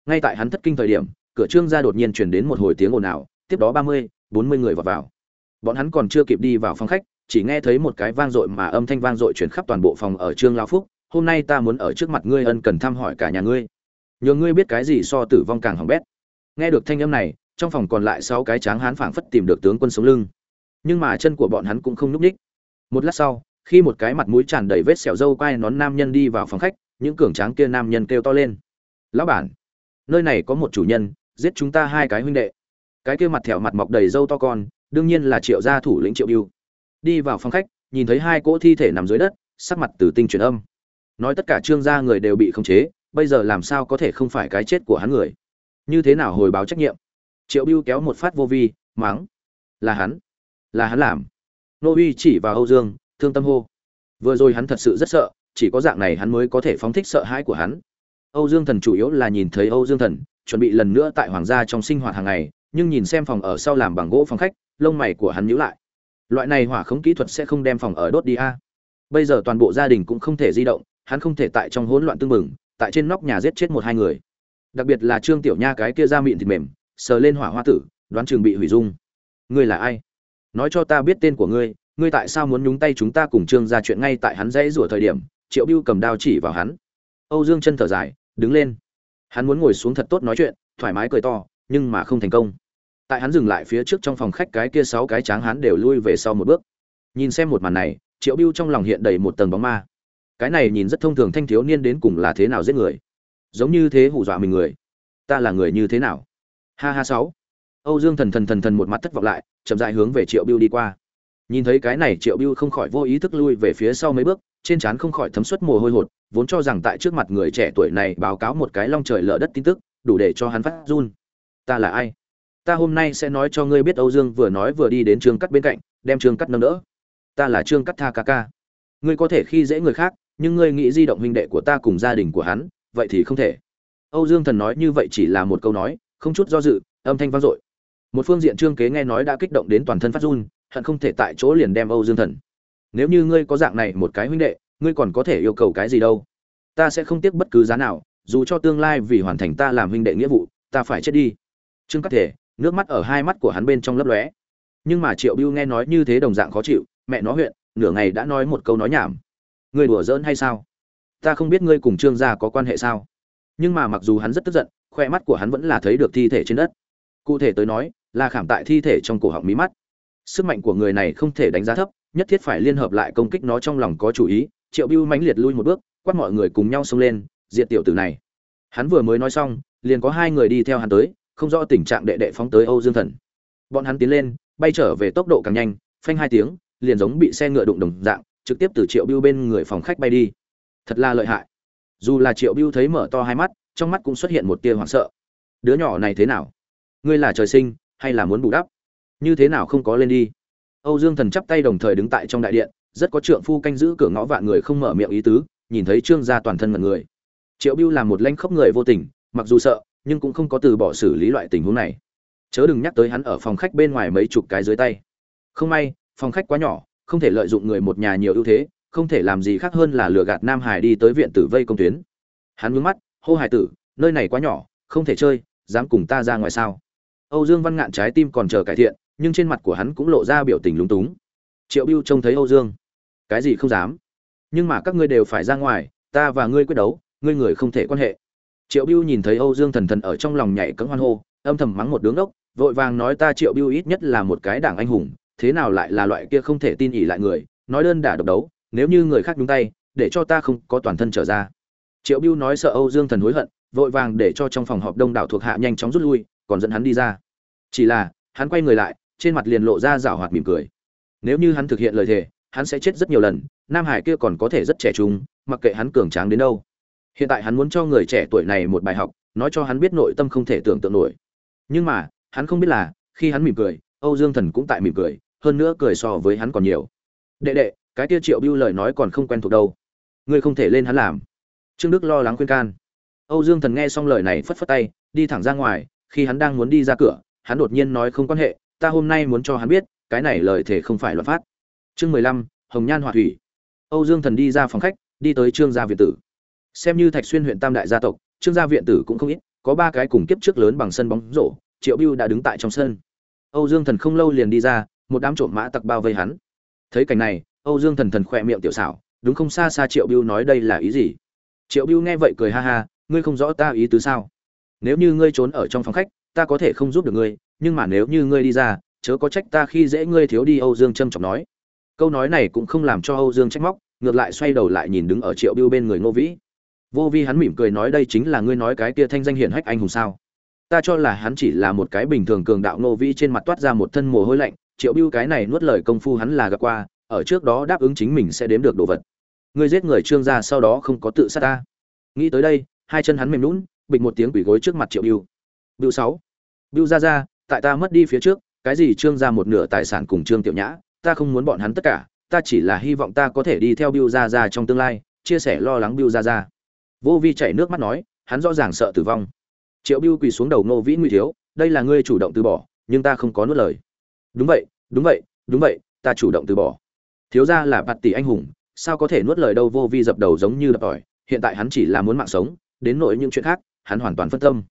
Ngay tại hắn thất kinh thời điểm, cửa trương gia đột nhiên chuyển đến một hồi tiếng ồn ào, tiếp đó ba mươi, bốn mươi người vào vào. Bọn hắn còn chưa kịp đi vào phòng khách, chỉ nghe thấy một cái vang dội mà âm thanh vang dội chuyển khắp toàn bộ phòng ở trương lao phúc, hôm nay ta muốn ở trước mặt ngươi ân cần thăm hỏi cả nhà ngươi. Nhờ ngươi biết cái gì so tử vong càng hỏng bét nghe được thanh âm này, trong phòng còn lại sáu cái tráng hán phảng phất tìm được tướng quân sống lưng. Nhưng mà chân của bọn hắn cũng không nhúc ních. Một lát sau, khi một cái mặt mũi tràn đầy vết sẹo dâu quai nón nam nhân đi vào phòng khách, những cường tráng kia nam nhân kêu to lên. Lão bản, nơi này có một chủ nhân, giết chúng ta hai cái huynh đệ. Cái kia mặt thẹo mặt mọc đầy râu to con, đương nhiên là triệu gia thủ lĩnh triệu biêu đi vào phòng khách, nhìn thấy hai cỗ thi thể nằm dưới đất, sắc mặt từ tinh truyền âm. Nói tất cả trương gia người đều bị khống chế, bây giờ làm sao có thể không phải cái chết của hắn người? Như thế nào hồi báo trách nhiệm? Triệu bưu kéo một phát vô vi, mắng. Là hắn. Là hắn làm. Nô uy chỉ vào âu dương, thương tâm hô. Vừa rồi hắn thật sự rất sợ, chỉ có dạng này hắn mới có thể phóng thích sợ hãi của hắn. Âu dương thần chủ yếu là nhìn thấy âu dương thần, chuẩn bị lần nữa tại hoàng gia trong sinh hoạt hàng ngày, nhưng nhìn xem phòng ở sau làm bằng gỗ phòng khách, lông mày của hắn nhíu lại. Loại này hỏa khống kỹ thuật sẽ không đem phòng ở đốt đi a. Bây giờ toàn bộ gia đình cũng không thể di động, hắn không thể tại trong hỗn loạn tương mừng tại trên nóc nhà giết chết một hai người đặc biệt là trương tiểu nha cái kia da mịn thịt mềm, sờ lên hỏa hoa tử, đoán chừng bị hủy dung. Ngươi là ai? Nói cho ta biết tên của ngươi ngươi tại sao muốn nhúng tay chúng ta cùng trương ra chuyện ngay tại hắn dãy rủa thời điểm, triệu bưu cầm đao chỉ vào hắn. Âu dương chân thở dài, đứng lên. Hắn muốn ngồi xuống thật tốt nói chuyện, thoải mái cười to, nhưng mà không thành công. Tại hắn dừng lại phía trước trong phòng khách cái kia sáu cái tráng hắn đều lui về sau một bước. Nhìn xem một màn này, triệu bưu trong lòng hiện đầy một tầng bóng ma. Cái này nhìn rất thông thường thanh thiếu niên đến cùng là thế nào giết người giống như thế hù dọa mình người. Ta là người như thế nào? Ha ha sáu. Âu dương thần thần thần thần một mặt thất vọng lại, chậm dại hướng về triệu biêu đi qua. Nhìn thấy cái này, triệu biêu không khỏi vô ý thức lui về phía sau mấy bước, trên trán không khỏi thấm suất mồ hôi hột, vốn cho rằng tại trước mặt người trẻ tuổi này báo cáo một cái long trời lở đất tin tức, đủ để cho hắn phát run. Ta là ai? Ta hôm nay sẽ nói cho ngươi biết, âu dương vừa nói vừa đi đến trương cắt bên cạnh, đem trương cắt nâng đỡ. Ta là trương cắt tha ca ca. Ngươi có thể khi dễ người khác, nhưng ngươi nghĩ di động huynh đệ của ta cùng gia đình của hắn vậy thì không thể. Âu dương thần nói như vậy chỉ là một câu nói, không chút do dự, âm thanh vang dội. Một phương diện trương kế nghe nói đã kích động đến toàn thân phát run, hận không thể tại chỗ liền đem âu dương thần. Nếu như ngươi có dạng này một cái huynh đệ, ngươi còn có thể yêu cầu cái gì đâu? Ta sẽ không tiếc bất cứ giá nào, dù cho tương lai vì hoàn thành ta làm huynh đệ nghĩa vụ, ta phải chết đi. Trương cắt thể, nước mắt ở hai mắt của hắn bên trong lấp lóe. Nhưng mà triệu bưu nghe nói như thế đồng dạng khó chịu, mẹ nó huyện, nửa ngày đã nói một câu nói nhảm. Ngươi đùa giỡn hay sao? Ta không biết ngươi cùng trương gia có quan hệ sao? Nhưng mà mặc dù hắn rất tức giận, khoe mắt của hắn vẫn là thấy được thi thể trên đất. Cụ thể tới nói, là khảm tại thi thể trong cổ họng mí mắt. Sức mạnh của người này không thể đánh giá thấp, nhất thiết phải liên hợp lại công kích nó trong lòng có chủ ý. Triệu bưu mãnh liệt lui một bước, quát mọi người cùng nhau xông lên, diệt tiểu tử này. Hắn vừa mới nói xong, liền có hai người đi theo hắn tới, không rõ tình trạng đệ đệ phóng tới âu dương thần. Bọn hắn tiến lên, bay trở về tốc độ càng nhanh, phanh hai tiếng, liền giống bị xe ngựa đụng đồng dạng, trực tiếp từ triệu bưu bên người phòng khách bay đi thật là lợi hại. Dù là triệu bưu thấy mở to hai mắt, trong mắt cũng xuất hiện một tia hoảng sợ. Đứa nhỏ này thế nào? Ngươi là trời sinh, hay là muốn bù đắp? Như thế nào không có lên đi? Âu dương thần chắp tay đồng thời đứng tại trong đại điện, rất có trượng phu canh giữ cửa ngõ vạn người không mở miệng ý tứ, nhìn thấy trương gia toàn thân mật người. Triệu bưu là một lanh khóc người vô tình, mặc dù sợ, nhưng cũng không có từ bỏ xử lý loại tình huống này. Chớ đừng nhắc tới hắn ở phòng khách bên ngoài mấy chục cái dưới tay. Không may, phòng khách quá nhỏ, không thể lợi dụng người một nhà nhiều ưu thế không thể làm gì khác hơn là lừa gạt nam hải đi tới viện tử vây công tuyến. Hắn nhướng mắt hô hải tử nơi này quá nhỏ không thể chơi dám cùng ta ra ngoài sao? Âu dương văn ngạn trái tim còn chờ cải thiện nhưng trên mặt của hắn cũng lộ ra biểu tình lúng túng. Triệu biêu trông thấy âu dương cái gì không dám? Nhưng mà các ngươi đều phải ra ngoài ta và ngươi quyết đấu ngươi người không thể quan hệ. Triệu biêu nhìn thấy âu dương thần thần ở trong lòng nhảy cấm hoan hô âm thầm mắng một đứng ngốc, vội vàng nói ta triệu biêu ít nhất là một cái đảng anh hùng thế nào lại là loại kia không thể tin ỉ lại người nói đơn đả độc đấu nếu như người khác nhúng tay, để cho ta không có toàn thân trở ra. Triệu biêu nói sợ âu dương thần hối hận, vội vàng để cho trong phòng họp đông đảo thuộc hạ nhanh chóng rút lui, còn dẫn hắn đi ra. Chỉ là, hắn quay người lại, trên mặt liền lộ ra rảo hoạt mỉm cười. Nếu như hắn thực hiện lời thề, hắn sẽ chết rất nhiều lần, nam hải kia còn có thể rất trẻ trung, mặc kệ hắn cường tráng đến đâu. Hiện tại hắn muốn cho người trẻ tuổi này một bài học, nói cho hắn biết nội tâm không thể tưởng tượng nổi. Nhưng mà, hắn không biết là, khi hắn mỉm cười, âu dương thần cũng tại mỉm cười, hơn nữa cười so với hắn còn nhiều. Đệ đệ cái kia triệu bưu lời nói còn không quen thuộc đâu. Ngươi không thể lên hắn làm. Trương đức lo lắng khuyên can. Âu dương thần nghe xong lời này phất phất tay, đi thẳng ra ngoài, khi hắn đang muốn đi ra cửa, hắn đột nhiên nói không quan hệ, ta hôm nay muốn cho hắn biết, cái này lời thể không phải luật phát chương mười lăm, hồng nhan hòa thủy. Âu dương thần đi ra phòng khách, đi tới trương gia viện tử. Xem như thạch xuyên huyện tam đại gia tộc, trương gia viện tử cũng không ít, có ba cái cùng kiếp trước lớn bằng sân bóng rổ, triệu bưu đã đứng tại trong sân. Âu dương thần không lâu liền đi ra, một đám trộm mã tặc bao vây hắn. Thấy cảnh này âu dương thần thần khỏe miệng tiểu xảo, đúng không? Xa xa triệu Bưu nói đây là ý gì? Triệu Bưu nghe vậy cười ha ha, ngươi không rõ ta ý tứ sao? Nếu như ngươi trốn ở trong phòng khách, ta có thể không giúp được ngươi, nhưng mà nếu như ngươi đi ra, chớ có trách ta khi dễ ngươi thiếu đi âu dương trâm trọng nói. Câu nói này cũng không làm cho âu dương trách móc, ngược lại xoay đầu lại nhìn đứng ở triệu Bưu bên người ngô vĩ. Vô vi hắn mỉm cười nói đây chính là ngươi nói cái kia thanh danh hiển hách anh hùng sao? Ta cho là hắn chỉ là một cái bình thường cường đạo ngô vĩ trên mặt toát ra một thân mồ hôi lạnh, triệu Bưu cái này nuốt lời công phu hắn là gặp qua ở trước đó đáp ứng chính mình sẽ đếm được đồ vật. Ngươi giết người trương gia sau đó không có tự sát ta. Nghĩ tới đây, hai chân hắn mềm lún bịch một tiếng quỷ gối trước mặt triệu biêu biêu sáu. Biêu ra ra tại ta mất đi phía trước, cái gì trương gia một nửa tài sản cùng trương tiểu nhã, ta không muốn bọn hắn tất cả, ta chỉ là hy vọng ta có thể đi theo biêu ra ra trong tương lai, chia sẻ lo lắng biêu ra ra vô vi chảy nước mắt nói, hắn rõ ràng sợ tử vong. Triệu biêu quỳ xuống đầu ngô vĩ nguy thiếu, đây là ngươi chủ động từ bỏ, nhưng ta không có nuốt lời. Đúng vậy đúng vậy đúng vậy, ta chủ động từ bỏ thiếu ra là bạt tỷ anh hùng, sao có thể nuốt lời đâu, vô vi dập đầu giống như đập ỏi hiện tại hắn chỉ là muốn mạng sống, đến nỗi những chuyện khác, hắn hoàn toàn phân tâm.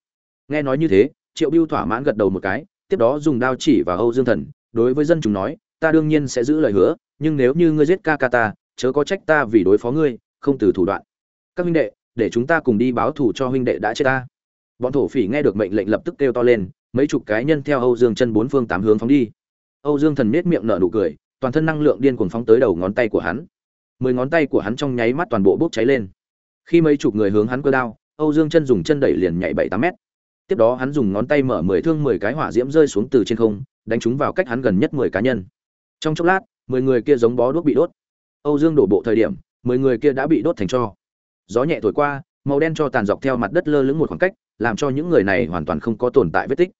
Nghe nói như thế, triệu biêu thỏa mãn gật đầu một cái, tiếp đó dùng đao chỉ và âu dương thần, đối với dân chúng nói, ta đương nhiên sẽ giữ lời hứa, nhưng nếu như ngươi giết ca ca ta, chớ có trách ta vì đối phó ngươi, không từ thủ đoạn. Các huynh đệ, để chúng ta cùng đi báo thù cho huynh đệ đã chết ta. Bọn thổ phỉ nghe được mệnh lệnh lập tức kêu to lên, mấy chục cái nhân theo âu dương chân bốn phương tám hướng phóng đi. Âu dương thần nết miệng nở nụ cười toàn thân năng lượng điên cuồng phóng tới đầu ngón tay của hắn. Mười ngón tay của hắn trong nháy mắt toàn bộ bốc cháy lên. Khi mấy chục người hướng hắn cơ đao, âu dương chân dùng chân đẩy liền nhảy bảy tám mét. Tiếp đó hắn dùng ngón tay mở mười thương mười cái hỏa diễm rơi xuống từ trên không, đánh chúng vào cách hắn gần nhất mười cá nhân. Trong chốc lát, mười người kia giống bó đuốc bị đốt. Âu dương đổ bộ thời điểm, mười người kia đã bị đốt thành cho. Gió nhẹ thổi qua, màu đen cho tàn dọc theo mặt đất lơ lửng một khoảng cách, làm cho những người này hoàn toàn không có tồn tại vết tích.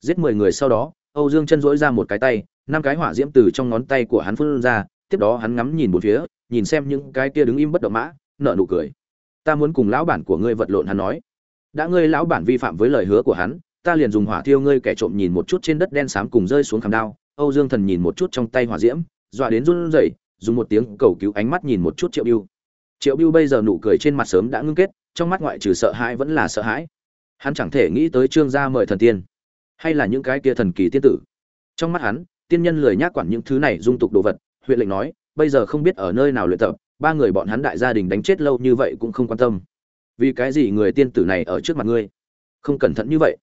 Giết mười người sau đó, âu dương chân dỗi ra một cái tay năm cái hỏa diễm từ trong ngón tay của hắn phun ra, tiếp đó hắn ngắm nhìn bốn phía, nhìn xem những cái kia đứng im bất động mã, nở nụ cười. Ta muốn cùng lão bản của ngươi vật lộn, hắn nói. Đã ngươi lão bản vi phạm với lời hứa của hắn, ta liền dùng hỏa thiêu ngươi kẻ trộm nhìn một chút trên đất đen xám cùng rơi xuống khảm đao. Âu dương thần nhìn một chút trong tay hỏa diễm, dọa đến run rẩy, dùng một tiếng cầu cứu ánh mắt nhìn một chút triệu Bưu. triệu Bưu bây giờ nụ cười trên mặt sớm đã ngưng kết, trong mắt ngoại trừ sợ hãi vẫn là sợ hãi. Hắn chẳng thể nghĩ tới trương gia mời thần tiên, hay là những cái kia thần kỳ tiên tử. Trong mắt hắn tiên nhân lười nhác quản những thứ này dung tục đồ vật, huyện lệnh nói, bây giờ không biết ở nơi nào luyện tập, ba người bọn hắn đại gia đình đánh chết lâu như vậy cũng không quan tâm. Vì cái gì người tiên tử này ở trước mặt ngươi? Không cẩn thận như vậy.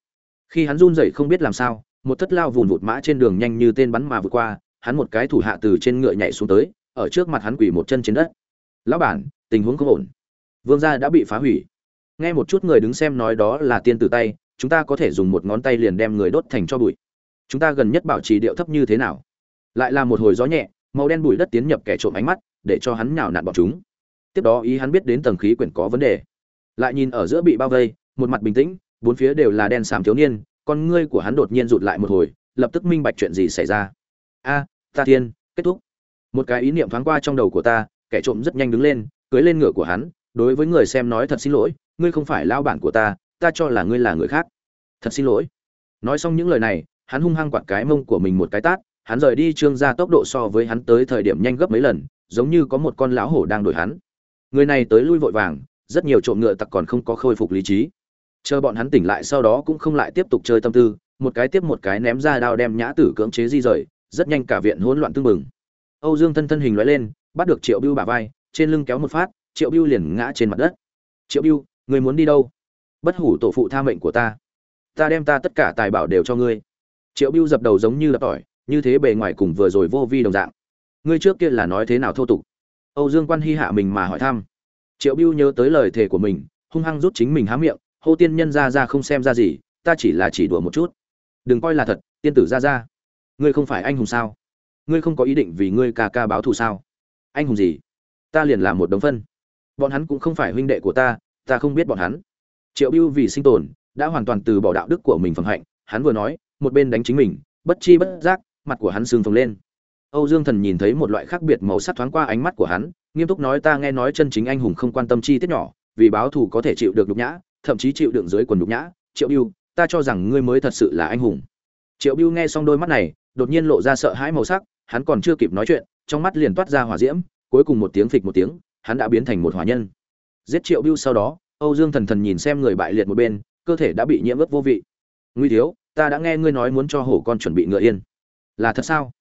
Khi hắn run rẩy không biết làm sao, một thất lao vùn vụt mã trên đường nhanh như tên bắn mà vượt qua, hắn một cái thủ hạ từ trên ngựa nhảy xuống tới, ở trước mặt hắn quỳ một chân trên đất. Lão bản, tình huống không ổn. Vương gia đã bị phá hủy. Nghe một chút người đứng xem nói đó là tiên tử tay, chúng ta có thể dùng một ngón tay liền đem người đốt thành cho bụi chúng ta gần nhất bảo trì điệu thấp như thế nào? Lại là một hồi gió nhẹ, màu đen bụi đất tiến nhập kẻ trộm ánh mắt, để cho hắn nhào nặn bọn chúng. Tiếp đó ý hắn biết đến tầng khí quyển có vấn đề. Lại nhìn ở giữa bị bao vây, một mặt bình tĩnh, bốn phía đều là đen xám thiếu niên, con ngươi của hắn đột nhiên rụt lại một hồi, lập tức minh bạch chuyện gì xảy ra. A, ta thiên, kết thúc. Một cái ý niệm thoáng qua trong đầu của ta, kẻ trộm rất nhanh đứng lên, cưới lên ngựa của hắn, đối với người xem nói thật xin lỗi, ngươi không phải lao bản của ta ta cho là ngươi là người khác. Thật xin lỗi. Nói xong những lời này hắn hung hăng quạt cái mông của mình một cái tát hắn rời đi trương ra tốc độ so với hắn tới thời điểm nhanh gấp mấy lần giống như có một con lão hổ đang đuổi hắn. Người này tới lui vội vàng rất nhiều trộm ngựa tặc còn không có khôi phục lý trí. Chờ bọn hắn tỉnh lại sau đó cũng không lại tiếp tục chơi tâm tư một cái tiếp một cái ném ra đao đem nhã tử cưỡng chế di rời rất nhanh cả viện hỗn loạn tương mừng âu dương thân thân hình loại lên bắt được triệu bưu bả vai trên lưng kéo một phát triệu bưu liền ngã trên mặt đất. Triệu bưu, người muốn đi đâu? Bất hủ tổ phụ tha mệnh của ta. Ta đem ta tất cả tài bảo đều cho ngươi triệu biêu dập đầu giống như đập tỏi, như thế bề ngoài cùng vừa rồi vô vi đồng dạng. Ngươi trước kia là nói thế nào thô tục? Âu dương quan hy hạ mình mà hỏi thăm. Triệu biêu nhớ tới lời thề của mình, hung hăng rút chính mình há miệng, hô tiên nhân ra ra không xem ra gì, ta chỉ là chỉ đùa một chút. Đừng coi là thật, tiên tử ra ra. Ngươi không phải anh hùng sao? Ngươi không có ý định vì ngươi ca ca báo thù sao? Anh hùng gì? Ta liền làm một đống phân. Bọn hắn cũng không phải huynh đệ của ta ta không biết bọn hắn. Triệu biêu vì sinh tồn, đã hoàn toàn từ bỏ đạo đức của mình phẩm hạnh, hắn vừa nói một bên đánh chính mình, bất chi bất giác, mặt của hắn sưng phồng lên. Âu dương thần nhìn thấy một loại khác biệt màu sắc thoáng qua ánh mắt của hắn, nghiêm túc nói ta nghe nói chân chính anh hùng không quan tâm chi tiết nhỏ, vì báo thù có thể chịu được nhục nhã, thậm chí chịu đựng dưới quần nhục nhã. Triệu biêu ta cho rằng ngươi mới thật sự là anh hùng. Triệu biêu nghe xong đôi mắt này, đột nhiên lộ ra sợ hãi màu sắc, hắn còn chưa kịp nói chuyện, trong mắt liền toát ra hỏa diễm, cuối cùng một tiếng phịch một tiếng, hắn đã biến thành một hỏa nhân. Giết triệu biêu sau đó, âu dương thần thần nhìn xem người bại liệt một bên, cơ thể đã bị nhiễm ướt vô vị. Nguy thiếu ta đã nghe ngươi nói muốn cho hổ con chuẩn bị ngựa yên. Là thật sao?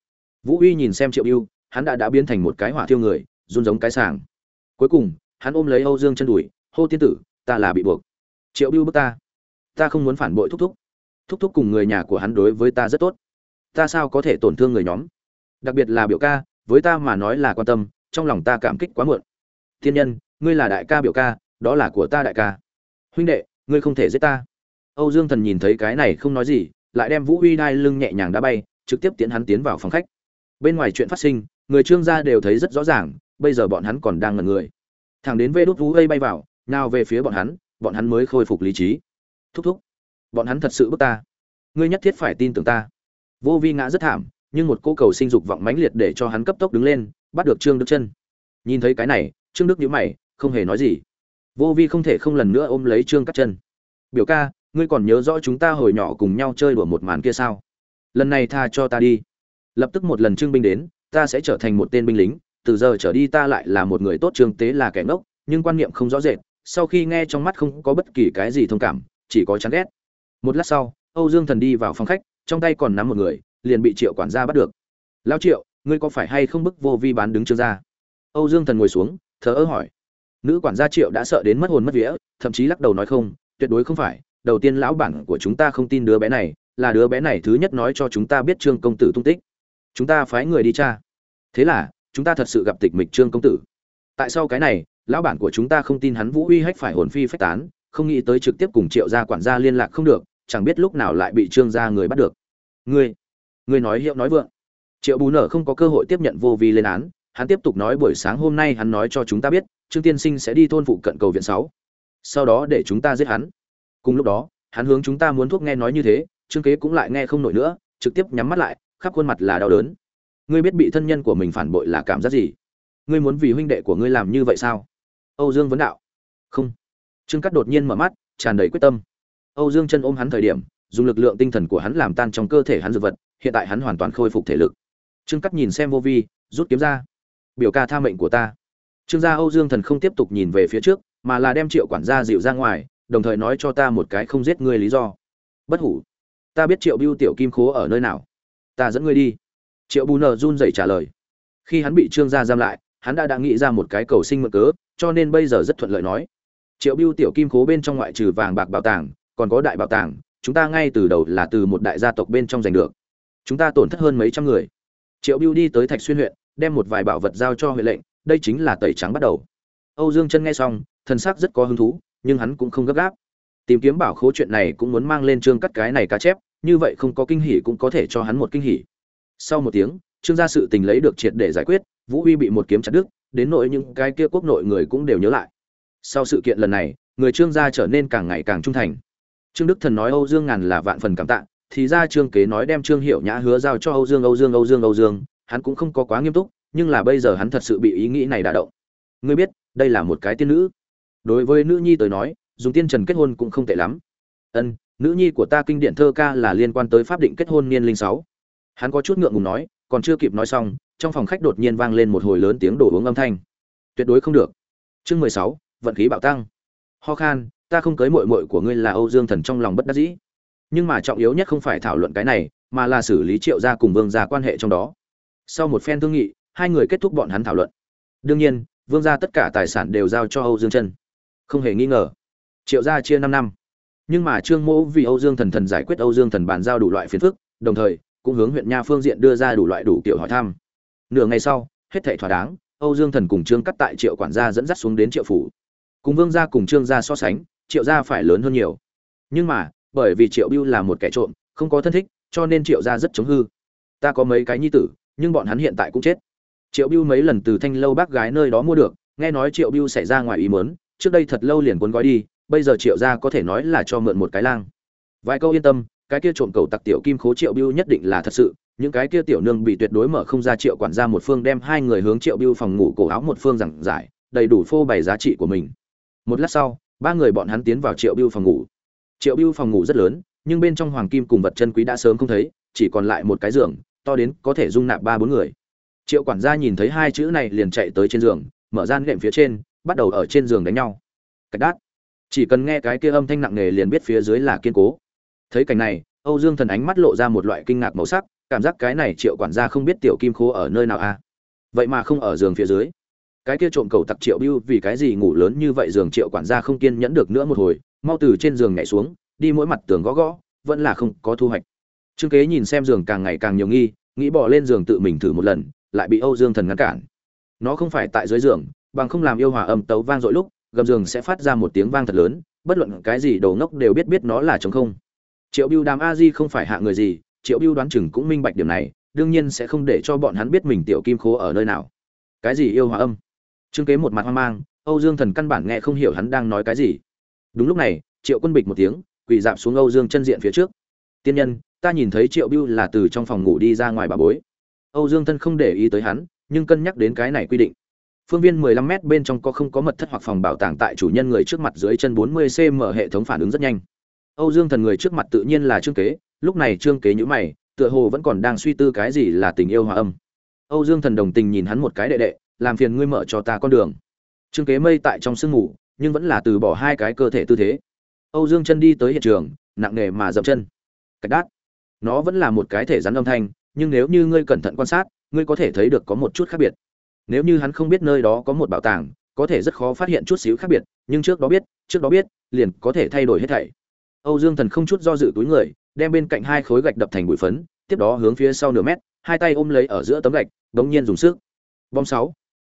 Vũ uy nhìn xem triệu U, hắn đã đã biến thành một cái hỏa thiêu người run giống cái sàng cuối cùng hắn ôm lấy âu dương chân đùi hô tiên tử ta là bị buộc. Triệu U bớt ta. Ta không muốn phản bội thúc thúc. Thúc thúc cùng người nhà của hắn đối với ta rất tốt. Ta sao có thể tổn thương người nhóm? Đặc biệt là biểu ca với ta mà nói là quan tâm trong lòng ta cảm kích quá muộn. Thiên nhân ngươi là đại ca biểu ca đó là của ta đại ca. Huynh đệ ngươi không thể giết ta âu dương thần nhìn thấy cái này không nói gì, lại đem vũ huy đai lưng nhẹ nhàng đã bay, trực tiếp tiến hắn tiến vào phòng khách. Bên ngoài chuyện phát sinh, người trương gia đều thấy rất rõ ràng, bây giờ bọn hắn còn đang ngẩn người. Thẳng đến vê đốt vũ gây bay vào, nào về phía bọn hắn bọn hắn mới khôi phục lý trí. Thúc thúc, bọn hắn thật sự bức ta. Ngươi nhất thiết phải tin tưởng ta. Vô vi ngã rất thảm, nhưng một cô cầu sinh dục vọng mãnh liệt để cho hắn cấp tốc đứng lên, bắt được trương đức chân. Nhìn thấy cái này, trương đức nhíu mày, không hề nói gì. Vô vi không thể không lần nữa ôm lấy trương cắt chân. Biểu ca ngươi còn nhớ rõ chúng ta hồi nhỏ cùng nhau chơi đùa một màn kia sao? Lần này tha cho ta đi. Lập tức một lần trương binh đến, ta sẽ trở thành một tên binh lính, từ giờ trở đi ta lại là một người tốt trương tế là kẻ ngốc, nhưng quan niệm không rõ rệt, sau khi nghe trong mắt không có bất kỳ cái gì thông cảm, chỉ có chán ghét. Một lát sau, âu dương thần đi vào phòng khách, trong tay còn nắm một người, liền bị triệu quản gia bắt được. Lao triệu, ngươi có phải hay không bức vô vi bán đứng trương gia? Âu dương thần ngồi xuống, thờ ơ hỏi. Nữ quản gia triệu đã sợ đến mất hồn mất vía, thậm chí lắc đầu nói không, tuyệt đối không phải đầu tiên lão bản của chúng ta không tin đứa bé này, là đứa bé này thứ nhất nói cho chúng ta biết trương công tử tung tích. Chúng ta phái người đi tra. Thế là, chúng ta thật sự gặp tịch mịch trương công tử. Tại sao cái này, lão bản của chúng ta không tin hắn vũ uy hách phải hồn phi phách tán, không nghĩ tới trực tiếp cùng triệu gia quản gia liên lạc không được, chẳng biết lúc nào lại bị trương gia người bắt được. Ngươi ngươi nói hiệu nói vượng. Triệu bù nở không có cơ hội tiếp nhận vô vi lên án, hắn tiếp tục nói buổi sáng hôm nay hắn nói cho chúng ta biết, trương tiên sinh sẽ đi thôn phụ cận cầu viện sáu. Sau đó để chúng ta giết hắn cùng lúc đó, hắn hướng chúng ta muốn thuốc nghe nói như thế, trương kế cũng lại nghe không nổi nữa, trực tiếp nhắm mắt lại, khắp khuôn mặt là đau đớn. Ngươi biết bị thân nhân của mình phản bội là cảm giác gì? Ngươi muốn vì huynh đệ của ngươi làm như vậy sao? Âu dương vấn đạo. Không. Trương cắt đột nhiên mở mắt, tràn đầy quyết tâm. Âu dương chân ôm hắn thời điểm, dùng lực lượng tinh thần của hắn làm tan trong cơ thể hắn dược vật, hiện tại hắn hoàn toàn khôi phục thể lực. Trương cắt nhìn xem vô vi, rút kiếm ra. Biểu ca tha mệnh của ta. Trương gia âu dương thần không tiếp tục nhìn về phía trước, mà là đem triệu quản gia dịu ra ngoài đồng thời nói cho ta một cái không giết ngươi lý do. Bất hủ. Ta biết triệu biêu tiểu kim khố ở nơi nào. Ta dẫn ngươi đi. Triệu bù nờ run rẩy trả lời. Khi hắn bị trương gia giam lại, hắn đã đã nghĩ ra một cái cầu sinh mượn cớ, cho nên bây giờ rất thuận lợi nói. Triệu biêu tiểu kim khố bên trong ngoại trừ vàng bạc bảo tàng, còn có đại bảo tàng, chúng ta ngay từ đầu là từ một đại gia tộc bên trong giành được. Chúng ta tổn thất hơn mấy trăm người. Triệu biêu đi tới thạch xuyên huyện, đem một vài bảo vật giao cho huyện lệnh, đây chính là tẩy trắng bắt đầu. Âu dương chân nghe xong thân sắc rất có hứng thú nhưng hắn cũng không gấp gáp. Tìm kiếm bảo khố chuyện này cũng muốn mang lên trương cắt cái này cá chép, như vậy không có kinh hỉ cũng có thể cho hắn một kinh hỉ. Sau một tiếng, trương gia sự tình lấy được triệt để giải quyết, vũ huy bị một kiếm chặt đứt, đến nội những cái kia quốc nội người cũng đều nhớ lại. Sau sự kiện lần này, người trương gia trở nên càng ngày càng trung thành. Trương đức thần nói âu dương ngàn là vạn phần cảm tạ, thì ra trương kế nói đem trương hiệu nhã hứa giao cho âu dương âu dương âu dương âu dương, hắn cũng không có quá nghiêm túc, nhưng là bây giờ hắn thật sự bị ý nghĩ này đả động. Ngươi biết, đây là một cái tiên nữ đối với nữ nhi tới nói, dùng tiên trần kết hôn cũng không tệ lắm. Ân, nữ nhi của ta kinh điển thơ ca là liên quan tới pháp định kết hôn niên linh sáu. Hắn có chút ngượng ngùng nói, còn chưa kịp nói xong, trong phòng khách đột nhiên vang lên một hồi lớn tiếng đổ uống âm thanh. Tuyệt đối không được. Chương mười sáu, vận khí bạo tăng. Ho khan, ta không cưới muội muội của ngươi là âu dương thần trong lòng bất đắc dĩ. Nhưng mà trọng yếu nhất không phải thảo luận cái này, mà là xử lý triệu gia cùng vương gia quan hệ trong đó. Sau một phen thương nghị, hai người kết thúc bọn hắn thảo luận. Đương nhiên, vương gia tất cả tài sản đều giao cho âu dương chân không hề nghi ngờ. Triệu gia chia năm năm. Nhưng mà trương mỗ vì âu dương thần thần giải quyết âu dương thần bàn giao đủ loại phiền phức, đồng thời, cũng hướng huyện nha phương diện đưa ra đủ loại đủ kiểu hỏi thăm. Nửa ngày sau, hết thảy thỏa đáng, âu dương thần cùng trương cắt tại triệu quản gia dẫn dắt xuống đến triệu phủ. Cùng vương gia cùng trương gia so sánh, triệu gia phải lớn hơn nhiều. Nhưng mà, bởi vì triệu biêu là một kẻ trộm, không có thân thích, cho nên triệu gia rất chống hư. Ta có mấy cái nhi tử, nhưng bọn hắn hiện tại cũng chết. Triệu biêu mấy lần từ thanh lâu bác gái nơi đó mua được, nghe nói triệu biêu xảy ra ngoài ý mớn trước đây thật lâu liền cuốn gói đi, bây giờ triệu gia có thể nói là cho mượn một cái lang. Vài câu yên tâm, cái kia trộm cầu tặc tiểu kim khố triệu biêu nhất định là thật sự, những cái kia tiểu nương bị tuyệt đối mở không ra triệu quản gia một phương đem hai người hướng triệu biêu phòng ngủ cổ áo một phương giảng giải, đầy đủ phô bày giá trị của mình. Một lát sau, ba người bọn hắn tiến vào triệu biêu phòng ngủ. Triệu biêu phòng ngủ rất lớn, nhưng bên trong hoàng kim cùng vật chân quý đã sớm không thấy, chỉ còn lại một cái giường, to đến có thể dung nạp ba bốn người. Triệu quản gia nhìn thấy hai chữ này liền chạy tới trên giường, mở gian nệm phía trên bắt đầu ở trên giường đánh nhau. Cách đát. Chỉ cần nghe cái kia âm thanh nặng nề liền biết phía dưới là kiên cố. Thấy cảnh này, âu dương thần ánh mắt lộ ra một loại kinh ngạc màu sắc, cảm giác cái này triệu quản gia không biết tiểu kim khố ở nơi nào a à? vậy mà không ở giường phía dưới. Cái kia trộm cầu tặc triệu bưu vì cái gì ngủ lớn như vậy giường triệu quản gia không kiên nhẫn được nữa một hồi, mau từ trên giường nhảy xuống, đi mỗi mặt tường gõ gõ, vẫn là không có thu hoạch. Trương kế nhìn xem giường càng ngày càng nhiều nghi, nghĩ bỏ lên giường tự mình thử một lần, lại bị âu dương thần ngăn cản. Nó không phải tại dưới giường bằng không làm yêu hòa âm tấu vang dội lúc, gầm giường sẽ phát ra một tiếng vang thật lớn, bất luận cái gì đầu ngốc đều biết biết nó là chống không. Triệu biêu đàm a di không phải hạ người gì, triệu biêu đoán chừng cũng minh bạch điểm này, đương nhiên sẽ không để cho bọn hắn biết mình tiểu kim khố ở nơi nào. Cái gì yêu hòa âm? Trương kế một mặt hoang mang, âu dương thần căn bản nghe không hiểu hắn đang nói cái gì. Đúng lúc này, triệu quân bịch một tiếng, quỳ dạp xuống âu dương chân diện phía trước. Tiên nhân, ta nhìn thấy triệu biêu là từ trong phòng ngủ đi ra ngoài bà bối. Âu dương thân không để ý tới hắn, nhưng cân nhắc đến cái này quy định phương viên 15 m bên trong có không có mật thất hoặc phòng bảo tàng tại chủ nhân người trước mặt dưới chân 40 cm hệ thống phản ứng rất nhanh. Âu dương thần người trước mặt tự nhiên là trương kế, lúc này trương kế nhíu mày, tựa hồ vẫn còn đang suy tư cái gì là tình yêu hòa âm. Âu dương thần đồng tình nhìn hắn một cái đệ đệ, làm phiền ngươi mở cho ta con đường. Trương kế mây tại trong sương ngủ, nhưng vẫn là từ bỏ hai cái cơ thể tư thế. Âu dương chân đi tới hiện trường, nặng nề mà dậm chân. Cách đát. Nó vẫn là một cái thể rắn âm thanh, nhưng nếu như ngươi cẩn thận quan sát, ngươi có thể thấy được có một chút khác biệt nếu như hắn không biết nơi đó có một bảo tàng, có thể rất khó phát hiện chút xíu khác biệt, nhưng trước đó biết, trước đó biết, liền có thể thay đổi hết thảy. Âu dương thần không chút do dự túi người, đem bên cạnh hai khối gạch đập thành bụi phấn, tiếp đó hướng phía sau nửa mét, hai tay ôm lấy ở giữa tấm gạch bỗng nhiên dùng sức. Bom sáu.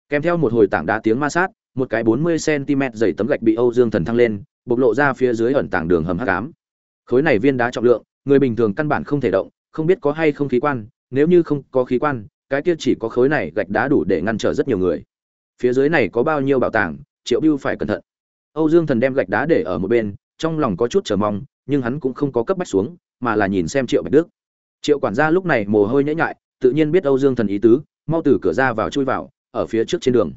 Kèm theo một hồi tảng đá tiếng ma sát, một cái bốn mươi cm dày tấm gạch bị âu dương thần thăng lên, bộc lộ ra phía dưới ẩn tảng đường hầm hắc ám. Khối này viên đá trọng lượng, người bình thường căn bản không thể động, không biết có hay không khí quan, nếu như không có khí quan cái kia chỉ có khối này gạch đá đủ để ngăn trở rất nhiều người. Phía dưới này có bao nhiêu bảo tàng, triệu bưu phải cẩn thận. Âu dương thần đem gạch đá để ở một bên, trong lòng có chút chờ mong, nhưng hắn cũng không có cấp bách xuống, mà là nhìn xem triệu bạch đức. Triệu quản gia lúc này mồ hôi nhễ nhại, tự nhiên biết âu dương thần ý tứ, mau từ cửa ra vào chui vào, ở phía trước trên đường.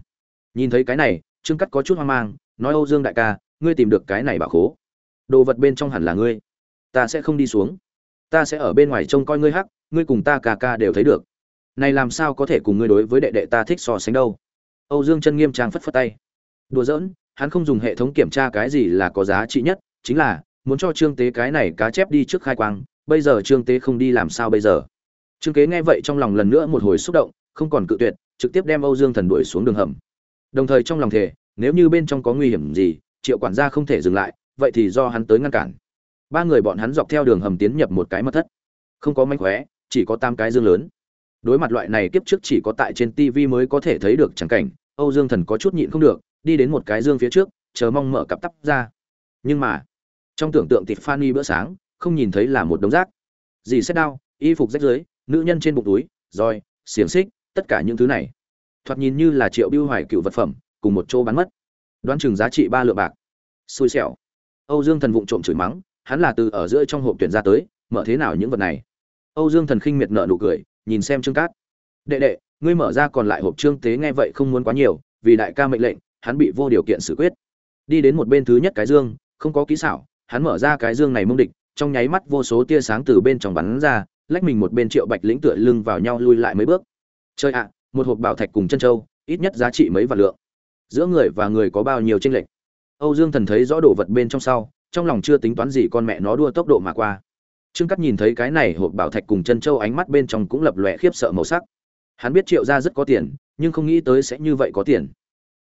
Nhìn thấy cái này, trương cắt có chút hoang mang, nói âu dương đại ca, ngươi tìm được cái này bảo khố. Đồ vật bên trong hẳn là ngươi. Ta sẽ không đi xuống. Ta sẽ ở bên ngoài trông coi ngươi hắc, ngươi cùng ta ca ca đều thấy được này làm sao có thể cùng ngươi đối với đệ đệ ta thích so sánh đâu? Âu dương chân nghiêm trang phất phất tay. Đùa giỡn, hắn không dùng hệ thống kiểm tra cái gì là có giá trị nhất, chính là, muốn cho trương tế cái này cá chép đi trước khai quang, bây giờ trương tế không đi làm sao bây giờ? Trương kế nghe vậy trong lòng lần nữa một hồi xúc động, không còn cự tuyệt, trực tiếp đem âu dương thần đuổi xuống đường hầm. Đồng thời trong lòng thề, nếu như bên trong có nguy hiểm gì, triệu quản gia không thể dừng lại, vậy thì do hắn tới ngăn cản. Ba người bọn hắn dọc theo đường hầm tiến nhập một cái mật thất. Không có mánh khóe, chỉ có tám cái dương lớn đối mặt loại này kiếp trước chỉ có tại trên tv mới có thể thấy được chẳng cảnh, âu dương thần có chút nhịn không được, đi đến một cái dương phía trước, chờ mong mở cặp tắp ra. Nhưng mà, trong tưởng tượng thịt Fanny bữa sáng, không nhìn thấy là một đống rác. Gì xét đao, y phục rách dưới, nữ nhân trên bụng túi, roi, xiềng xích, tất cả những thứ này. Thoạt nhìn như là triệu biêu hoài cựu vật phẩm, cùng một chỗ bán mất. Đoán chừng giá trị ba lượng bạc. Xui xẻo. Âu dương thần vụng trộm chửi mắng, hắn là từ ở giữa trong hộp tuyển ra tới, mở thế nào những vật này? Âu dương thần khinh miệt nợ nụ cười nhìn xem trương cát. Đệ đệ, ngươi mở ra còn lại hộp trương tế nghe vậy không muốn quá nhiều, vì đại ca mệnh lệnh, hắn bị vô điều kiện xử quyết. Đi đến một bên thứ nhất cái dương, không có kỹ xảo, hắn mở ra cái dương này mông địch, trong nháy mắt vô số tia sáng từ bên trong bắn ra, lách mình một bên triệu bạch lĩnh tựa lưng vào nhau lui lại mấy bước. Chơi ạ, một hộp bảo thạch cùng chân châu, ít nhất giá trị mấy vạn lượng. Giữa người và người có bao nhiêu tranh lệch? Âu dương thần thấy rõ đồ vật bên trong sau, trong lòng chưa tính toán gì con mẹ nó đua tốc độ mà qua trương Cát nhìn thấy cái này hộp bảo thạch cùng chân châu ánh mắt bên trong cũng lập lòe khiếp sợ màu sắc. Hắn biết triệu gia rất có tiền, nhưng không nghĩ tới sẽ như vậy có tiền.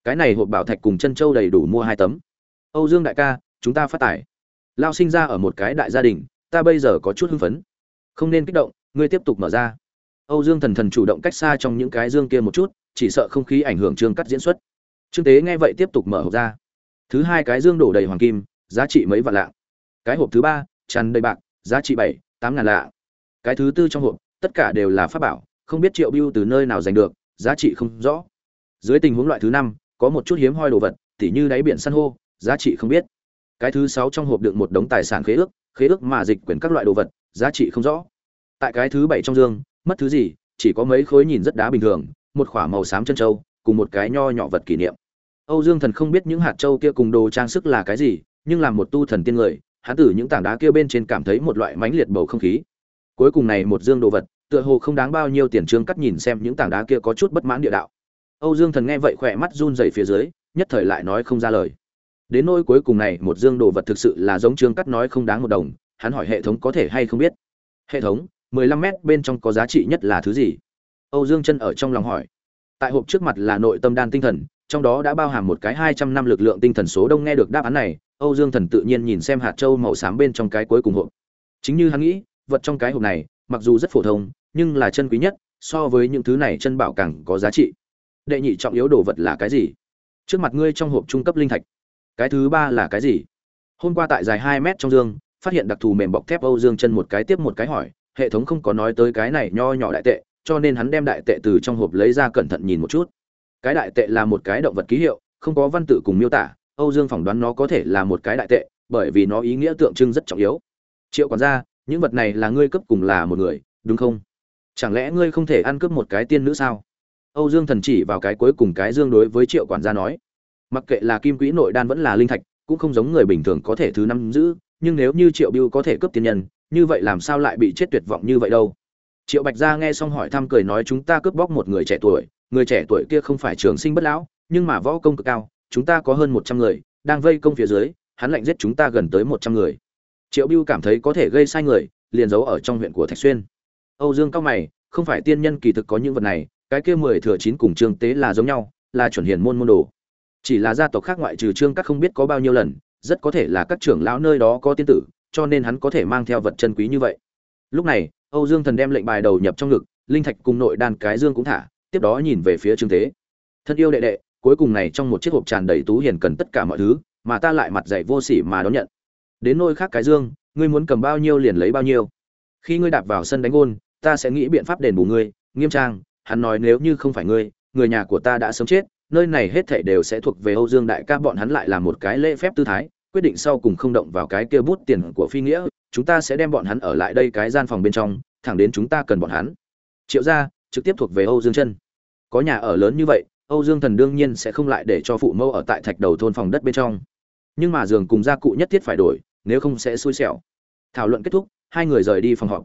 Cái này hộp bảo thạch cùng chân châu đầy đủ mua hai tấm. Âu dương đại ca, chúng ta phát tài. Lao sinh ra ở một cái đại gia đình, ta bây giờ có chút hưng phấn. Không nên kích động, ngươi tiếp tục mở ra. Âu dương thần thần chủ động cách xa trong những cái dương kia một chút, chỉ sợ không khí ảnh hưởng trương Cát diễn xuất. Trương tế nghe vậy tiếp tục mở hộp ra. Thứ hai cái dương đổ đầy hoàng kim, giá trị mấy vạn lạng. Cái hộp thứ ba, tràn đầy bạc giá trị bảy, tám ngàn lạ cái thứ tư trong hộp, tất cả đều là pháp bảo, không biết triệu biêu từ nơi nào giành được, giá trị không rõ. Dưới tình huống loại thứ năm, có một chút hiếm hoi đồ vật, tỉ như đáy biển san hô, giá trị không biết. Cái thứ sáu trong hộp đựng một đống tài sản khế ước khế ước mà dịch quyền các loại đồ vật, giá trị không rõ. Tại cái thứ bảy trong dương, mất thứ gì, chỉ có mấy khối nhìn rất đá bình thường, một khỏa màu xám chân trâu cùng một cái nho nhỏ vật kỷ niệm. Âu dương thần không biết những hạt trâu kia cùng đồ trang sức là cái gì, nhưng làm một tu thần tiên người hắn từ những tảng đá kia bên trên cảm thấy một loại mãnh liệt bầu không khí. Cuối cùng này một dương đồ vật, tựa hồ không đáng bao nhiêu tiền trương cắt nhìn xem những tảng đá kia có chút bất mãn địa đạo. Âu dương thần nghe vậy khỏe mắt run rẩy phía dưới, nhất thời lại nói không ra lời. Đến nỗi cuối cùng này một dương đồ vật thực sự là giống trương cắt nói không đáng một đồng, hắn hỏi hệ thống có thể hay không biết. Hệ thống 15 mét bên trong có giá trị nhất là thứ gì? Âu dương chân ở trong lòng hỏi. Tại hộp trước mặt là nội tâm đan tinh thần, trong đó đã bao hàm một cái 200 năm lực lượng tinh thần số đông nghe được đáp án này âu dương thần tự nhiên nhìn xem hạt châu màu xám bên trong cái cuối cùng hộp. Chính như hắn nghĩ, vật trong cái hộp này, mặc dù rất phổ thông, nhưng là chân quý nhất, so với những thứ này chân bảo càng có giá trị. Đệ nhị trọng yếu đồ vật là cái gì? Trước mặt ngươi trong hộp trung cấp linh thạch. Cái thứ ba là cái gì? Hôm qua tại dài hai mét trong dương, phát hiện đặc thù mềm bọc thép âu dương chân một cái tiếp một cái hỏi, hệ thống không có nói tới cái này nho nhỏ đại tệ, cho nên hắn đem đại tệ từ trong hộp lấy ra cẩn thận nhìn một chút. Cái đại tệ là một cái động vật ký hiệu, không có văn tự cùng miêu tả âu dương phỏng đoán nó có thể là một cái đại tệ, bởi vì nó ý nghĩa tượng trưng rất trọng yếu. Triệu quản gia, những vật này là ngươi cấp cùng là một người, đúng không? Chẳng lẽ ngươi không thể ăn cướp một cái tiên nữ sao? Âu dương thần chỉ vào cái cuối cùng cái dương đối với triệu quản gia nói. Mặc kệ là kim quỹ nội đan vẫn là linh thạch, cũng không giống người bình thường có thể thứ năm giữ, nhưng nếu như triệu Bưu có thể cướp tiên nhân, như vậy làm sao lại bị chết tuyệt vọng như vậy đâu? Triệu bạch gia nghe xong hỏi thăm cười nói chúng ta cướp bóc một người trẻ tuổi, người trẻ tuổi kia không phải trường sinh bất lão, nhưng mà võ công cực cao chúng ta có hơn một trăm người, đang vây công phía dưới, hắn lệnh giết chúng ta gần tới một trăm người. Triệu bưu cảm thấy có thể gây sai người, liền giấu ở trong huyện của thạch xuyên. Âu dương cao mày, không phải tiên nhân kỳ thực có những vật này, cái kia mười thừa chín cùng trương tế là giống nhau, là chuẩn hiền môn môn đồ. Chỉ là gia tộc khác ngoại trừ trương các không biết có bao nhiêu lần, rất có thể là các trưởng lão nơi đó có tiên tử, cho nên hắn có thể mang theo vật chân quý như vậy. Lúc này, âu dương thần đem lệnh bài đầu nhập trong ngực, linh thạch cùng nội đan cái dương cũng thả, tiếp đó nhìn về phía trương tế. Thân yêu đệ đệ cuối cùng này trong một chiếc hộp tràn đầy tú hiền cần tất cả mọi thứ mà ta lại mặt dày vô sỉ mà đón nhận đến nơi khác cái dương ngươi muốn cầm bao nhiêu liền lấy bao nhiêu khi ngươi đạp vào sân đánh gôn ta sẽ nghĩ biện pháp đền bù ngươi nghiêm trang hắn nói nếu như không phải ngươi người nhà của ta đã sớm chết nơi này hết thảy đều sẽ thuộc về Âu Dương đại ca bọn hắn lại làm một cái lễ phép tư thái, quyết định sau cùng không động vào cái kia bút tiền của phi nghĩa, chúng ta sẽ đem bọn hắn ở lại đây cái gian phòng bên trong, thẳng đến chúng ta cần bọn hắn. Triệu gia trực tiếp thuộc về Âu Dương chân. Có nhà ở lớn như vậy, Âu Dương Thần đương nhiên sẽ không lại để cho phụ mẫu ở tại thạch đầu thôn phòng đất bên trong. Nhưng mà giường cùng gia cụ nhất thiết phải đổi, nếu không sẽ xui xẻo. Thảo luận kết thúc, hai người rời đi phòng họp.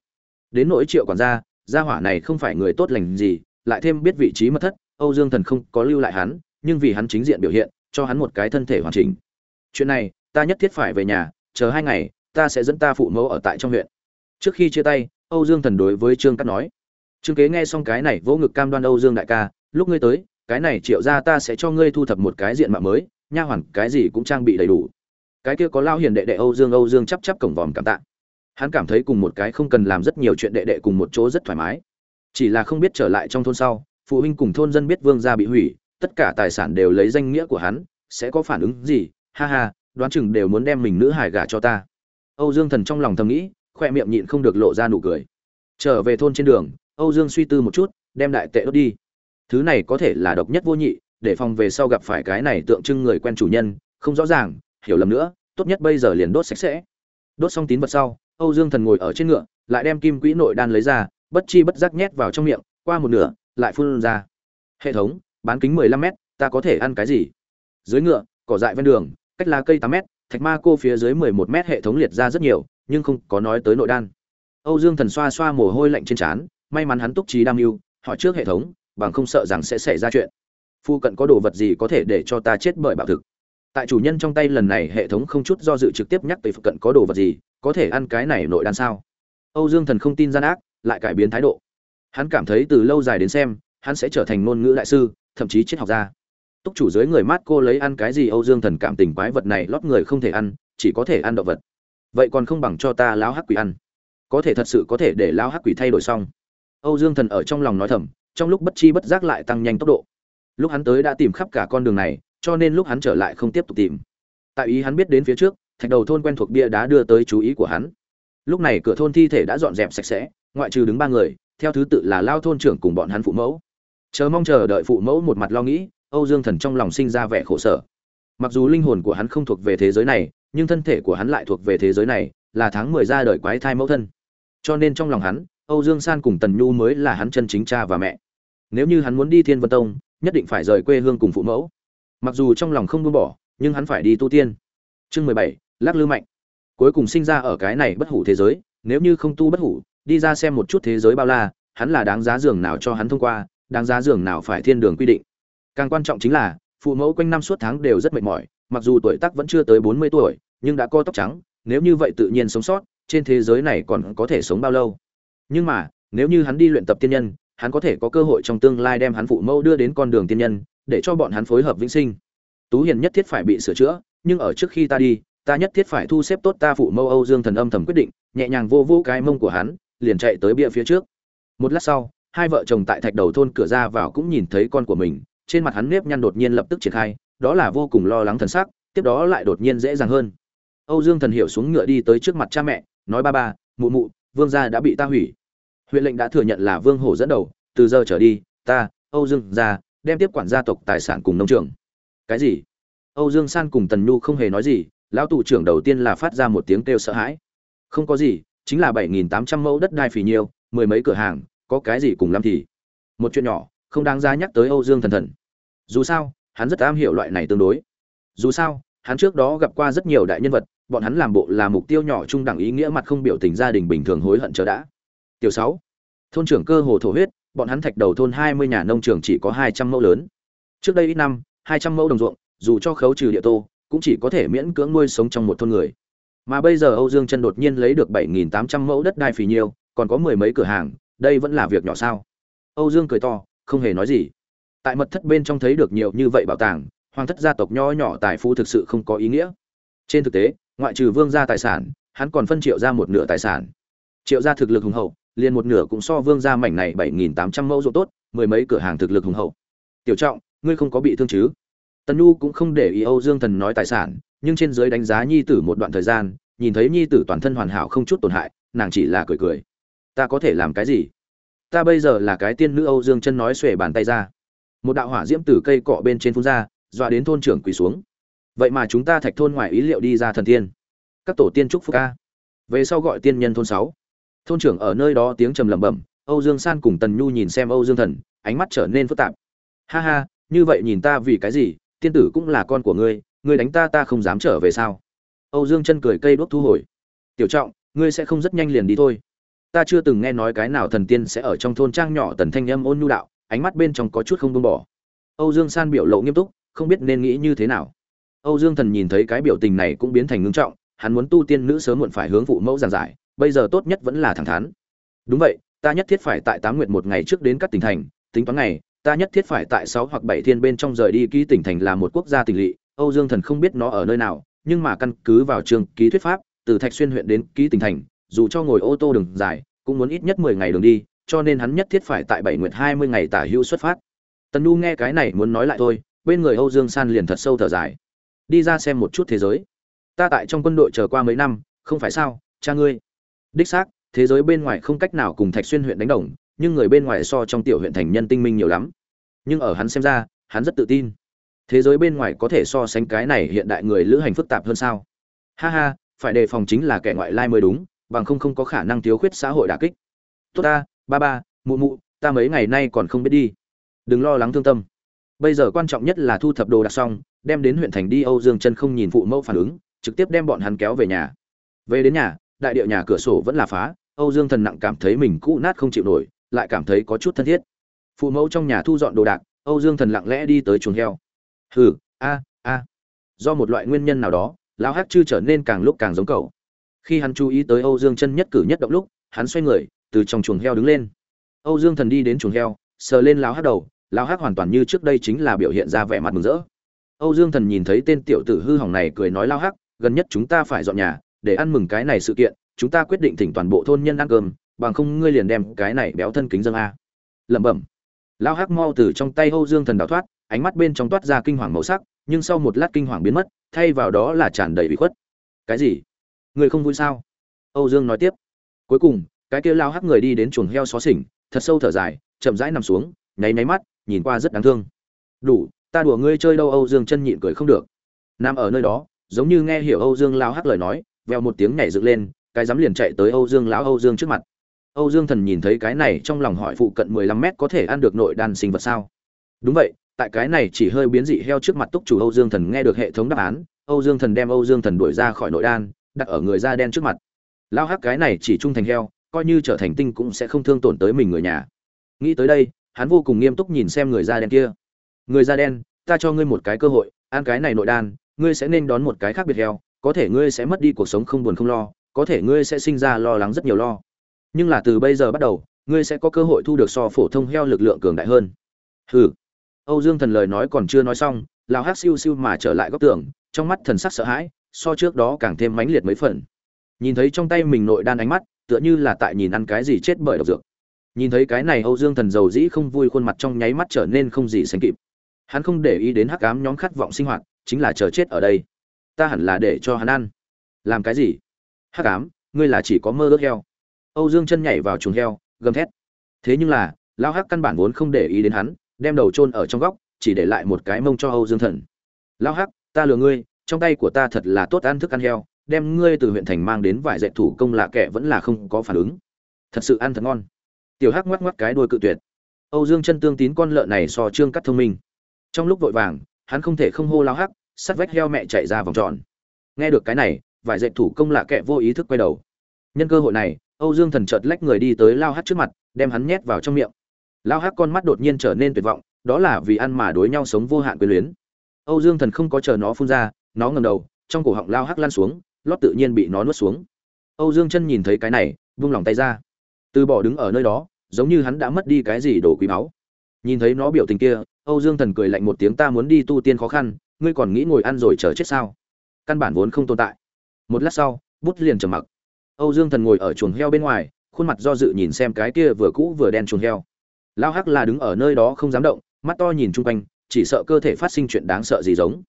Đến nỗi Triệu quản gia, gia hỏa này không phải người tốt lành gì, lại thêm biết vị trí mất thất, Âu Dương Thần không có lưu lại hắn, nhưng vì hắn chính diện biểu hiện, cho hắn một cái thân thể hoàn chỉnh. Chuyện này, ta nhất thiết phải về nhà, chờ hai ngày, ta sẽ dẫn ta phụ mẫu ở tại trong huyện. Trước khi chia tay, Âu Dương Thần đối với Trương Cát nói. Trương Kế nghe xong cái này vỗ ngực cam đoan Âu Dương đại ca, lúc ngươi tới, cái này triệu ra ta sẽ cho ngươi thu thập một cái diện mạo mới, nha hoàn cái gì cũng trang bị đầy đủ. Cái kia có lao hiền đệ đệ Âu Dương Âu Dương chắp chắp cổng vòm cảm tạ. Hắn cảm thấy cùng một cái không cần làm rất nhiều chuyện đệ đệ cùng một chỗ rất thoải mái. Chỉ là không biết trở lại trong thôn sau, phụ huynh cùng thôn dân biết vương gia bị hủy tất cả tài sản đều lấy danh nghĩa của hắn sẽ có phản ứng gì ha ha đoán chừng đều muốn đem mình nữ hải gả cho ta âu dương thần trong lòng thầm nghĩ khoe miệng nhịn không được lộ ra nụ cười trở về thôn trên đường âu dương suy tư một chút đem đại tệ đốt đi thứ này có thể là độc nhất vô nhị, để phòng về sau gặp phải cái này tượng trưng người quen chủ nhân, không rõ ràng, hiểu lầm nữa, tốt nhất bây giờ liền đốt sạch sẽ. Đốt xong tín vật sau, âu dương thần ngồi ở trên ngựa, lại đem kim quỹ nội đan lấy ra, bất chi bất giác nhét vào trong miệng, qua một nửa, lại phun ra. Hệ thống, bán kính 15 mét, ta có thể ăn cái gì? Dưới ngựa, cỏ dại ven đường, cách lá cây 8 mét, thạch ma cô phía dưới 11 mét hệ thống liệt ra rất nhiều, nhưng không có nói tới nội đan. Âu dương thần xoa xoa mồ hôi lạnh trên trán, may mắn hắn túc trí đam mưu, hỏi trước hệ thống bằng không sợ rằng sẽ xảy ra chuyện. Phu cận có đồ vật gì có thể để cho ta chết bởi bạo thực? Tại chủ nhân trong tay lần này, hệ thống không chút do dự trực tiếp nhắc tới phụ cận có đồ vật gì, có thể ăn cái này nội đan sao? Âu dương thần không tin gian ác, lại cải biến thái độ. Hắn cảm thấy từ lâu dài đến xem, hắn sẽ trở thành ngôn ngữ đại sư, thậm chí triết học gia. Túc chủ dưới người mát cô lấy ăn cái gì, âu dương thần cảm tình quái vật này lót người không thể ăn, chỉ có thể ăn động vật. Vậy còn không bằng cho ta lão hắc quỷ ăn. Có thể thật sự có thể để lão hắc quỷ thay đổi xong. Âu dương thần ở trong lòng nói thầm trong lúc bất chi bất giác lại tăng nhanh tốc độ. Lúc hắn tới đã tìm khắp cả con đường này, cho nên lúc hắn trở lại không tiếp tục tìm. Tại ý hắn biết đến phía trước, thạch đầu thôn quen thuộc bia đá đưa tới chú ý của hắn. Lúc này cửa thôn thi thể đã dọn dẹp sạch sẽ, ngoại trừ đứng ba người, theo thứ tự là lao thôn trưởng cùng bọn hắn phụ mẫu. Chờ mong chờ đợi phụ mẫu một mặt lo nghĩ, âu dương thần trong lòng sinh ra vẻ khổ sở. Mặc dù linh hồn của hắn không thuộc về thế giới này, nhưng thân thể của hắn lại thuộc về thế giới này, là tháng mười ra đời quái thai mẫu thân. Cho nên trong lòng hắn, âu dương san cùng tần nhu mới là hắn chân chính cha và mẹ nếu như hắn muốn đi thiên vân tông, nhất định phải rời quê hương cùng phụ mẫu. Mặc dù trong lòng không buông bỏ, nhưng hắn phải đi tu tiên. Chương mười bảy, lắc lư mạnh. Cuối cùng sinh ra ở cái này bất hủ thế giới, nếu như không tu bất hủ, đi ra xem một chút thế giới bao la, hắn là đáng giá giường nào cho hắn thông qua, đáng giá giường nào phải thiên đường quy định. Càng quan trọng chính là, phụ mẫu quanh năm suốt tháng đều rất mệt mỏi, mặc dù tuổi tác vẫn chưa tới bốn mươi tuổi, nhưng đã có tóc trắng, nếu như vậy tự nhiên sống sót, trên thế giới này còn có thể sống bao lâu? Nhưng mà, nếu như hắn đi luyện tập tiên nhân hắn có thể có cơ hội trong tương lai đem hắn phụ mẫu đưa đến con đường tiên nhân, để cho bọn hắn phối hợp vĩnh sinh. Tú hiền nhất thiết phải bị sửa chữa, nhưng ở trước khi ta đi, ta nhất thiết phải thu xếp tốt ta phụ mẫu âu dương thần âm thầm quyết định, nhẹ nhàng vô vô cái mông của hắn, liền chạy tới bia phía trước. Một lát sau, hai vợ chồng tại thạch đầu thôn cửa ra vào cũng nhìn thấy con của mình, trên mặt hắn nếp nhăn đột nhiên lập tức triển khai, đó là vô cùng lo lắng thần sắc, tiếp đó lại đột nhiên dễ dàng hơn. Âu dương thần hiểu xuống ngựa đi tới trước mặt cha mẹ, nói, ba ba, mụ mụ, vương gia đã bị ta hủy huyện lệnh đã thừa nhận là vương hổ dẫn đầu, từ giờ trở đi, ta, âu dương gia, đem tiếp quản gia tộc tài sản cùng nông trường. Cái gì? Âu dương san cùng tần nhu không hề nói gì, lão tù trưởng đầu tiên là phát ra một tiếng kêu sợ hãi. Không có gì, chính là bảy nghìn tám trăm mẫu đất đai phì nhiêu, mười mấy cửa hàng, có cái gì cùng lắm thì. Một chuyện nhỏ, không đáng giá nhắc tới âu dương thần thần. Dù sao, hắn rất am hiểu loại này tương đối. Dù sao, hắn trước đó gặp qua rất nhiều đại nhân vật, bọn hắn làm bộ là mục tiêu nhỏ trung đẳng ý nghĩa mặt không biểu tình gia đình bình thường hối hận chờ đã tiểu sáu. Thôn trưởng cơ hồ thổ huyết, bọn hắn thạch đầu thôn hai mươi nhà nông trường chỉ có hai trăm mẫu lớn. Trước đây ít năm, hai trăm mẫu đồng ruộng, dù cho khấu trừ địa tô, cũng chỉ có thể miễn cưỡng nuôi sống trong một thôn người. Mà bây giờ âu dương chân đột nhiên lấy được bảy nghìn tám trăm mẫu đất đai phì nhiêu, còn có mười mấy cửa hàng, đây vẫn là việc nhỏ sao? Âu dương cười to, không hề nói gì. Tại mật thất bên trong thấy được nhiều như vậy bảo tàng, hoàng thất gia tộc nho nhỏ tài phú thực sự không có ý nghĩa. Trên thực tế, ngoại trừ vương gia tài sản, hắn còn phân triệu ra một nửa tài sản. Triệu gia thực lực hùng hậu liền một nửa cũng so vương gia mảnh này bảy nghìn tám trăm mẫu ruộng tốt, mười mấy cửa hàng thực lực hùng hậu. Tiểu trọng, ngươi không có bị thương chứ? Tần nhu cũng không để ý âu dương thần nói tài sản, nhưng trên dưới đánh giá nhi tử một đoạn thời gian, nhìn thấy nhi tử toàn thân hoàn hảo không chút tổn hại, nàng chỉ là cười cười. Ta có thể làm cái gì? Ta bây giờ là cái tiên nữ âu dương chân nói xuề bàn tay ra. Một đạo hỏa diễm từ cây cọ bên trên phun ra, dọa đến thôn trưởng quỳ xuống. Vậy mà chúng ta thạch thôn ngoài ý liệu đi ra thần tiên. Các tổ tiên trúc phúc ca. Về sau gọi tiên nhân thôn sáu thôn trưởng ở nơi đó tiếng trầm lẩm bẩm, âu dương san cùng tần nhu nhìn xem âu dương thần, ánh mắt trở nên phức tạp. Ha ha, như vậy nhìn ta vì cái gì, tiên tử cũng là con của ngươi ngươi đánh ta ta không dám trở về sao? Âu dương chân cười cây đuốc thu hồi. Tiểu trọng, ngươi sẽ không rất nhanh liền đi thôi. Ta chưa từng nghe nói cái nào thần tiên sẽ ở trong thôn trang nhỏ tần thanh âm ôn nhu đạo, ánh mắt bên trong có chút không buông bỏ. Âu dương san biểu lộ nghiêm túc, không biết nên nghĩ như thế nào. Âu dương thần nhìn thấy cái biểu tình này cũng biến thành ngưng trọng, hắn muốn tu tiên nữ sớm muộn phải hướng phụ mẫu giảng giải bây giờ tốt nhất vẫn là thẳng thắn. Đúng vậy, ta nhất thiết phải tại tám nguyện một ngày trước đến các tỉnh thành, tính toán ngày, ta nhất thiết phải tại sáu hoặc bảy thiên bên trong rời đi ký tỉnh thành là một quốc gia tỉnh lỵ, âu dương thần không biết nó ở nơi nào, nhưng mà căn cứ vào trường ký thuyết pháp, từ thạch xuyên huyện đến ký tỉnh thành, dù cho ngồi ô tô đường dài, cũng muốn ít nhất mười ngày đường đi, cho nên hắn nhất thiết phải tại bảy nguyện hai mươi ngày tả hữu xuất phát. Tần nu nghe cái này muốn nói lại thôi, bên người âu dương san liền thật sâu thở dài. Đi ra xem một chút thế giới. Ta tại trong quân đội chờ qua mấy năm, không phải sao, cha ngươi đích xác, thế giới bên ngoài không cách nào cùng thạch xuyên huyện đánh đồng, nhưng người bên ngoài so trong tiểu huyện thành nhân tinh minh nhiều lắm. Nhưng ở hắn xem ra, hắn rất tự tin. Thế giới bên ngoài có thể so sánh cái này hiện đại người lữ hành phức tạp hơn sao? Ha ha, phải đề phòng chính là kẻ ngoại lai mới đúng, bằng không không có khả năng thiếu khuyết xã hội đả kích. Tốt ta, ba ba, mụ mụ, ta mấy ngày nay còn không biết đi. Đừng lo lắng thương tâm. Bây giờ quan trọng nhất là thu thập đồ đạc xong, đem đến huyện thành đi âu dương chân không nhìn phụ mẫu phản ứng, trực tiếp đem bọn hắn kéo về nhà. Về đến nhà đại điệu nhà cửa sổ vẫn là phá, âu dương thần nặng cảm thấy mình cũ nát không chịu nổi, lại cảm thấy có chút thân thiết. Phụ mẫu trong nhà thu dọn đồ đạc, âu dương thần lặng lẽ đi tới chuồng heo. Hừ, a a. Do một loại nguyên nhân nào đó, lão hắc chư trở nên càng lúc càng giống cậu. Khi hắn chú ý tới âu dương chân nhất cử nhất động lúc, hắn xoay người, từ trong chuồng heo đứng lên. Âu dương thần đi đến chuồng heo, sờ lên lão hắc đầu, lão hắc hoàn toàn như trước đây chính là biểu hiện ra vẻ mặt mừng rỡ. Âu dương thần nhìn thấy tên tiểu tử hư hỏng này cười nói, lão hắc, gần nhất chúng ta phải dọn nhà để ăn mừng cái này sự kiện, chúng ta quyết định thỉnh toàn bộ thôn nhân ăn cơm, bằng không ngươi liền đem cái này béo thân kính dâng a. Lẩm bẩm. Lão hắc mau từ trong tay âu dương thần đào thoát, ánh mắt bên trong toát ra kinh hoàng màu sắc, nhưng sau một lát kinh hoàng biến mất, thay vào đó là tràn đầy bị khuất. Cái gì? Người không vui sao? Âu dương nói tiếp. Cuối cùng, cái kia lao hắc người đi đến chuồng heo xó xỉnh, thật sâu thở dài, chậm rãi nằm xuống, nháy nháy mắt, nhìn qua rất đáng thương. Đủ, ta đùa ngươi chơi đâu? Âu dương chân nhịn cười không được. Nằm ở nơi đó, giống như nghe hiểu âu dương lao hắc lời nói veo một tiếng nhảy dựng lên, cái dám liền chạy tới âu dương lão âu dương trước mặt. Âu dương thần nhìn thấy cái này trong lòng hỏi phụ cận mười lăm mét có thể ăn được nội đan sinh vật sao? Đúng vậy, tại cái này chỉ hơi biến dị heo trước mặt túc chủ âu dương thần nghe được hệ thống đáp án, âu dương thần đem âu dương thần đuổi ra khỏi nội đan, đặt ở người da đen trước mặt. Lao hắc cái này chỉ trung thành heo, coi như trở thành tinh cũng sẽ không thương tổn tới mình người nhà. Nghĩ tới đây, hắn vô cùng nghiêm túc nhìn xem người da đen kia. Người da đen, ta cho ngươi một cái cơ hội, ăn cái này nội đan, ngươi sẽ nên đón một cái khác biệt heo có thể ngươi sẽ mất đi cuộc sống không buồn không lo, có thể ngươi sẽ sinh ra lo lắng rất nhiều lo. Nhưng là từ bây giờ bắt đầu, ngươi sẽ có cơ hội thu được so phổ thông heo lực lượng cường đại hơn. Hừ. Âu dương thần lời nói còn chưa nói xong lao hát siêu siêu mà trở lại góc tường, trong mắt thần sắc sợ hãi, so trước đó càng thêm mãnh liệt mấy phần. Nhìn thấy trong tay mình nội đan ánh mắt, tựa như là tại nhìn ăn cái gì chết bởi độc dược. Nhìn thấy cái này âu dương thần giàu dĩ không vui khuôn mặt trong nháy mắt trở nên không gì sánh kịp. Hắn không để ý đến hắc ám nhóm khát vọng sinh hoạt, chính là chờ chết ở đây ta hẳn là để cho hắn ăn. Làm cái gì? Hắc ám, ngươi là chỉ có mơ ước heo. Âu dương chân nhảy vào chuồng heo, gầm thét. Thế nhưng là lao hắc căn bản vốn không để ý đến hắn, đem đầu chôn ở trong góc, chỉ để lại một cái mông cho âu dương thần. Lao hắc, ta lừa ngươi, trong tay của ta thật là tốt ăn thức ăn heo, đem ngươi từ huyện thành mang đến vài dạy thủ công lạ kệ vẫn là không có phản ứng. Thật sự ăn thật ngon. Tiểu hắc ngoắc ngoắc cái đuôi cự tuyệt. Âu dương chân tương tín con lợn này so trương cắt thông minh. Trong lúc vội vàng, hắn không thể không hô lao hắc sắt vách heo mẹ chạy ra vòng tròn. Nghe được cái này, vải dạy thủ công lạ kệ vô ý thức quay đầu. Nhân cơ hội này, âu dương thần chợt lách người đi tới lao hắc trước mặt, đem hắn nhét vào trong miệng. Lao hắc con mắt đột nhiên trở nên tuyệt vọng, đó là vì ăn mà đối nhau sống vô hạn quyền luyến. Âu dương thần không có chờ nó phun ra, nó ngầm đầu, trong cổ họng lao hắc lan xuống, lót tự nhiên bị nó nuốt xuống. Âu dương chân nhìn thấy cái này, vung lòng tay ra. Từ bỏ đứng ở nơi đó, giống như hắn đã mất đi cái gì đồ quý báu. Nhìn thấy nó biểu tình kia, âu dương thần cười lạnh một tiếng, ta muốn đi tu tiên khó khăn ngươi còn nghĩ ngồi ăn rồi chờ chết sao? Căn bản vốn không tồn tại. Một lát sau, bút liền trầm mặc. Âu dương thần ngồi ở chuồng heo bên ngoài, khuôn mặt do dự nhìn xem cái kia vừa cũ vừa đen chuồng heo. Lao hắc là đứng ở nơi đó không dám động, mắt to nhìn chung quanh, chỉ sợ cơ thể phát sinh chuyện đáng sợ gì giống.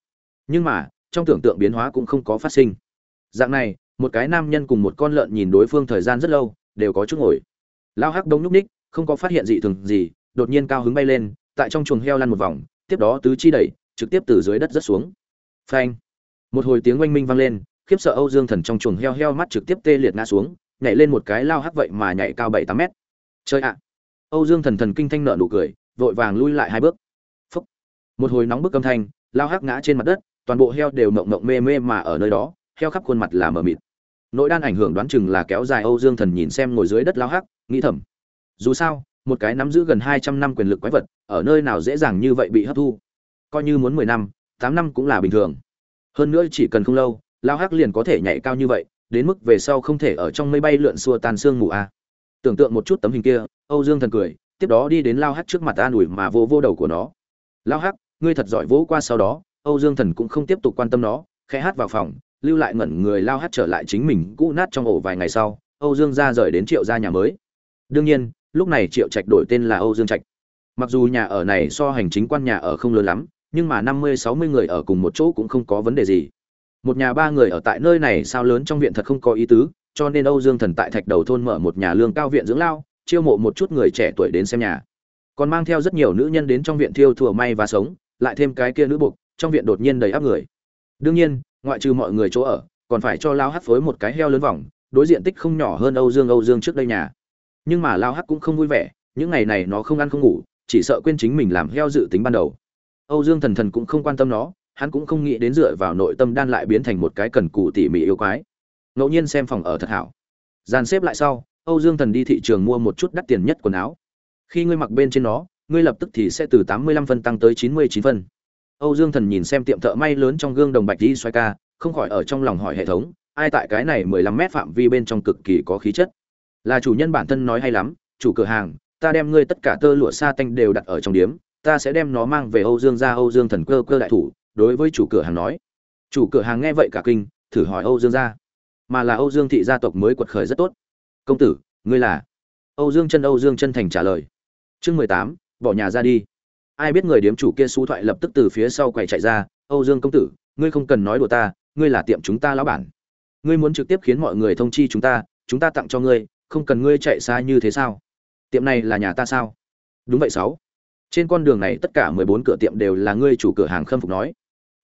Nhưng mà, trong tưởng tượng biến hóa cũng không có phát sinh. Dạng này, một cái nam nhân cùng một con lợn nhìn đối phương thời gian rất lâu, đều có chút ngồi. Lao hắc đông nhúc ních không có phát hiện gì thường gì, đột nhiên cao hứng bay lên, tại trong chuồng heo lăn một vòng, tiếp đó tứ chi đẩy trực tiếp từ dưới đất rớt xuống. Phanh. Một hồi tiếng oanh minh vang lên, khiếp sợ âu dương thần trong chuồng heo heo mắt trực tiếp tê liệt ngã xuống, nhảy lên một cái lao hắc vậy mà nhảy cao bảy tám mét. Chơi ạ. Âu dương thần thần kinh thanh nợ nụ cười, vội vàng lui lại hai bước. Phúc. một hồi nóng bức âm thanh, lao hắc ngã trên mặt đất, toàn bộ heo đều mộng mộng mê mê mà ở nơi đó, heo khắp khuôn mặt là mờ mịt. Nỗi đan ảnh hưởng đoán chừng là kéo dài âu dương thần nhìn xem ngồi dưới đất lao hắc, nghĩ thầm. Dù sao, một cái nắm giữ gần hai trăm năm quyền lực quái vật, ở nơi nào dễ dàng như vậy bị hấp thu? Coi như muốn mười năm, tám năm cũng là bình thường. Hơn nữa chỉ cần không lâu, lao hắc liền có thể nhảy cao như vậy, đến mức về sau không thể ở trong mây bay lượn xua tan xương mù a tưởng tượng một chút tấm hình kia, âu dương thần cười, tiếp đó đi đến lao hắc trước mặt an ủi mà vô vô đầu của nó. Lao hắc, ngươi thật giỏi vỗ qua sau đó. Âu dương thần cũng không tiếp tục quan tâm nó, khẽ hát vào phòng, lưu lại ngẩn người lao Hắc trở lại chính mình cũ nát trong ổ vài ngày sau, âu dương ra rời đến triệu gia nhà mới. Đương nhiên, lúc này triệu trạch đổi tên là âu dương trạch. Mặc dù nhà ở này so hành chính quan nhà ở không lớn lắm nhưng mà năm mươi, sáu mươi người ở cùng một chỗ cũng không có vấn đề gì. Một nhà ba người ở tại nơi này sao lớn trong viện thật không có ý tứ, cho nên âu dương thần tại thạch đầu thôn mở một nhà lương cao viện dưỡng lao, chiêu mộ một chút người trẻ tuổi đến xem nhà. Còn mang theo rất nhiều nữ nhân đến trong viện thiêu thùa may và sống, lại thêm cái kia nữ buộc trong viện đột nhiên đầy áp người. Đương nhiên, ngoại trừ mọi người chỗ ở, còn phải cho lao hắc phối một cái heo lớn vòng, đối diện tích không nhỏ hơn âu dương âu dương trước đây nhà. Nhưng mà lao hắc cũng không vui vẻ, những ngày này nó không ăn không ngủ, chỉ sợ quên chính mình làm heo dự tính ban đầu âu dương thần thần cũng không quan tâm nó hắn cũng không nghĩ đến dựa vào nội tâm đan lại biến thành một cái cần cù tỉ mỉ yêu quái. Ngẫu nhiên xem phòng ở thật hảo. Dàn xếp lại sau âu dương thần đi thị trường mua một chút đắt tiền nhất quần áo. Khi ngươi mặc bên trên nó ngươi lập tức thì sẽ từ tám mươi lăm phân tăng tới chín mươi chín phân. Âu Dương Thần nhìn xem tiệm thợ may lớn trong gương đồng bạch đi xoay ca, không khỏi ở trong lòng hỏi hệ thống, ai tại cái này 15 mét phạm vi bên trong cực kỳ có khí chất. Là chủ nhân bản thân nói hay lắm, chủ cửa hàng, ta đem ngươi tất cả tơ lụa sa tanh đều đặt ở trong điếm, ta sẽ đem nó mang về Âu Dương gia Âu Dương Thần cơ cơ đại thủ, đối với chủ cửa hàng nói. Chủ cửa hàng nghe vậy cả kinh, thử hỏi Âu Dương gia, mà là Âu Dương thị gia tộc mới quật khởi rất tốt. Công tử, ngươi là? Âu Dương Chân Âu Dương Chân thành trả lời. Chương 18, bỏ nhà ra đi ai biết người điếm chủ kia xú thoại lập tức từ phía sau quầy chạy ra âu dương công tử ngươi không cần nói đùa ta ngươi là tiệm chúng ta lão bản ngươi muốn trực tiếp khiến mọi người thông chi chúng ta chúng ta tặng cho ngươi không cần ngươi chạy xa như thế sao tiệm này là nhà ta sao đúng vậy sáu trên con đường này tất cả mười bốn cửa tiệm đều là ngươi chủ cửa hàng khâm phục nói.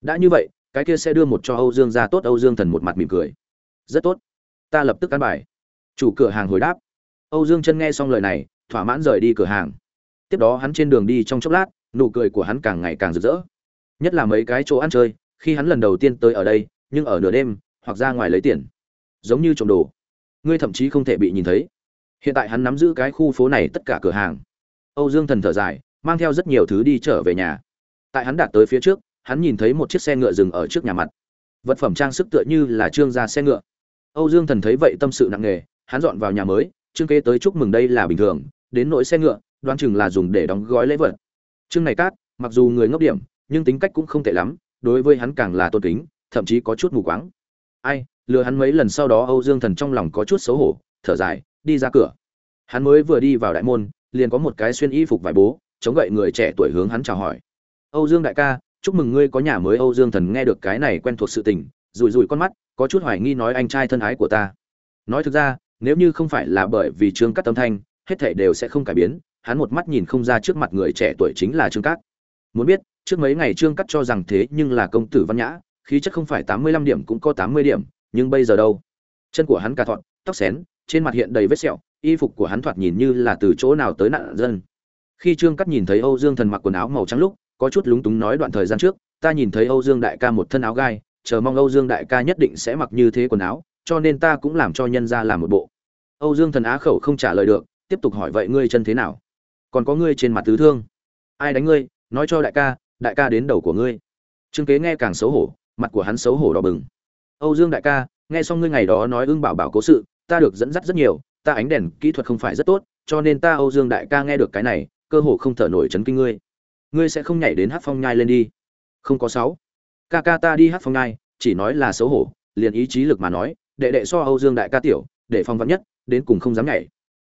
Đã như vậy, cái kia sẽ đưa một cho âu dương ra tốt, âu dương thần một mặt mỉm cười. Rất tốt. Ta lập tức cán bài. Chủ cửa hàng hồi đáp. Âu dương chân nghe xong lời này, thỏa mãn rời đi cửa hàng. Tiếp đó hắn trên đường đi trong chốc lát, nụ cười của hắn càng ngày càng rực rỡ. Nhất là mấy cái chỗ ăn chơi, khi hắn lần đầu tiên tới ở đây, nhưng ở nửa đêm, hoặc ra ngoài lấy tiền. Giống như trộm đồ. Ngươi thậm chí không thể bị nhìn thấy. Hiện tại hắn nắm giữ cái khu phố này tất cả cửa hàng. Âu dương thần thở dài mang theo rất nhiều thứ đi trở về nhà. Tại hắn đạt tới phía trước, hắn nhìn thấy một chiếc xe ngựa dừng ở trước nhà mặt. Vật phẩm trang sức tựa như là trương gia xe ngựa. Âu dương thần thấy vậy tâm sự nặng nề, hắn dọn vào nhà mới trương kế tới chúc mừng đây là bình thường, đến nỗi xe ngựa, đoán chừng là dùng để đóng gói lễ vật. Trương này cát, mặc dù người ngốc điểm, nhưng tính cách cũng không tệ lắm, đối với hắn càng là tôn kính, thậm chí có chút mù quáng. Ai, lừa hắn mấy lần sau đó âu dương thần trong lòng có chút xấu hổ, thở dài, đi ra cửa. Hắn mới vừa đi vào đại môn, liền có một cái xuyên y phục vải bố chống gậy người trẻ tuổi hướng hắn chào hỏi. Âu dương đại ca, chúc mừng ngươi có nhà mới. Âu dương thần nghe được cái này quen thuộc sự tình, rủi rủi con mắt, có chút hoài nghi nói anh trai thân ái của ta. Nói thực ra, nếu như không phải là bởi vì trương cắt tâm thanh, hết thảy đều sẽ không cải biến, hắn một mắt nhìn không ra trước mặt người trẻ tuổi chính là trương cát. Muốn biết, trước mấy ngày trương cắt cho rằng thế nhưng là công tử văn nhã, khí chất không phải tám mươi lăm điểm cũng có tám mươi điểm, nhưng bây giờ đâu? Chân của hắn cà thọn tóc xén, trên mặt hiện đầy vết sẹo, y phục của hắn thoạt nhìn như là từ chỗ nào tới nạn dân khi trương cắt nhìn thấy âu dương thần mặc quần áo màu trắng lúc, có chút lúng túng nói đoạn thời gian trước, ta nhìn thấy âu dương đại ca một thân áo gai, chờ mong âu dương đại ca nhất định sẽ mặc như thế quần áo, cho nên ta cũng làm cho nhân ra làm một bộ. Âu dương thần á khẩu không trả lời được, tiếp tục hỏi, vậy ngươi chân thế nào? Còn có ngươi trên mặt tứ thương? Ai đánh ngươi? Nói cho đại ca đại ca đến đầu của ngươi. Trương kế nghe càng xấu hổ, mặt của hắn xấu hổ đỏ bừng. Âu dương đại ca, nghe xong ngươi ngày đó nói ưng bảo bảo cố sự, ta được dẫn dắt rất nhiều, ta ánh đèn kỹ thuật không phải rất tốt, cho nên ta âu dương đại ca nghe được cái này cơ hồ không thở nổi chấn kinh ngươi. Ngươi sẽ không nhảy đến hát phong nhai lên đi. Không có sáu. Ca ca ta đi hát phong nhai, chỉ nói là xấu hổ, liền ý chí lực mà nói, đệ đệ so âu dương đại ca tiểu, để phong vắn nhất, đến cùng không dám nhảy.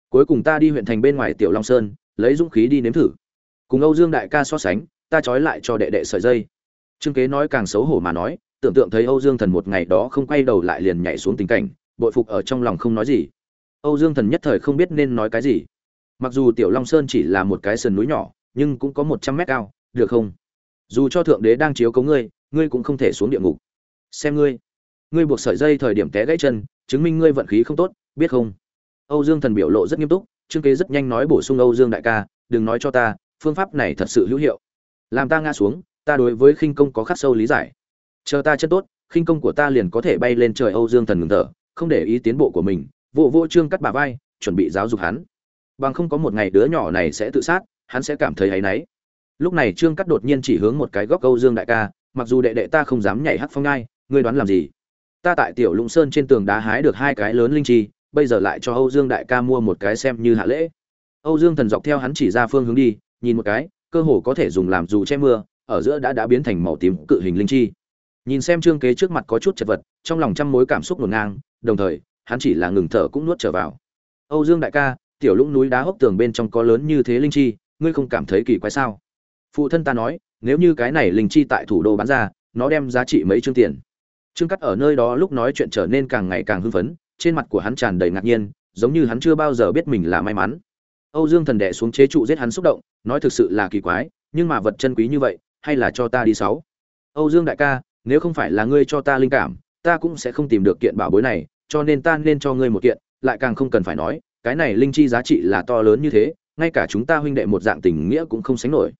Cuối cùng ta đi huyện thành bên ngoài tiểu long sơn, lấy dũng khí đi nếm thử. Cùng âu dương đại ca so sánh, ta trói lại cho đệ đệ sợi dây. Trương kế nói càng xấu hổ mà nói, tưởng tượng thấy âu dương thần một ngày đó không quay đầu lại liền nhảy xuống tình cảnh, bội phục ở trong lòng không nói gì. Âu dương thần nhất thời không biết nên nói cái gì mặc dù tiểu long sơn chỉ là một cái sườn núi nhỏ nhưng cũng có một trăm mét cao được không? Dù cho thượng đế đang chiếu cấu ngươi ngươi cũng không thể xuống địa ngục. Xem ngươi. Ngươi buộc sợi dây thời điểm té gãy chân chứng minh ngươi vận khí không tốt biết không? Âu dương thần biểu lộ rất nghiêm túc trương kế rất nhanh nói bổ sung âu dương đại ca đừng nói cho ta phương pháp này thật sự hữu hiệu. Làm ta ngã xuống ta đối với khinh công có khắc sâu lý giải. Chờ ta chân tốt khinh công của ta liền có thể bay lên trời âu dương thần ngừng thở không để ý tiến bộ của mình vụ vô, vô trương cắt bà vai chuẩn bị giáo dục hắn bằng không có một ngày đứa nhỏ này sẽ tự sát, hắn sẽ cảm thấy hay náy. Lúc này trương cắt đột nhiên chỉ hướng một cái góc câu dương đại ca, mặc dù đệ đệ ta không dám nhảy hắc phong ngai, ngươi đoán làm gì? Ta tại tiểu lũng sơn trên tường đá hái được hai cái lớn linh chi, bây giờ lại cho âu dương đại ca mua một cái xem như hạ lễ. Âu dương thần dọc theo hắn chỉ ra phương hướng đi, nhìn một cái, cơ hồ có thể dùng làm dù che mưa, ở giữa đã đã biến thành màu tím cự hình linh chi. Nhìn xem trương kế trước mặt có chút chật vật, trong lòng trăm mối cảm xúc ngổn ngang, đồng thời, hắn chỉ là ngừng thở cũng nuốt trở vào. Âu dương đại ca tiểu lũng núi đá hốc tường bên trong có lớn như thế linh chi, ngươi không cảm thấy kỳ quái sao? Phụ thân ta nói, nếu như cái này linh chi tại thủ đô bán ra, nó đem giá trị mấy chương tiền. Trương cắt ở nơi đó lúc nói chuyện trở nên càng ngày càng hưng phấn, trên mặt của hắn tràn đầy ngạc nhiên, giống như hắn chưa bao giờ biết mình là may mắn. Âu dương thần đệ xuống chế trụ giết hắn xúc động, nói thực sự là kỳ quái, nhưng mà vật chân quý như vậy, hay là cho ta đi sáu. Âu dương đại ca, nếu không phải là ngươi cho ta linh cảm, ta cũng sẽ không tìm được kiện bảo bối này, cho nên ta nên cho ngươi một kiện, lại càng không cần phải nói cái này linh chi giá trị là to lớn như thế, ngay cả chúng ta huynh đệ một dạng tình nghĩa cũng không sánh nổi.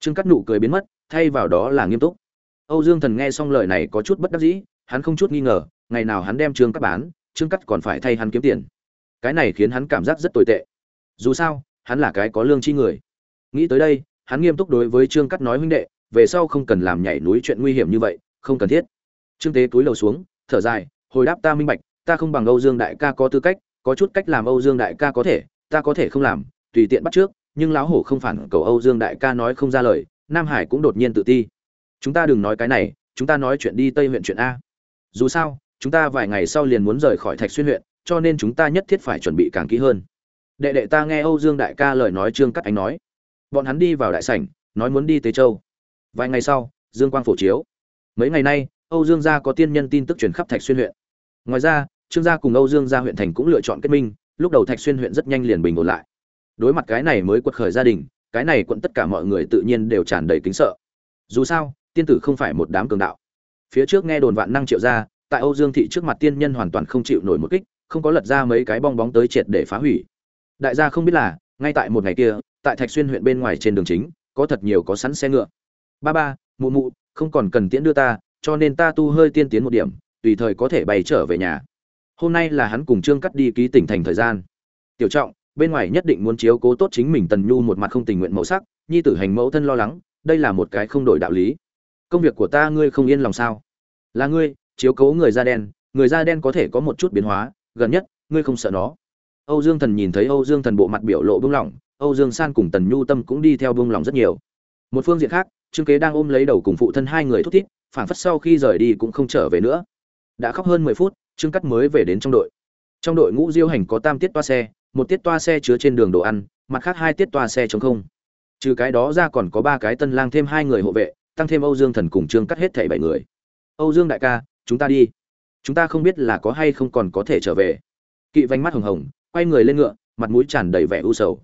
Trương cắt nụ cười biến mất, thay vào đó là nghiêm túc. Âu dương thần nghe xong lời này có chút bất đắc dĩ, hắn không chút nghi ngờ, ngày nào hắn đem trương cắt bán, trương cắt còn phải thay hắn kiếm tiền. Cái này khiến hắn cảm giác rất tồi tệ. Dù sao, hắn là cái có lương chi người. Nghĩ tới đây, hắn nghiêm túc đối với trương cắt nói huynh đệ, về sau không cần làm nhảy núi chuyện nguy hiểm như vậy, không cần thiết. Trương tế túi lầu xuống, thở dài, hồi đáp ta minh bạch, ta không bằng âu dương đại ca có tư cách có chút cách làm âu dương đại ca có thể, ta có thể không làm, tùy tiện bắt trước, nhưng lão hổ không phản cầu âu dương đại ca nói không ra lời, nam hải cũng đột nhiên tự ti. Chúng ta đừng nói cái này, chúng ta nói chuyện đi tây huyện chuyện a. Dù sao, chúng ta vài ngày sau liền muốn rời khỏi thạch xuyên huyện, cho nên chúng ta nhất thiết phải chuẩn bị càng kỹ hơn. Đệ đệ ta nghe âu dương đại ca lời nói trương cắt ánh nói. Bọn hắn đi vào đại sảnh, nói muốn đi tế châu. Vài ngày sau, dương quang phổ chiếu. Mấy ngày nay, âu dương gia có tiên nhân tin tức truyền khắp thạch xuyên huyện. Ngoài ra trương gia cùng âu dương gia huyện thành cũng lựa chọn kết minh lúc đầu thạch xuyên huyện rất nhanh liền bình ổn lại. Đối mặt cái này mới quật khởi gia đình cái này quận tất cả mọi người tự nhiên đều tràn đầy kính sợ. Dù sao tiên tử không phải một đám cường đạo. Phía trước nghe đồn vạn năng triệu gia, tại âu dương thị trước mặt tiên nhân hoàn toàn không chịu nổi một kích không có lật ra mấy cái bong bóng tới triệt để phá hủy. Đại gia không biết là ngay tại một ngày kia tại thạch xuyên huyện bên ngoài trên đường chính có thật nhiều có sẵn xe ngựa. Ba ba mụ mụ không còn cần tiễn đưa ta cho nên ta tu hơi tiên tiến một điểm tùy thời có thể bay trở về nhà hôm nay là hắn cùng trương cắt đi ký tỉnh thành thời gian. Tiểu trọng, bên ngoài nhất định muốn chiếu cố tốt chính mình tần nhu một mặt không tình nguyện màu sắc, nhi tử hành mẫu thân lo lắng, đây là một cái không đổi đạo lý. Công việc của ta ngươi không yên lòng sao? Là ngươi, chiếu cố người da đen, người da đen có thể có một chút biến hóa, gần nhất, ngươi không sợ nó. Âu dương thần nhìn thấy âu dương thần bộ mặt biểu lộ bung lỏng âu dương san cùng tần nhu tâm cũng đi theo bung lỏng rất nhiều. Một phương diện khác, trương kế đang ôm lấy đầu cùng phụ thân hai người thút thít phản phất sau khi rời đi cũng không trở về nữa. Đã khóc hơn mười phút trương cắt mới về đến trong đội. Trong đội ngũ diêu hành có tam tiết toa xe, một tiết toa xe chứa trên đường đồ ăn, mặt khác hai tiết toa xe chống không. Trừ cái đó ra còn có ba cái tân lang thêm hai người hộ vệ, tăng thêm âu dương thần cùng trương cắt hết thảy bảy người. Âu dương đại ca, chúng ta đi. Chúng ta không biết là có hay không còn có thể trở về. Kỵ vánh mắt hồng hồng, quay người lên ngựa, mặt mũi tràn đầy vẻ u sầu.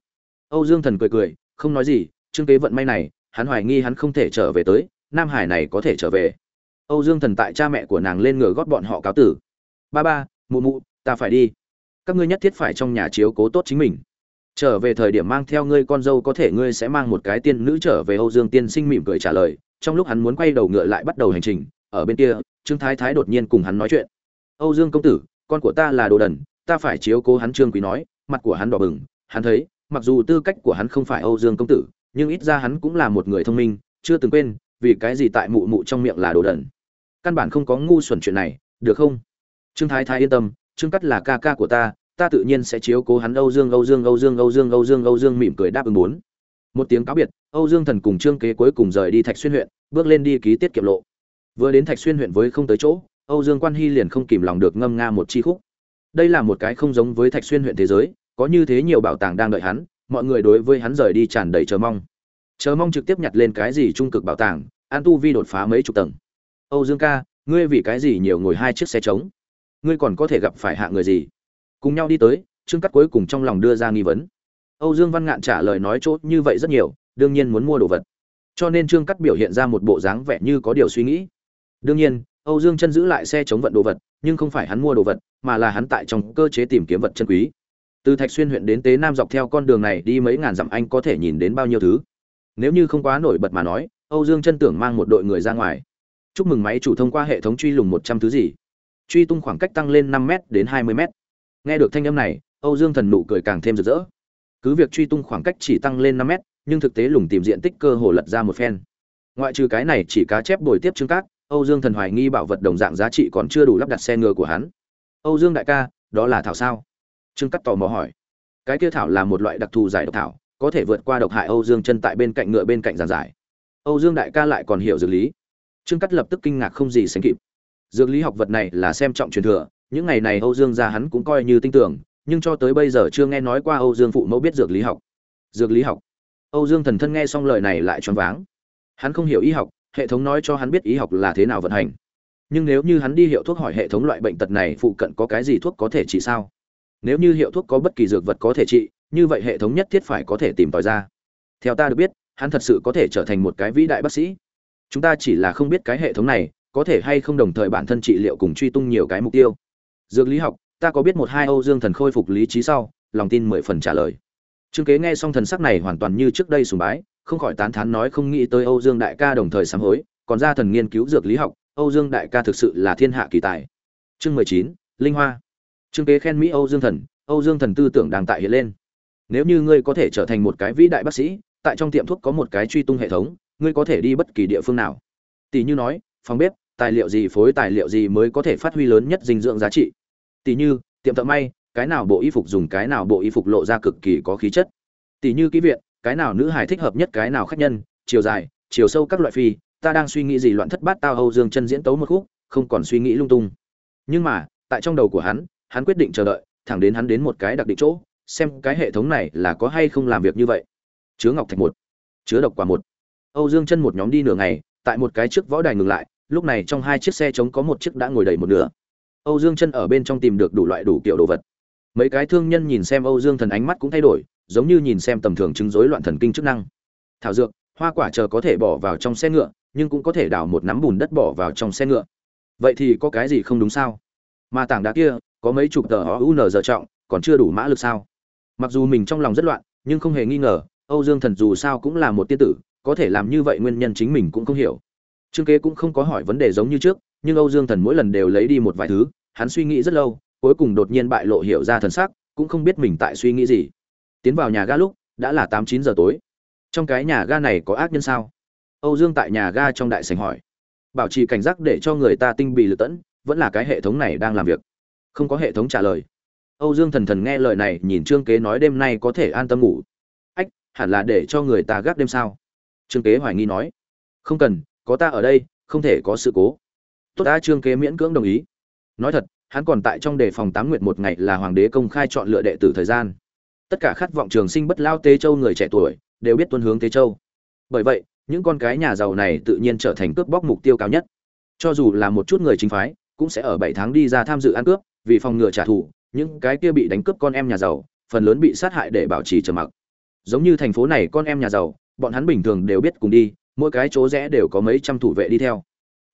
Âu dương thần cười cười, không nói gì, trương kế vận may này, hắn hoài nghi hắn không thể trở về tới, nam hải này có thể trở về. Âu dương thần tại cha mẹ của nàng lên ngựa gót bọn họ cáo tử ba ba, mụ mụ, ta phải đi. Các ngươi nhất thiết phải trong nhà chiếu cố tốt chính mình. Trở về thời điểm mang theo ngươi con dâu có thể ngươi sẽ mang một cái tiên nữ trở về âu dương tiên sinh mỉm cười trả lời, trong lúc hắn muốn quay đầu ngựa lại bắt đầu hành trình, ở bên kia, trương thái thái đột nhiên cùng hắn nói chuyện. Âu dương công tử, con của ta là đồ đần, ta phải chiếu cố hắn trương quý nói. Mặt của hắn đỏ bừng, hắn thấy, mặc dù tư cách của hắn không phải âu dương công tử, nhưng ít ra hắn cũng là một người thông minh, chưa từng quên, vì cái gì tại mụ mụ trong miệng là đồ đần. Căn bản không có ngu xuẩn chuyện này, được không? Trương thái thái yên tâm, trương cắt là ca ca của ta ta tự nhiên sẽ chiếu cố hắn âu dương âu dương âu dương âu dương âu dương âu dương mỉm cười đáp ứng bốn. Một tiếng cáo biệt, âu dương thần cùng trương kế cuối cùng rời đi thạch xuyên huyện, bước lên đi ký tiết kiệm lộ. Vừa đến thạch xuyên huyện với không tới chỗ, âu dương quan hy liền không kìm lòng được ngâm nga một chi khúc. Đây là một cái không giống với thạch xuyên huyện thế giới, có như thế nhiều bảo tàng đang đợi hắn, mọi người đối với hắn rời đi tràn đầy chờ mong. Chờ mong trực tiếp nhặt lên cái gì trung cực bảo tàng, an tu vi đột phá mấy chục tầng. Âu dương ca, ngươi vì cái gì nhiều ngồi hai chiếc xe trống? Ngươi còn có thể gặp phải hạ người gì? Cùng nhau đi tới, trương cắt cuối cùng trong lòng đưa ra nghi vấn. Âu dương văn ngạn trả lời nói chỗ như vậy rất nhiều, đương nhiên muốn mua đồ vật. Cho nên trương cắt biểu hiện ra một bộ dáng vẻ như có điều suy nghĩ. Đương nhiên, âu dương chân giữ lại xe chống vận đồ vật, nhưng không phải hắn mua đồ vật, mà là hắn tại trong cơ chế tìm kiếm vật chân quý. Từ thạch xuyên huyện đến tế nam dọc theo con đường này đi mấy ngàn dặm anh có thể nhìn đến bao nhiêu thứ. Nếu như không quá nổi bật mà nói, âu dương chân tưởng mang một đội người ra ngoài. Chúc mừng máy chủ thông qua hệ thống truy lùng một trăm thứ gì truy tung khoảng cách tăng lên năm m đến hai mươi m nghe được thanh âm này, âu dương thần nụ cười càng thêm rực rỡ. Cứ việc truy tung khoảng cách chỉ tăng lên năm m nhưng thực tế lùng tìm diện tích cơ hồ lật ra một phen. Ngoại trừ cái này chỉ cá chép bồi tiếp trứng cát, âu dương thần hoài nghi bảo vật đồng dạng giá trị còn chưa đủ lắp đặt xe ngựa của hắn. Âu dương đại ca, đó là thảo sao? Trương cắt tò mò hỏi. Cái kia thảo là một loại đặc thù giải độc thảo, có thể vượt qua độc hại âu dương chân tại bên cạnh ngựa bên cạnh giàn giải. Âu dương đại ca lại còn hiểu dược lý. Trương cắt lập tức kinh ngạc không gì sánh kịp dược lý học vật này là xem trọng truyền thừa, những ngày này âu dương gia hắn cũng coi như tin tưởng, nhưng cho tới bây giờ chưa nghe nói qua âu dương phụ mẫu biết dược lý học. Dược lý học. Âu dương thần thân nghe xong lời này lại choáng váng. Hắn không hiểu y học, hệ thống nói cho hắn biết y học là thế nào vận hành. Nhưng nếu như hắn đi hiệu thuốc hỏi hệ thống loại bệnh tật này phụ cận có cái gì thuốc có thể trị sao? Nếu như hiệu thuốc có bất kỳ dược vật có thể trị, như vậy hệ thống nhất thiết phải có thể tìm tòi ra. Theo ta được biết, hắn thật sự có thể trở thành một cái vĩ đại bác sĩ. Chúng ta chỉ là không biết cái hệ thống này có thể hay không đồng thời bản thân trị liệu cùng truy tung nhiều cái mục tiêu? Dược lý học, ta có biết một hai âu dương thần khôi phục lý trí sau, lòng tin mười phần trả lời. Trương kế nghe xong thần sắc này hoàn toàn như trước đây sùng bái, không khỏi tán thán nói không nghĩ tới âu dương đại ca đồng thời sám hối, còn ra thần nghiên cứu dược lý học, âu dương đại ca thực sự là thiên hạ kỳ tài. Chương mười chín, linh hoa. Trương kế khen mỹ âu dương thần, âu dương thần tư tưởng đang tại hiện lên. Nếu như ngươi có thể trở thành một cái vĩ đại bác sĩ, tại trong tiệm thuốc có một cái truy tung hệ thống, ngươi có thể đi bất kỳ địa phương nào. Tỷ như nói, phòng bếp tài liệu gì phối tài liệu gì mới có thể phát huy lớn nhất dinh dưỡng giá trị. Tỷ như, tiệm thợ may, cái nào bộ y phục dùng, cái nào bộ y phục lộ ra cực kỳ có khí chất. Tỷ như ký viện, cái nào nữ hài thích hợp nhất, cái nào khách nhân, chiều dài, chiều sâu các loại phi, ta đang suy nghĩ gì loạn thất bát tao âu dương chân diễn tấu một khúc, không còn suy nghĩ lung tung. Nhưng mà, tại trong đầu của hắn hắn quyết định chờ đợi, thẳng đến hắn đến một cái đặc định chỗ, xem cái hệ thống này là có hay không làm việc như vậy. Chứa ngọc thạch một, chứa độc quả một. Âu dương chân một nhóm đi nửa ngày, tại một cái trước võ đài ngừng lại lúc này trong hai chiếc xe trống có một chiếc đã ngồi đầy một nửa. Âu dương chân ở bên trong tìm được đủ loại đủ kiểu đồ vật. Mấy cái thương nhân nhìn xem âu dương thần ánh mắt cũng thay đổi, giống như nhìn xem tầm thường chứng rối loạn thần kinh chức năng. Thảo dược, hoa quả chờ có thể bỏ vào trong xe ngựa, nhưng cũng có thể đào một nắm bùn đất bỏ vào trong xe ngựa. Vậy thì có cái gì không đúng sao? Mà tảng đá kia, có mấy chục tờ o u n giờ trọng, còn chưa đủ mã lực sao? Mặc dù mình trong lòng rất loạn, nhưng không hề nghi ngờ, âu dương thần dù sao cũng là một tiên tử, có thể làm như vậy nguyên nhân chính mình cũng không hiểu trương kế cũng không có hỏi vấn đề giống như trước, nhưng âu dương thần mỗi lần đều lấy đi một vài thứ, hắn suy nghĩ rất lâu, cuối cùng đột nhiên bại lộ hiểu ra thần sắc, cũng không biết mình tại suy nghĩ gì. Tiến vào nhà ga lúc, đã là tám chín giờ tối. Trong cái nhà ga này có ác nhân sao? Âu dương tại nhà ga trong đại sảnh hỏi. Bảo trì cảnh giác để cho người ta tinh bị lựa tẫn, vẫn là cái hệ thống này đang làm việc. Không có hệ thống trả lời. Âu dương thần thần nghe lời này, nhìn trương kế nói đêm nay có thể an tâm ngủ. Ách, hẳn là để cho người ta gác đêm sao? Trương kế hoài nghi nói. Không cần có ta ở đây, không thể có sự cố. Tốt đã, trương kế miễn cưỡng đồng ý. Nói thật, hắn còn tại trong đề phòng tám nguyện một ngày là hoàng đế công khai chọn lựa đệ tử thời gian. Tất cả khát vọng trường sinh bất lao tế châu người trẻ tuổi đều biết tuân hướng tế châu. Bởi vậy, những con cái nhà giàu này tự nhiên trở thành cướp bóc mục tiêu cao nhất. Cho dù là một chút người chính phái, cũng sẽ ở bảy tháng đi ra tham dự ăn cướp, vì phòng ngừa trả thù, những cái kia bị đánh cướp con em nhà giàu, phần lớn bị sát hại để bảo trì trầm mặc. Giống như thành phố này con em nhà giàu, bọn hắn bình thường đều biết cùng đi mỗi cái chỗ rẽ đều có mấy trăm thủ vệ đi theo.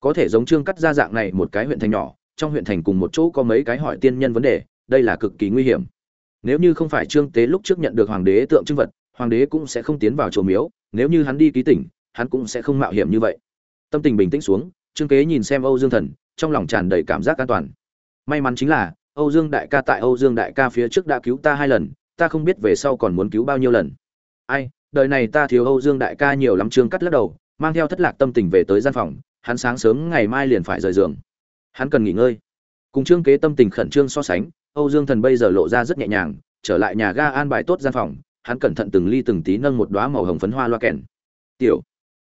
Có thể giống trương cắt ra dạng này một cái huyện thành nhỏ, trong huyện thành cùng một chỗ có mấy cái hỏi tiên nhân vấn đề, đây là cực kỳ nguy hiểm. Nếu như không phải trương tế lúc trước nhận được hoàng đế tượng trưng vật, hoàng đế cũng sẽ không tiến vào chùa miếu, nếu như hắn đi ký tỉnh, hắn cũng sẽ không mạo hiểm như vậy. Tâm tình bình tĩnh xuống, trương kế nhìn xem âu dương thần, trong lòng tràn đầy cảm giác an toàn. May mắn chính là, âu dương đại ca tại âu dương đại ca phía trước đã cứu ta hai lần, ta không biết về sau còn muốn cứu bao nhiêu lần. Ai đời này ta thiếu âu dương đại ca nhiều lắm trương cắt lắc đầu, mang theo thất lạc tâm tình về tới gian phòng, hắn sáng sớm ngày mai liền phải rời giường. Hắn cần nghỉ ngơi. Cùng trương kế tâm tình khẩn trương so sánh, âu dương thần bây giờ lộ ra rất nhẹ nhàng, trở lại nhà ga an bài tốt gian phòng, hắn cẩn thận từng ly từng tí nâng một đóa màu hồng phấn hoa loa kèn. Tiểu,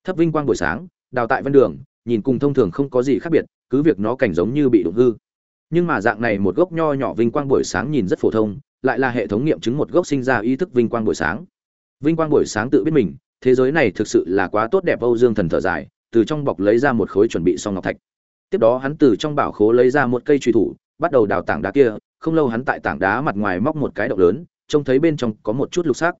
thấp vinh quang buổi sáng, đào tại ven đường, nhìn cùng thông thường không có gì khác biệt, cứ việc nó cảnh giống như bị đụng hư. Nhưng mà dạng này một gốc nho nhỏ vinh quang buổi sáng nhìn rất phổ thông, lại là hệ thống nghiệm chứng một gốc sinh ra ý thức vinh quang buổi sáng vinh quang buổi sáng tự biết mình, thế giới này thực sự là quá tốt đẹp, âu dương thần thở dài, từ trong bọc lấy ra một khối chuẩn bị xong ngọc thạch. Tiếp đó hắn từ trong bảo khố lấy ra một cây truy thủ, bắt đầu đào tảng đá kia, không lâu hắn tại tảng đá mặt ngoài móc một cái động lớn, trông thấy bên trong có một chút lục sắc.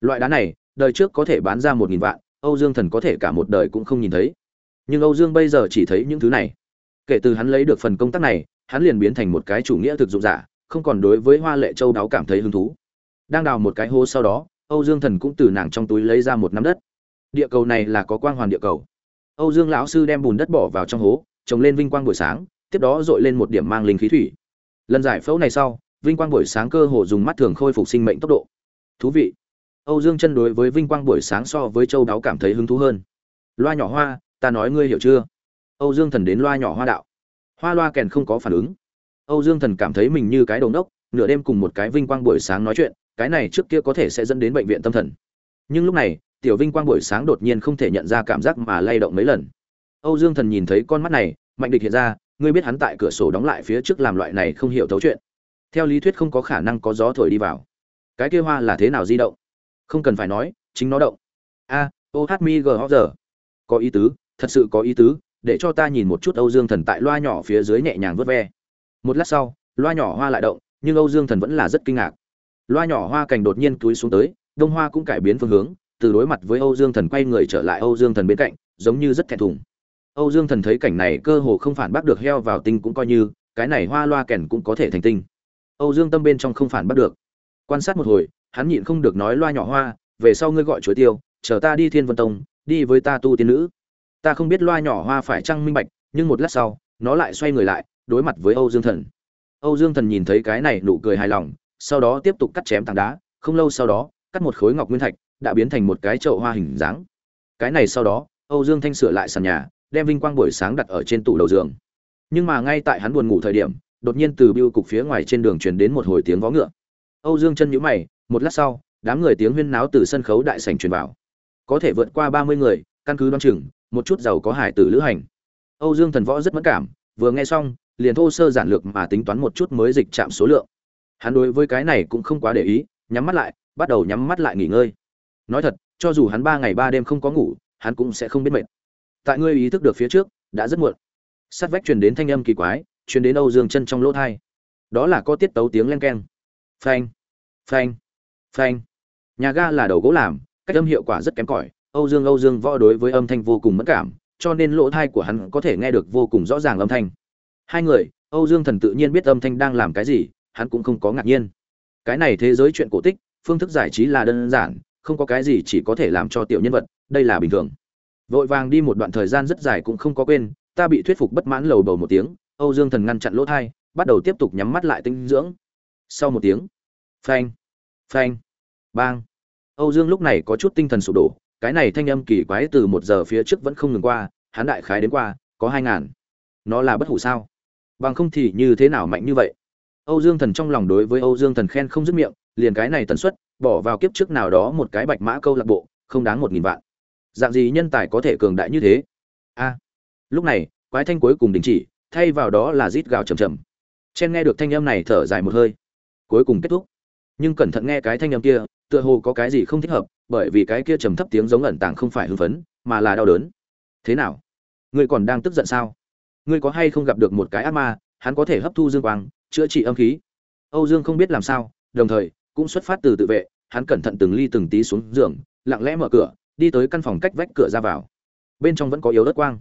Loại đá này, đời trước có thể bán ra một nghìn vạn, âu dương thần có thể cả một đời cũng không nhìn thấy. Nhưng âu dương bây giờ chỉ thấy những thứ này. Kể từ hắn lấy được phần công tác này, hắn liền biến thành một cái chủ nghĩa thực dụng giả, không còn đối với hoa lệ châu đáo cảm thấy hứng thú. Đang đào một cái hố sau đó âu dương thần cũng từ nàng trong túi lấy ra một nắm đất. Địa cầu này là có quang hoàn địa cầu. Âu dương lão sư đem bùn đất bỏ vào trong hố, trồng lên vinh quang buổi sáng, tiếp đó dội lên một điểm mang linh khí thủy. Lần giải phẫu này sau, vinh quang buổi sáng cơ hồ dùng mắt thường khôi phục sinh mệnh tốc độ. Thú vị. Âu dương chân đối với vinh quang buổi sáng so với châu đáo cảm thấy hứng thú hơn. Loa nhỏ hoa, ta nói ngươi hiểu chưa? Âu dương thần đến loa nhỏ hoa đạo. Hoa loa kèn không có phản ứng. Âu dương thần cảm thấy mình như cái đầu nốc nửa đêm cùng một cái vinh quang buổi sáng nói chuyện cái này trước kia có thể sẽ dẫn đến bệnh viện tâm thần. Nhưng lúc này, tiểu vinh quang buổi sáng đột nhiên không thể nhận ra cảm giác mà lay động mấy lần. Âu dương thần nhìn thấy con mắt này, mạnh địch hiện ra, ngươi biết hắn tại cửa sổ đóng lại phía trước làm loại này không hiểu thấu chuyện. Theo lý thuyết không có khả năng có gió thổi đi vào. Cái kia hoa là thế nào di động? Không cần phải nói, chính nó động. A, ô hát mi giờ. Có ý tứ, thật sự có ý tứ, để cho ta nhìn một chút âu dương thần tại loa nhỏ phía dưới nhẹ nhàng vớt ve. Một lát sau, loa nhỏ hoa lại động, nhưng âu dương thần vẫn là rất kinh ngạc loa nhỏ hoa cành đột nhiên túi xuống tới, đông hoa cũng cải biến phương hướng, từ đối mặt với âu dương thần quay người trở lại âu dương thần bên cạnh, giống như rất thẹn thùng. Âu dương thần thấy cảnh này cơ hồ không phản bác được heo vào tinh cũng coi như, cái này hoa loa kèn cũng có thể thành tinh. Âu dương tâm bên trong không phản bác được. Quan sát một hồi, hắn nhịn không được nói loa nhỏ hoa, về sau ngươi gọi chuối tiêu, chờ ta đi thiên vân tông, đi với ta tu tiên nữ. Ta không biết loa nhỏ hoa phải trăng minh bạch, nhưng một lát sau, nó lại xoay người lại, đối mặt với âu dương thần. Âu dương thần nhìn thấy cái này nụ cười hài lòng sau đó tiếp tục cắt chém tảng đá, không lâu sau đó, cắt một khối ngọc nguyên thạch, đã biến thành một cái chậu hoa hình dáng. Cái này sau đó, âu dương thanh sửa lại sàn nhà, đem vinh quang buổi sáng đặt ở trên tủ đầu giường. Nhưng mà ngay tại hắn buồn ngủ thời điểm, đột nhiên từ biêu cục phía ngoài trên đường truyền đến một hồi tiếng vó ngựa. Âu dương chân nhíu mày, một lát sau, đám người tiếng huyên náo từ sân khấu đại sảnh truyền vào. Có thể vượt qua ba mươi người, căn cứ đoán chừng, một chút giàu có hải tử lữ hành. Âu dương thần võ rất mẫn cảm, vừa nghe xong, liền thô sơ giản lược mà tính toán một chút mới dịch chạm số lượng hắn đối với cái này cũng không quá để ý, nhắm mắt lại, bắt đầu nhắm mắt lại nghỉ ngơi. Nói thật, cho dù hắn ba ngày ba đêm không có ngủ, hắn cũng sẽ không biết mệt. Tại ngươi ý thức được phía trước, đã rất muộn. Sát vách truyền đến thanh âm kỳ quái, truyền đến âu dương chân trong lỗ thai. Đó là có tiết tấu tiếng len keng. Phanh phanh phanh. Nhà ga là đầu gỗ làm, cách âm hiệu quả rất kém cỏi. Âu dương âu dương võ đối với âm thanh vô cùng mất cảm, cho nên lỗ thai của hắn có thể nghe được vô cùng rõ ràng âm thanh. Hai người, âu dương thần tự nhiên biết âm thanh đang làm cái gì hắn cũng không có ngạc nhiên. Cái này thế giới chuyện cổ tích, phương thức giải trí là đơn giản, không có cái gì chỉ có thể làm cho tiểu nhân vật, đây là bình thường. Vội vàng đi một đoạn thời gian rất dài cũng không có quên, ta bị thuyết phục bất mãn lầu bầu một tiếng, âu dương thần ngăn chặn lỗ thai, bắt đầu tiếp tục nhắm mắt lại tinh dưỡng. Sau một tiếng, phanh phanh, bang. Âu dương lúc này có chút tinh thần sụp đổ, cái này thanh âm kỳ quái từ một giờ phía trước vẫn không ngừng qua, hắn đại khái đến qua, có hai ngàn. Nó là bất hủ sao? Bằng không thì như thế nào mạnh như vậy? Âu dương thần trong lòng đối với âu dương thần khen không dứt miệng, liền cái này tần suất, bỏ vào kiếp trước nào đó một cái bạch mã câu lạc bộ, không đáng một nghìn vạn. Dạng gì nhân tài có thể cường đại như thế? A. Lúc này, quái thanh cuối cùng đình chỉ, thay vào đó là rít gào trầm trầm. chen nghe được thanh âm này thở dài một hơi. Cuối cùng kết thúc. Nhưng cẩn thận nghe cái thanh âm kia, tựa hồ có cái gì không thích hợp, bởi vì cái kia trầm thấp tiếng giống ẩn tàng không phải hưng phấn, mà là đau đớn. Thế nào? Ngươi còn đang tức giận sao? Ngươi có hay không gặp được một cái ác ma, hắn có thể hấp thu dương quang chữa trị âm khí. Âu dương không biết làm sao, đồng thời, cũng xuất phát từ tự vệ, hắn cẩn thận từng ly từng tí xuống giường, lặng lẽ mở cửa, đi tới căn phòng cách vách cửa ra vào. Bên trong vẫn có yếu đất quang.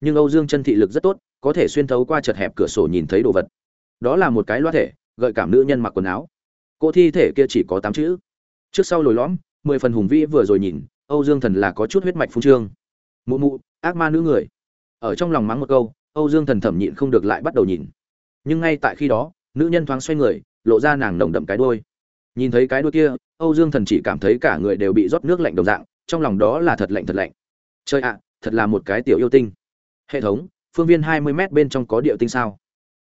Nhưng âu dương chân thị lực rất tốt, có thể xuyên thấu qua chật hẹp cửa sổ nhìn thấy đồ vật. Đó là một cái loa thể, gợi cảm nữ nhân mặc quần áo. Cô thi thể kia chỉ có tám chữ. Trước sau lồi lõm, mười phần hùng vĩ vừa rồi nhìn, âu dương thần là có chút huyết mạch phung trương. Mụ mụ, ác ma nữ người. Ở trong lòng mắng một câu, âu dương thần thẩm nhịn không được lại bắt đầu nhìn nhưng ngay tại khi đó, nữ nhân thoáng xoay người, lộ ra nàng nồng đậm cái đôi nhìn thấy cái đôi kia, âu dương thần chỉ cảm thấy cả người đều bị rót nước lạnh đồng dạng, trong lòng đó là thật lạnh thật lạnh. Chơi ạ, thật là một cái tiểu yêu tinh. Hệ thống, phương viên hai mươi m bên trong có điệu tinh sao?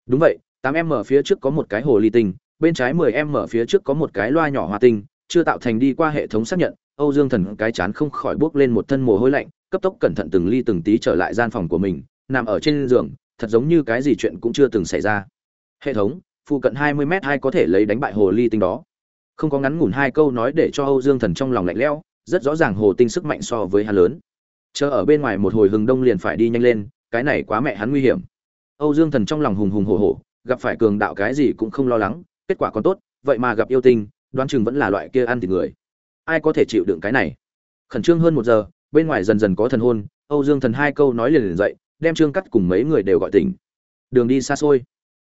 Đúng vậy, tám m phía trước có một cái hồ ly tinh, bên trái mười m phía trước có một cái loa nhỏ hoa tinh, chưa tạo thành đi qua hệ thống xác nhận, âu dương thần cái chán không khỏi bước lên một thân mồ hôi lạnh, cấp tốc cẩn thận từng ly từng tí trở lại gian phòng của mình, nằm ở trên giường thật giống như cái gì chuyện cũng chưa từng xảy ra. Hệ thống, phụ cận hai mươi m hai có thể lấy đánh bại hồ ly tinh đó. Không có ngắn ngủn hai câu nói để cho âu dương thần trong lòng lạnh lẽo, rất rõ ràng hồ tinh sức mạnh so với hắn lớn. Chờ ở bên ngoài một hồi hừng đông liền phải đi nhanh lên, cái này quá mẹ hắn nguy hiểm. Âu dương thần trong lòng hùng hùng hổ hổ, gặp phải cường đạo cái gì cũng không lo lắng, kết quả còn tốt, vậy mà gặp yêu tinh, đoán chừng vẫn là loại kia ăn thịt người. Ai có thể chịu đựng cái này? Khẩn trương hơn một giờ, bên ngoài dần dần có thần hôn âu dương thần hai câu nói liền liền dậy đem trương cắt cùng mấy người đều gọi tỉnh. Đường đi xa xôi.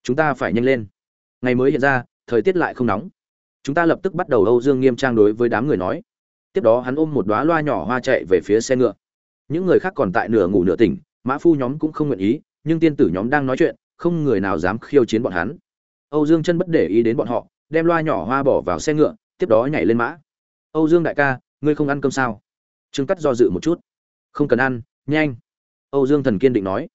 Chúng ta phải nhanh lên. Ngày mới hiện ra, thời tiết lại không nóng. Chúng ta lập tức bắt đầu âu dương nghiêm trang đối với đám người nói. Tiếp đó hắn ôm một đoá loa nhỏ hoa chạy về phía xe ngựa. Những người khác còn tại nửa ngủ nửa tỉnh, mã phu nhóm cũng không nguyện ý, nhưng tiên tử nhóm đang nói chuyện, không người nào dám khiêu chiến bọn hắn. Âu dương chân bất để ý đến bọn họ, đem loa nhỏ hoa bỏ vào xe ngựa, tiếp đó nhảy lên mã. Âu dương đại ca, ngươi không ăn cơm sao? Trương cắt do dự một chút. Không cần ăn, nhanh âu dương thần kiên định nói.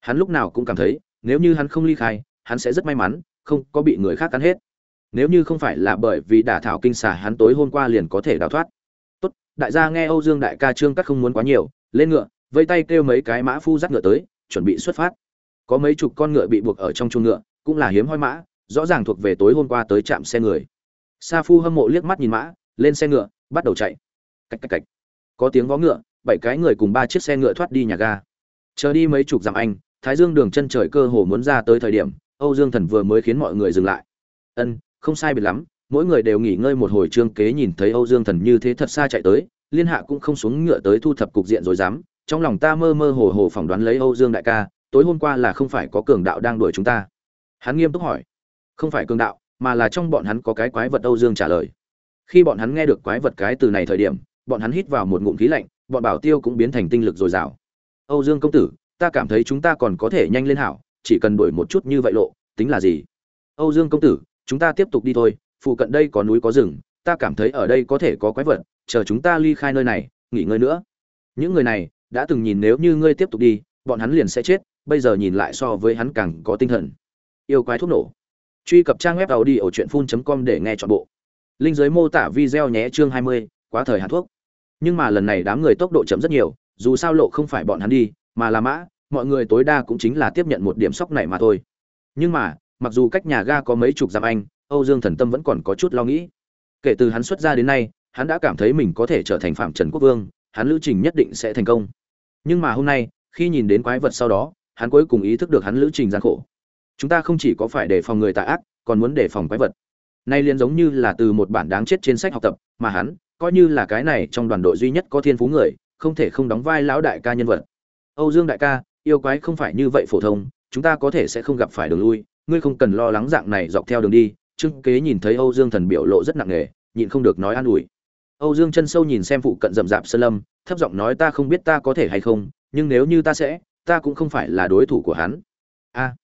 Hắn lúc nào cũng cảm thấy, nếu như hắn không ly khai, hắn sẽ rất may mắn, không có bị người khác cắn hết. Nếu như không phải là bởi vì đả thảo kinh xà hắn tối hôm qua liền có thể đào thoát. Tốt, đại gia nghe âu dương đại ca trương cắt không muốn quá nhiều, lên ngựa, vây tay kêu mấy cái mã phu dắt ngựa tới, chuẩn bị xuất phát. Có mấy chục con ngựa bị buộc ở trong chuồng ngựa, cũng là hiếm hoi mã, rõ ràng thuộc về tối hôm qua tới trạm xe người. Sa phu hâm mộ liếc mắt nhìn mã, lên xe ngựa, bắt đầu chạy. Cạch cạch cạch. có tiếng vó ngựa, bảy cái người cùng ba chiếc xe ngựa thoát đi nhà ga chờ đi mấy chục dặm anh, thái dương đường chân trời cơ hồ muốn ra tới thời điểm, âu dương thần vừa mới khiến mọi người dừng lại. Ân, không sai biệt lắm, mỗi người đều nghỉ ngơi một hồi trương kế nhìn thấy âu dương thần như thế thật xa chạy tới, liên hạ cũng không xuống ngựa tới thu thập cục diện rồi dám. Trong lòng ta mơ mơ hồ hồ phỏng đoán lấy âu dương đại ca, tối hôm qua là không phải có cường đạo đang đuổi chúng ta. Hắn nghiêm túc hỏi. Không phải cường đạo, mà là trong bọn hắn có cái quái vật âu dương trả lời. Khi bọn hắn nghe được quái vật cái từ này thời điểm, bọn hắn hít vào một ngụm khí lạnh, bọn bảo tiêu cũng biến thành tinh lực dồi dào âu dương công tử ta cảm thấy chúng ta còn có thể nhanh lên hảo chỉ cần đuổi một chút như vậy lộ tính là gì? Âu dương công tử chúng ta tiếp tục đi thôi phụ cận đây có núi có rừng ta cảm thấy ở đây có thể có quái vật chờ chúng ta ly khai nơi này nghỉ ngơi nữa. Những người này đã từng nhìn nếu như ngươi tiếp tục đi bọn hắn liền sẽ chết bây giờ nhìn lại so với hắn càng có tinh thần. Yêu quái thuốc nổ. Truy cập trang web audiochuyenphun.com để nghe trọn bộ. Linh giới mô tả video nhé chương 20, quá thời hạn thuốc. Nhưng mà lần này đám người tốc độ chậm rất nhiều dù sao lộ không phải bọn hắn đi, mà là mã, mọi người tối đa cũng chính là tiếp nhận một điểm sóc này mà thôi. Nhưng mà, mặc dù cách nhà ga có mấy chục dặm anh, âu dương thần tâm vẫn còn có chút lo nghĩ. Kể từ hắn xuất ra đến nay, hắn đã cảm thấy mình có thể trở thành phạm trần quốc vương, hắn lữ trình nhất định sẽ thành công. Nhưng mà hôm nay, khi nhìn đến quái vật sau đó, hắn cuối cùng ý thức được hắn lữ trình gian khổ. Chúng ta không chỉ có phải đề phòng người tà ác, còn muốn đề phòng quái vật. Nay liền giống như là từ một bản đáng chết trên sách học tập, mà hắn, coi như là cái này trong đoàn đội duy nhất có thiên phú người không thể không đóng vai lão đại ca nhân vật. Âu dương đại ca, yêu quái không phải như vậy phổ thông, chúng ta có thể sẽ không gặp phải đường lui, ngươi không cần lo lắng dạng này dọc theo đường đi. Trương kế nhìn thấy âu dương thần biểu lộ rất nặng nề, nhịn không được nói an ủi. Âu dương chân sâu nhìn xem phụ cận rậm rạp sơn lâm, thấp giọng nói ta không biết ta có thể hay không, nhưng nếu như ta sẽ, ta cũng không phải là đối thủ của hắn. A,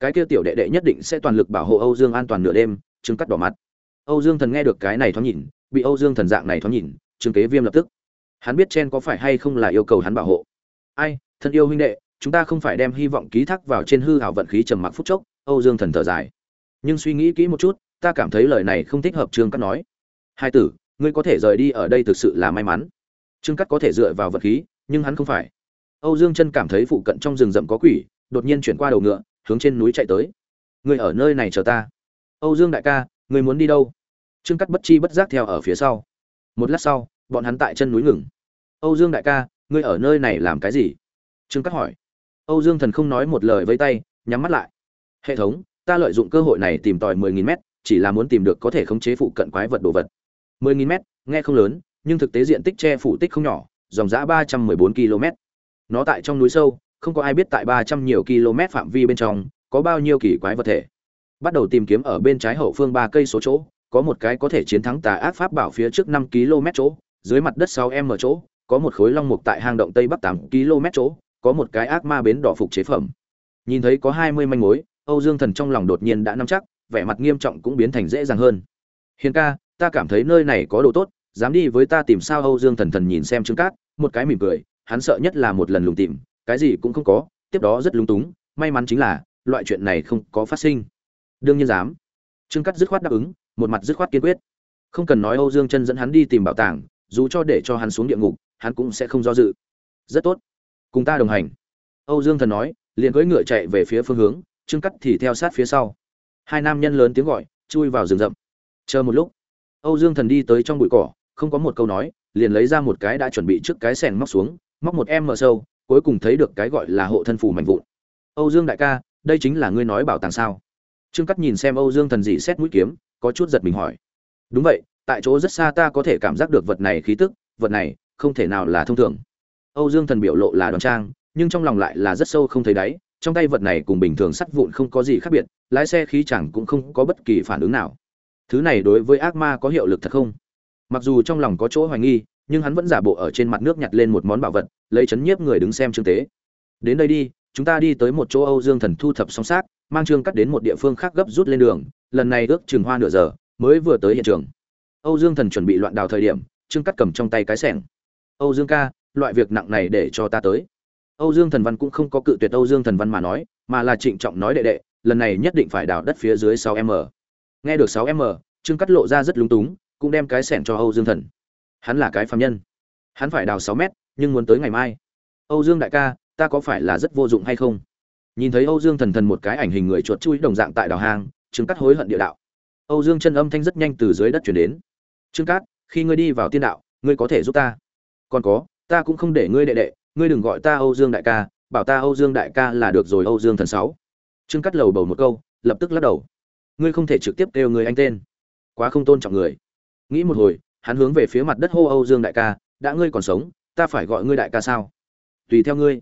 cái kia tiểu đệ đệ nhất định sẽ toàn lực bảo hộ âu dương an toàn nửa đêm, trương cắt đỏ mặt. Âu dương thần nghe được cái này thoáng nhìn, bị âu dương thần dạng này thoáng nhìn, trương kế viêm lập tức hắn biết chen có phải hay không là yêu cầu hắn bảo hộ. Ai, thân yêu huynh đệ, chúng ta không phải đem hy vọng ký thác vào trên hư hảo vận khí trầm mặc phút chốc, âu dương thần thở dài. Nhưng suy nghĩ kỹ một chút, ta cảm thấy lời này không thích hợp trương cắt nói. Hai tử, ngươi có thể rời đi ở đây thực sự là may mắn. Trương cắt có thể dựa vào vật khí, nhưng hắn không phải. Âu dương chân cảm thấy phụ cận trong rừng rậm có quỷ, đột nhiên chuyển qua đầu ngựa, hướng trên núi chạy tới. Ngươi ở nơi này chờ ta. Âu dương đại ca, ngươi muốn đi đâu? Trương cắt bất chi bất giác theo ở phía sau. Một lát sau, bọn hắn tại chân núi ngừng âu dương đại ca, ngươi ở nơi này làm cái gì? Trương Cát hỏi. Âu dương thần không nói một lời với tay, nhắm mắt lại. Hệ thống, ta lợi dụng cơ hội này tìm tòi 10.000 m chỉ là muốn tìm được có thể khống chế phụ cận quái vật đồ vật. 10.000 m nghe không lớn, nhưng thực tế diện tích che phủ tích không nhỏ, dòng dã 314 km nó tại trong núi sâu, không có ai biết tại 300 nhiều km phạm vi bên trong, có bao nhiêu kỳ quái vật thể. Bắt đầu tìm kiếm ở bên trái hậu phương ba cây số chỗ, có một cái có thể chiến thắng tà ác pháp bảo phía trước 5 km chỗ, dưới mặt đất 6 m chỗ có một khối long mục tại hang động tây bắc tám km chỗ, có một cái ác ma bến đỏ phục chế phẩm. Nhìn thấy có 20 manh mối, âu dương thần trong lòng đột nhiên đã nắm chắc, vẻ mặt nghiêm trọng cũng biến thành dễ dàng hơn. Hiền ca, ta cảm thấy nơi này có đồ tốt, dám đi với ta tìm sao? Âu dương thần thần nhìn xem trương cát, một cái mỉm cười, hắn sợ nhất là một lần lùng tìm, cái gì cũng không có, tiếp đó rất lung túng, may mắn chính là, loại chuyện này không có phát sinh. Đương nhiên dám. Trương cát dứt khoát đáp ứng, một mặt dứt khoát kiên quyết. Không cần nói âu dương chân dẫn hắn đi tìm bảo tàng, dù cho để cho hắn xuống địa ngục hắn cũng sẽ không do dự. Rất tốt. Cùng ta đồng hành. Âu dương thần nói, liền cưỡi ngựa chạy về phía phương hướng, trương cắt thì theo sát phía sau. Hai nam nhân lớn tiếng gọi, chui vào rừng rậm. Chờ một lúc, âu dương thần đi tới trong bụi cỏ, không có một câu nói, liền lấy ra một cái đã chuẩn bị trước cái sẻng móc xuống, móc một em mở sâu, cuối cùng thấy được cái gọi là hộ thân phủ mạnh vụn. Âu dương đại ca, đây chính là ngươi nói bảo tàng sao? Trương cắt nhìn xem âu dương thần dị xét mũi kiếm, có chút giật mình hỏi. Đúng vậy, tại chỗ rất xa ta có thể cảm giác được vật này khí tức, vật này không thể nào là thông thường. Âu dương thần biểu lộ là đoan trang, nhưng trong lòng lại là rất sâu không thấy đáy, trong tay vật này cùng bình thường sắt vụn không có gì khác biệt, lái xe khí chẳng cũng không có bất kỳ phản ứng nào. Thứ này đối với ác ma có hiệu lực thật không? Mặc dù trong lòng có chỗ hoài nghi, nhưng hắn vẫn giả bộ ở trên mặt nước nhặt lên một món bảo vật, lấy chấn nhiếp người đứng xem trương tế. Đến đây đi, chúng ta đi tới một chỗ âu dương thần thu thập song sát mang trương cắt đến một địa phương khác gấp rút lên đường, lần này ước chừng hoa nửa giờ, mới vừa tới hiện trường. Âu dương thần chuẩn bị loạn đào thời điểm trương cắt cầm trong tay cái sẻng âu dương ca loại việc nặng này để cho ta tới Âu Dương Thần Văn cũng không có cự tuyệt Âu Dương Thần Văn mà nói, mà là trịnh trọng nói đệ đệ, lần này nhất định phải đào đất phía dưới 6m. Nghe được 6m, Trương Cắt lộ ra rất lúng túng, cũng đem cái xẻng cho Âu Dương Thần. Hắn là cái phàm nhân, hắn phải đào 6 mét, nhưng muốn tới ngày mai. Âu Dương đại ca, ta có phải là rất vô dụng hay không? Nhìn thấy Âu Dương Thần Thần một cái ảnh hình người chuột chui đồng dạng tại đào hang, Trương Cắt hối hận địa đạo. Âu Dương chân âm thanh rất nhanh từ dưới đất truyền đến. Trương Cát, khi ngươi đi vào tiên đạo, ngươi có thể giúp ta. Còn có, ta cũng không để ngươi đệ đệ, ngươi đừng gọi ta Âu Dương đại ca, bảo ta Âu Dương đại ca là được rồi Âu Dương thần sáu. Trương Cắt lầu bầu một câu, lập tức lắc đầu. Ngươi không thể trực tiếp kêu người anh tên, quá không tôn trọng người. Nghĩ một hồi, hắn hướng về phía mặt đất hô Âu Dương đại ca, đã ngươi còn sống, ta phải gọi ngươi đại ca sao? Tùy theo ngươi.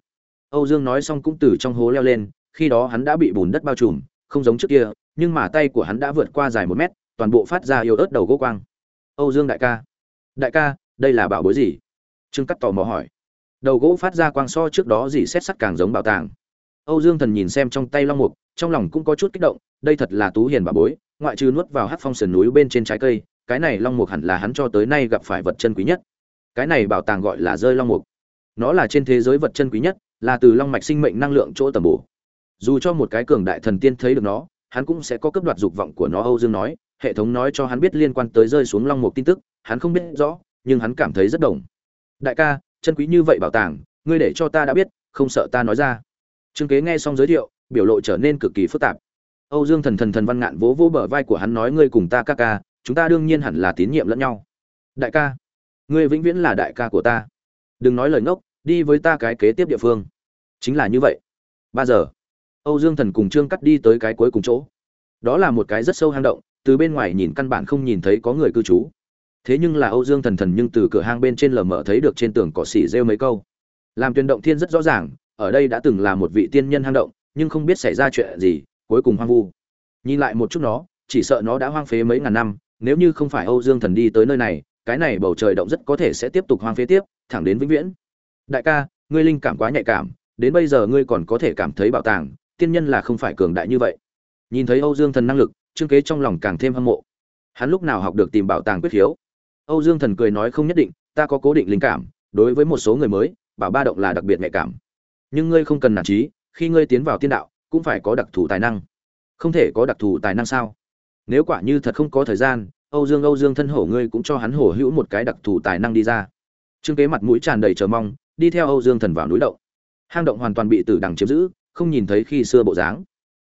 Âu Dương nói xong cũng từ trong hố leo lên, khi đó hắn đã bị bùn đất bao trùm, không giống trước kia, nhưng mà tay của hắn đã vượt qua dài một mét, toàn bộ phát ra yêu ớt đầu gỗ quang. Âu Dương đại ca, đại ca, đây là bảo bối gì? Trương Cắt tò mò hỏi. Đầu gỗ phát ra quang so trước đó gì xét sắt càng giống bảo tàng. Âu dương thần nhìn xem trong tay long mục, trong lòng cũng có chút kích động, đây thật là tú hiền bà bối, ngoại trừ nuốt vào hát phong sườn núi bên trên trái cây, cái này long mục hẳn là hắn cho tới nay gặp phải vật chân quý nhất. Cái này bảo tàng gọi là rơi long mục. Nó là trên thế giới vật chân quý nhất, là từ long mạch sinh mệnh năng lượng chỗ tầm bổ. Dù cho một cái cường đại thần tiên thấy được nó, hắn cũng sẽ có cấp đoạt dục vọng của nó, âu dương nói. Hệ thống nói cho hắn biết liên quan tới rơi xuống long mục tin tức, hắn không biết rõ, nhưng hắn cảm thấy rất đồng đại ca, chân quý như vậy bảo tàng, ngươi để cho ta đã biết, không sợ ta nói ra. Trương kế nghe xong giới thiệu, biểu lộ trở nên cực kỳ phức tạp. Âu dương thần thần thần văn ngạn vỗ vỗ bờ vai của hắn nói, ngươi cùng ta ca ca, chúng ta đương nhiên hẳn là tín nhiệm lẫn nhau. Đại ca, ngươi vĩnh viễn là đại ca của ta. Đừng nói lời ngốc, đi với ta cái kế tiếp địa phương. Chính là như vậy. Ba giờ, âu dương thần cùng trương cắt đi tới cái cuối cùng chỗ. Đó là một cái rất sâu hang động, từ bên ngoài nhìn căn bản không nhìn thấy có người cư trú thế nhưng là âu dương thần thần nhưng từ cửa hang bên trên lờ mờ thấy được trên tường cỏ xỉ rêu mấy câu. Làm tuyên động thiên rất rõ ràng, ở đây đã từng là một vị tiên nhân hang động, nhưng không biết xảy ra chuyện gì, cuối cùng hoang vu. Nhìn lại một chút nó, chỉ sợ nó đã hoang phế mấy ngàn năm, nếu như không phải âu dương thần đi tới nơi này, cái này bầu trời động rất có thể sẽ tiếp tục hoang phế tiếp, thẳng đến vĩnh viễn. Đại ca, ngươi linh cảm quá nhạy cảm, đến bây giờ ngươi còn có thể cảm thấy bảo tàng, tiên nhân là không phải cường đại như vậy. Nhìn thấy âu dương thần năng lực, trương kế trong lòng càng thêm hâm mộ. Hắn lúc nào học được tìm bảo tàng quyết khiếu Âu Dương Thần cười nói không nhất định, ta có cố định linh cảm, đối với một số người mới, bảo ba động là đặc biệt nhạy cảm. nhưng ngươi không cần nản chí, khi ngươi tiến vào tiên đạo cũng phải có đặc thù tài năng. Không thể có đặc thù tài năng sao? Nếu quả như thật không có thời gian âu dương âu dương thân hổ ngươi cũng cho hắn hổ hữu một cái đặc thù tài năng đi ra. Trương kế mặt mũi tràn đầy chờ mong đi theo âu dương thần vào núi động. Hang động hoàn toàn bị tử đằng chiếm giữ không nhìn thấy khi xưa bộ dáng.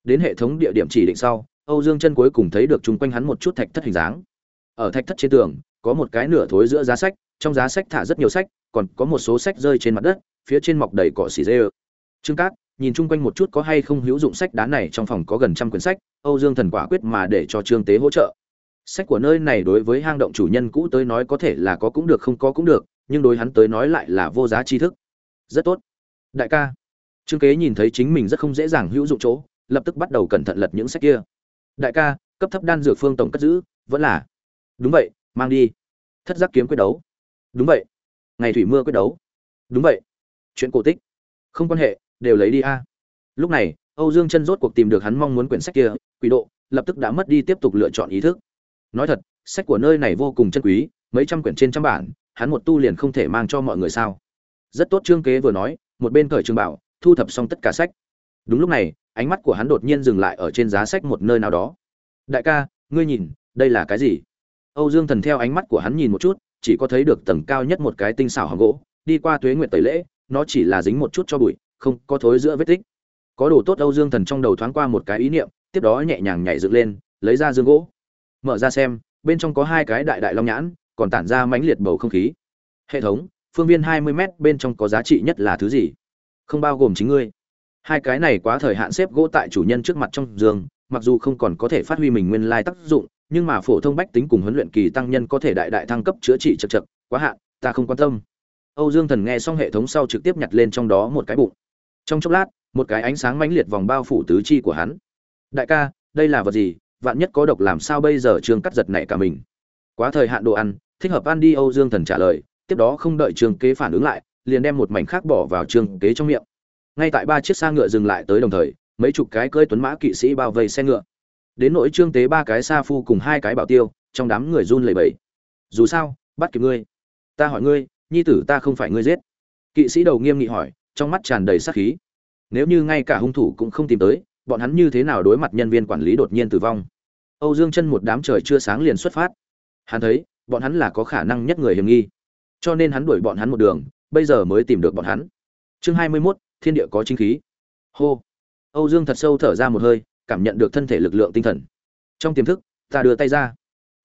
Đến hệ thống địa điểm chỉ định sau âu dương chân cuối cùng thấy được chung quanh hắn một chút thạch thất hình dáng. Ở thạch thất trên tường có một cái nửa thối giữa giá sách, trong giá sách thả rất nhiều sách, còn có một số sách rơi trên mặt đất, phía trên mọc đầy cỏ xỉ dê trương cát, nhìn chung quanh một chút có hay không hữu dụng sách đá này trong phòng có gần trăm quyển sách, âu dương thần quả quyết mà để cho trương tế hỗ trợ. Sách của nơi này đối với hang động chủ nhân cũ tới nói có thể là có cũng được, không có cũng được, nhưng đối hắn tới nói lại là vô giá tri thức. Rất tốt. Đại ca. Trương kế nhìn thấy chính mình rất không dễ dàng hữu dụng chỗ, lập tức bắt đầu cẩn thận lật những sách kia. Đại ca, cấp thấp đan dược phương tổng cất giữ, vẫn là. Đúng vậy mang đi. Thất giác kiếm quyết đấu. Đúng vậy. Ngày thủy mưa quyết đấu. Đúng vậy. Chuyện cổ tích. Không quan hệ, đều lấy đi a. Lúc này, âu dương chân rốt cuộc tìm được hắn mong muốn quyển sách kia, quỷ độ, lập tức đã mất đi tiếp tục lựa chọn ý thức. Nói thật, sách của nơi này vô cùng chân quý, mấy trăm quyển trên trăm bản, hắn một tu liền không thể mang cho mọi người sao. Rất tốt trương kế vừa nói, một bên cởi trường bảo, thu thập xong tất cả sách. Đúng lúc này, ánh mắt của hắn đột nhiên dừng lại ở trên giá sách một nơi nào đó. Đại ca, ngươi nhìn, đây là cái gì? Âu dương thần theo ánh mắt của hắn nhìn một chút, chỉ có thấy được tầng cao nhất một cái tinh xảo hòm gỗ, đi qua tuế Nguyệt tẩy lễ, nó chỉ là dính một chút cho bụi, không có thối giữa vết tích. Có đồ tốt âu dương thần trong đầu thoáng qua một cái ý niệm, tiếp đó nhẹ nhàng nhảy dựng lên, lấy ra dương gỗ. Mở ra xem, bên trong có hai cái đại đại long nhãn, còn tản ra mãnh liệt bầu không khí. Hệ thống, phương viên hai mươi m bên trong có giá trị nhất là thứ gì? Không bao gồm chính ngươi. Hai cái này quá thời hạn xếp gỗ tại chủ nhân trước mặt trong giường, mặc dù không còn có thể phát huy mình nguyên lai tác dụng nhưng mà phổ thông bách tính cùng huấn luyện kỳ tăng nhân có thể đại đại thăng cấp chữa trị chật chật, quá hạn, ta không quan tâm. Âu dương thần nghe xong hệ thống sau trực tiếp nhặt lên trong đó một cái bụng. Trong chốc lát, một cái ánh sáng mãnh liệt vòng bao phủ tứ chi của hắn. Đại ca, đây là vật gì? Vạn nhất có độc làm sao bây giờ trương cắt giật này cả mình. Quá thời hạn đồ ăn, thích hợp ăn đi, âu dương thần trả lời. Tiếp đó không đợi trương kế phản ứng lại, liền đem một mảnh khác bỏ vào trương kế trong miệng. Ngay tại ba chiếc xa ngựa dừng lại tới đồng thời, mấy chục cái cơi tuấn mã kỵ sĩ bao vây xe ngựa đến nỗi trương tế ba cái sa phu cùng hai cái bảo tiêu trong đám người run lẩy bẩy. Dù sao bắt kịp ngươi. Ta hỏi ngươi nhi tử ta không phải ngươi giết. Kỵ sĩ đầu nghiêm nghị hỏi trong mắt tràn đầy sát khí. Nếu như ngay cả hung thủ cũng không tìm tới bọn hắn như thế nào đối mặt nhân viên quản lý đột nhiên tử vong? Âu dương chân một đám trời chưa sáng liền xuất phát. Hắn thấy bọn hắn là có khả năng nhất người hiểm nghi. Cho nên hắn đuổi bọn hắn một đường bây giờ mới tìm được bọn hắn. Chương hai mươi 21, thiên địa có chính khí. Hô. Âu dương thật sâu thở ra một hơi cảm nhận được thân thể lực lượng tinh thần. Trong tiềm thức, ta đưa tay ra.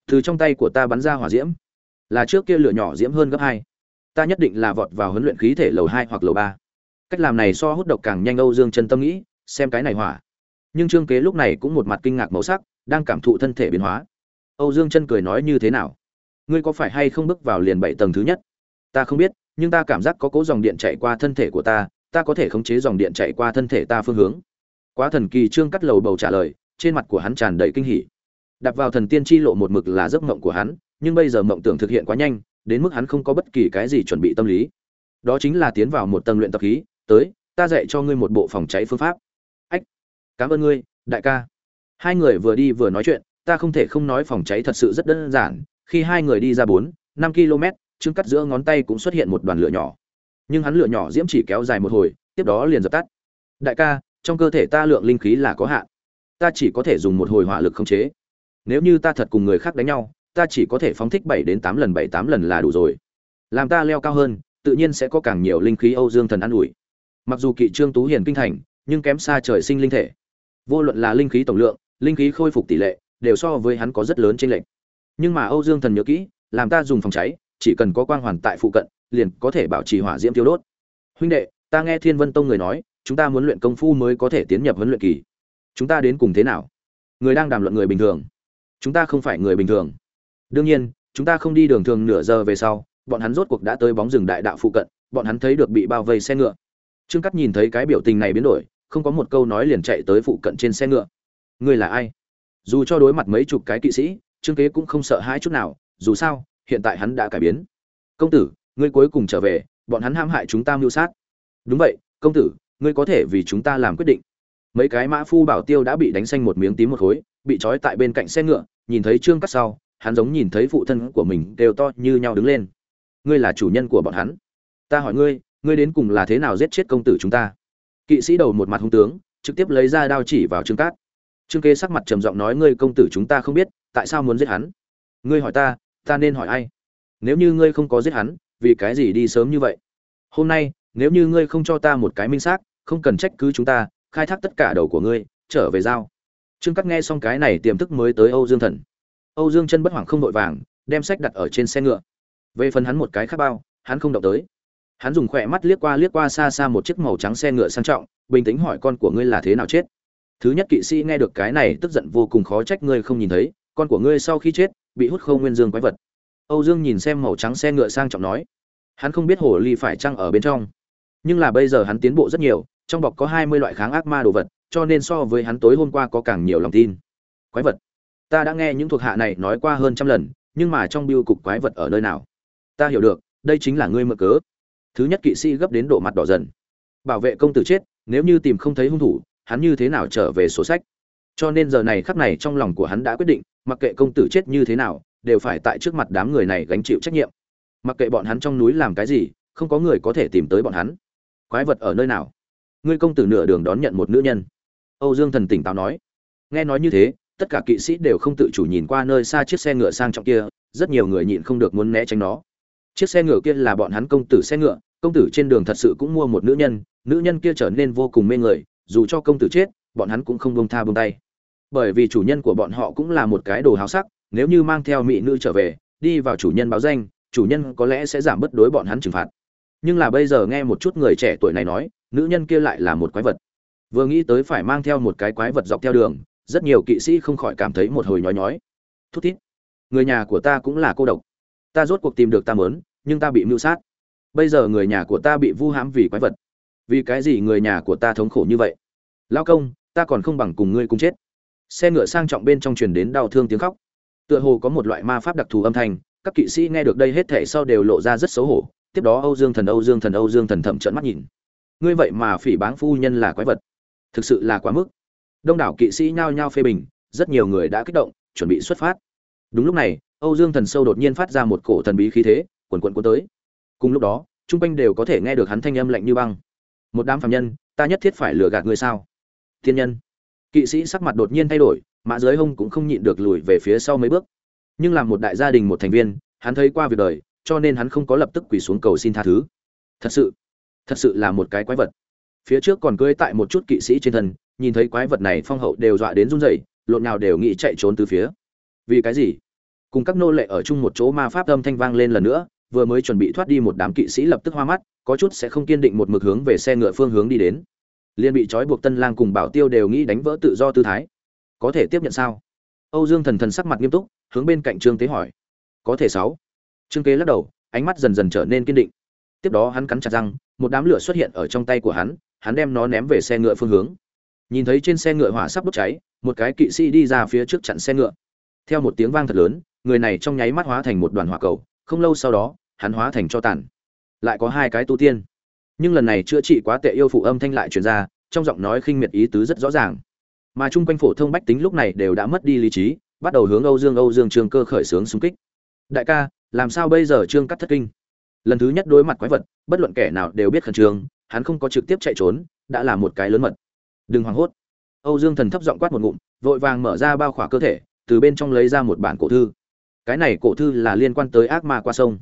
Từ trong tay của ta bắn ra hỏa diễm. Là trước kia lửa nhỏ diễm hơn gấp hai. Ta nhất định là vọt vào huấn luyện khí thể lầu hai hoặc lầu ba. Cách làm này so hút độc càng nhanh âu dương chân tâm nghĩ, xem cái này hỏa. Nhưng trương kế lúc này cũng một mặt kinh ngạc màu sắc, đang cảm thụ thân thể biến hóa. Âu dương chân cười nói như thế nào? Ngươi có phải hay không bước vào liền bảy tầng thứ nhất? Ta không biết, nhưng ta cảm giác có cố dòng điện chạy qua thân thể của ta ta có thể khống chế dòng điện chạy qua thân thể ta phương hướng quá thần kỳ trương cắt lầu bầu trả lời, trên mặt của hắn tràn đầy kinh hỉ. Đặt vào thần tiên chi lộ một mực là giấc mộng của hắn, nhưng bây giờ mộng tưởng thực hiện quá nhanh, đến mức hắn không có bất kỳ cái gì chuẩn bị tâm lý. Đó chính là tiến vào một tầng luyện tập khí, tới, ta dạy cho ngươi một bộ phòng cháy phương pháp. Ách, cảm ơn ngươi, đại ca. Hai người vừa đi vừa nói chuyện, ta không thể không nói phòng cháy thật sự rất đơn giản, khi hai người đi ra bốn, năm km, trương cắt giữa ngón tay cũng xuất hiện một đoàn lửa nhỏ. Nhưng hắn lửa nhỏ diễm chỉ kéo dài một hồi, tiếp đó liền dập tắt. Đại ca trong cơ thể ta lượng linh khí là có hạn. Ta chỉ có thể dùng một hồi hỏa lực khống chế. Nếu như ta thật cùng người khác đánh nhau, ta chỉ có thể phóng thích bảy đến tám lần, bảy tám lần là đủ rồi. Làm ta leo cao hơn, tự nhiên sẽ có càng nhiều linh khí âu dương thần an ủi. Mặc dù kỵ trương tú hiền kinh thành, nhưng kém xa trời sinh linh thể. Vô luận là linh khí tổng lượng, linh khí khôi phục tỷ lệ, đều so với hắn có rất lớn trên lệnh nhưng mà âu dương thần nhớ kỹ, làm ta dùng phòng cháy, chỉ cần có quang hoàn tại phụ cận, liền có thể bảo trì hỏa diễm tiêu đốt. Huynh đệ, ta nghe thiên vân tông người nói chúng ta muốn luyện công phu mới có thể tiến nhập huấn luyện kỳ. Chúng ta đến cùng thế nào? Người đang đàm luận người bình thường. Chúng ta không phải người bình thường. Đương nhiên, chúng ta không đi đường thường nửa giờ về sau, bọn hắn rốt cuộc đã tới bóng rừng đại đạo phụ cận, bọn hắn thấy được bị bao vây xe ngựa. Trương cắt nhìn thấy cái biểu tình này biến đổi, không có một câu nói liền chạy tới phụ cận trên xe ngựa. Ngươi là ai? Dù cho đối mặt mấy chục cái kỵ sĩ, trương kế cũng không sợ hãi chút nào, dù sao, hiện tại hắn đã cải biến. Công tử, ngươi cuối cùng trở về, bọn hắn ham hại chúng ta mưu sát. Đúng vậy, công tử ngươi có thể vì chúng ta làm quyết định. Mấy cái mã phu bảo tiêu đã bị đánh xanh một miếng tím một khối, bị trói tại bên cạnh xe ngựa, nhìn thấy trương cắt sau, hắn giống nhìn thấy phụ thân của mình đều to như nhau đứng lên. Ngươi là chủ nhân của bọn hắn. Ta hỏi ngươi ngươi đến cùng là thế nào giết chết công tử chúng ta? Kỵ sĩ đầu một mặt hung tướng, trực tiếp lấy ra đao chỉ vào trương cát. Trương kế sắc mặt trầm giọng nói, ngươi công tử chúng ta không biết, tại sao muốn giết hắn? Ngươi hỏi ta ta nên hỏi ai? Nếu như ngươi không có giết hắn, vì cái gì đi sớm như vậy? Hôm nay, nếu như ngươi không cho ta một cái minh xác không cần trách cứ chúng ta, khai thác tất cả đầu của ngươi, trở về giao. Trương cắt nghe xong cái này tiềm thức mới tới âu dương thần. Âu dương chân bất hoảng không vội vàng, đem sách đặt ở trên xe ngựa. Về phần hắn một cái khác bao, hắn không động tới. Hắn dùng khỏe mắt liếc qua liếc qua xa xa một chiếc màu trắng xe ngựa sang trọng, bình tĩnh hỏi con của ngươi là thế nào chết. Thứ nhất kỵ sĩ nghe được cái này tức giận vô cùng khó trách ngươi không nhìn thấy, con của ngươi sau khi chết, bị hút khâu nguyên dương quái vật. Âu dương nhìn xem màu trắng xe ngựa sang trọng nói, hắn không biết hồ ly phải chăng ở bên trong, nhưng là bây giờ hắn tiến bộ rất nhiều trong bọc có hai mươi loại kháng ác ma đồ vật, cho nên so với hắn tối hôm qua có càng nhiều lòng tin. Quái vật. Ta đã nghe những thuộc hạ này nói qua hơn trăm lần, nhưng mà trong biêu cục quái vật ở nơi nào? Ta hiểu được, đây chính là ngươi mở cớ. Thứ nhất kỵ sĩ gấp đến độ mặt đỏ dần. Bảo vệ công tử chết, nếu như tìm không thấy hung thủ, hắn như thế nào trở về sổ sách? Cho nên giờ này khắc này trong lòng của hắn đã quyết định, mặc kệ công tử chết như thế nào, đều phải tại trước mặt đám người này gánh chịu trách nhiệm. Mặc kệ bọn hắn trong núi làm cái gì, không có người có thể tìm tới bọn hắn. Quái vật ở nơi nào? Ngươi công tử nửa đường đón nhận một nữ nhân. Âu dương thần tỉnh táo nói. Nghe nói như thế, tất cả kỵ sĩ đều không tự chủ nhìn qua nơi xa chiếc xe ngựa sang trọng kia, rất nhiều người nhịn không được muốn né tránh nó. Chiếc xe ngựa kia là bọn hắn công tử xe ngựa, công tử trên đường thật sự cũng mua một nữ nhân nữ nhân kia trở nên vô cùng mê người, dù cho công tử chết, bọn hắn cũng không bông tha bông tay. Bởi vì chủ nhân của bọn họ cũng là một cái đồ háo sắc, nếu như mang theo mỹ nữ trở về, đi vào chủ nhân báo danh, chủ nhân có lẽ sẽ giảm bất đối bọn hắn trừng phạt nhưng là bây giờ nghe một chút người trẻ tuổi này nói, nữ nhân kia lại là một quái vật. Vừa nghĩ tới phải mang theo một cái quái vật dọc theo đường, rất nhiều kỵ sĩ không khỏi cảm thấy một hồi nhói nhói. Thút thít, người nhà của ta cũng là cô độc. Ta rốt cuộc tìm được ta mớn, nhưng ta bị mưu sát. Bây giờ người nhà của ta bị vu hãm vì quái vật. Vì cái gì người nhà của ta thống khổ như vậy? Lao công, ta còn không bằng cùng ngươi cùng chết. Xe ngựa sang trọng bên trong truyền đến đau thương tiếng khóc. Tựa hồ có một loại ma pháp đặc thù âm thanh, các kỵ sĩ nghe được đây hết thể sau đều lộ ra rất xấu hổ tiếp đó âu dương thần, âu dương thần, âu dương thần thậm trợn mắt nhìn. Ngươi vậy mà phỉ báng phu nhân là quái vật. Thực sự là quá mức. Đông đảo kỵ sĩ nhao nhao phê bình, rất nhiều người đã kích động, chuẩn bị xuất phát. Đúng lúc này, âu dương thần sâu đột nhiên phát ra một cổ thần bí khí thế, quần quần cuốn tới. Cùng lúc đó Trung quanh đều có thể nghe được hắn thanh âm lạnh như băng. Một đám phàm nhân, ta nhất thiết phải lừa gạt ngươi sao? Thiên nhân. Kỵ sĩ sắc mặt đột nhiên thay đổi, mã giới hông cũng không nhịn được lùi về phía sau mấy bước. Nhưng làm một đại gia đình, một thành viên, hắn thấy qua việc đời cho nên hắn không có lập tức quỳ xuống cầu xin tha thứ. Thật sự thật sự là một cái quái vật. Phía trước còn cưỡi tại một chút kỵ sĩ trên thân, nhìn thấy quái vật này phong hậu đều dọa đến run rẩy, lộn nào đều nghĩ chạy trốn từ phía. Vì cái gì? Cùng các nô lệ ở chung một chỗ ma pháp âm thanh vang lên lần nữa, vừa mới chuẩn bị thoát đi một đám kỵ sĩ lập tức hoa mắt, có chút sẽ không kiên định một mực hướng về xe ngựa phương hướng đi đến. Liên bị trói buộc tân lang cùng bảo tiêu đều nghĩ đánh vỡ tự do tư thái. Có thể tiếp nhận sao? Âu dương thần thần sắc mặt nghiêm túc, hướng bên cạnh trương tế hỏi. Có thể sáu trương kế lắc đầu, ánh mắt dần dần trở nên kiên định. Tiếp đó hắn cắn chặt răng, một đám lửa xuất hiện ở trong tay của hắn hắn đem nó ném về xe ngựa phương hướng. Nhìn thấy trên xe ngựa hỏa sắp bốc cháy, một cái kỵ sĩ đi ra phía trước chặn xe ngựa. Theo một tiếng vang thật lớn, người này trong nháy mắt hóa thành một đoàn hỏa cầu, không lâu sau đó, hắn hóa thành cho tàn. Lại có hai cái tu tiên. Nhưng lần này chữa trị quá tệ yêu phụ âm thanh lại truyền ra, trong giọng nói khinh miệt ý tứ rất rõ ràng. Mà chung quanh phổ thông bách tính lúc này đều đã mất đi lý trí, bắt đầu hướng âu dương âu dương Trường cơ khởi xướng xung kích. Đại ca làm sao bây giờ trương cắt thất kinh? Lần thứ nhất đối mặt quái vật, bất luận kẻ nào đều biết khẩn trương, hắn không có trực tiếp chạy trốn, đã là một cái lớn mật. Đừng hoảng hốt. Âu dương thần thấp giọng quát một ngụm, vội vàng mở ra bao khỏa cơ thể, từ bên trong lấy ra một bản cổ thư. Cái này cổ thư là liên quan tới ác ma qua sông.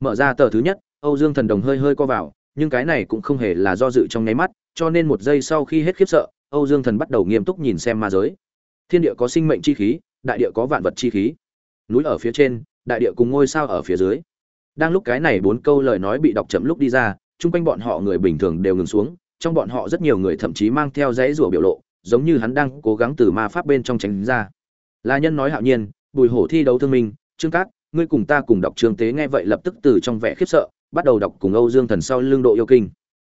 Mở ra tờ thứ nhất, âu dương thần đồng hơi hơi co vào, nhưng cái này cũng không hề là do dự trong nháy mắt, cho nên một giây sau khi hết khiếp sợ, âu dương thần bắt đầu nghiêm túc nhìn xem ma giới. Thiên địa có sinh mệnh chi khí, đại địa có vạn vật chi khí. Núi ở phía trên đại địa cùng ngôi sao ở phía dưới. Đang lúc cái này bốn câu lời nói bị đọc chậm lúc đi ra, chung quanh bọn họ người bình thường đều ngừng xuống, trong bọn họ rất nhiều người thậm chí mang theo dãy rủa biểu lộ, giống như hắn đang cố gắng từ ma pháp bên trong tránh ra. La nhân nói hạo nhiên, bùi hổ thi đấu thương minh, trương cát, ngươi cùng ta cùng đọc trương tế nghe vậy lập tức từ trong vẻ khiếp sợ, bắt đầu đọc cùng âu dương thần sau lương độ yêu kinh.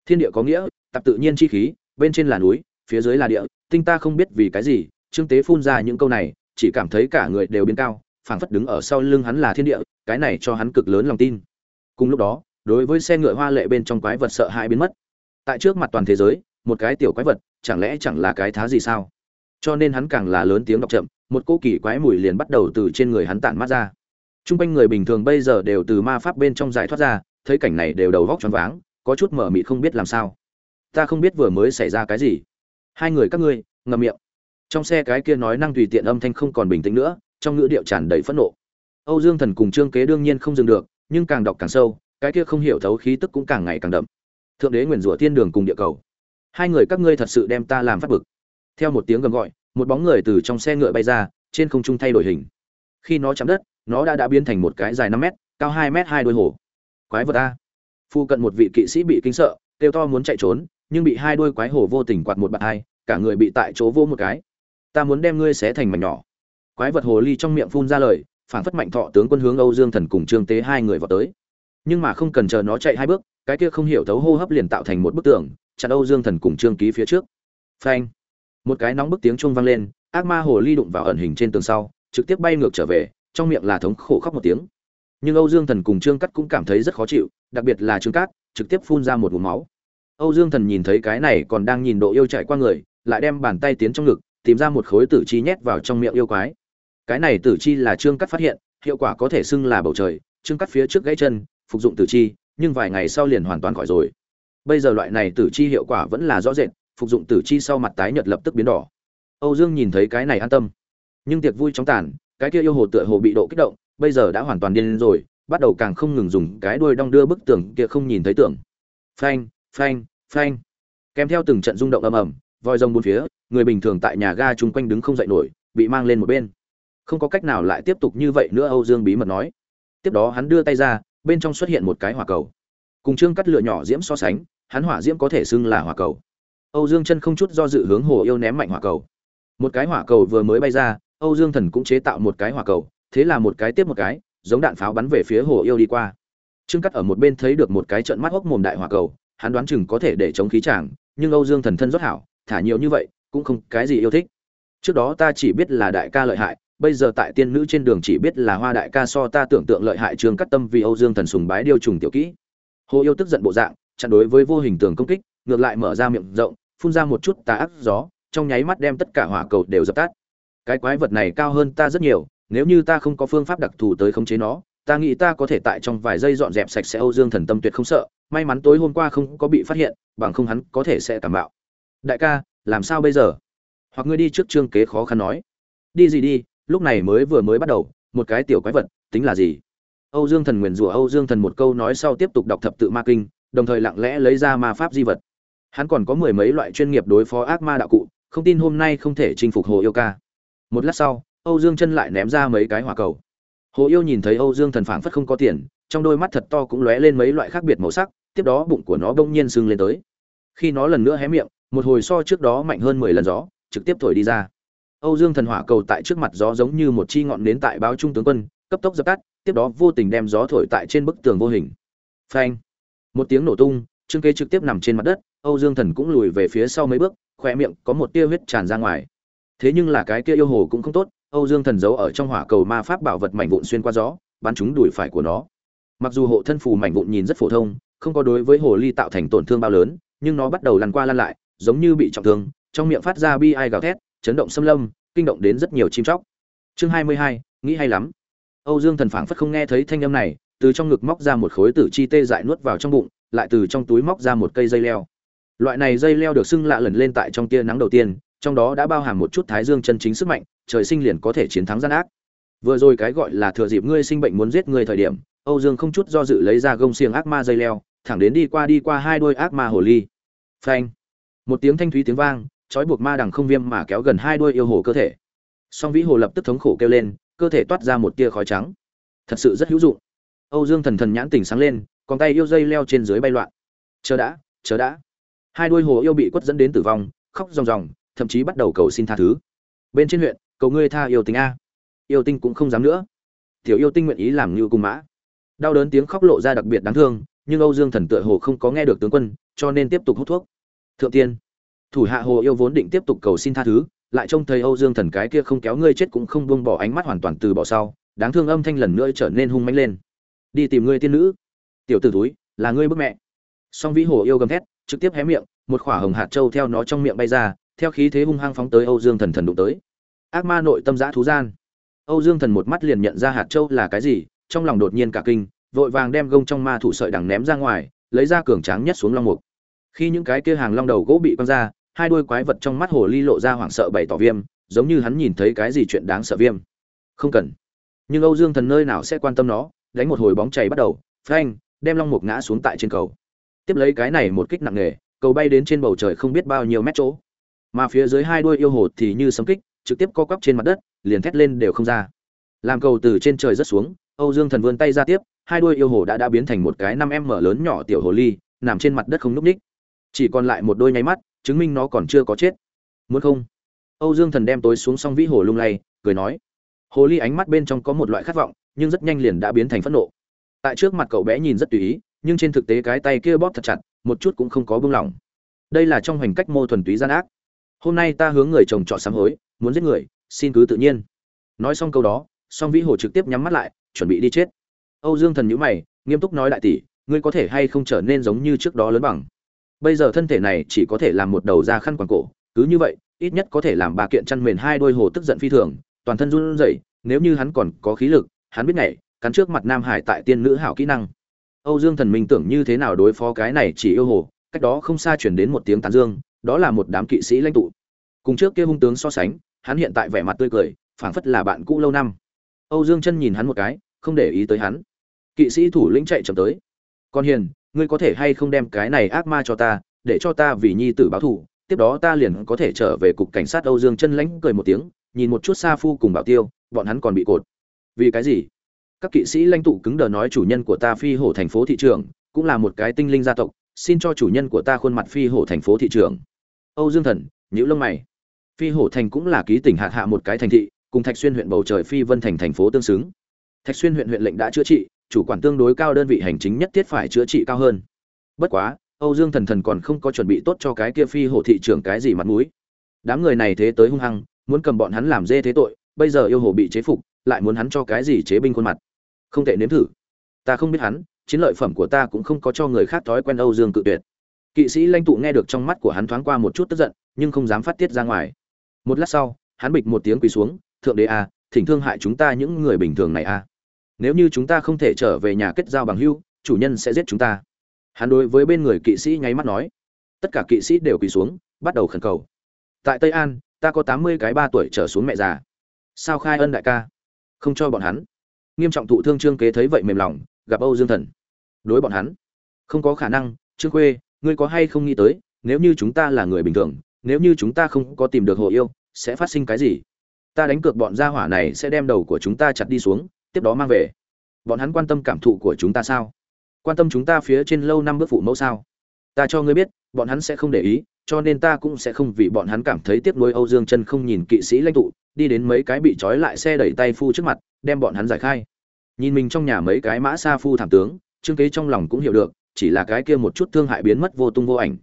Thiên địa có nghĩa tập tự nhiên chi khí, bên trên là núi, phía dưới là địa, tinh ta không biết vì cái gì, trương tế phun ra những câu này, chỉ cảm thấy cả người đều biến cao phảng phất đứng ở sau lưng hắn là thiên địa, cái này cho hắn cực lớn lòng tin. Cùng lúc đó, đối với xe ngựa hoa lệ bên trong quái vật sợ hãi biến mất. Tại trước mặt toàn thế giới, một cái tiểu quái vật, chẳng lẽ chẳng là cái thá gì sao? Cho nên hắn càng là lớn tiếng đọc chậm, một cô kỳ quái mùi liền bắt đầu từ trên người hắn tản mát ra. Trung quanh người bình thường bây giờ đều từ ma pháp bên trong giải thoát ra, thấy cảnh này đều đầu vóc choáng váng, có chút mở mịt không biết làm sao. Ta không biết vừa mới xảy ra cái gì. Hai người các ngươi, ngậm miệng. Trong xe cái kia nói năng tùy tiện âm thanh không còn bình tĩnh nữa trong ngữ điệu tràn đầy phẫn nộ. Âu dương thần cùng trương kế đương nhiên không dừng được, nhưng càng đọc càng sâu, cái kia không hiểu thấu khí tức cũng càng ngày càng đậm. Thượng đế nguyền rủa thiên đường cùng địa cầu. Hai người các ngươi thật sự đem ta làm phát bực. Theo một tiếng gầm gọi, một bóng người từ trong xe ngựa bay ra, trên không trung thay đổi hình. Khi nó chạm đất, nó đã đã biến thành một cái dài năm mét, cao hai mét hai đôi hổ quái vật a. Phu cận một vị kỵ sĩ bị kinh sợ, kêu to muốn chạy trốn, nhưng bị hai đôi quái hổ vô tình quạt một bạn hai, cả người bị tại chỗ vô một cái. Ta muốn đem ngươi xé thành mảnh nhỏ quái vật hồ ly trong miệng phun ra lời phản phất mạnh thọ tướng quân hướng âu dương thần cùng trương tế hai người vào tới. Nhưng mà không cần chờ nó chạy hai bước, cái kia không hiểu thấu hô hấp liền tạo thành một bức tường, chặn âu dương thần cùng trương ký phía trước. Phanh! Một cái nóng bức tiếng chuông vang lên, ác ma hồ ly đụng vào ẩn hình trên tường sau, trực tiếp bay ngược trở về, trong miệng là thống khổ khóc một tiếng. Nhưng âu dương thần cùng trương cắt cũng cảm thấy rất khó chịu, đặc biệt là trương cát, trực tiếp phun ra một vùng máu. Âu dương thần nhìn thấy cái này còn đang nhìn độ yêu chạy qua người, lại đem bàn tay tiến trong ngực, tìm ra một khối tử chi nhét vào trong miệng yêu quái cái này tử chi là trương cắt phát hiện, hiệu quả có thể xưng là bầu trời, trương cắt phía trước gãy chân, phục dụng tử chi, nhưng vài ngày sau liền hoàn toàn khỏi rồi. Bây giờ loại này tử chi hiệu quả vẫn là rõ rệt, phục dụng tử chi sau mặt tái nhợt lập tức biến đỏ. Âu dương nhìn thấy cái này an tâm. Nhưng tiệc vui chóng tàn, cái kia yêu hồ tựa hồ bị độ kích động, bây giờ đã hoàn toàn điên rồi, bắt đầu càng không ngừng dùng cái đuôi đong đưa bức tường kia không nhìn thấy tưởng phanh phanh phanh. Kèm theo từng trận rung động ầm ầm, voi rông bốn phía, người bình thường tại nhà ga chung quanh đứng không dậy nổi, bị mang lên một bên không có cách nào lại tiếp tục như vậy nữa, âu dương bí mật nói. Tiếp đó hắn đưa tay ra, bên trong xuất hiện một cái hỏa cầu. Cùng trương cắt lửa nhỏ diễm so sánh, hắn hỏa diễm có thể xưng là hỏa cầu. Âu dương chân không chút do dự hướng hồ yêu ném mạnh hỏa cầu. Một cái hỏa cầu vừa mới bay ra, âu dương thần cũng chế tạo một cái hỏa cầu, thế là một cái tiếp một cái, giống đạn pháo bắn về phía hồ yêu đi qua. Trương cắt ở một bên thấy được một cái trận mắt hốc mồm đại hỏa cầu, hắn đoán chừng có thể để chống khí tràng nhưng âu dương thần thân rất hảo, thả nhiều như vậy, cũng không cái gì yêu thích. Trước đó ta chỉ biết là đại ca lợi hại bây giờ tại tiên nữ trên đường chỉ biết là hoa đại ca so ta tưởng tượng lợi hại trường cắt tâm vì âu dương thần sùng bái điêu trùng tiểu kỹ. Hồ yêu tức giận bộ dạng, chặn đối với vô hình tường công kích, ngược lại mở ra miệng rộng, phun ra một chút tà ác gió, trong nháy mắt đem tất cả hỏa cầu đều dập tắt. Cái quái vật này cao hơn ta rất nhiều, nếu như ta không có phương pháp đặc thù tới khống chế nó, ta nghĩ ta có thể tại trong vài giây dọn dẹp sạch sẽ âu dương thần tâm tuyệt không sợ, may mắn tối hôm qua không có bị phát hiện, bằng không hắn có thể sẽ cảm bạo. Đại ca, làm sao bây giờ? Hoặc ngươi đi trước trương kế khó khăn nói. Đi gì đi lúc này mới vừa mới bắt đầu, một cái tiểu quái vật, tính là gì? Âu dương thần nguyền rủa âu dương thần một câu nói sau tiếp tục đọc thập tự ma kinh, đồng thời lặng lẽ lấy ra ma pháp di vật. Hắn còn có mười mấy loại chuyên nghiệp đối phó ác ma đạo cụ, không tin hôm nay không thể chinh phục hồ yêu ca. Một lát sau, âu dương chân lại ném ra mấy cái hỏa cầu. Hồ yêu nhìn thấy âu dương thần phảng phất không có tiền, trong đôi mắt thật to cũng lóe lên mấy loại khác biệt màu sắc, tiếp đó bụng của nó bỗng nhiên sưng lên tới. Khi nó lần nữa hé miệng, một hồi so trước đó mạnh hơn mười lần gió, trực tiếp thổi đi ra âu dương thần hỏa cầu tại trước mặt gió giống như một chi ngọn nến tại báo trung tướng quân, cấp tốc dập tắt, tiếp đó vô tình đem gió thổi tại trên bức tường vô hình. Phanh! Một tiếng nổ tung, trương kế trực tiếp nằm trên mặt đất, âu dương thần cũng lùi về phía sau mấy bước, khóe miệng có một tia huyết tràn ra ngoài. Thế nhưng là cái kia yêu hồ cũng không tốt, âu dương thần giấu ở trong hỏa cầu ma pháp bảo vật mảnh vụn xuyên qua gió, bắn trúng đùi phải của nó. Mặc dù hộ thân phù mảnh vụn nhìn rất phổ thông, không có đối với hồ ly tạo thành tổn thương bao lớn, nhưng nó bắt đầu lăn qua lăn lại, giống như bị trọng thương, trong miệng phát ra bi ai gào thét chấn động xâm lâm, kinh động đến rất nhiều chim chóc. Chương hai mươi hai, nghĩ hay lắm. Âu dương thần phảng phất không nghe thấy thanh âm này, từ trong ngực móc ra một khối tử chi tê dại nuốt vào trong bụng, lại từ trong túi móc ra một cây dây leo. Loại này dây leo được xưng lạ lần lên tại trong tia nắng đầu tiên, trong đó đã bao hàm một chút thái dương chân chính sức mạnh, trời sinh liền có thể chiến thắng gian ác. Vừa rồi cái gọi là thừa dịp ngươi sinh bệnh muốn giết ngươi thời điểm, âu dương không chút do dự lấy ra gông xiềng ác ma dây leo, thẳng đến đi qua đi qua hai đôi ác ma hồ ly. Phanh. Một tiếng thanh thúy tiếng vang trói buộc ma đằng không viêm mà kéo gần hai đuôi yêu hồ cơ thể. Song vĩ hồ lập tức thống khổ kêu lên, cơ thể toát ra một tia khói trắng. Thật sự rất hữu dụng. Âu dương thần thần nhãn tỉnh sáng lên còn tay yêu dây leo trên dưới bay loạn. Chờ đã chờ đã. Hai đuôi hồ yêu bị quất dẫn đến tử vong, khóc ròng ròng, thậm chí bắt đầu cầu xin tha thứ. Bên trên huyện, cầu ngươi tha yêu tinh a. Yêu tinh cũng không dám nữa. Tiểu yêu tinh nguyện ý làm như cung mã. Đau đớn tiếng khóc lộ ra đặc biệt đáng thương, nhưng âu dương thần tựa hồ không có nghe được tướng quân, cho nên tiếp tục hút thuốc. Thượng tiên thủ hạ hồ yêu vốn định tiếp tục cầu xin tha thứ, lại trông thấy âu dương thần cái kia không kéo ngươi chết cũng không buông bỏ ánh mắt hoàn toàn từ bỏ sau, đáng thương âm thanh lần nữa trở nên hung mãnh lên. Đi tìm ngươi tiên nữ. Tiểu tử túi là ngươi bức mẹ. Song vĩ hồ yêu gầm thét, trực tiếp hé miệng, một khỏa hồng hạt châu theo nó trong miệng bay ra, theo khí thế hung hăng phóng tới âu dương thần thần đụng tới. Ác ma nội tâm giã thú gian. Âu dương thần một mắt liền nhận ra hạt châu là cái gì, trong lòng đột nhiên cả kinh, vội vàng đem gông trong ma thủ sợi đằng ném ra ngoài, lấy ra cường tráng nhất xuống long mục. Khi những cái kia hàng long đầu gỗ bị quăng ra hai đôi quái vật trong mắt hồ ly lộ ra hoảng sợ bày tỏ viêm, giống như hắn nhìn thấy cái gì chuyện đáng sợ viêm. Không cần. Nhưng âu dương thần nơi nào sẽ quan tâm nó, đánh một hồi bóng chảy bắt đầu, phanh, đem long mục ngã xuống tại trên cầu. Tiếp lấy cái này một kích nặng nề, cầu bay đến trên bầu trời không biết bao nhiêu mét chỗ. Mà phía dưới hai đuôi yêu hồ thì như sấm kích, trực tiếp co quắp trên mặt đất, liền thét lên đều không ra. Làm cầu từ trên trời rất xuống, âu dương thần vươn tay ra tiếp, hai đuôi yêu hồ đã đã biến thành một cái năm em mở lớn nhỏ tiểu hồ ly, nằm trên mặt đất không núp ních chỉ còn lại một đôi nháy mắt chứng minh nó còn chưa có chết. Muốn không? Âu dương thần đem tối xuống xong vĩ hồ lung lay, cười nói. Hồ ly ánh mắt bên trong có một loại khát vọng, nhưng rất nhanh liền đã biến thành phẫn nộ. Tại trước mặt cậu bé nhìn rất tùy ý, nhưng trên thực tế cái tay kia bóp thật chặt, một chút cũng không có buông lỏng. Đây là trong hành cách mô thuần túy gian ác. Hôm nay ta hướng người chồng trọ sám hối, muốn giết người, xin cứ tự nhiên. Nói xong câu đó, song vĩ hồ trực tiếp nhắm mắt lại, chuẩn bị đi chết. Âu dương thần nhíu mày, nghiêm túc nói đại tỷ, ngươi có thể hay không trở nên giống như trước đó lớn bằng? Bây giờ thân thể này chỉ có thể làm một đầu da khăn quàng cổ, cứ như vậy, ít nhất có thể làm ba kiện chăn mền hai đôi hồ tức giận phi thường, toàn thân run rẩy, nếu như hắn còn có khí lực, hắn biết nhảy, cắn trước mặt nam hải tại tiên nữ hảo kỹ năng. Âu dương thần minh tưởng như thế nào đối phó cái này chỉ yêu hồ, cách đó không xa chuyển đến một tiếng tán dương, đó là một đám kỵ sĩ lãnh tụ. Cùng trước kia hung tướng so sánh, hắn hiện tại vẻ mặt tươi cười, phảng phất là bạn cũ lâu năm. Âu dương chân nhìn hắn một cái, không để ý tới hắn. Kỵ sĩ thủ lĩnh chạy chậm tới. Con hiền ngươi có thể hay không đem cái này ác ma cho ta, để cho ta vì nhi tử báo thù, tiếp đó ta liền có thể trở về cục cảnh sát âu dương chân lãnh cười một tiếng, nhìn một chút xa phu cùng bảo tiêu, bọn hắn còn bị cột. Vì cái gì? Các kỵ sĩ lãnh tụ cứng đờ nói chủ nhân của ta phi hổ thành phố thị trường, cũng là một cái tinh linh gia tộc, xin cho chủ nhân của ta khuôn mặt phi hổ thành phố thị trường. Âu dương thần nhữ lông mày. Phi hổ thành cũng là ký tỉnh hạt hạ một cái thành thị, cùng thạch xuyên huyện bầu trời phi vân thành thành phố tương xứng. Thạch xuyên huyện huyện lệnh đã chữa trị chủ quản tương đối cao đơn vị hành chính nhất thiết phải chữa trị cao hơn. Bất quá âu dương thần thần còn không có chuẩn bị tốt cho cái kia phi hổ thị trường cái gì mặt mũi. Đám người này thế tới hung hăng muốn cầm bọn hắn làm dê thế tội bây giờ yêu hồ bị chế phục lại muốn hắn cho cái gì chế binh khuôn mặt. Không thể nếm thử. Ta không biết hắn chiến lợi phẩm của ta cũng không có cho người khác thói quen âu dương cự tuyệt. Kỵ sĩ lãnh tụ nghe được trong mắt của hắn thoáng qua một chút tức giận nhưng không dám phát tiết ra ngoài. Một lát sau hắn bịch một tiếng quỳ xuống thượng đế a à, thỉnh thương hại chúng ta những người bình thường này a à nếu như chúng ta không thể trở về nhà kết giao bằng hưu, chủ nhân sẽ giết chúng ta. Hắn đối với bên người kỵ sĩ nháy mắt nói. Tất cả kỵ sĩ đều quỳ xuống, bắt đầu khẩn cầu. Tại tây an, ta có tám mươi cái ba tuổi trở xuống mẹ già. Sao khai ân đại ca? Không cho bọn hắn. Nghiêm trọng thụ thương trương kế thấy vậy mềm lòng, gặp âu dương thần. Đối bọn hắn. Không có khả năng, trương khuê, ngươi có hay không nghĩ tới, nếu như chúng ta là người bình thường, nếu như chúng ta không có tìm được hộ yêu, sẽ phát sinh cái gì? Ta đánh cược bọn gia hỏa này sẽ đem đầu của chúng ta chặt đi xuống tiếp đó mang về. Bọn hắn quan tâm cảm thụ của chúng ta sao? Quan tâm chúng ta phía trên lâu năm bước phụ mẫu sao? Ta cho ngươi biết, bọn hắn sẽ không để ý, cho nên ta cũng sẽ không vì bọn hắn cảm thấy tiếc nuối âu dương chân không nhìn kỵ sĩ lãnh tụ, đi đến mấy cái bị trói lại xe đẩy tay phu trước mặt, đem bọn hắn giải khai. Nhìn mình trong nhà mấy cái mã xa phu thảm tướng, trương kế trong lòng cũng hiểu được, chỉ là cái kia một chút thương hại biến mất vô tung vô ảnh.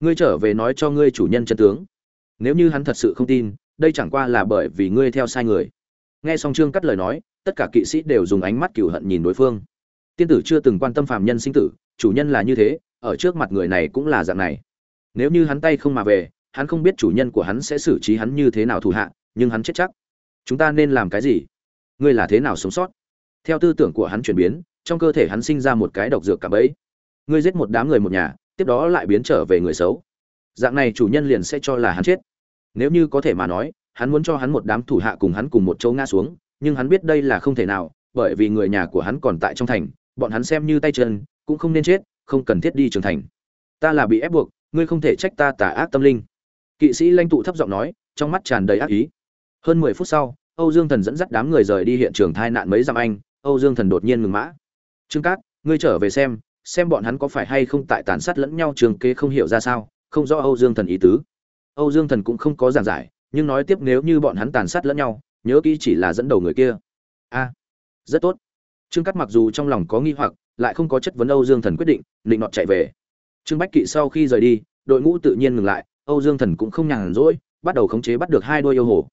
Ngươi trở về nói cho ngươi chủ nhân chân tướng. Nếu như hắn thật sự không tin, đây chẳng qua là bởi vì ngươi theo sai người. Nghe xong trương cắt lời nói tất cả kỵ sĩ đều dùng ánh mắt cừu hận nhìn đối phương. Tiên tử chưa từng quan tâm phàm nhân sinh tử, chủ nhân là như thế, ở trước mặt người này cũng là dạng này. Nếu như hắn tay không mà về, hắn không biết chủ nhân của hắn sẽ xử trí hắn như thế nào thủ hạ, nhưng hắn chết chắc. Chúng ta nên làm cái gì? Ngươi là thế nào sống sót? Theo tư tưởng của hắn chuyển biến, trong cơ thể hắn sinh ra một cái độc dược cả bẫy. Ngươi giết một đám người một nhà, tiếp đó lại biến trở về người xấu. Dạng này chủ nhân liền sẽ cho là hắn chết. Nếu như có thể mà nói, hắn muốn cho hắn một đám thủ hạ cùng hắn cùng một chỗ ngã xuống nhưng hắn biết đây là không thể nào, bởi vì người nhà của hắn còn tại trong thành, bọn hắn xem như tay chân, cũng không nên chết, không cần thiết đi trưởng thành. Ta là bị ép buộc, ngươi không thể trách ta tà ác tâm linh. Kỵ sĩ lãnh tụ thấp giọng nói, trong mắt tràn đầy ác ý. Hơn mười phút sau, âu dương thần dẫn dắt đám người rời đi hiện trường tai nạn mấy dặm anh, âu dương thần đột nhiên ngừng mã. Trương cát, ngươi trở về xem xem bọn hắn có phải hay không tại tàn sát lẫn nhau trường kế không hiểu ra sao, không rõ âu dương thần ý tứ. Âu dương thần cũng không có giảng giải, nhưng nói tiếp nếu như bọn hắn tàn sát lẫn nhau nhớ kỹ chỉ là dẫn đầu người kia. A, rất tốt. Trương cắt mặc dù trong lòng có nghi hoặc, lại không có chất vấn âu dương thần quyết định định nọt chạy về. Trương bách kỵ sau khi rời đi, đội ngũ tự nhiên ngừng lại, âu dương thần cũng không nhàn rỗi, bắt đầu khống chế bắt được hai đôi yêu hồ.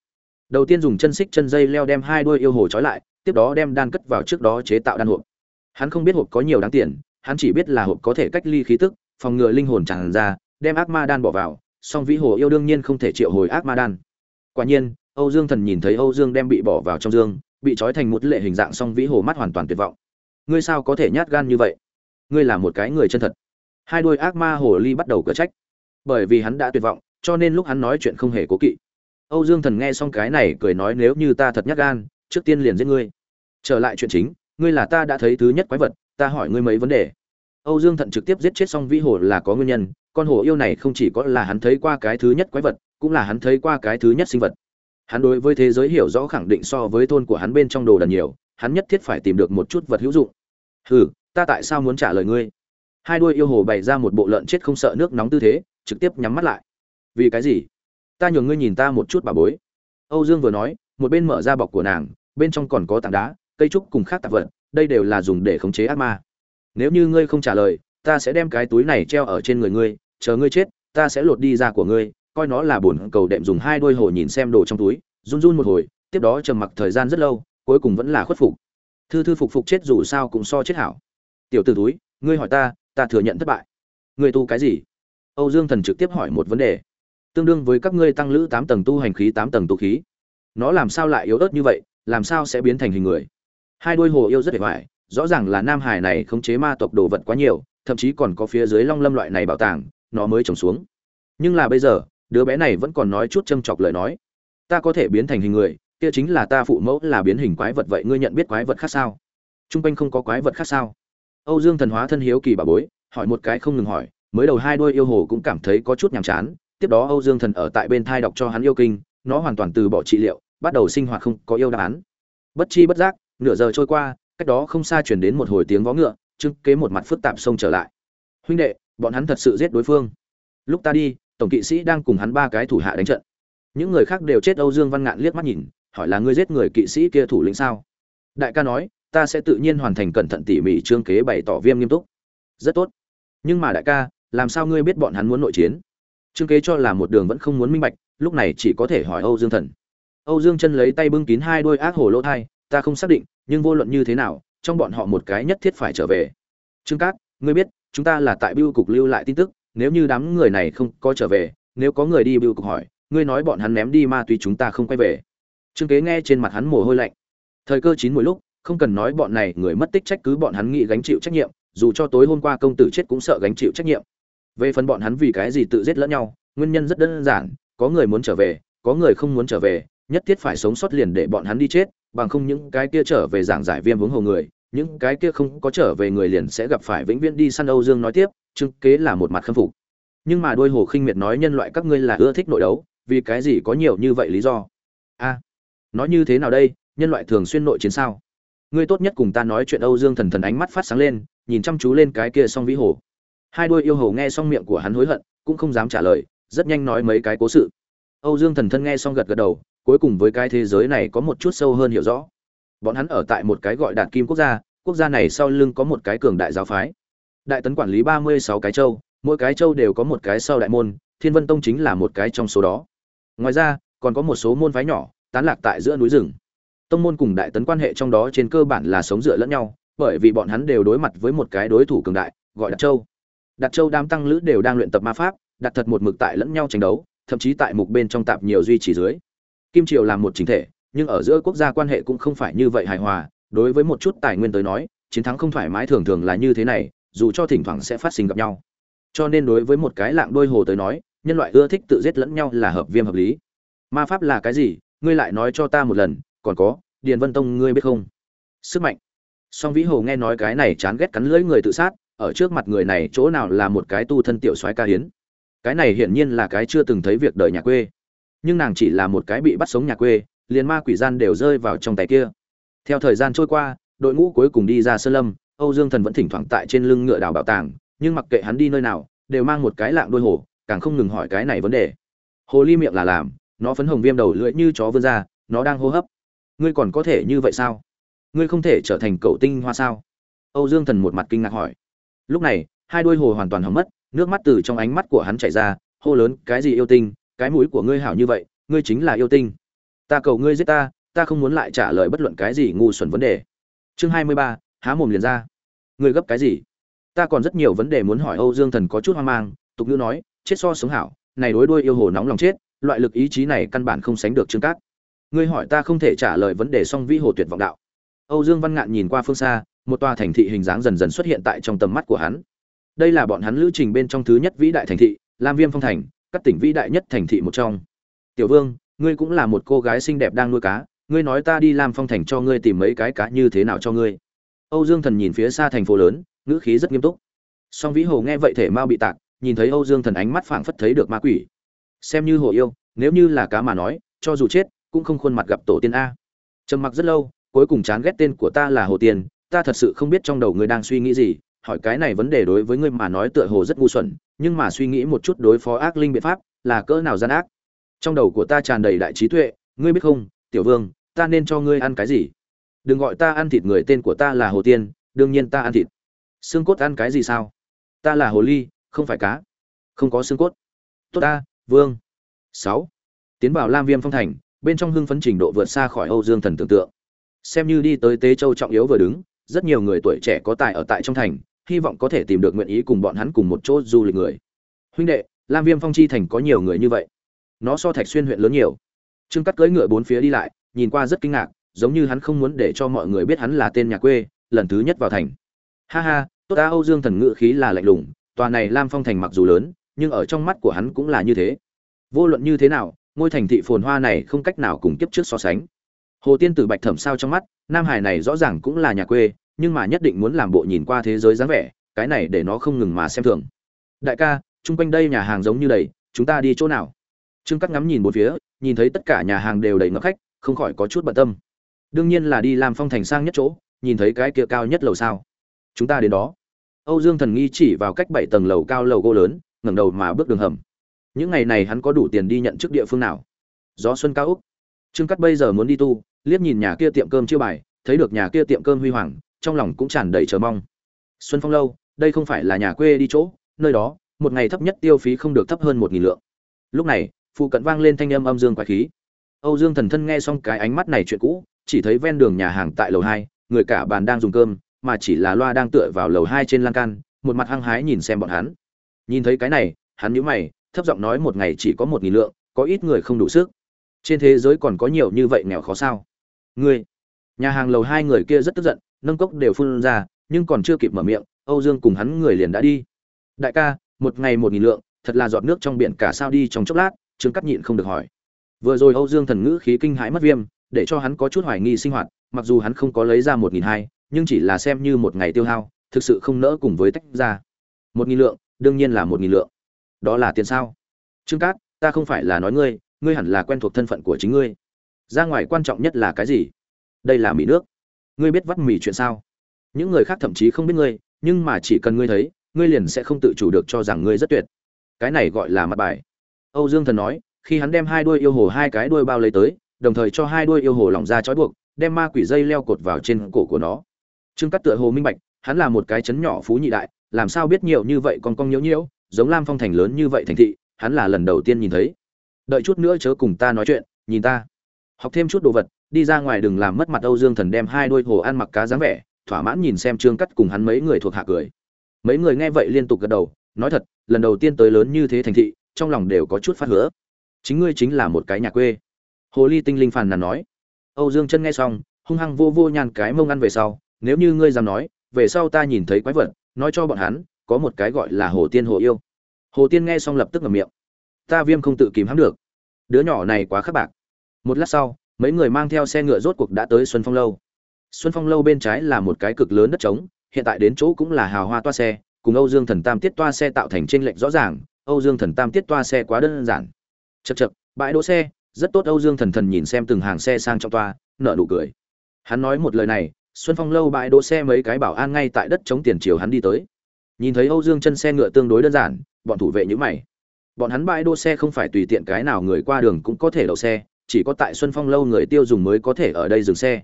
Đầu tiên dùng chân xích chân dây leo đem hai đôi yêu hồ trói lại, tiếp đó đem đan cất vào trước đó chế tạo đan hộp. Hắn không biết hộp có nhiều đáng tiền, hắn chỉ biết là hộp có thể cách ly khí tức, phòng ngừa linh hồn tràn ra, đem ác ma đan bỏ vào, song vĩ hồ yêu đương nhiên không thể triệu hồi ác ma đan. Quả nhiên âu dương thần nhìn thấy âu dương đem bị bỏ vào trong dương, bị trói thành một lệ hình dạng song vĩ hồ mắt hoàn toàn tuyệt vọng. Ngươi sao có thể nhát gan như vậy? Ngươi là một cái người chân thật. Hai đôi ác ma hồ ly bắt đầu cửa trách. Bởi vì hắn đã tuyệt vọng, cho nên lúc hắn nói chuyện không hề cố kỵ. Âu dương thần nghe xong cái này cười nói nếu như ta thật nhát gan, trước tiên liền giết ngươi. Trở lại chuyện chính, ngươi là ta đã thấy thứ nhất quái vật, ta hỏi ngươi mấy vấn đề. Âu dương thận trực tiếp giết chết xong vĩ hồ là có nguyên nhân, con hồ yêu này không chỉ có là hắn thấy qua cái thứ nhất quái vật, cũng là hắn thấy qua cái thứ nhất sinh vật hắn đối với thế giới hiểu rõ khẳng định so với thôn của hắn bên trong đồ đần nhiều, hắn nhất thiết phải tìm được một chút vật hữu dụng. Hừ, ta tại sao muốn trả lời ngươi? Hai đuôi yêu hồ bày ra một bộ lợn chết không sợ nước nóng tư thế, trực tiếp nhắm mắt lại. Vì cái gì? Ta nhường ngươi nhìn ta một chút bà bối. Âu dương vừa nói, một bên mở ra bọc của nàng, bên trong còn có tảng đá, cây trúc cùng khác tạp vật, đây đều là dùng để khống chế ác ma. Nếu như ngươi không trả lời, ta sẽ đem cái túi này treo ở trên người ngươi, chờ ngươi chết, ta sẽ lột đi ra của ngươi coi nó là buồn cầu đệm dùng hai đôi hồ nhìn xem đồ trong túi, run run một hồi, tiếp đó trầm mặc thời gian rất lâu, cuối cùng vẫn là khuất phục. Thư thư phục phục chết dù sao cũng so chết hảo. Tiểu t ử túi, ngươi hỏi ta ta thừa nhận thất bại. Ngươi tu cái gì? Âu dương thần trực tiếp hỏi một vấn đề. Tương đương với các ngươi tăng lữ tám tầng tu hành khí, tám tầng tu khí. Nó làm sao lại yếu ớt như vậy, làm sao sẽ biến thành hình người? Hai đôi hồ yêu rất hề hoài rõ ràng là nam hải này khống chế ma tộc đồ vật quá nhiều, thậm chí còn có phía dưới long lâm loại này bảo tàng, nó mới trồng xuống. Nhưng là bây giờ đứa bé này vẫn còn nói chút châm chọc lời nói. Ta có thể biến thành hình người, kia chính là ta phụ mẫu là biến hình quái vật vậy ngươi nhận biết quái vật khác sao? T r u n g quanh không có quái vật khác sao? Âu dương thần hóa thân hiếu kỳ bà bối, hỏi một cái không ngừng hỏi, mới đầu hai đôi yêu hồ cũng cảm thấy có chút nhàm chán, tiếp đó âu dương thần ở tại bên thai đọc cho hắn yêu kinh, nó hoàn toàn từ bỏ trị liệu, bắt đầu sinh hoạt không có yêu đáp án. Bất chi bất giác, nửa giờ trôi qua, cách đó không xa chuyển đến một hồi tiếng vó ngựa, chứng kế một mặt phức tạp xông trở lại. Huynh đệ, bọn hắn thật sự giết đối phương. Lúc ta đi tổng kỵ sĩ đang cùng hắn ba cái thủ hạ đánh trận. Những người khác đều chết âu dương văn ngạn liếc mắt nhìn, hỏi là ngươi giết người kỵ sĩ kia thủ lĩnh sao? Đại ca nói, ta sẽ tự nhiên hoàn thành cẩn thận tỉ mỉ trương kế bày tỏ viêm nghiêm túc. Rất tốt. Nhưng mà đại ca, làm sao ngươi biết bọn hắn muốn nội chiến? Trương kế cho là một đường vẫn không muốn minh bạch, lúc này chỉ có thể hỏi âu dương thần. Âu dương chân lấy tay bưng kín hai đôi ác hồ lỗ thai, ta không xác định, nhưng vô luận như thế nào, trong bọn họ một cái nhất thiết phải trở về. Trương cát, ngươi biết, chúng ta là tại biêu cục lưu lại tin tức nếu như đám người này không có trở về, nếu có người đi bưu cục hỏi, ngươi nói bọn hắn ném đi ma túy chúng ta không quay về. Trương kế nghe trên mặt hắn mồ hôi lạnh. Thời cơ chín mỗi lúc, không cần nói bọn này, người mất tích trách cứ bọn hắn nghĩ gánh chịu trách nhiệm, dù cho tối hôm qua công tử chết cũng sợ gánh chịu trách nhiệm. Về phần bọn hắn vì cái gì tự giết lẫn nhau, nguyên nhân rất đơn giản, có người muốn trở về, có người không muốn trở về, nhất thiết phải sống sót liền để bọn hắn đi chết, bằng không những cái kia trở về giảng giải viêm vướng hồ người những cái kia không có trở về người liền sẽ gặp phải vĩnh viễn đi săn âu dương nói tiếp, chứng kế là một mặt khâm phục. Nhưng mà đôi hồ khinh miệt nói nhân loại các ngươi là ưa thích nội đấu, vì cái gì có nhiều như vậy lý do? A, nói như thế nào đây? Nhân loại thường xuyên nội chiến sao? Ngươi tốt nhất cùng ta nói chuyện âu dương thần thần ánh mắt phát sáng lên, nhìn chăm chú lên cái kia song vĩ hồ. Hai đôi yêu hồ nghe xong miệng của hắn hối hận, cũng không dám trả lời, rất nhanh nói mấy cái cố sự. Âu dương thần thân nghe xong gật gật đầu, cuối cùng với cái thế giới này có một chút sâu hơn hiểu rõ bọn hắn ở tại một cái gọi đạt kim quốc gia quốc gia này sau lưng có một cái cường đại giáo phái. Đại tấn quản lý ba mươi sáu cái châu, mỗi cái châu đều có một cái sau đại môn, thiên vân tông chính là một cái trong số đó. Ngoài ra, còn có một số môn phái nhỏ, tán lạc tại giữa núi rừng. Tông môn cùng đại tấn quan hệ trong đó trên cơ bản là sống dựa lẫn nhau, bởi vì bọn hắn đều đối mặt với một cái đối thủ cường đại, gọi là châu. Đạt châu đám tăng lữ đều đang luyện tập ma pháp đặt thật một mực tại lẫn nhau tranh đấu, thậm chí tại mục bên trong tạp nhiều duy trì dưới. Kim triều làm một chính thể nhưng ở giữa quốc gia quan hệ cũng không phải như vậy hài hòa. Đối với một chút tài nguyên tới nói, chiến thắng không thoải mái thường thường là như thế này, dù cho thỉnh thoảng sẽ phát sinh gặp nhau. Cho nên đối với một cái lạng đôi hồ tới nói, nhân loại ưa thích tự giết lẫn nhau là hợp viêm hợp lý. Ma pháp là cái gì? Ngươi lại nói cho ta một lần, còn có, điền vân tông ngươi biết không? Sức mạnh. Song vĩ hồ nghe nói cái này chán ghét cắn lưỡi người tự sát, ở trước mặt người này chỗ nào là một cái tu thân tiểu soái ca hiến. Cái này hiển nhiên là cái chưa từng thấy việc đời nhà quê. Nhưng nàng chỉ là một cái bị bắt sống nhà quê liền ma quỷ gian đều rơi vào trong tay kia. Theo thời gian trôi qua, đội ngũ cuối cùng đi ra sơn lâm, âu dương thần vẫn thỉnh thoảng tại trên lưng ngựa đào bảo tàng, nhưng mặc kệ hắn đi nơi nào, đều mang một cái lạng đôi hổ, càng không ngừng hỏi cái này vấn đề. Hồ ly miệng là làm, nó phấn hồng viêm đầu lưỡi như chó vươn ra, nó đang hô hấp. Ngươi còn có thể như vậy sao? Ngươi không thể trở thành cậu tinh hoa sao? Âu dương thần một mặt kinh ngạc hỏi. Lúc này, hai đôi hồ hoàn toàn hỏng mất, nước mắt từ trong ánh mắt của hắn chảy ra, hô lớn, cái gì yêu tinh? Cái mũi của ngươi hảo như vậy, ngươi chính là yêu tinh ta cầu ngươi giết ta ta không muốn lại trả lời bất luận cái gì ngu xuẩn vấn đề. Chương hai mươi ba, há mồm liền ra. Ngươi gấp cái gì? Ta còn rất nhiều vấn đề muốn hỏi âu dương thần có chút hoang mang, tục ngữ nói, chết so sống hảo, này đối đuôi yêu hồ nóng lòng chết, loại lực ý chí này căn bản không sánh được trương cát ngươi hỏi ta không thể trả lời vấn đề song vĩ hồ tuyệt vọng đạo. Âu dương văn ngạn nhìn qua phương xa, một tòa thành thị hình dáng dần dần xuất hiện tại trong tầm mắt của hắn. Đây là bọn hắn lữ trình bên trong thứ nhất vĩ đại thành thị, lam viêm phong thành, các tỉnh vĩ đại nhất thành thị một trong. Tiểu vương ngươi cũng là một cô gái xinh đẹp đang nuôi cá, ngươi nói ta đi làm phong thành cho ngươi tìm mấy cái cá như thế nào cho ngươi. Âu dương thần nhìn phía xa thành phố lớn, ngữ khí rất nghiêm túc. Song vĩ hồ nghe vậy thể mau bị tạc, nhìn thấy âu dương thần ánh mắt phảng phất thấy được ma quỷ. Xem như hồ yêu, nếu như là cá mà nói, cho dù chết, cũng không khuôn mặt gặp tổ tiên a. Trầm mặc rất lâu, cuối cùng chán ghét tên của ta là hồ tiên ta thật sự không biết trong đầu ngươi đang suy nghĩ gì, hỏi cái này vấn đề đối với ngươi mà nói tựa hồ rất ngu xuẩn, nhưng mà suy nghĩ một chút đối phó ác linh biện pháp là cỡ nào gian ác trong đầu của ta tràn đầy đại trí tuệ, ngươi biết không, tiểu vương, ta nên cho ngươi ăn cái gì? Đừng gọi ta ăn thịt người tên của ta là hồ tiên, đương nhiên ta ăn thịt. Xương cốt ăn cái gì sao? Ta là hồ ly, không phải cá. Không có xương cốt. Tốt ta, vương. Sáu. Tiến vào lam viêm phong thành, bên trong hưng phấn trình độ vượt xa khỏi âu dương thần tưởng tượng. Xem như đi tới tế châu trọng yếu vừa đứng, rất nhiều người tuổi trẻ có tài ở tại trong thành, hy vọng có thể tìm được nguyện ý cùng bọn hắn cùng một chỗ du lịch người. Huynh đệ, lam viêm phong chi thành có nhiều người như vậy nó so thạch xuyên huyện lớn nhiều. Trương cắt cưỡi ngựa bốn phía đi lại, nhìn qua rất kinh ngạc, giống như hắn không muốn để cho mọi người biết hắn là tên nhà quê, lần thứ nhất vào thành. Ha ha, tốt ta, âu dương thần ngự khí là lạnh lùng, tòa này lam phong thành mặc dù lớn, nhưng ở trong mắt của hắn cũng là như thế. Vô luận như thế nào, ngôi thành thị phồn hoa này không cách nào cùng kiếp trước so sánh. Hồ tiên tử bạch thẩm sao trong mắt, nam hải này rõ ràng cũng là nhà quê, nhưng mà nhất định muốn làm bộ nhìn qua thế giới dáng vẻ, cái này để nó không ngừng mà xem thường. Đại ca, chung quanh đây nhà hàng giống như đầy, chúng ta đi chỗ nào? Trương cắt ngắm nhìn một phía, nhìn thấy tất cả nhà hàng đều đầy ngập khách, không khỏi có chút bận tâm. Đương nhiên là đi làm phong thành sang nhất chỗ, nhìn thấy cái kia cao nhất lầu sao? Chúng ta đến đó. Âu dương thần nghi chỉ vào cách bảy tầng lầu cao lầu gỗ lớn, ngẩng đầu mà bước đường hầm. Những ngày này hắn có đủ tiền đi nhận chức địa phương nào? Gió xuân cao úc. Trương cắt bây giờ muốn đi tu, liếc nhìn nhà kia tiệm cơm chiêu bài, thấy được nhà kia tiệm cơm huy hoàng, trong lòng cũng tràn đầy chờ mong. Xuân phong lâu, đây không phải là nhà quê đi chỗ, nơi đó, một ngày thấp nhất tiêu phí không được thấp hơn một nghìn lượng. Lúc này phụ cận vang lên thanh âm âm dương quái khí. Âu dương thần thân nghe xong cái ánh mắt này chuyện cũ, chỉ thấy ven đường nhà hàng tại lầu hai, người cả bàn đang dùng cơm, mà chỉ là loa đang tựa vào lầu hai trên lan can, một mặt hăng hái nhìn xem bọn hắn. Nhìn thấy cái này, hắn nhíu mày, thấp giọng nói một ngày chỉ có một nghìn lượng, có ít người không đủ sức. Trên thế giới còn có nhiều như vậy nghèo khó sao? Ngươi, nhà hàng lầu hai người kia rất tức giận, nâng cốc đều phun ra, nhưng còn chưa kịp mở miệng, âu dương cùng hắn người liền đã đi. Đại ca, một ngày một nghìn lượng, thật là giọt nước trong biển cả sao đi trong chốc lát trương cắt nhịn không được hỏi. Vừa rồi âu dương thần ngữ khí kinh hãi mất viêm, để cho hắn có chút hoài nghi sinh hoạt, mặc dù hắn không có lấy ra một nghìn hai, nhưng chỉ là xem như một ngày tiêu hao, thực sự không nỡ cùng với tách ra. Một nghìn lượng, đương nhiên là một nghìn lượng. Đó là tiền sao? Trương cát, ta không phải là nói ngươi ngươi hẳn là quen thuộc thân phận của chính ngươi. Ra ngoài quan trọng nhất là cái gì? Đây là mì nước. Ngươi biết vắt mì chuyện sao? Những người khác thậm chí không biết ngươi, nhưng mà chỉ cần ngươi thấy, ngươi liền sẽ không tự chủ được cho rằng ngươi rất tuyệt. Cái này gọi là mặt bài âu dương thần nói, khi hắn đem hai đuôi yêu hồ hai cái đuôi bao lấy tới, đồng thời cho hai đuôi yêu hồ lỏng ra trói buộc, đem ma quỷ dây leo cột vào trên cổ của nó. Trương Cát tựa hồ minh bạch, hắn là một cái chấn nhỏ phú nhị đại, làm sao biết nhiều như vậy còn cong nhiễu nhiễu, giống lam phong thành lớn như vậy thành thị, hắn là lần đầu tiên nhìn thấy. Đợi chút nữa chớ cùng ta nói chuyện, nhìn ta. Học thêm chút đồ vật, đi ra ngoài đừng làm mất mặt âu dương thần đem hai đuôi hồ ăn mặc cá dáng vẻ, thỏa mãn nhìn xem trương Cát cùng hắn mấy người thuộc hạ cười. Mấy người nghe vậy liên tục gật đầu, nói thật, lần đầu tiên tới lớn như thế thành thị trong lòng đều có chút phát hứa. Chính ngươi chính là một cái nhà quê. Hồ ly tinh linh phàn nàn nói. Âu dương chân nghe xong, hung hăng vô vô nhàn cái mông ăn về sau, nếu như ngươi dám nói, về sau ta nhìn thấy quái vật, nói cho bọn hắn, có một cái gọi là hồ tiên hồ yêu. Hồ tiên nghe xong lập tức ngậm miệng. Ta viêm không tự kìm hãm được. Đứa nhỏ này quá khắc bạc. Một lát sau, mấy người mang theo xe ngựa rốt cuộc đã tới xuân phong lâu. Xuân phong lâu bên trái là một cái cực lớn đất trống, hiện tại đến chỗ cũng là hào hoa toa xe, cùng âu dương thần tam tiết toa xe tạo thành tranh lệch rõ ràng âu dương thần tam tiết toa xe quá đơn giản. Chậc chậc, bãi đỗ xe rất tốt âu dương thần thần nhìn xem từng hàng xe sang trong toa nở nụ cười. Hắn nói một lời này xuân phong lâu bãi đỗ xe mấy cái bảo an ngay tại đất chống tiền chiều hắn đi tới. Nhìn thấy âu dương chân xe ngựa tương đối đơn giản bọn thủ vệ nhíu mày. Bọn hắn bãi đỗ xe không phải tùy tiện cái nào người qua đường cũng có thể đậu xe chỉ có tại xuân phong lâu người tiêu dùng mới có thể ở đây dừng xe.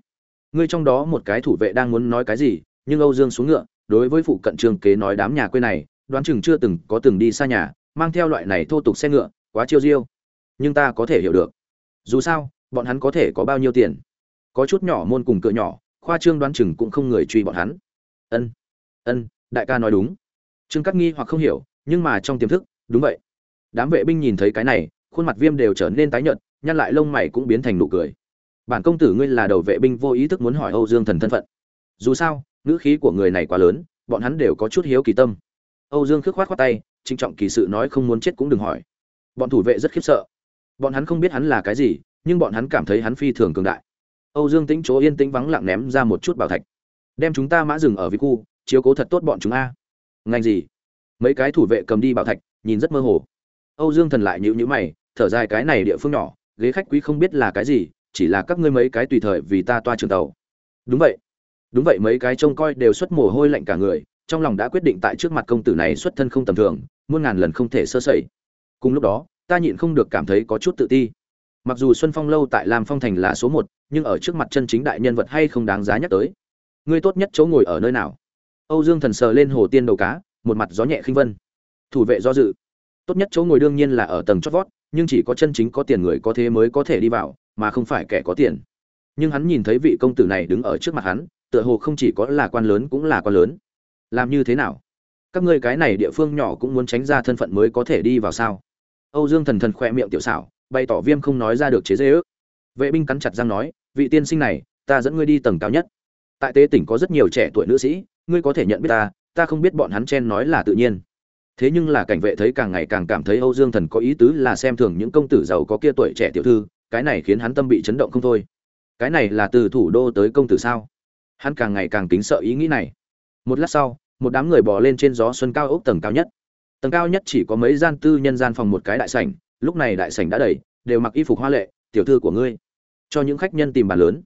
Ngươi trong đó một cái thủ vệ đang muốn nói cái gì nhưng âu dương xuống ngựa đối với phụ cận trường kế nói đám nhà quê này đoán chừng chưa từng có từng đi xa nhà mang theo loại này thô tục xe ngựa, quá chiêu diêu. Nhưng ta có thể hiểu được. Dù sao, bọn hắn có thể có bao nhiêu tiền? Có chút nhỏ môn cùng cựa nhỏ, khoa trương đoán chừng cũng không người truy bọn hắn. Ân ân, đại ca nói đúng. Trương cắt nghi hoặc không hiểu, nhưng mà trong tiềm thức, đúng vậy. Đám vệ binh nhìn thấy cái này, khuôn mặt viêm đều trở nên tái nhợt, nhăn lại lông mày cũng biến thành nụ cười. Bản công tử ngươi là đầu vệ binh vô ý thức muốn hỏi âu dương thần thân phận. Dù sao, ngữ khí của người này quá lớn, bọn hắn đều có chút hiếu kỳ tâm. Âu dương khước khoát khoát tay trịnh trọng kỳ sự nói không muốn chết cũng đừng hỏi. Bọn thủ vệ rất khiếp sợ. Bọn hắn không biết hắn là cái gì, nhưng bọn hắn cảm thấy hắn phi thường cường đại. Âu dương tĩnh chỗ yên tĩnh vắng lặng ném ra một chút bảo thạch. Đem chúng ta mã rừng ở vị khu, chiếu cố thật tốt bọn chúng a. Ngành gì? Mấy cái thủ vệ cầm đi bảo thạch, nhìn rất mơ hồ. Âu dương thần lại nhíu nhíu mày, thở dài cái này địa phương nhỏ, ghế khách quý không biết là cái gì, chỉ là các ngươi mấy cái tùy thời vì ta toa trường tàu. Đúng vậy. Đúng vậy, mấy cái trông coi đều xuất mồ hôi lạnh cả người, trong lòng đã quyết định tại trước mặt công tử này xuất thân không tầm thường muôn ngàn lần không thể sơ sẩy. Cùng lúc đó, ta nhịn không được cảm thấy có chút tự ti. Mặc dù xuân phong lâu tại lam phong thành là số một, nhưng ở trước mặt chân chính đại nhân vật hay không đáng giá nhắc tới. Ngươi tốt nhất chỗ ngồi ở nơi nào? Âu dương thần sờ lên hồ tiên đầu cá, một mặt gió nhẹ khinh vân. Thủ vệ do dự. Tốt nhất chỗ ngồi đương nhiên là ở tầng chót vót, nhưng chỉ có chân chính có tiền người có thế mới có thể đi vào, mà không phải kẻ có tiền. Nhưng hắn nhìn thấy vị công tử này đứng ở trước mặt hắn, tựa hồ không chỉ có là quan lớn cũng là quan lớn. Làm như thế nào? Các ngươi cái này địa phương nhỏ cũng muốn tránh ra thân phận mới có thể đi vào sao? Âu dương thần thần khoe miệng tiểu xảo, bày tỏ viêm không nói ra được chế dễ ước vệ binh cắn chặt răng nói, vị tiên sinh này, ta dẫn ngươi đi tầng cao nhất. Tại tế tỉnh có rất nhiều trẻ tuổi nữ sĩ, ngươi có thể nhận biết ta ta không biết bọn hắn chen nói là tự nhiên. Thế nhưng là cảnh vệ thấy càng ngày càng cảm thấy âu dương thần có ý tứ là xem thường những công tử giàu có kia tuổi trẻ tiểu thư, cái này khiến hắn tâm bị chấn động không thôi. Cái này là từ thủ đô tới công tử sao? Hắn càng ngày càng kính sợ ý nghĩ này. Một lát sau một đám người bò lên trên gió xuân cao ốc tầng cao nhất. Tầng cao nhất chỉ có mấy gian tư nhân gian phòng một cái đại sảnh, lúc này đại sảnh đã đầy, đều mặc y phục hoa lệ, tiểu thư của ngươi. Cho những khách nhân tìm bàn lớn.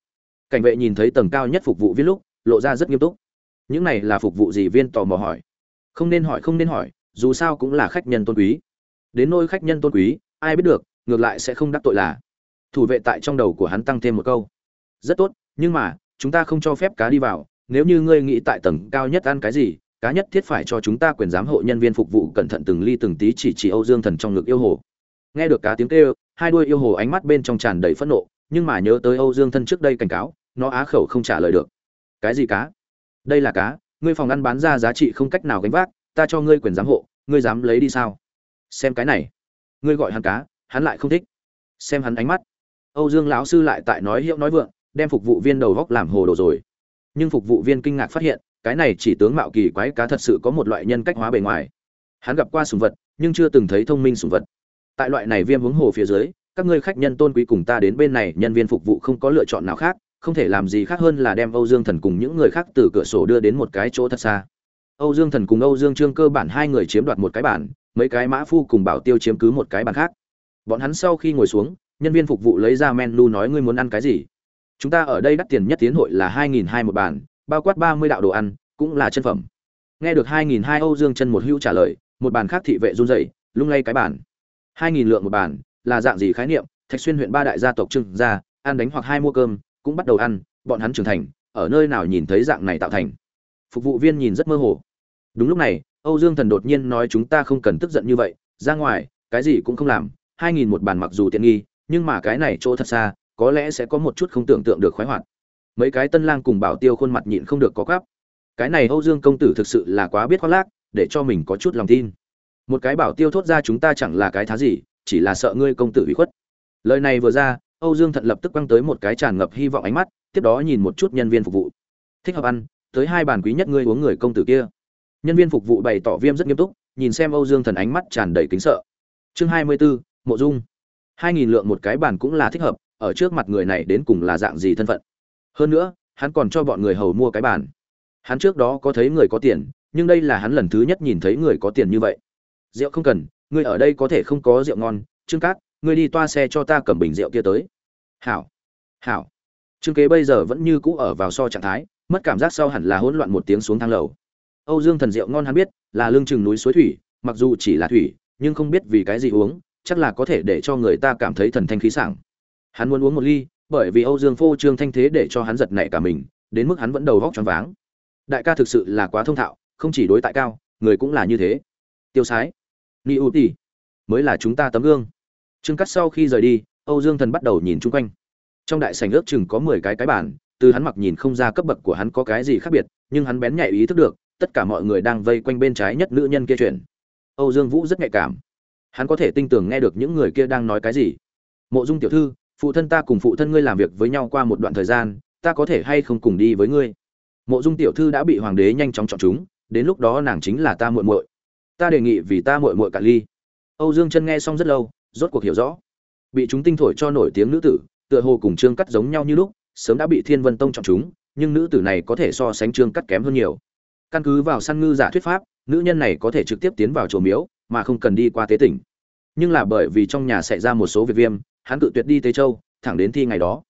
Cảnh vệ nhìn thấy tầng cao nhất phục vụ viên lúc, lộ ra rất nghiêm túc. Những này là phục vụ gì? Viên tò mò hỏi. Không nên hỏi, không nên hỏi, dù sao cũng là khách nhân tôn quý. Đến nôi khách nhân tôn quý, ai biết được, ngược lại sẽ không đắc tội là. Thủ vệ tại trong đầu của hắn tăng thêm một câu. Rất tốt, nhưng mà, chúng ta không cho phép cá đi vào nếu như ngươi nghĩ tại tầng cao nhất ăn cái gì, cá nhất thiết phải cho chúng ta quyền giám hộ nhân viên phục vụ cẩn thận từng ly từng tí chỉ chỉ âu dương thần trong ngực yêu hồ. Nghe được cá tiếng kêu, hai đuôi yêu hồ ánh mắt bên trong tràn đầy phẫn nộ, nhưng mà nhớ tới âu dương thân trước đây cảnh cáo, nó á khẩu không trả lời được. Cái gì cá? Đây là cá, ngươi phòng ăn bán ra giá trị không cách nào gánh vác, ta cho ngươi quyền giám hộ, ngươi dám lấy đi sao? Xem cái này. Ngươi gọi hắn cá, hắn lại không thích. Xem hắn ánh mắt. Âu dương lão sư lại tại nói hiệu nói vượng, đem phục vụ viên đầu góc làm hồ đồ rồi nhưng phục vụ viên kinh ngạc phát hiện, cái này chỉ tướng mạo kỳ quái cá thật sự có một loại nhân cách hóa bề ngoài. Hắn gặp qua sùng vật, nhưng chưa từng thấy thông minh sùng vật. Tại loại này viêm hướng hồ phía dưới, các ngươi khách nhân tôn quý cùng ta đến bên này, nhân viên phục vụ không có lựa chọn nào khác, không thể làm gì khác hơn là đem âu dương thần cùng những người khác từ cửa sổ đưa đến một cái chỗ thật xa. Âu dương thần cùng âu dương trương cơ bản hai người chiếm đoạt một cái bản mấy cái mã phu cùng bảo tiêu chiếm cứ một cái bàn khác. Bọn hắn sau khi ngồi xuống, nhân viên phục vụ lấy ra menu nói ngươi muốn ăn cái gì? Chúng ta ở đây đắt tiền nhất tiến hội là hai nghìn hai một bàn, bao quát ba mươi đạo đồ ăn, cũng là chân phẩm. Nghe được hai nghìn hai âu dương chân một hữu trả lời, một bàn khác thị vệ run rẩy, lung lay cái bàn. hai nghìn lượng một bàn, là dạng gì khái niệm? Thạch xuyên huyện ba đại gia tộc trưng ra, ăn đánh hoặc hai mua cơm, cũng bắt đầu ăn, bọn hắn trưởng thành, ở nơi nào nhìn thấy dạng này tạo thành. Phục vụ viên nhìn rất mơ hồ. Đúng lúc này, âu dương thần đột nhiên nói chúng ta không cần tức giận như vậy, ra ngoài, cái gì cũng không làm, hai nghìn một bàn mặc dù tiện nghi, nhưng mà cái này chỗ thật xa có lẽ sẽ có một chút không tưởng tượng được khoái hoạt. Mấy cái tân lang cùng bảo tiêu khuôn mặt nhịn không được có cắp cái này âu dương công tử thực sự là quá biết khoác lác để cho mình có chút lòng tin. Một cái bảo tiêu thốt ra chúng ta chẳng là cái thá gì chỉ là sợ ngươi công tử bị khuất. Lời này vừa ra âu dương thận lập tức quăng tới một cái tràn ngập hy vọng ánh mắt tiếp đó nhìn một chút nhân viên phục vụ. Thích hợp ăn tới hai bàn quý nhất ngươi uống người công tử kia. Nhân viên phục vụ bày tỏ viêm rất nghiêm túc nhìn xem âu dương thần ánh mắt tràn đầy kính sợ. Chương hai mươi 24, mộ dung. Hai nghìn lượng một cái bàn cũng là thích hợp ở trước mặt người này đến cùng là dạng gì thân phận. Hơn nữa, hắn còn cho bọn người hầu mua cái bàn. Hắn trước đó có thấy người có tiền, nhưng đây là hắn lần thứ nhất nhìn thấy người có tiền như vậy. Rượu không cần ngươi ở đây có thể không có rượu ngon. Trương cát ngươi đi toa xe cho ta cầm bình rượu kia tới. Hảo hảo. Trương kế bây giờ vẫn như cũ ở vào so trạng thái, mất cảm giác sau hẳn là hỗn loạn một tiếng xuống thang lầu. Âu dương thần rượu ngon hắn biết, là lương chừng núi suối thủy, mặc dù chỉ là thủy, nhưng không biết vì cái gì uống, chắc là có thể để cho người ta cảm thấy thần thanh khí sảng hắn muốn uống một ly, bởi vì âu dương phô trương thanh thế để cho hắn giật nảy cả mình, đến mức hắn vẫn đầu vóc choáng váng. Đại ca thực sự là quá thông thạo, không chỉ đối tại cao, người cũng là như thế. Tiêu sái. Ni u ti. Mới là chúng ta tấm gương. Trương cắt sau khi rời đi, âu dương thần bắt đầu nhìn chung quanh. Trong đại sảnh ước chừng có mười cái cái bàn, từ hắn mặc nhìn không ra cấp bậc của hắn có cái gì khác biệt, nhưng hắn bén nhạy ý thức được, tất cả mọi người đang vây quanh bên trái nhất nữ nhân kia chuyện. Âu dương vũ rất nhạy cảm. Hắn có thể tinh tường nghe được những người kia đang nói cái gì. Mộ dung tiểu thư phụ thân ta cùng phụ thân ngươi làm việc với nhau qua một đoạn thời gian, ta có thể hay không cùng đi với ngươi? Mộ dung tiểu thư đã bị hoàng đế nhanh chóng chọn chúng, đến lúc đó nàng chính là ta muội muội. Ta đề nghị vì ta muội muội cả ly. Âu dương chân nghe xong rất lâu, rốt cuộc hiểu rõ. Bị chúng tinh thổi cho nổi tiếng nữ tử, tựa hồ cùng trương cắt giống nhau như lúc, sớm đã bị thiên vân tông chọn chúng, nhưng nữ tử này có thể so sánh trương cắt kém hơn nhiều. Căn cứ vào săn ngư giả thuyết pháp, nữ nhân này có thể trực tiếp tiến vào chùa miếu, mà không cần đi qua tế tỉnh. Nhưng là bởi vì trong nhà xảy ra một số việc viêm hắn tự tuyệt đi tế châu, thẳng đến thi ngày đó.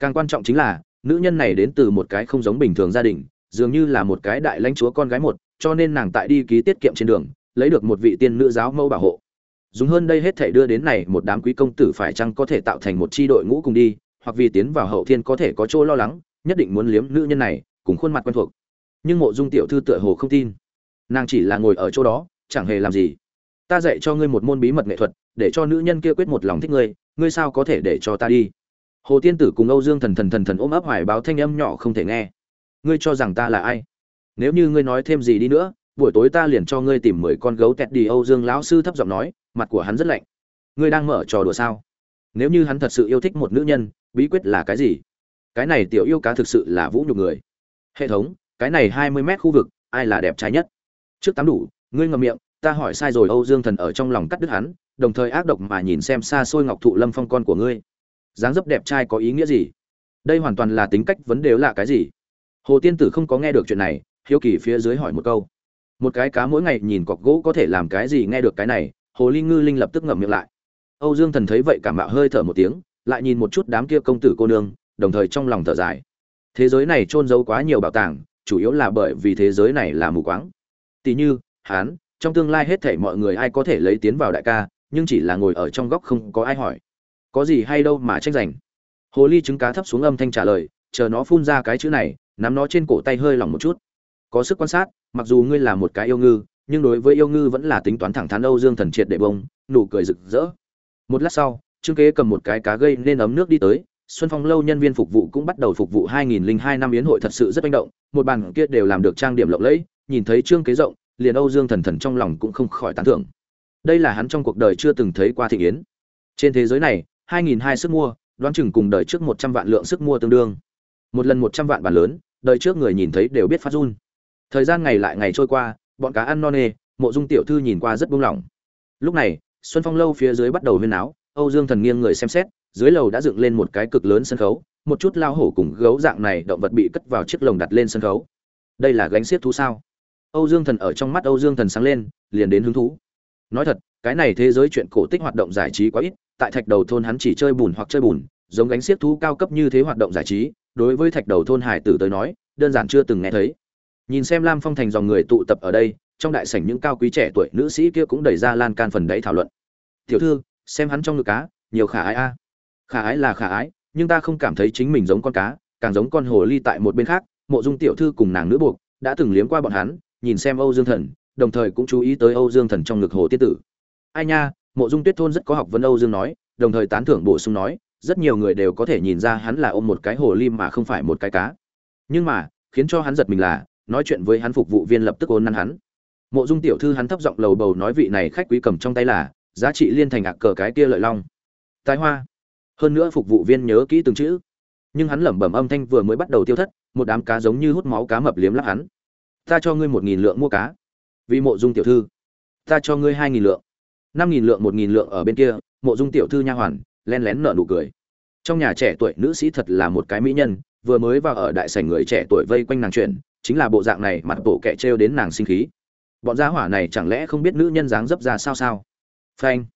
Càng quan trọng chính là, nữ nhân này đến từ một cái không giống bình thường gia đình, dường như là một cái đại lãnh chúa con gái một, cho nên nàng tại đi ký tiết kiệm trên đường, lấy được một vị tiên nữ giáo mẫu bảo hộ. Dùng hơn đây hết thể đưa đến này một đám quý công tử phải chăng có thể tạo thành một chi đội ngũ cùng đi, hoặc vì tiến vào hậu thiên có thể có chỗ lo lắng, nhất định muốn liếm nữ nhân này, cùng khuôn mặt quen thuộc. Nhưng mộ dung tiểu thư tựa hồ không tin. Nàng chỉ là ngồi ở chỗ đó, chẳng hề làm gì. Ta dạy cho ngươi một môn bí mật nghệ thuật, để cho nữ nhân kia quyết một lòng thích ngươi ngươi sao có thể để cho ta đi? Hồ tiên tử cùng âu dương thần thần thần thần ôm ấp hoài báo thanh âm nhỏ không thể nghe. Ngươi cho rằng ta là ai? Nếu như ngươi nói thêm gì đi nữa, buổi tối ta liền cho ngươi tìm mười con gấu tẹt đi, âu dương lão sư thấp giọng nói, mặt của hắn rất lạnh. Ngươi đang mở trò đùa sao? Nếu như hắn thật sự yêu thích một nữ nhân, bí quyết là cái gì? Cái này tiểu yêu cá thực sự là vũ nhục người. Hệ thống, cái này hai mươi mét khu vực, ai là đẹp trai nhất? Trước tắm đủ, ngươi ngậm miệng, ta hỏi sai rồi, âu dương thần ở trong lòng cắt đứt hắn đồng thời ác độc mà nhìn xem xa xôi ngọc thụ lâm phong con của ngươi. Dáng dấp đẹp trai có ý nghĩa gì? Đây hoàn toàn là tính cách vấn đề là cái gì? Hồ tiên tử không có nghe được chuyện này, hiếu kỳ phía dưới hỏi một câu. Một cái cá mỗi ngày nhìn cọc gỗ có thể làm cái gì nghe được cái này, hồ ly ngư linh lập tức ngậm miệng lại. Âu dương thần thấy vậy cảm mạo hơi thở một tiếng, lại nhìn một chút đám kia công tử cô nương, đồng thời trong lòng thở dài. Thế giới này trôn giấu quá nhiều bảo tàng, chủ yếu là bởi vì thế giới này là mù quáng. Tỷ như, hán, trong tương lai hết thảy mọi người ai có thể lấy tiến vào đại ca nhưng chỉ là ngồi ở trong góc không có ai hỏi. Có gì hay đâu mà tranh giành. Hồ ly trứng cá thấp xuống âm thanh trả lời, chờ nó phun ra cái chữ này, nắm nó trên cổ tay hơi lỏng một chút. Có sức quan sát, mặc dù ngươi là một cái yêu ngư, nhưng đối với yêu ngư vẫn là tính toán thẳng thắn âu dương thần triệt để bông, nụ cười rực rỡ. Một lát sau trương kế cầm một cái cá gây nên ấm nước đi tới, xuân phong lâu nhân viên phục vụ cũng bắt đầu phục vụ 2002 năm yến hội thật sự rất manh động, một bàn kia đều làm được trang điểm lộng lẫy, nhìn thấy trương kế rộng, liền âu dương thần thần trong lòng cũng không khỏi tán thưởng đây là hắn trong cuộc đời chưa từng thấy qua thị yến trên thế giới này 2002 sức mua, đoán chừng cùng đời trước 100 vạn lượng sức mua tương đương. Một lần 100 vạn bản lớn, đời trước người nhìn thấy đều biết phát run. Thời gian ngày lại ngày trôi qua, bọn cá ăn no nê, mộ dung tiểu thư nhìn qua rất buông lỏng. Lúc này, xuân phong lâu phía dưới bắt đầu huyên áo âu dương thần nghiêng người xem xét, dưới lầu đã dựng lên một cái cực lớn sân khấu, một chút lao hổ cùng gấu dạng này động vật bị cất vào chiếc lồng đặt lên sân khấu. Đây là gánh xiết thú sao? Âu dương thần ở trong mắt âu dương thần sáng lên, liền đến hứng thú nói thật, cái này thế giới chuyện cổ tích hoạt động giải trí quá ít, tại thạch đầu thôn hắn chỉ chơi bùn hoặc chơi bùn, giống gánh xiếc thú cao cấp như thế hoạt động giải trí, đối với thạch đầu thôn hải tử tới nói, đơn giản chưa từng nghe thấy. Nhìn xem lam phong thành dòng người tụ tập ở đây, trong đại sảnh những cao quý trẻ tuổi nữ sĩ kia cũng đẩy ra lan can phần đấy thảo luận. Tiểu thư, xem hắn trong ngực cá, nhiều khả ái a. Khả ái là khả ái, nhưng ta không cảm thấy chính mình giống con cá, càng giống con hồ ly tại một bên khác. Mộ dung tiểu thư cùng nàng nữ buộc, đã từng liếm qua bọn hắn, nhìn xem âu dương thần đồng thời cũng chú ý tới âu dương thần trong ngực hồ tiết tử. Ai nha, mộ dung tuyết thôn rất có học vấn âu dương nói, đồng thời tán thưởng bổ sung nói, rất nhiều người đều có thể nhìn ra hắn là ôm một cái hồ lim mà không phải một cái cá. Nhưng mà, khiến cho hắn giật mình là, nói chuyện với hắn phục vụ viên lập tức ôn năn hắn. Mộ dung tiểu thư hắn thấp giọng lầu bầu nói vị này khách quý cầm trong tay là, giá trị liên thành ạc cờ cái kia lợi long. Tài hoa. Hơn nữa phục vụ viên nhớ kỹ từng chữ. Nhưng hắn lẩm bẩm âm thanh vừa mới bắt đầu tiêu thất, một đám cá giống như hút máu cá mập liếm lắp hắn. Ta cho ngươi một nghìn lượng mua cá vì mộ dung tiểu thư. Ta cho ngươi hai nghìn lượng. năm nghìn lượng, một nghìn lượng ở bên kia, mộ dung tiểu thư nha hoàn, len lén nở nụ cười. Trong nhà trẻ tuổi nữ sĩ thật là một cái mỹ nhân, vừa mới vào ở đại sảnh người trẻ tuổi vây quanh nàng chuyện, chính là bộ dạng này mặt bộ kẻ trêu đến nàng sinh khí. Bọn gia hỏa này chẳng lẽ không biết nữ nhân dáng dấp ra sao sao? Phanh.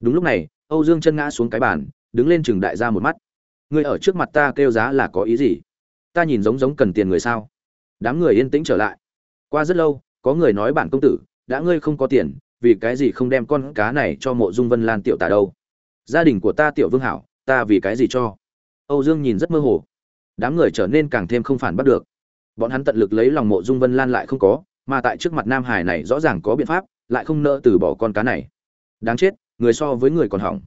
Đúng lúc này, âu dương chân ngã xuống cái bàn, đứng lên chừng đại ra một mắt. Ngươi ở trước mặt ta kêu giá là có ý gì? Ta nhìn giống giống cần tiền người sao? Đám người yên tĩnh trở lại. Qua rất lâu có người nói bản công tử, đã ngươi không có tiền, vì cái gì không đem con cá này cho mộ dung vân lan tiểu tả đâu? Gia đình của ta tiểu vương hảo, ta vì cái gì cho? Âu dương nhìn rất mơ hồ. Đám người trở nên càng thêm không phản bắt được. Bọn hắn tận lực lấy lòng mộ dung vân lan lại không có, mà tại trước mặt nam hải này rõ ràng có biện pháp, lại không nỡ từ bỏ con cá này. Đáng chết, người so với người còn hỏng.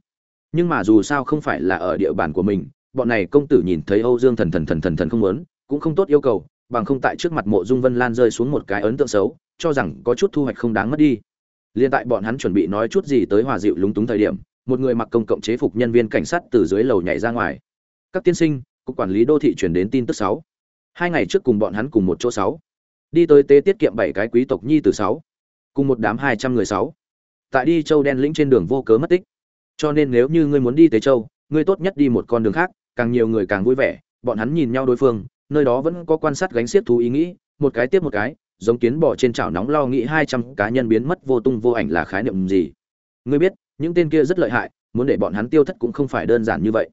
Nhưng mà dù sao không phải là ở địa bàn của mình, bọn này công tử nhìn thấy âu dương thần thần thần thần thần không muốn, cũng không tốt yêu cầu, bằng không tại trước mặt mộ dung vân lan rơi xuống một cái ấn tượng xấu cho rằng có chút thu hoạch không đáng mất đi. Liên tại bọn hắn chuẩn bị nói chút gì tới hòa dịu lúng túng thời điểm, một người mặc công cộng chế phục nhân viên cảnh sát từ dưới lầu nhảy ra ngoài. Các tiên sinh, cục quản lý đô thị chuyển đến tin tức sáu. Hai ngày trước cùng bọn hắn cùng một chỗ sáu. Đi tới tế tiết kiệm bảy cái quý tộc nhi từ sáu. Cùng một đám hai trăm người sáu. Tại đi châu đen lĩnh trên đường vô cớ mất tích. Cho nên nếu như ngươi muốn đi tế châu, ngươi tốt nhất đi một con đường khác, càng nhiều người càng vui vẻ. Bọn hắn nhìn nhau đối phương, nơi đó vẫn có quan sát gánh xiết thú ý nghĩ, một cái tiếp một cái giống kiến bò trên chảo nóng lo nghĩ hai trăm cá nhân biến mất vô tung vô ảnh là khái niệm gì? Ngươi biết, những tên kia rất lợi hại, muốn để bọn hắn tiêu thất cũng không phải đơn giản như vậy.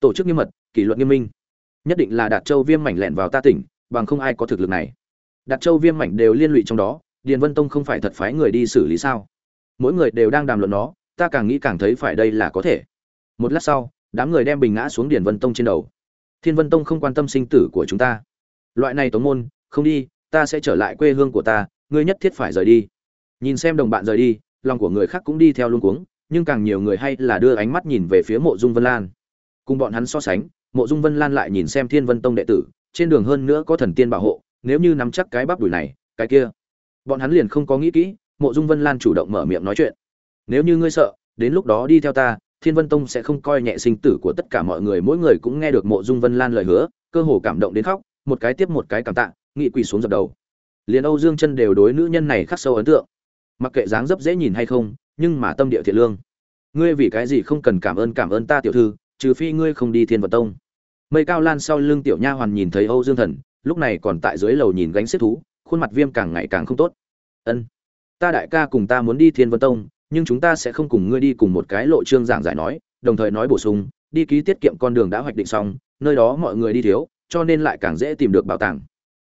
Tổ chức nghiêm mật, kỷ luật nghiêm minh. Nhất định là đạt châu viêm mảnh lẻn vào ta tỉnh, bằng không ai có thực lực này. Đạt châu viêm mảnh đều liên lụy trong đó, điền vân tông không phải thật phái người đi xử lý sao? Mỗi người đều đang đàm luận nó, ta càng nghĩ càng thấy phải đây là có thể. Một lát sau, đám người đem bình ngã xuống điền vân tông trên đầu. Thiên vân tông không quan tâm sinh tử của chúng ta. Loại này tống môn, không đi ta sẽ trở lại quê hương của ta, ngươi nhất thiết phải rời đi. Nhìn xem đồng bạn rời đi, lòng của người khác cũng đi theo luôn cuống, nhưng càng nhiều người hay là đưa ánh mắt nhìn về phía mộ dung vân lan. Cùng bọn hắn so sánh, mộ dung vân lan lại nhìn xem thiên vân tông đệ tử, trên đường hơn nữa có thần tiên bảo hộ, nếu như nắm chắc cái bắp đùi này, cái kia. Bọn hắn liền không có nghĩ kỹ, mộ dung vân lan chủ động mở miệng nói chuyện. Nếu như ngươi sợ, đến lúc đó đi theo ta, thiên vân tông sẽ không coi nhẹ sinh tử của tất cả mọi người. Mỗi người cũng nghe được mộ dung vân lan lời hứa, cơ hồ cảm động đến khóc, một cái tiếp một cái cảm tạ nghị quỳ xuống dập đầu. Liền âu dương chân đều đối nữ nhân này khắc sâu ấn tượng. Mặc kệ dáng dấp dễ nhìn hay không, nhưng mà tâm địa thiện lương. Ngươi vì cái gì không cần cảm ơn cảm ơn ta tiểu thư, trừ phi ngươi không đi thiên vật tông. Mây cao lan sau lưng tiểu nha hoàn nhìn thấy âu dương thần, lúc này còn tại dưới lầu nhìn gánh xếp thú, khuôn mặt viêm càng ngày càng không tốt. Ân, ta đại ca cùng ta muốn đi thiên vân tông, nhưng chúng ta sẽ không cùng ngươi đi cùng một cái lộ trương giảng giải nói, đồng thời nói bổ sung, đi ký tiết kiệm con đường đã hoạch định xong, nơi đó mọi người đi thiếu, cho nên lại càng dễ tìm được bảo tàng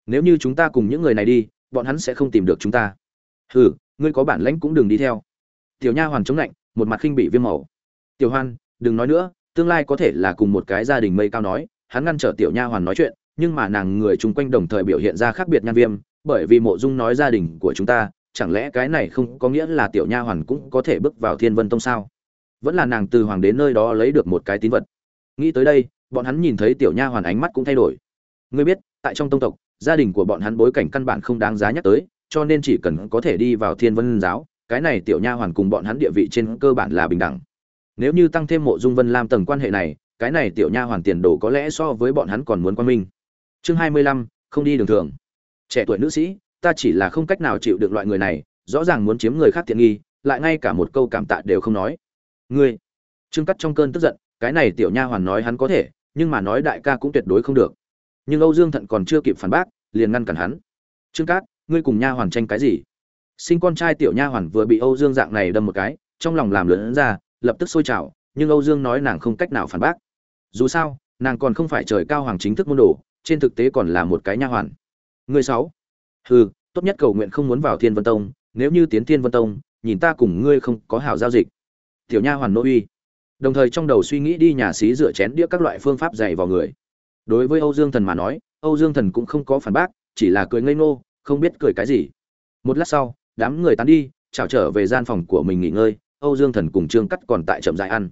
nếu như chúng ta cùng những người này đi, bọn hắn sẽ không tìm được chúng ta. Hừ, ngươi có bản lãnh cũng đừng đi theo. Tiểu nha hoàn chống lạnh, một mặt khinh bị viêm màu. Tiểu hoan, đừng nói nữa, tương lai có thể là cùng một cái gia đình mây cao nói, hắn ngăn trở tiểu nha hoàn nói chuyện, nhưng mà nàng người chung quanh đồng thời biểu hiện ra khác biệt nhan viêm, bởi vì mộ dung nói gia đình của chúng ta, chẳng lẽ cái này không có nghĩa là tiểu nha hoàn cũng có thể bước vào thiên vân tông sao? Vẫn là nàng từ hoàng đến nơi đó lấy được một cái tín vật. Nghĩ tới đây, bọn hắn nhìn thấy tiểu nha hoàn ánh mắt cũng thay đổi. Ngươi biết, tại trong tông tộc gia đình của bọn hắn bối cảnh căn bản không đáng giá nhắc tới, cho nên chỉ cần có thể đi vào thiên vân giáo, cái này tiểu nha hoàn cùng bọn hắn địa vị trên cơ bản là bình đẳng. Nếu như tăng thêm mộ dung vân lam tầng quan hệ này, cái này tiểu nha hoàn tiền đồ có lẽ so với bọn hắn còn muốn quan minh. Chương hai mươi lăm, không đi đường thường. Trẻ tuổi nữ sĩ, ta chỉ là không cách nào chịu được loại người này, rõ ràng muốn chiếm người khác tiện nghi, lại ngay cả một câu cảm tạ đều không nói. Ngươi, trương cắt trong cơn tức giận, cái này tiểu nha hoàn nói hắn có thể, nhưng mà nói đại ca cũng tuyệt đối không được nhưng âu dương thận còn chưa kịp phản bác, liền ngăn cản hắn. Trương cát, ngươi cùng nha hoàn tranh cái gì? Sinh con trai tiểu nha hoàn vừa bị âu dương dạng này đâm một cái, trong lòng làm lớn ra, lập tức sôi trào, nhưng âu dương nói nàng không cách nào phản bác. Dù sao, nàng còn không phải trời cao hoàng chính thức môn đồ, trên thực tế còn là một cái nha hoàn. Người sáu. Hừ, tốt nhất cầu nguyện không muốn vào thiên vân tông, nếu như tiến thiên vân tông, nhìn ta cùng ngươi không có hảo giao dịch. Tiểu nha hoàn nô uy. Đồng thời trong đầu suy nghĩ đi nhà xí rửa chén đĩa các loại phương pháp dạy vào người đối với âu dương thần mà nói, âu dương thần cũng không có phản bác, chỉ là cười ngây ngô, không biết cười cái gì. Một lát sau, đám người tán đi, chào trở về gian phòng của mình nghỉ ngơi, âu dương thần cùng trương cắt còn tại chậm dại ăn.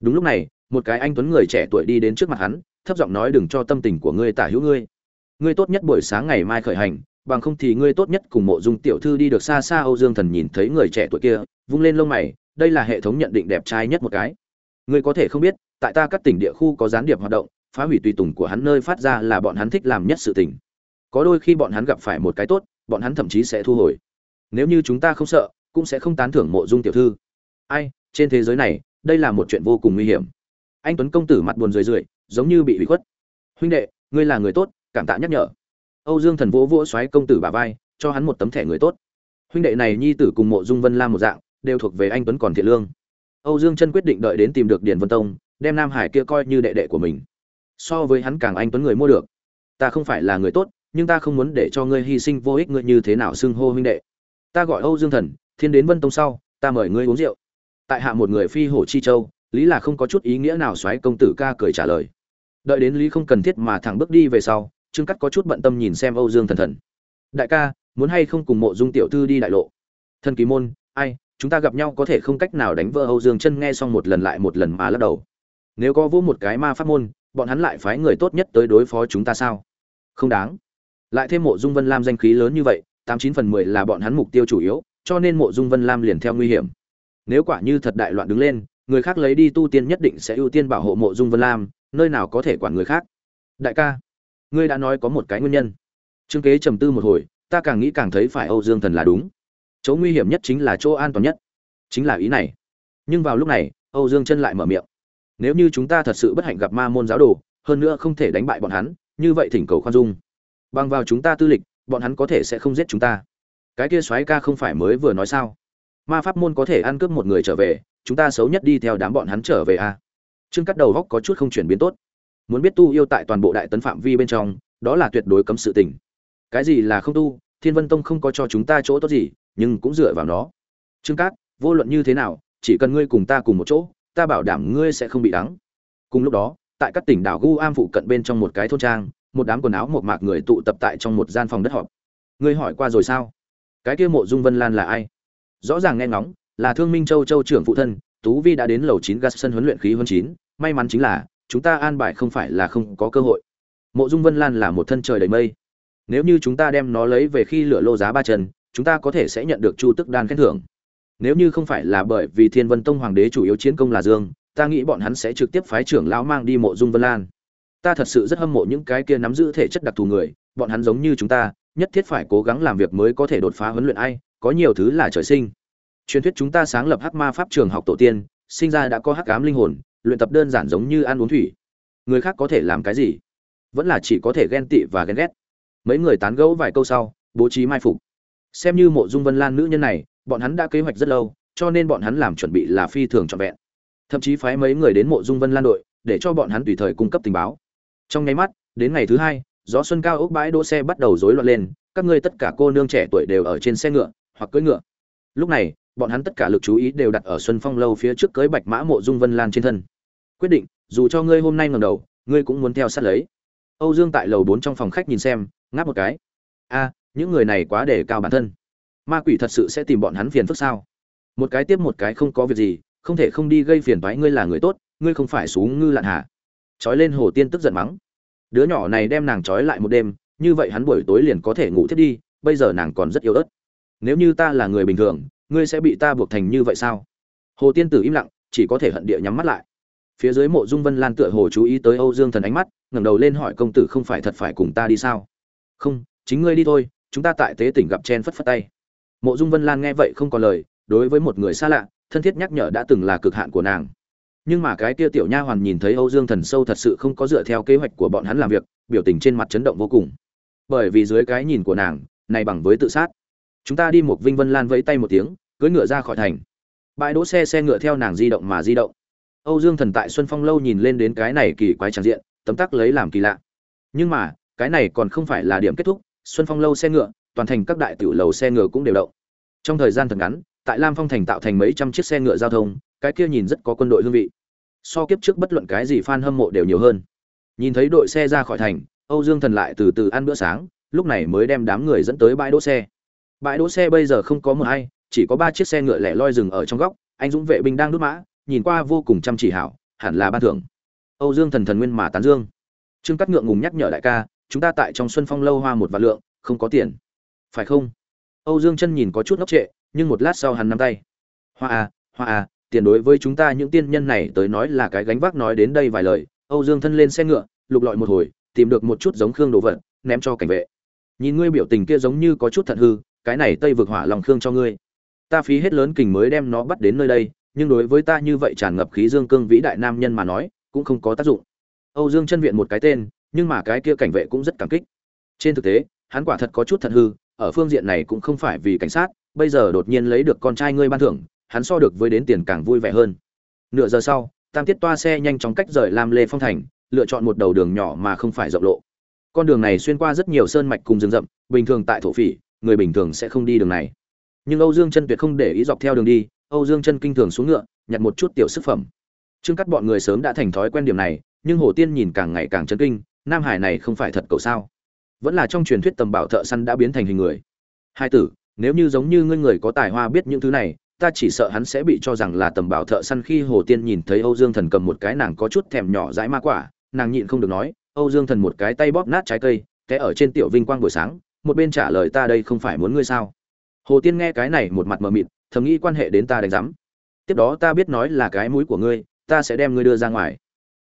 Đúng lúc này, một cái anh tuấn người trẻ tuổi đi đến trước mặt hắn, thấp giọng nói đừng cho tâm tình của ngươi tả hữu ngươi. Ngươi tốt nhất buổi sáng ngày mai khởi hành, bằng không thì ngươi tốt nhất cùng mộ dung tiểu thư đi được xa xa, âu dương thần nhìn thấy người trẻ tuổi kia, vung lên lông mày, đây là hệ thống nhận định đẹp trai nhất một cái. Ngươi có thể không biết, tại ta các tỉnh địa khu có gián điệp hoạt động phá hủy tùy tùng của hắn nơi phát ra là bọn hắn thích làm nhất sự tình. Có đôi khi bọn hắn gặp phải một cái tốt, bọn hắn thậm chí sẽ thu hồi. Nếu như chúng ta không sợ, cũng sẽ không tán thưởng mộ dung tiểu thư. Ai, trên thế giới này, đây là một chuyện vô cùng nguy hiểm. Anh tuấn công tử mặt buồn rười rượi, giống như bị hủy khuất. Huynh đệ, ngươi là người tốt, cảm tạ nhắc nhở. Âu dương thần vỗ vỗ xoáy công tử bà vai, cho hắn một tấm thẻ người tốt. Huynh đệ này nhi tử cùng mộ dung vân lam một dạng, đều thuộc về anh tuấn còn thiện lương. Âu dương chân quyết định đợi đến tìm được điền vân tông, đem nam hải kia coi như đệ đệ của mình so với hắn càng anh tuấn người mua được. Ta không phải là người tốt, nhưng ta không muốn để cho ngươi hy sinh vô ích ngươi như thế nào xưng hô huynh đệ. Ta gọi âu dương thần, thiên đến vân tông sau, ta mời ngươi uống rượu. Tại hạ một người phi hổ chi châu, lý là không có chút ý nghĩa nào xoáy công tử ca cười trả lời. Đợi đến lý không cần thiết mà thẳng bước đi về sau, trương cắt có chút bận tâm nhìn xem âu dương thần thần. Đại ca, muốn hay không cùng mộ dung tiểu thư đi đại lộ? Thần kỳ môn, ai, chúng ta gặp nhau có thể không cách nào đánh vỡ âu dương chân nghe xong một lần lại một lần mà lắc đầu. Nếu có vỗ một cái ma pháp môn bọn hắn lại phái người tốt nhất tới đối phó chúng ta sao? Không đáng. Lại thêm mộ dung vân lam danh khí lớn như vậy, tám chín phần mười là bọn hắn mục tiêu chủ yếu, cho nên mộ dung vân lam liền theo nguy hiểm. Nếu quả như thật đại loạn đứng lên, người khác lấy đi tu tiên nhất định sẽ ưu tiên bảo hộ mộ dung vân lam, nơi nào có thể quản người khác. Đại ca, ngươi đã nói có một cái nguyên nhân. Trương kế trầm tư một hồi, ta càng nghĩ càng thấy phải âu dương thần là đúng. Chỗ nguy hiểm nhất chính là chỗ an toàn nhất. Chính là ý này. Nhưng vào lúc này, âu dương chân lại mở miệng nếu như chúng ta thật sự bất hạnh gặp ma môn giáo đồ, hơn nữa không thể đánh bại bọn hắn, như vậy thỉnh cầu khoan dung. Bằng vào chúng ta tư lịch, bọn hắn có thể sẽ không giết chúng ta. Cái kia soái ca không phải mới vừa nói sao? Ma pháp môn có thể ăn cướp một người trở về, chúng ta xấu nhất đi theo đám bọn hắn trở về a. À? trương cắt đầu góc có chút không chuyển biến tốt. Muốn biết tu yêu tại toàn bộ đại tấn phạm vi bên trong, đó là tuyệt đối cấm sự tình. Cái gì là không tu, thiên vân tông không có cho chúng ta chỗ tốt gì, nhưng cũng dựa vào nó. Trương cát, vô luận như thế nào, chỉ cần ngươi cùng ta cùng một chỗ ta bảo đảm ngươi sẽ không bị đắng. Cùng lúc đó, tại các tỉnh đảo gu am phụ cận bên trong một cái thôn trang, một đám quần áo một mạc người tụ tập tại trong một gian phòng đất họp. Ngươi hỏi qua rồi sao? Cái kia mộ dung vân lan là ai? Rõ ràng nghe ngóng, là thương minh châu châu trưởng phụ thân, tú vi đã đến lầu chín gas sân huấn luyện khí huấn chín, may mắn chính là, chúng ta an bài không phải là không có cơ hội. Mộ dung vân lan là một thân trời đầy mây. Nếu như chúng ta đem nó lấy về khi lửa lô giá ba chân, chúng ta có thể sẽ nhận được chu tức đan khen thưởng nếu như không phải là bởi vì thiên vân tông hoàng đế chủ yếu chiến công là dương, ta nghĩ bọn hắn sẽ trực tiếp phái trưởng lão mang đi mộ dung vân lan. Ta thật sự rất hâm mộ những cái kia nắm giữ thể chất đặc thù người, bọn hắn giống như chúng ta, nhất thiết phải cố gắng làm việc mới có thể đột phá huấn luyện ai, có nhiều thứ là trời sinh. Truyền thuyết chúng ta sáng lập hắc ma pháp trường học tổ tiên, sinh ra đã có hắc ám linh hồn, luyện tập đơn giản giống như ăn uống thủy. Người khác có thể làm cái gì? Vẫn là chỉ có thể ghen tị và ghen ghét. Mấy người tán gẫu vài câu sau, bố trí mai phục. Xem như mộ dung vân lan nữ nhân này bọn hắn đã kế hoạch rất lâu, cho nên bọn hắn làm chuẩn bị là phi thường trọn vẹn. Thậm chí phái mấy người đến mộ dung vân lan đội, để cho bọn hắn tùy thời cung cấp tình báo. Trong nháy mắt, đến ngày thứ hai, gió xuân cao ốc bãi đỗ xe bắt đầu rối loạn lên, các ngươi tất cả cô nương trẻ tuổi đều ở trên xe ngựa, hoặc cưỡi ngựa. Lúc này, bọn hắn tất cả lực chú ý đều đặt ở xuân phong lâu phía trước cưới bạch mã mộ dung vân lan trên thân. Quyết định, dù cho ngươi hôm nay ngầm đầu, ngươi cũng muốn theo sát lấy. Âu dương tại lầu bốn trong phòng khách nhìn xem, ngáp một cái. A những người này quá đề cao bản thân ma quỷ thật sự sẽ tìm bọn hắn phiền phức sao? Một cái tiếp một cái không có việc gì, không thể không đi gây phiền toái ngươi là người tốt, ngươi không phải xuống ngư lạn hà trói lên hồ tiên tức giận mắng. Đứa nhỏ này đem nàng trói lại một đêm, như vậy hắn buổi tối liền có thể ngủ thiết đi, bây giờ nàng còn rất yếu ớt. Nếu như ta là người bình thường, ngươi sẽ bị ta buộc thành như vậy sao? Hồ tiên tử im lặng, chỉ có thể hận địa nhắm mắt lại. Phía dưới mộ dung vân lan tựa hồ chú ý tới âu dương thần ánh mắt, ngẩng đầu lên hỏi công tử không phải thật phải cùng ta đi sao? Không, chính ngươi đi thôi, chúng ta tại tế tỉnh gặp chen phất phất tay mộ dung vân lan nghe vậy không có lời, đối với một người xa lạ, thân thiết nhắc nhở đã từng là cực hạn của nàng. Nhưng mà cái kia tiểu nha hoàn nhìn thấy âu dương thần sâu thật sự không có dựa theo kế hoạch của bọn hắn làm việc, biểu tình trên mặt chấn động vô cùng. Bởi vì dưới cái nhìn của nàng, này bằng với tự sát. Chúng ta đi một vinh vân lan vẫy tay một tiếng, cưỡi ngựa ra khỏi thành. Bãi đỗ xe xe ngựa theo nàng di động mà di động. Âu dương thần tại xuân phong lâu nhìn lên đến cái này kỳ quái tràn diện, tấm tắc lấy làm kỳ lạ. Nhưng mà, cái này còn không phải là điểm kết thúc, xuân phong lâu xe ngựa toàn thành các đại tiểu lầu xe ngựa cũng đều động. Trong thời gian thật ngắn, tại lam phong thành tạo thành mấy trăm chiếc xe ngựa giao thông, cái kia nhìn rất có quân đội hương vị. So kiếp trước bất luận cái gì fan hâm mộ đều nhiều hơn. Nhìn thấy đội xe ra khỏi thành, âu dương thần lại từ từ ăn bữa sáng, lúc này mới đem đám người dẫn tới bãi đỗ xe. Bãi đỗ xe bây giờ không có một ai, chỉ có ba chiếc xe ngựa lẻ loi dừng ở trong góc, anh dũng vệ binh đang đút mã, nhìn qua vô cùng chăm chỉ hảo, hẳn là ban thưởng. Âu dương thần thần nguyên mà tán dương. Trương Cát ngượng ngùng nhắc nhở đại ca, chúng ta tại trong xuân phong lâu hoa một vạn lượng, không có tiền phải không? Âu dương chân nhìn có chút ngốc trệ, nhưng một lát sau hắn nắm tay. Hoa à hoa à tiền đối với chúng ta những tiên nhân này tới nói là cái gánh vác nói đến đây vài lời. Âu dương thân lên xe ngựa, lục lọi một hồi, tìm được một chút giống khương đồ vật, ném cho cảnh vệ. Nhìn ngươi biểu tình kia giống như có chút thận hư, cái này tây vực hỏa lòng khương cho ngươi. Ta phí hết lớn kình mới đem nó bắt đến nơi đây, nhưng đối với ta như vậy tràn ngập khí dương cương vĩ đại nam nhân mà nói, cũng không có tác dụng. Âu dương chân viện một cái tên, nhưng mà cái kia cảnh vệ cũng rất cảm kích. Trên thực tế, hắn quả thật có chút thận hư ở phương diện này cũng không phải vì cảnh sát, bây giờ đột nhiên lấy được con trai ngươi ban thưởng, hắn so được với đến tiền càng vui vẻ hơn. Nửa giờ sau, tam tiết toa xe nhanh chóng cách rời lam lê phong thành, lựa chọn một đầu đường nhỏ mà không phải rộng lộ. Con đường này xuyên qua rất nhiều sơn mạch cùng rừng rậm, bình thường tại thổ phỉ, người bình thường sẽ không đi đường này. Nhưng âu dương chân tuyệt không để ý dọc theo đường đi, âu dương chân kinh thường xuống ngựa, nhặt một chút tiểu sức phẩm. Trương cắt bọn người sớm đã thành thói quen điểm này, nhưng hồ tiên nhìn càng ngày càng chấn kinh, nam hải này không phải thật cầu sao? Vẫn là trong truyền thuyết tầm bảo thợ săn đã biến thành hình người. Hai tử, nếu như giống như ngươi người có tài hoa biết những thứ này, ta chỉ sợ hắn sẽ bị cho rằng là tầm bảo thợ săn khi hồ tiên nhìn thấy âu dương thần cầm một cái nàng có chút thèm nhỏ dãi ma quả, nàng nhịn không được nói, âu dương thần một cái tay bóp nát trái cây, té ở trên tiểu vinh quang buổi sáng, một bên trả lời ta đây không phải muốn ngươi sao? Hồ tiên nghe cái này một mặt mờ mịt, thầm nghĩ quan hệ đến ta đánh giám. Tiếp đó ta biết nói là cái mũi của ngươi, ta sẽ đem ngươi đưa ra ngoài.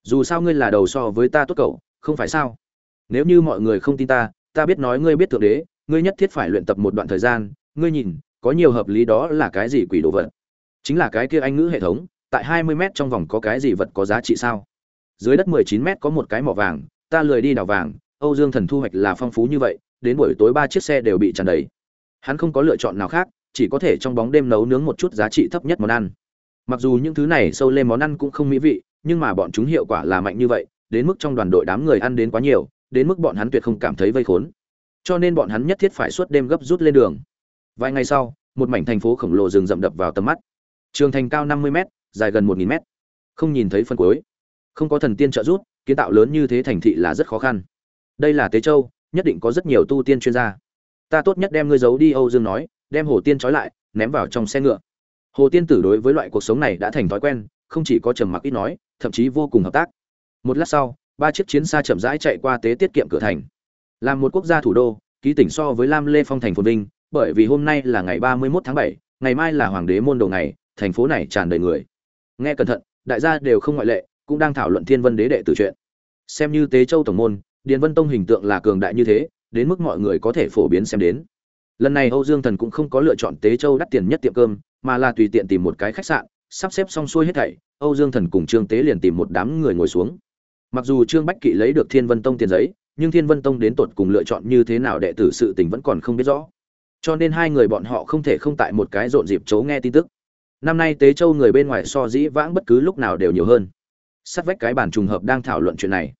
Dù sao ngươi là đầu so với ta tốt cậu, không phải sao? Nếu như mọi người không tin ta ta biết nói ngươi biết thượng đế, ngươi nhất thiết phải luyện tập một đoạn thời gian. Ngươi nhìn, có nhiều hợp lý đó là cái gì quỷ đồ vật? Chính là cái kia anh ngữ hệ thống, tại hai mươi mét trong vòng có cái gì vật có giá trị sao? Dưới đất mười chín mét có một cái mỏ vàng, ta lười đi đào vàng. Âu dương thần thu hoạch là phong phú như vậy, đến buổi tối ba chiếc xe đều bị tràn đầy. Hắn không có lựa chọn nào khác, chỉ có thể trong bóng đêm nấu nướng một chút giá trị thấp nhất món ăn. Mặc dù những thứ này sâu lên món ăn cũng không mỹ vị, nhưng mà bọn chúng hiệu quả là mạnh như vậy, đến mức trong đoàn đội đám người ăn đến quá nhiều đến mức bọn hắn tuyệt không cảm thấy vây khốn. Cho nên bọn hắn nhất thiết phải suốt đêm gấp rút lên đường. Vài ngày sau, một mảnh thành phố khổng lồ rừng rậm đập vào tầm mắt. Trường thành cao năm mươi m dài gần một nghìn m không nhìn thấy phân cuối. Không có thần tiên trợ giúp, kiến tạo lớn như thế thành thị là rất khó khăn. Đây là tế châu, nhất định có rất nhiều tu tiên chuyên gia. Ta tốt nhất đem ngươi giấu đi, âu dương nói, đem hồ tiên trói lại, ném vào trong xe ngựa. Hồ tiên tử đối với loại cuộc sống này đã thành thói quen, không chỉ có trầm mặc ít nói, thậm chí vô cùng hợp tác. Một lát sau ba chiếc chiến xa chậm rãi chạy qua tế tiết kiệm cửa thành. Làm một quốc gia thủ đô, ký tỉnh so với lam lê phong thành phồn vinh, bởi vì hôm nay là ngày ba mươi 31 tháng bảy, ngày mai là hoàng đế môn đầu ngày, thành phố này tràn đầy người. Nghe cẩn thận, đại gia đều không ngoại lệ, cũng đang thảo luận thiên vân đế đệ tử chuyện. Xem như tế châu tổng môn, điền vân tông hình tượng là cường đại như thế, đến mức mọi người có thể phổ biến xem đến. Lần này âu dương thần cũng không có lựa chọn tế châu đắt tiền nhất tiệm cơm, mà là tùy tiện tìm một cái khách sạn, sắp xếp xong xuôi hết thảy, âu dương thần cùng trương tế liền tìm một đám người ngồi xuống mặc dù trương bách kỵ lấy được thiên vân tông tiền giấy, nhưng thiên vân tông đến tột cùng lựa chọn như thế nào đệ tử sự tình vẫn còn không biết rõ. Cho nên hai người bọn họ không thể không tại một cái rộn dịp chấu nghe tin tức. Năm nay tế châu người bên ngoài so dĩ vãng bất cứ lúc nào đều nhiều hơn. Sát vách cái bàn trùng hợp đang thảo luận chuyện này.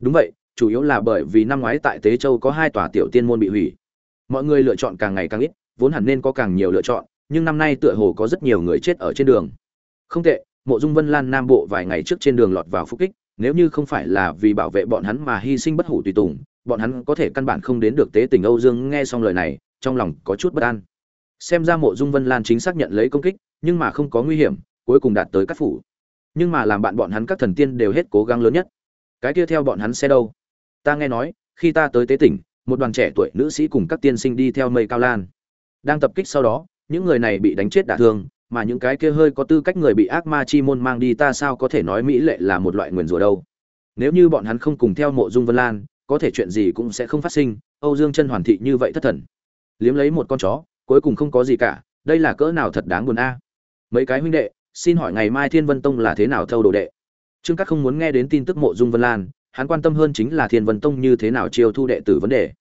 Đúng vậy, chủ yếu là bởi vì năm ngoái tại tế châu có hai tòa tiểu tiên môn bị hủy. Mọi người lựa chọn càng ngày càng ít, vốn hẳn nên có càng nhiều lựa chọn, nhưng năm nay tựa hồ có rất nhiều người chết ở trên đường. Không tệ, mộ dung vân lan nam bộ vài ngày trước trên đường lọt vào phúc kích nếu như không phải là vì bảo vệ bọn hắn mà hy sinh bất hủ tùy tùng, bọn hắn có thể căn bản không đến được tế tình âu dương nghe xong lời này, trong lòng có chút bất an. Xem ra mộ dung vân lan chính xác nhận lấy công kích, nhưng mà không có nguy hiểm, cuối cùng đạt tới các phủ. Nhưng mà làm bạn bọn hắn các thần tiên đều hết cố gắng lớn nhất. Cái kia theo bọn hắn xe đâu? Ta nghe nói, khi ta tới tế tỉnh, một đoàn trẻ tuổi nữ sĩ cùng các tiên sinh đi theo mây cao lan. Đang tập kích sau đó, những người này bị đánh chết đả thương mà những cái kia hơi có tư cách người bị ác ma chi môn mang đi ta sao có thể nói mỹ lệ là một loại nguyền rủa đâu. Nếu như bọn hắn không cùng theo mộ dung vân lan, có thể chuyện gì cũng sẽ không phát sinh, âu dương chân hoàn thị như vậy thất thần. Liếm lấy một con chó, cuối cùng không có gì cả, đây là cỡ nào thật đáng buồn a. Mấy cái huynh đệ, xin hỏi ngày mai thiên vân tông là thế nào thâu đồ đệ? Trương các không muốn nghe đến tin tức mộ dung vân lan, hắn quan tâm hơn chính là thiên vân tông như thế nào chiêu thu đệ tử vấn đề.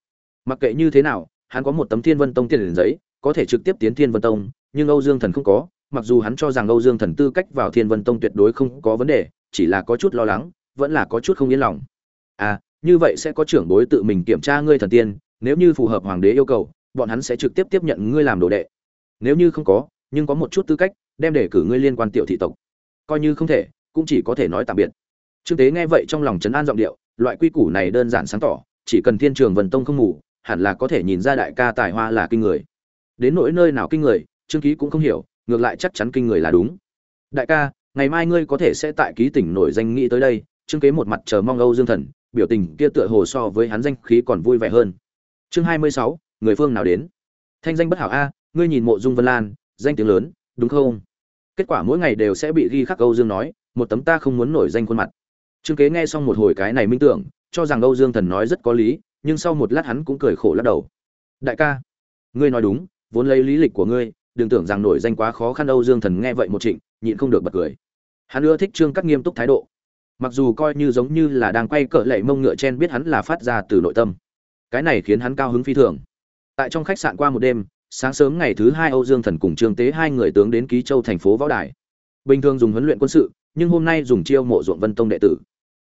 Mặc kệ như thế nào, hắn có một tấm thiên vân tông tiền giấy, có thể trực tiếp tiến thiên vân tông, nhưng âu dương thần không có mặc dù hắn cho rằng âu dương thần tư cách vào thiên vân tông tuyệt đối không có vấn đề, chỉ là có chút lo lắng, vẫn là có chút không yên lòng. À như vậy sẽ có trưởng bối tự mình kiểm tra ngươi thần tiên, nếu như phù hợp hoàng đế yêu cầu, bọn hắn sẽ trực tiếp tiếp nhận ngươi làm đồ đệ. Nếu như không có, nhưng có một chút tư cách, đem để cử ngươi liên quan tiểu thị tộc. Coi như không thể, cũng chỉ có thể nói tạm biệt. Trương tế nghe vậy trong lòng trấn an giọng điệu, loại quy củ này đơn giản sáng tỏ, chỉ cần thiên trường Vân tông không ngủ hẳn là có thể nhìn ra đại ca tài hoa là kinh người. Đến nỗi nơi nào kinh người, trương ký cũng không hiểu ngược lại chắc chắn kinh người là đúng. Đại ca, ngày mai ngươi có thể sẽ tại ký tỉnh nổi danh nghĩ tới đây trương kế một mặt chờ mong âu dương thần, biểu tình kia tựa hồ so với hắn danh khí còn vui vẻ hơn. Chương hai mươi sáu, người phương nào đến? Thanh danh bất hảo a, ngươi nhìn mộ dung vân lan, danh tiếng lớn, đúng không? Kết quả mỗi ngày đều sẽ bị ghi khắc âu dương nói, một tấm ta không muốn nổi danh khuôn mặt. Trương kế nghe xong một hồi cái này minh tưởng, cho rằng âu dương thần nói rất có lý, nhưng sau một lát hắn cũng cười khổ lắc đầu. Đại ca, ngươi nói đúng, vốn lấy lý lịch của ngươi đừng tưởng rằng nổi danh quá khó khăn, âu dương thần nghe vậy một trịnh, nhịn không được bật cười. Hắn ưa thích trương cắt nghiêm túc thái độ. Mặc dù coi như giống như là đang quay cỡ lệ mông ngựa chen biết hắn là phát ra từ nội tâm. Cái này khiến hắn cao hứng phi thường. Tại trong khách sạn qua một đêm, sáng sớm ngày thứ hai âu dương thần cùng trương tế hai người tướng đến ký châu thành phố võ đài. Bình thường dùng huấn luyện quân sự, nhưng hôm nay dùng chiêu mộ ruộng vân tông đệ tử.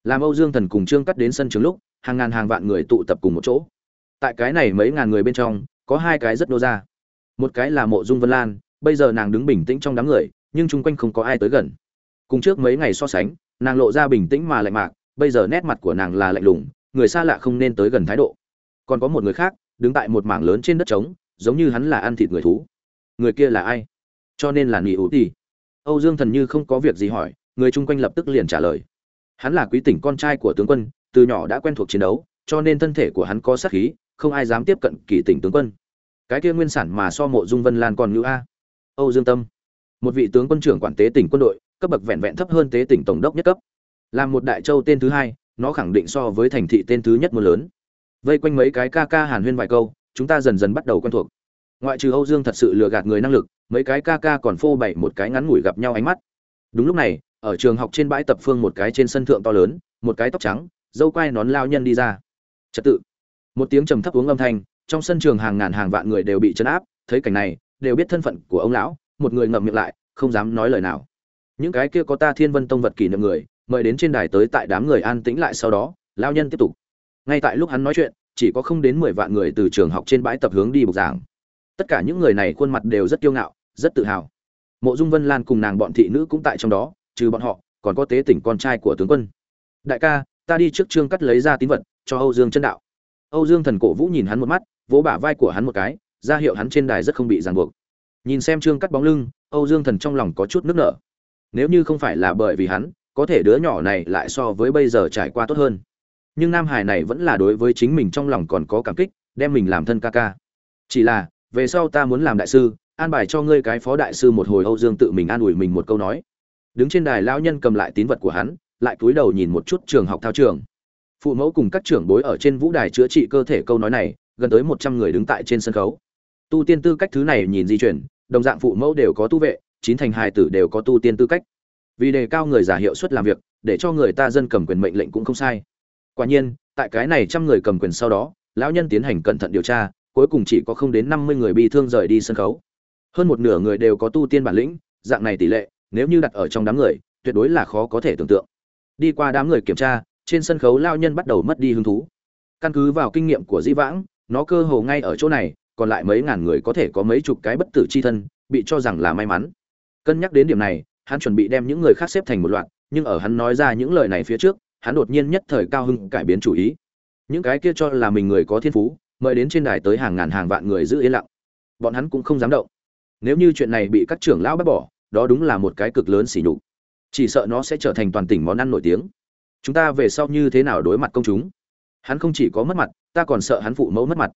Làm âu dương thần cùng trương cắt đến sân trường lúc, hàng ngàn hàng vạn người tụ tập cùng một chỗ. Tại cái này mấy ngàn người bên trong, có hai cái rất nô ra một cái là mộ dung vân lan, bây giờ nàng đứng bình tĩnh trong đám người, nhưng chung quanh không có ai tới gần. Cùng trước mấy ngày so sánh, nàng lộ ra bình tĩnh mà lạnh mạc, bây giờ nét mặt của nàng là lạnh lùng, người xa lạ không nên tới gần thái độ. Còn có một người khác, đứng tại một mảng lớn trên đất trống, giống như hắn là ăn thịt người thú. Người kia là ai? Cho nên là nghỉ ủ tì. Âu dương thần như không có việc gì hỏi, người chung quanh lập tức liền trả lời. Hắn là quý tỉnh con trai của tướng quân, từ nhỏ đã quen thuộc chiến đấu, cho nên thân thể của hắn có sát khí, không ai dám tiếp cận kỳ tỉnh tướng quân cái kia nguyên sản mà so mộ dung vân lan còn như a. Âu dương tâm, một vị tướng quân trưởng quản tế tỉnh quân đội, cấp bậc vẹn vẹn thấp hơn tế tỉnh tổng đốc nhất cấp. Làm một đại châu tên thứ hai, nó khẳng định so với thành thị tên thứ nhất mưa lớn. Vây quanh mấy cái ca ca hàn huyên vài câu, chúng ta dần dần bắt đầu quen thuộc. Ngoại trừ âu dương thật sự lừa gạt người năng lực, mấy cái ca ca còn phô bày một cái ngắn ngủi gặp nhau ánh mắt. Đúng lúc này, ở trường học trên bãi tập phương một cái trên sân thượng to lớn, một cái tóc trắng, dâu quai nón lao nhân đi ra. Trật tự. Một tiếng trầm thấp uống âm thanh trong sân trường hàng ngàn hàng vạn người đều bị chấn áp, thấy cảnh này, đều biết thân phận của ông lão, một người ngậm miệng lại, không dám nói lời nào. Những cái kia có ta thiên vân tông vật kỷ niệm người, mời đến trên đài tới tại đám người an tĩnh lại sau đó lao nhân tiếp tục. Ngay tại lúc hắn nói chuyện, chỉ có không đến mười vạn người từ trường học trên bãi tập hướng đi bục giảng. Tất cả những người này khuôn mặt đều rất kiêu ngạo, rất tự hào. Mộ dung vân lan cùng nàng bọn thị nữ cũng tại trong đó, trừ bọn họ, còn có tế tỉnh con trai của tướng quân. Đại ca, ta đi trước trương cắt lấy ra tín vật, cho âu dương chân đạo. Âu dương thần cổ vũ nhìn hắn một mắt vỗ bả vai của hắn một cái, ra hiệu hắn trên đài rất không bị ràng buộc. Nhìn xem trương cắt bóng lưng, âu dương thần trong lòng có chút nức nở. Nếu như không phải là bởi vì hắn, có thể đứa nhỏ này lại so với bây giờ trải qua tốt hơn. Nhưng nam hải này vẫn là đối với chính mình trong lòng còn có cảm kích, đem mình làm thân ca ca. Chỉ là, về sau ta muốn làm đại sư, an bài cho ngươi cái phó đại sư một hồi âu dương tự mình an ủi mình một câu nói. Đứng trên đài lão nhân cầm lại tín vật của hắn, lại cúi đầu nhìn một chút trường học thao trường. Phụ mẫu cùng các trưởng bối ở trên vũ đài chữa trị cơ thể câu nói này gần tới một trăm người đứng tại trên sân khấu. Tu tiên tư cách thứ này nhìn di chuyển, đồng dạng phụ mẫu đều có tu vệ, chín thành hài tử đều có tu tiên tư cách. Vì đề cao người giả hiệu suất làm việc, để cho người ta dân cầm quyền mệnh lệnh cũng không sai. Quả nhiên, tại cái này trăm người cầm quyền sau đó, lão nhân tiến hành cẩn thận điều tra, cuối cùng chỉ có không đến năm mươi người bị thương rời đi sân khấu. Hơn một nửa người đều có tu tiên bản lĩnh, dạng này tỷ lệ, nếu như đặt ở trong đám người, tuyệt đối là khó có thể tưởng tượng. Đi qua đám người kiểm tra, trên sân khấu lao nhân bắt đầu mất đi hứng thú. Căn cứ vào kinh nghiệm của di vãng nó cơ hồ ngay ở chỗ này, còn lại mấy ngàn người có thể có mấy chục cái bất tử c h i thân, bị cho rằng là may mắn. Cân nhắc đến điểm này, hắn chuẩn bị đem những người khác xếp thành một loạt, nhưng ở hắn nói ra những lời này phía trước, hắn đột nhiên nhất thời cao hưng cải biến chủ ý. Những cái kia cho là mình người có thiên phú, mời đến trên đài tới hàng ngàn hàng vạn người giữ yên lặng. Bọn hắn cũng không dám động. Nếu như chuyện này bị các trưởng lão bác bỏ, đó đúng là một cái cực lớn xỉ nhục. Chỉ sợ nó sẽ trở thành toàn tỉnh món ăn nổi tiếng. Chúng ta về sau như thế nào đối mặt công chúng? Hắn không chỉ có mất mặt ta còn sợ hắn phụ mẫu mất mặt.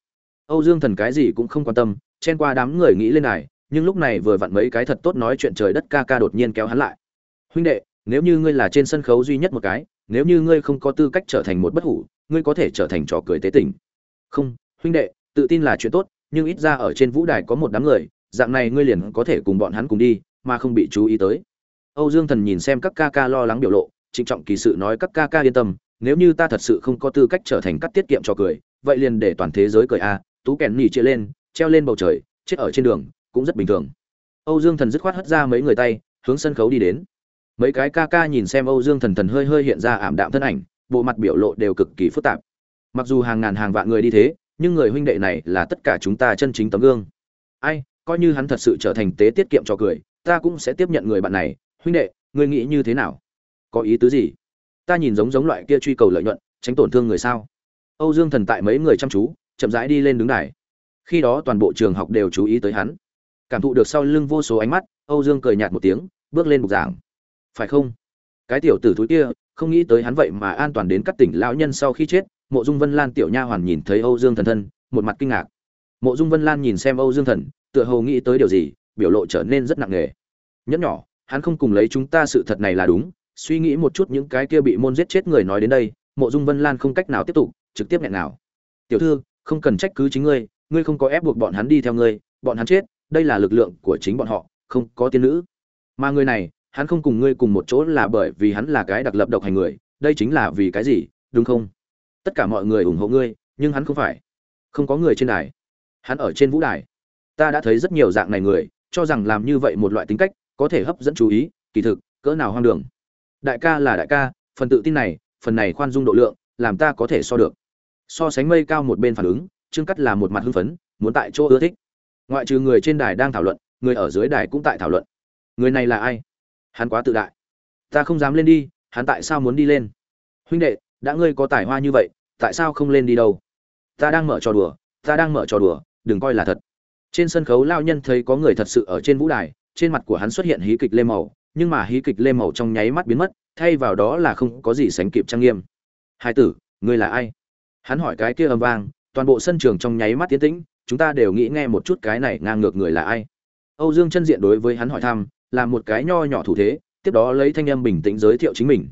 Âu dương thần cái gì cũng không quan tâm, chen qua đám người nghĩ lên này, nhưng lúc này vừa vặn mấy cái thật tốt nói chuyện trời đất ca ca đột nhiên kéo hắn lại. Huynh đệ, nếu như ngươi là trên sân khấu duy nhất một cái, nếu như ngươi không có tư cách trở thành một bất hủ, ngươi có thể trở thành trò cười tế tình. Không, huynh đệ, tự tin là chuyện tốt, nhưng ít ra ở trên vũ đài có một đám người, dạng này ngươi liền có thể cùng bọn hắn cùng đi, mà không bị chú ý tới. Âu dương thần nhìn xem các ca ca lo lắng biểu lộ, trịnh trọng kỳ sự nói các ca ca yên tâm nếu như ta thật sự không có tư cách trở thành cắt tiết kiệm cho cười, vậy liền để toàn thế giới cười a, tú kèn nỉ chia lên, treo lên bầu trời, chết ở trên đường, cũng rất bình thường. Âu dương thần dứt khoát hất ra mấy người tay, hướng sân khấu đi đến. Mấy cái ca ca nhìn xem âu dương thần thần hơi hơi hiện ra ảm đạm thân ảnh, bộ mặt biểu lộ đều cực kỳ phức tạp. Mặc dù hàng ngàn hàng vạn người đi thế, nhưng người huynh đệ này là tất cả chúng ta chân chính tấm gương. Ai, coi như hắn thật sự trở thành tế tiết kiệm cho cười, ta cũng sẽ tiếp nhận người bạn này. Huynh đệ, ngươi nghĩ như thế nào? Có ý tứ gì? Ta nhìn giống giống loại kia truy cầu lợi nhuận, tránh tổn thương người sao? Âu dương thần tại mấy người chăm chú, chậm rãi đi lên đứng đài. Khi đó toàn bộ trường học đều chú ý tới hắn. Cảm thụ được sau lưng vô số ánh mắt, âu dương cười nhạt một tiếng, bước lên bục giảng. Phải không? Cái tiểu tử thúi kia, không nghĩ tới hắn vậy mà an toàn đến các tỉnh lão nhân sau khi chết, mộ dung vân lan tiểu nha hoàn nhìn thấy âu dương thần thân, một mặt kinh ngạc. Mộ dung vân lan nhìn xem âu dương thần, tựa hồ nghĩ tới điều gì, biểu lộ trở nên rất nặng nề. Nhẫn nhỏ, hắn không cùng lấy chúng ta sự thật này là đúng suy nghĩ một chút những cái kia bị môn giết chết người nói đến đây, mộ dung vân lan không cách nào tiếp tục, trực tiếp nghẹn nào. Tiểu thư, không cần trách cứ chính ngươi ngươi không có ép buộc bọn hắn đi theo ngươi, bọn hắn chết, đây là lực lượng của chính bọn họ, không có tiên nữ. Mà người này, hắn không cùng ngươi cùng một chỗ là bởi vì hắn là cái đặc lập độc hành người, đây chính là vì cái gì, đúng không? Tất cả mọi người ủng hộ ngươi, nhưng hắn không phải. Không có người trên đài. Hắn ở trên vũ đài. Ta đã thấy rất nhiều dạng này người, cho rằng làm như vậy một loại tính cách, có thể hấp dẫn chú ý, kỳ thực, cỡ nào hoang đường đại ca là đại ca, phần tự tin này, phần này khoan dung độ lượng, làm ta có thể so được. So sánh mây cao một bên phản ứng, trương cắt là một mặt hưng phấn, muốn tại chỗ ưa thích. Ngoại trừ người trên đài đang thảo luận, người ở dưới đài cũng tại thảo luận. Người này là ai? Hắn quá tự đại. Ta không dám lên đi, hắn tại sao muốn đi lên? Huynh đệ, đã ngươi có tài hoa như vậy, tại sao không lên đi đâu? Ta đang mở trò đùa, ta đang mở trò đùa, đừng coi là thật. Trên sân khấu lao nhân thấy có người thật sự ở trên vũ đài, trên mặt của hắn xuất hiện hí kịch lê màu nhưng mà hí kịch lê màu trong nháy mắt biến mất, thay vào đó là không có gì sánh kịp trang nghiêm. Hai tử, ngươi là ai? Hắn hỏi cái kia âm vang, toàn bộ sân trường trong nháy mắt tiến tĩnh, chúng ta đều nghĩ nghe một chút cái này ngang ngược người là ai. Âu dương chân diện đối với hắn hỏi thăm, là một cái nho nhỏ thủ thế, tiếp đó lấy thanh âm bình tĩnh giới thiệu chính mình.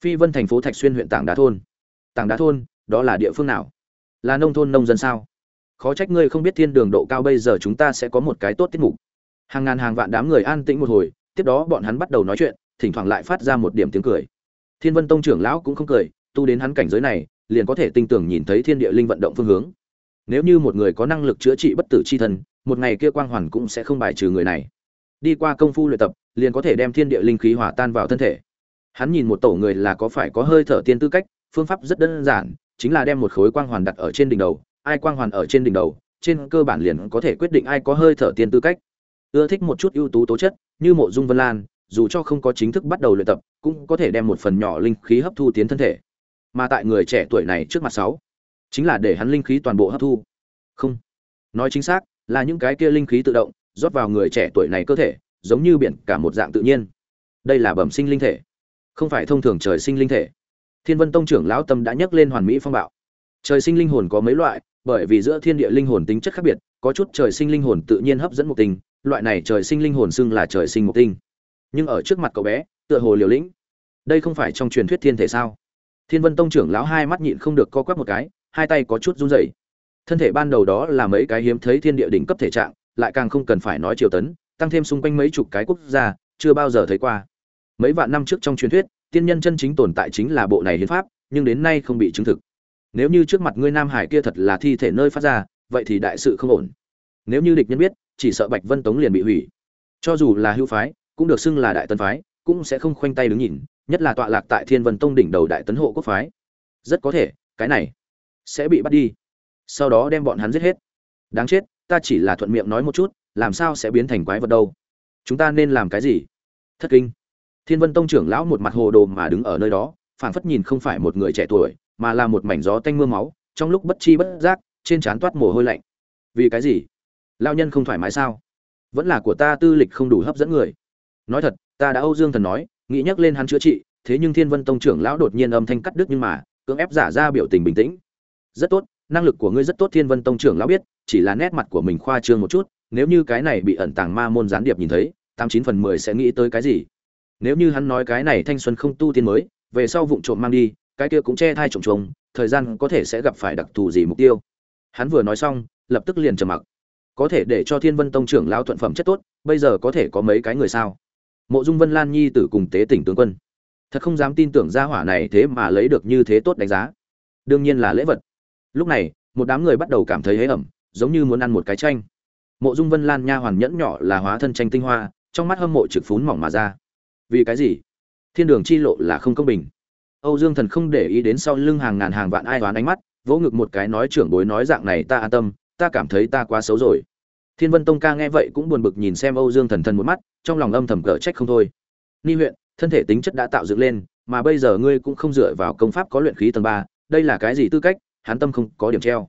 Phi vân thành phố thạch xuyên huyện tảng đá thôn. Tảng đá thôn, đó là địa phương nào? Là nông thôn nông dân sao? Khó trách ngươi không biết thiên đường độ cao bây giờ chúng ta sẽ có một cái tốt tiết mục. Hàng ngàn hàng vạn đám người an tĩnh một hồi tiếp đó bọn hắn bắt đầu nói chuyện, thỉnh thoảng lại phát ra một điểm tiếng cười. Thiên vân tông trưởng lão cũng không cười, tu đến hắn cảnh giới này, liền có thể tinh tưởng nhìn thấy thiên địa linh vận động phương hướng. Nếu như một người có năng lực chữa trị bất tử chi thân, một ngày kia quang hoàn cũng sẽ không bài trừ người này. Đi qua công phu luyện tập, liền có thể đem thiên địa linh khí hòa tan vào thân thể. Hắn nhìn một tổ người là có phải có hơi thở tiên tư cách, phương pháp rất đơn giản, chính là đem một khối quang hoàn đặt ở trên đỉnh đầu, ai quang hoàn ở trên đỉnh đầu, trên cơ bản liền có thể quyết định ai có hơi thở tiên tư cách ưa thích một chút ưu tú tố chất, như mộ dung vân lan, dù cho không có chính thức bắt đầu luyện tập, cũng có thể đem một phần nhỏ linh khí hấp thu tiến thân thể. Mà tại người trẻ tuổi này trước mặt sáu, chính là để hắn linh khí toàn bộ hấp thu. Không. Nói chính xác, là những cái kia linh khí tự động, rót vào người trẻ tuổi này cơ thể, giống như biển, cả một dạng tự nhiên. Đây là bẩm sinh linh thể. Không phải thông thường trời sinh linh thể. Thiên vân tông trưởng lão tâm đã nhắc lên hoàn mỹ phong bạo. Trời sinh linh hồn có mấy loại, bởi vì giữa thiên địa linh hồn tính chất khác biệt, có chút trời sinh linh hồn tự nhiên hấp dẫn một tình loại này trời sinh linh hồn xưng là trời sinh mục tinh. Nhưng ở trước mặt cậu bé, tựa hồ liều lĩnh. Đây không phải trong truyền thuyết thiên thể sao? Thiên vân tông trưởng lão hai mắt nhịn không được co quắp một cái, hai tay có chút run rẩy. Thân thể ban đầu đó là mấy cái hiếm thấy thiên địa đỉnh cấp thể trạng, lại càng không cần phải nói triều tấn, tăng thêm xung quanh mấy chục cái quốc gia, chưa bao giờ thấy qua. Mấy vạn năm trước trong truyền thuyết, tiên nhân chân chính tồn tại chính là bộ này hiến pháp, nhưng đến nay không bị chứng thực. Nếu như trước mặt ngươi nam hải kia thật là thi thể nơi phát ra, vậy thì đại sự không ổn. Nếu như địch nhân biết chỉ sợ bạch vân tống liền bị hủy. Cho dù là hưu phái, cũng được xưng là đại tân phái, cũng sẽ không khoanh tay đứng nhìn, nhất là tọa lạc tại thiên vân tông đỉnh đầu đại tấn hộ quốc phái. Rất có thể, cái này sẽ bị bắt đi. Sau đó đem bọn hắn giết hết. Đáng chết, ta chỉ là thuận miệng nói một chút, làm sao sẽ biến thành quái vật đâu? Chúng ta nên làm cái gì? Thất kinh. Thiên vân tông trưởng lão một mặt hồ đồ mà đứng ở nơi đó, phảng phất nhìn không phải một người trẻ tuổi, mà là một mảnh gió tanh mưa máu, trong lúc bất chi bất giác, trên trán toát mồ hôi lạnh. Vì cái gì? Lao nhân không thoải mái sao? Vẫn là của ta tư lịch không đủ hấp dẫn người. Nói thật ta đã âu dương thần nói nghĩ nhắc lên hắn chữa trị thế nhưng thiên vân tông trưởng lão đột nhiên âm thanh cắt đứt nhưng mà cưỡng ép giả ra biểu tình bình tĩnh. Rất tốt năng lực của ngươi rất tốt thiên vân tông trưởng lão biết chỉ là nét mặt của mình khoa trương một chút nếu như cái này bị ẩn tàng ma môn gián điệp nhìn thấy tám chín phần mười sẽ nghĩ tới cái gì? Nếu như hắn nói cái này thanh xuân không tu tiên mới về sau vụng trộm mang đi cái kia cũng che thai trộm trộm, thời gian có thể sẽ gặp phải đặc thù gì mục tiêu? Hắn vừa nói xong lập tức liền trầm mặc có thể để cho thiên vân tông trưởng lao thuận phẩm chất tốt, bây giờ có thể có mấy cái người sao? Mộ dung vân lan nhi tử cùng tế tỉnh tướng quân. Thật không dám tin tưởng gia hỏa này thế mà lấy được như thế tốt đánh giá. Đương nhiên là lễ vật. Lúc này, một đám người bắt đầu cảm thấy hế ẩm, giống như muốn ăn một cái tranh mộ dung vân lan nha hoàn nhẫn nhỏ là hóa thân tranh tinh hoa, trong mắt hâm mộ trực phún mỏng mà ra. Vì cái gì? Thiên đường chi lộ là không công bình. Âu dương thần không để ý đến sau lưng hàng ngàn hàng vạn ai đoán ánh mắt, vỗ ngực một cái nói trưởng bối nói dạng này ta an tâm ta cảm thấy ta quá xấu rồi. Thiên vân tông ca nghe vậy cũng buồn bực nhìn xem âu dương thần thần một mắt, trong lòng âm thầm cỡ trách không thôi. Ni huyện, thân thể tính chất đã tạo dựng lên, mà bây giờ ngươi cũng không dựa vào công pháp có luyện khí tầng ba, đây là cái gì tư cách, hắn tâm không có điểm treo.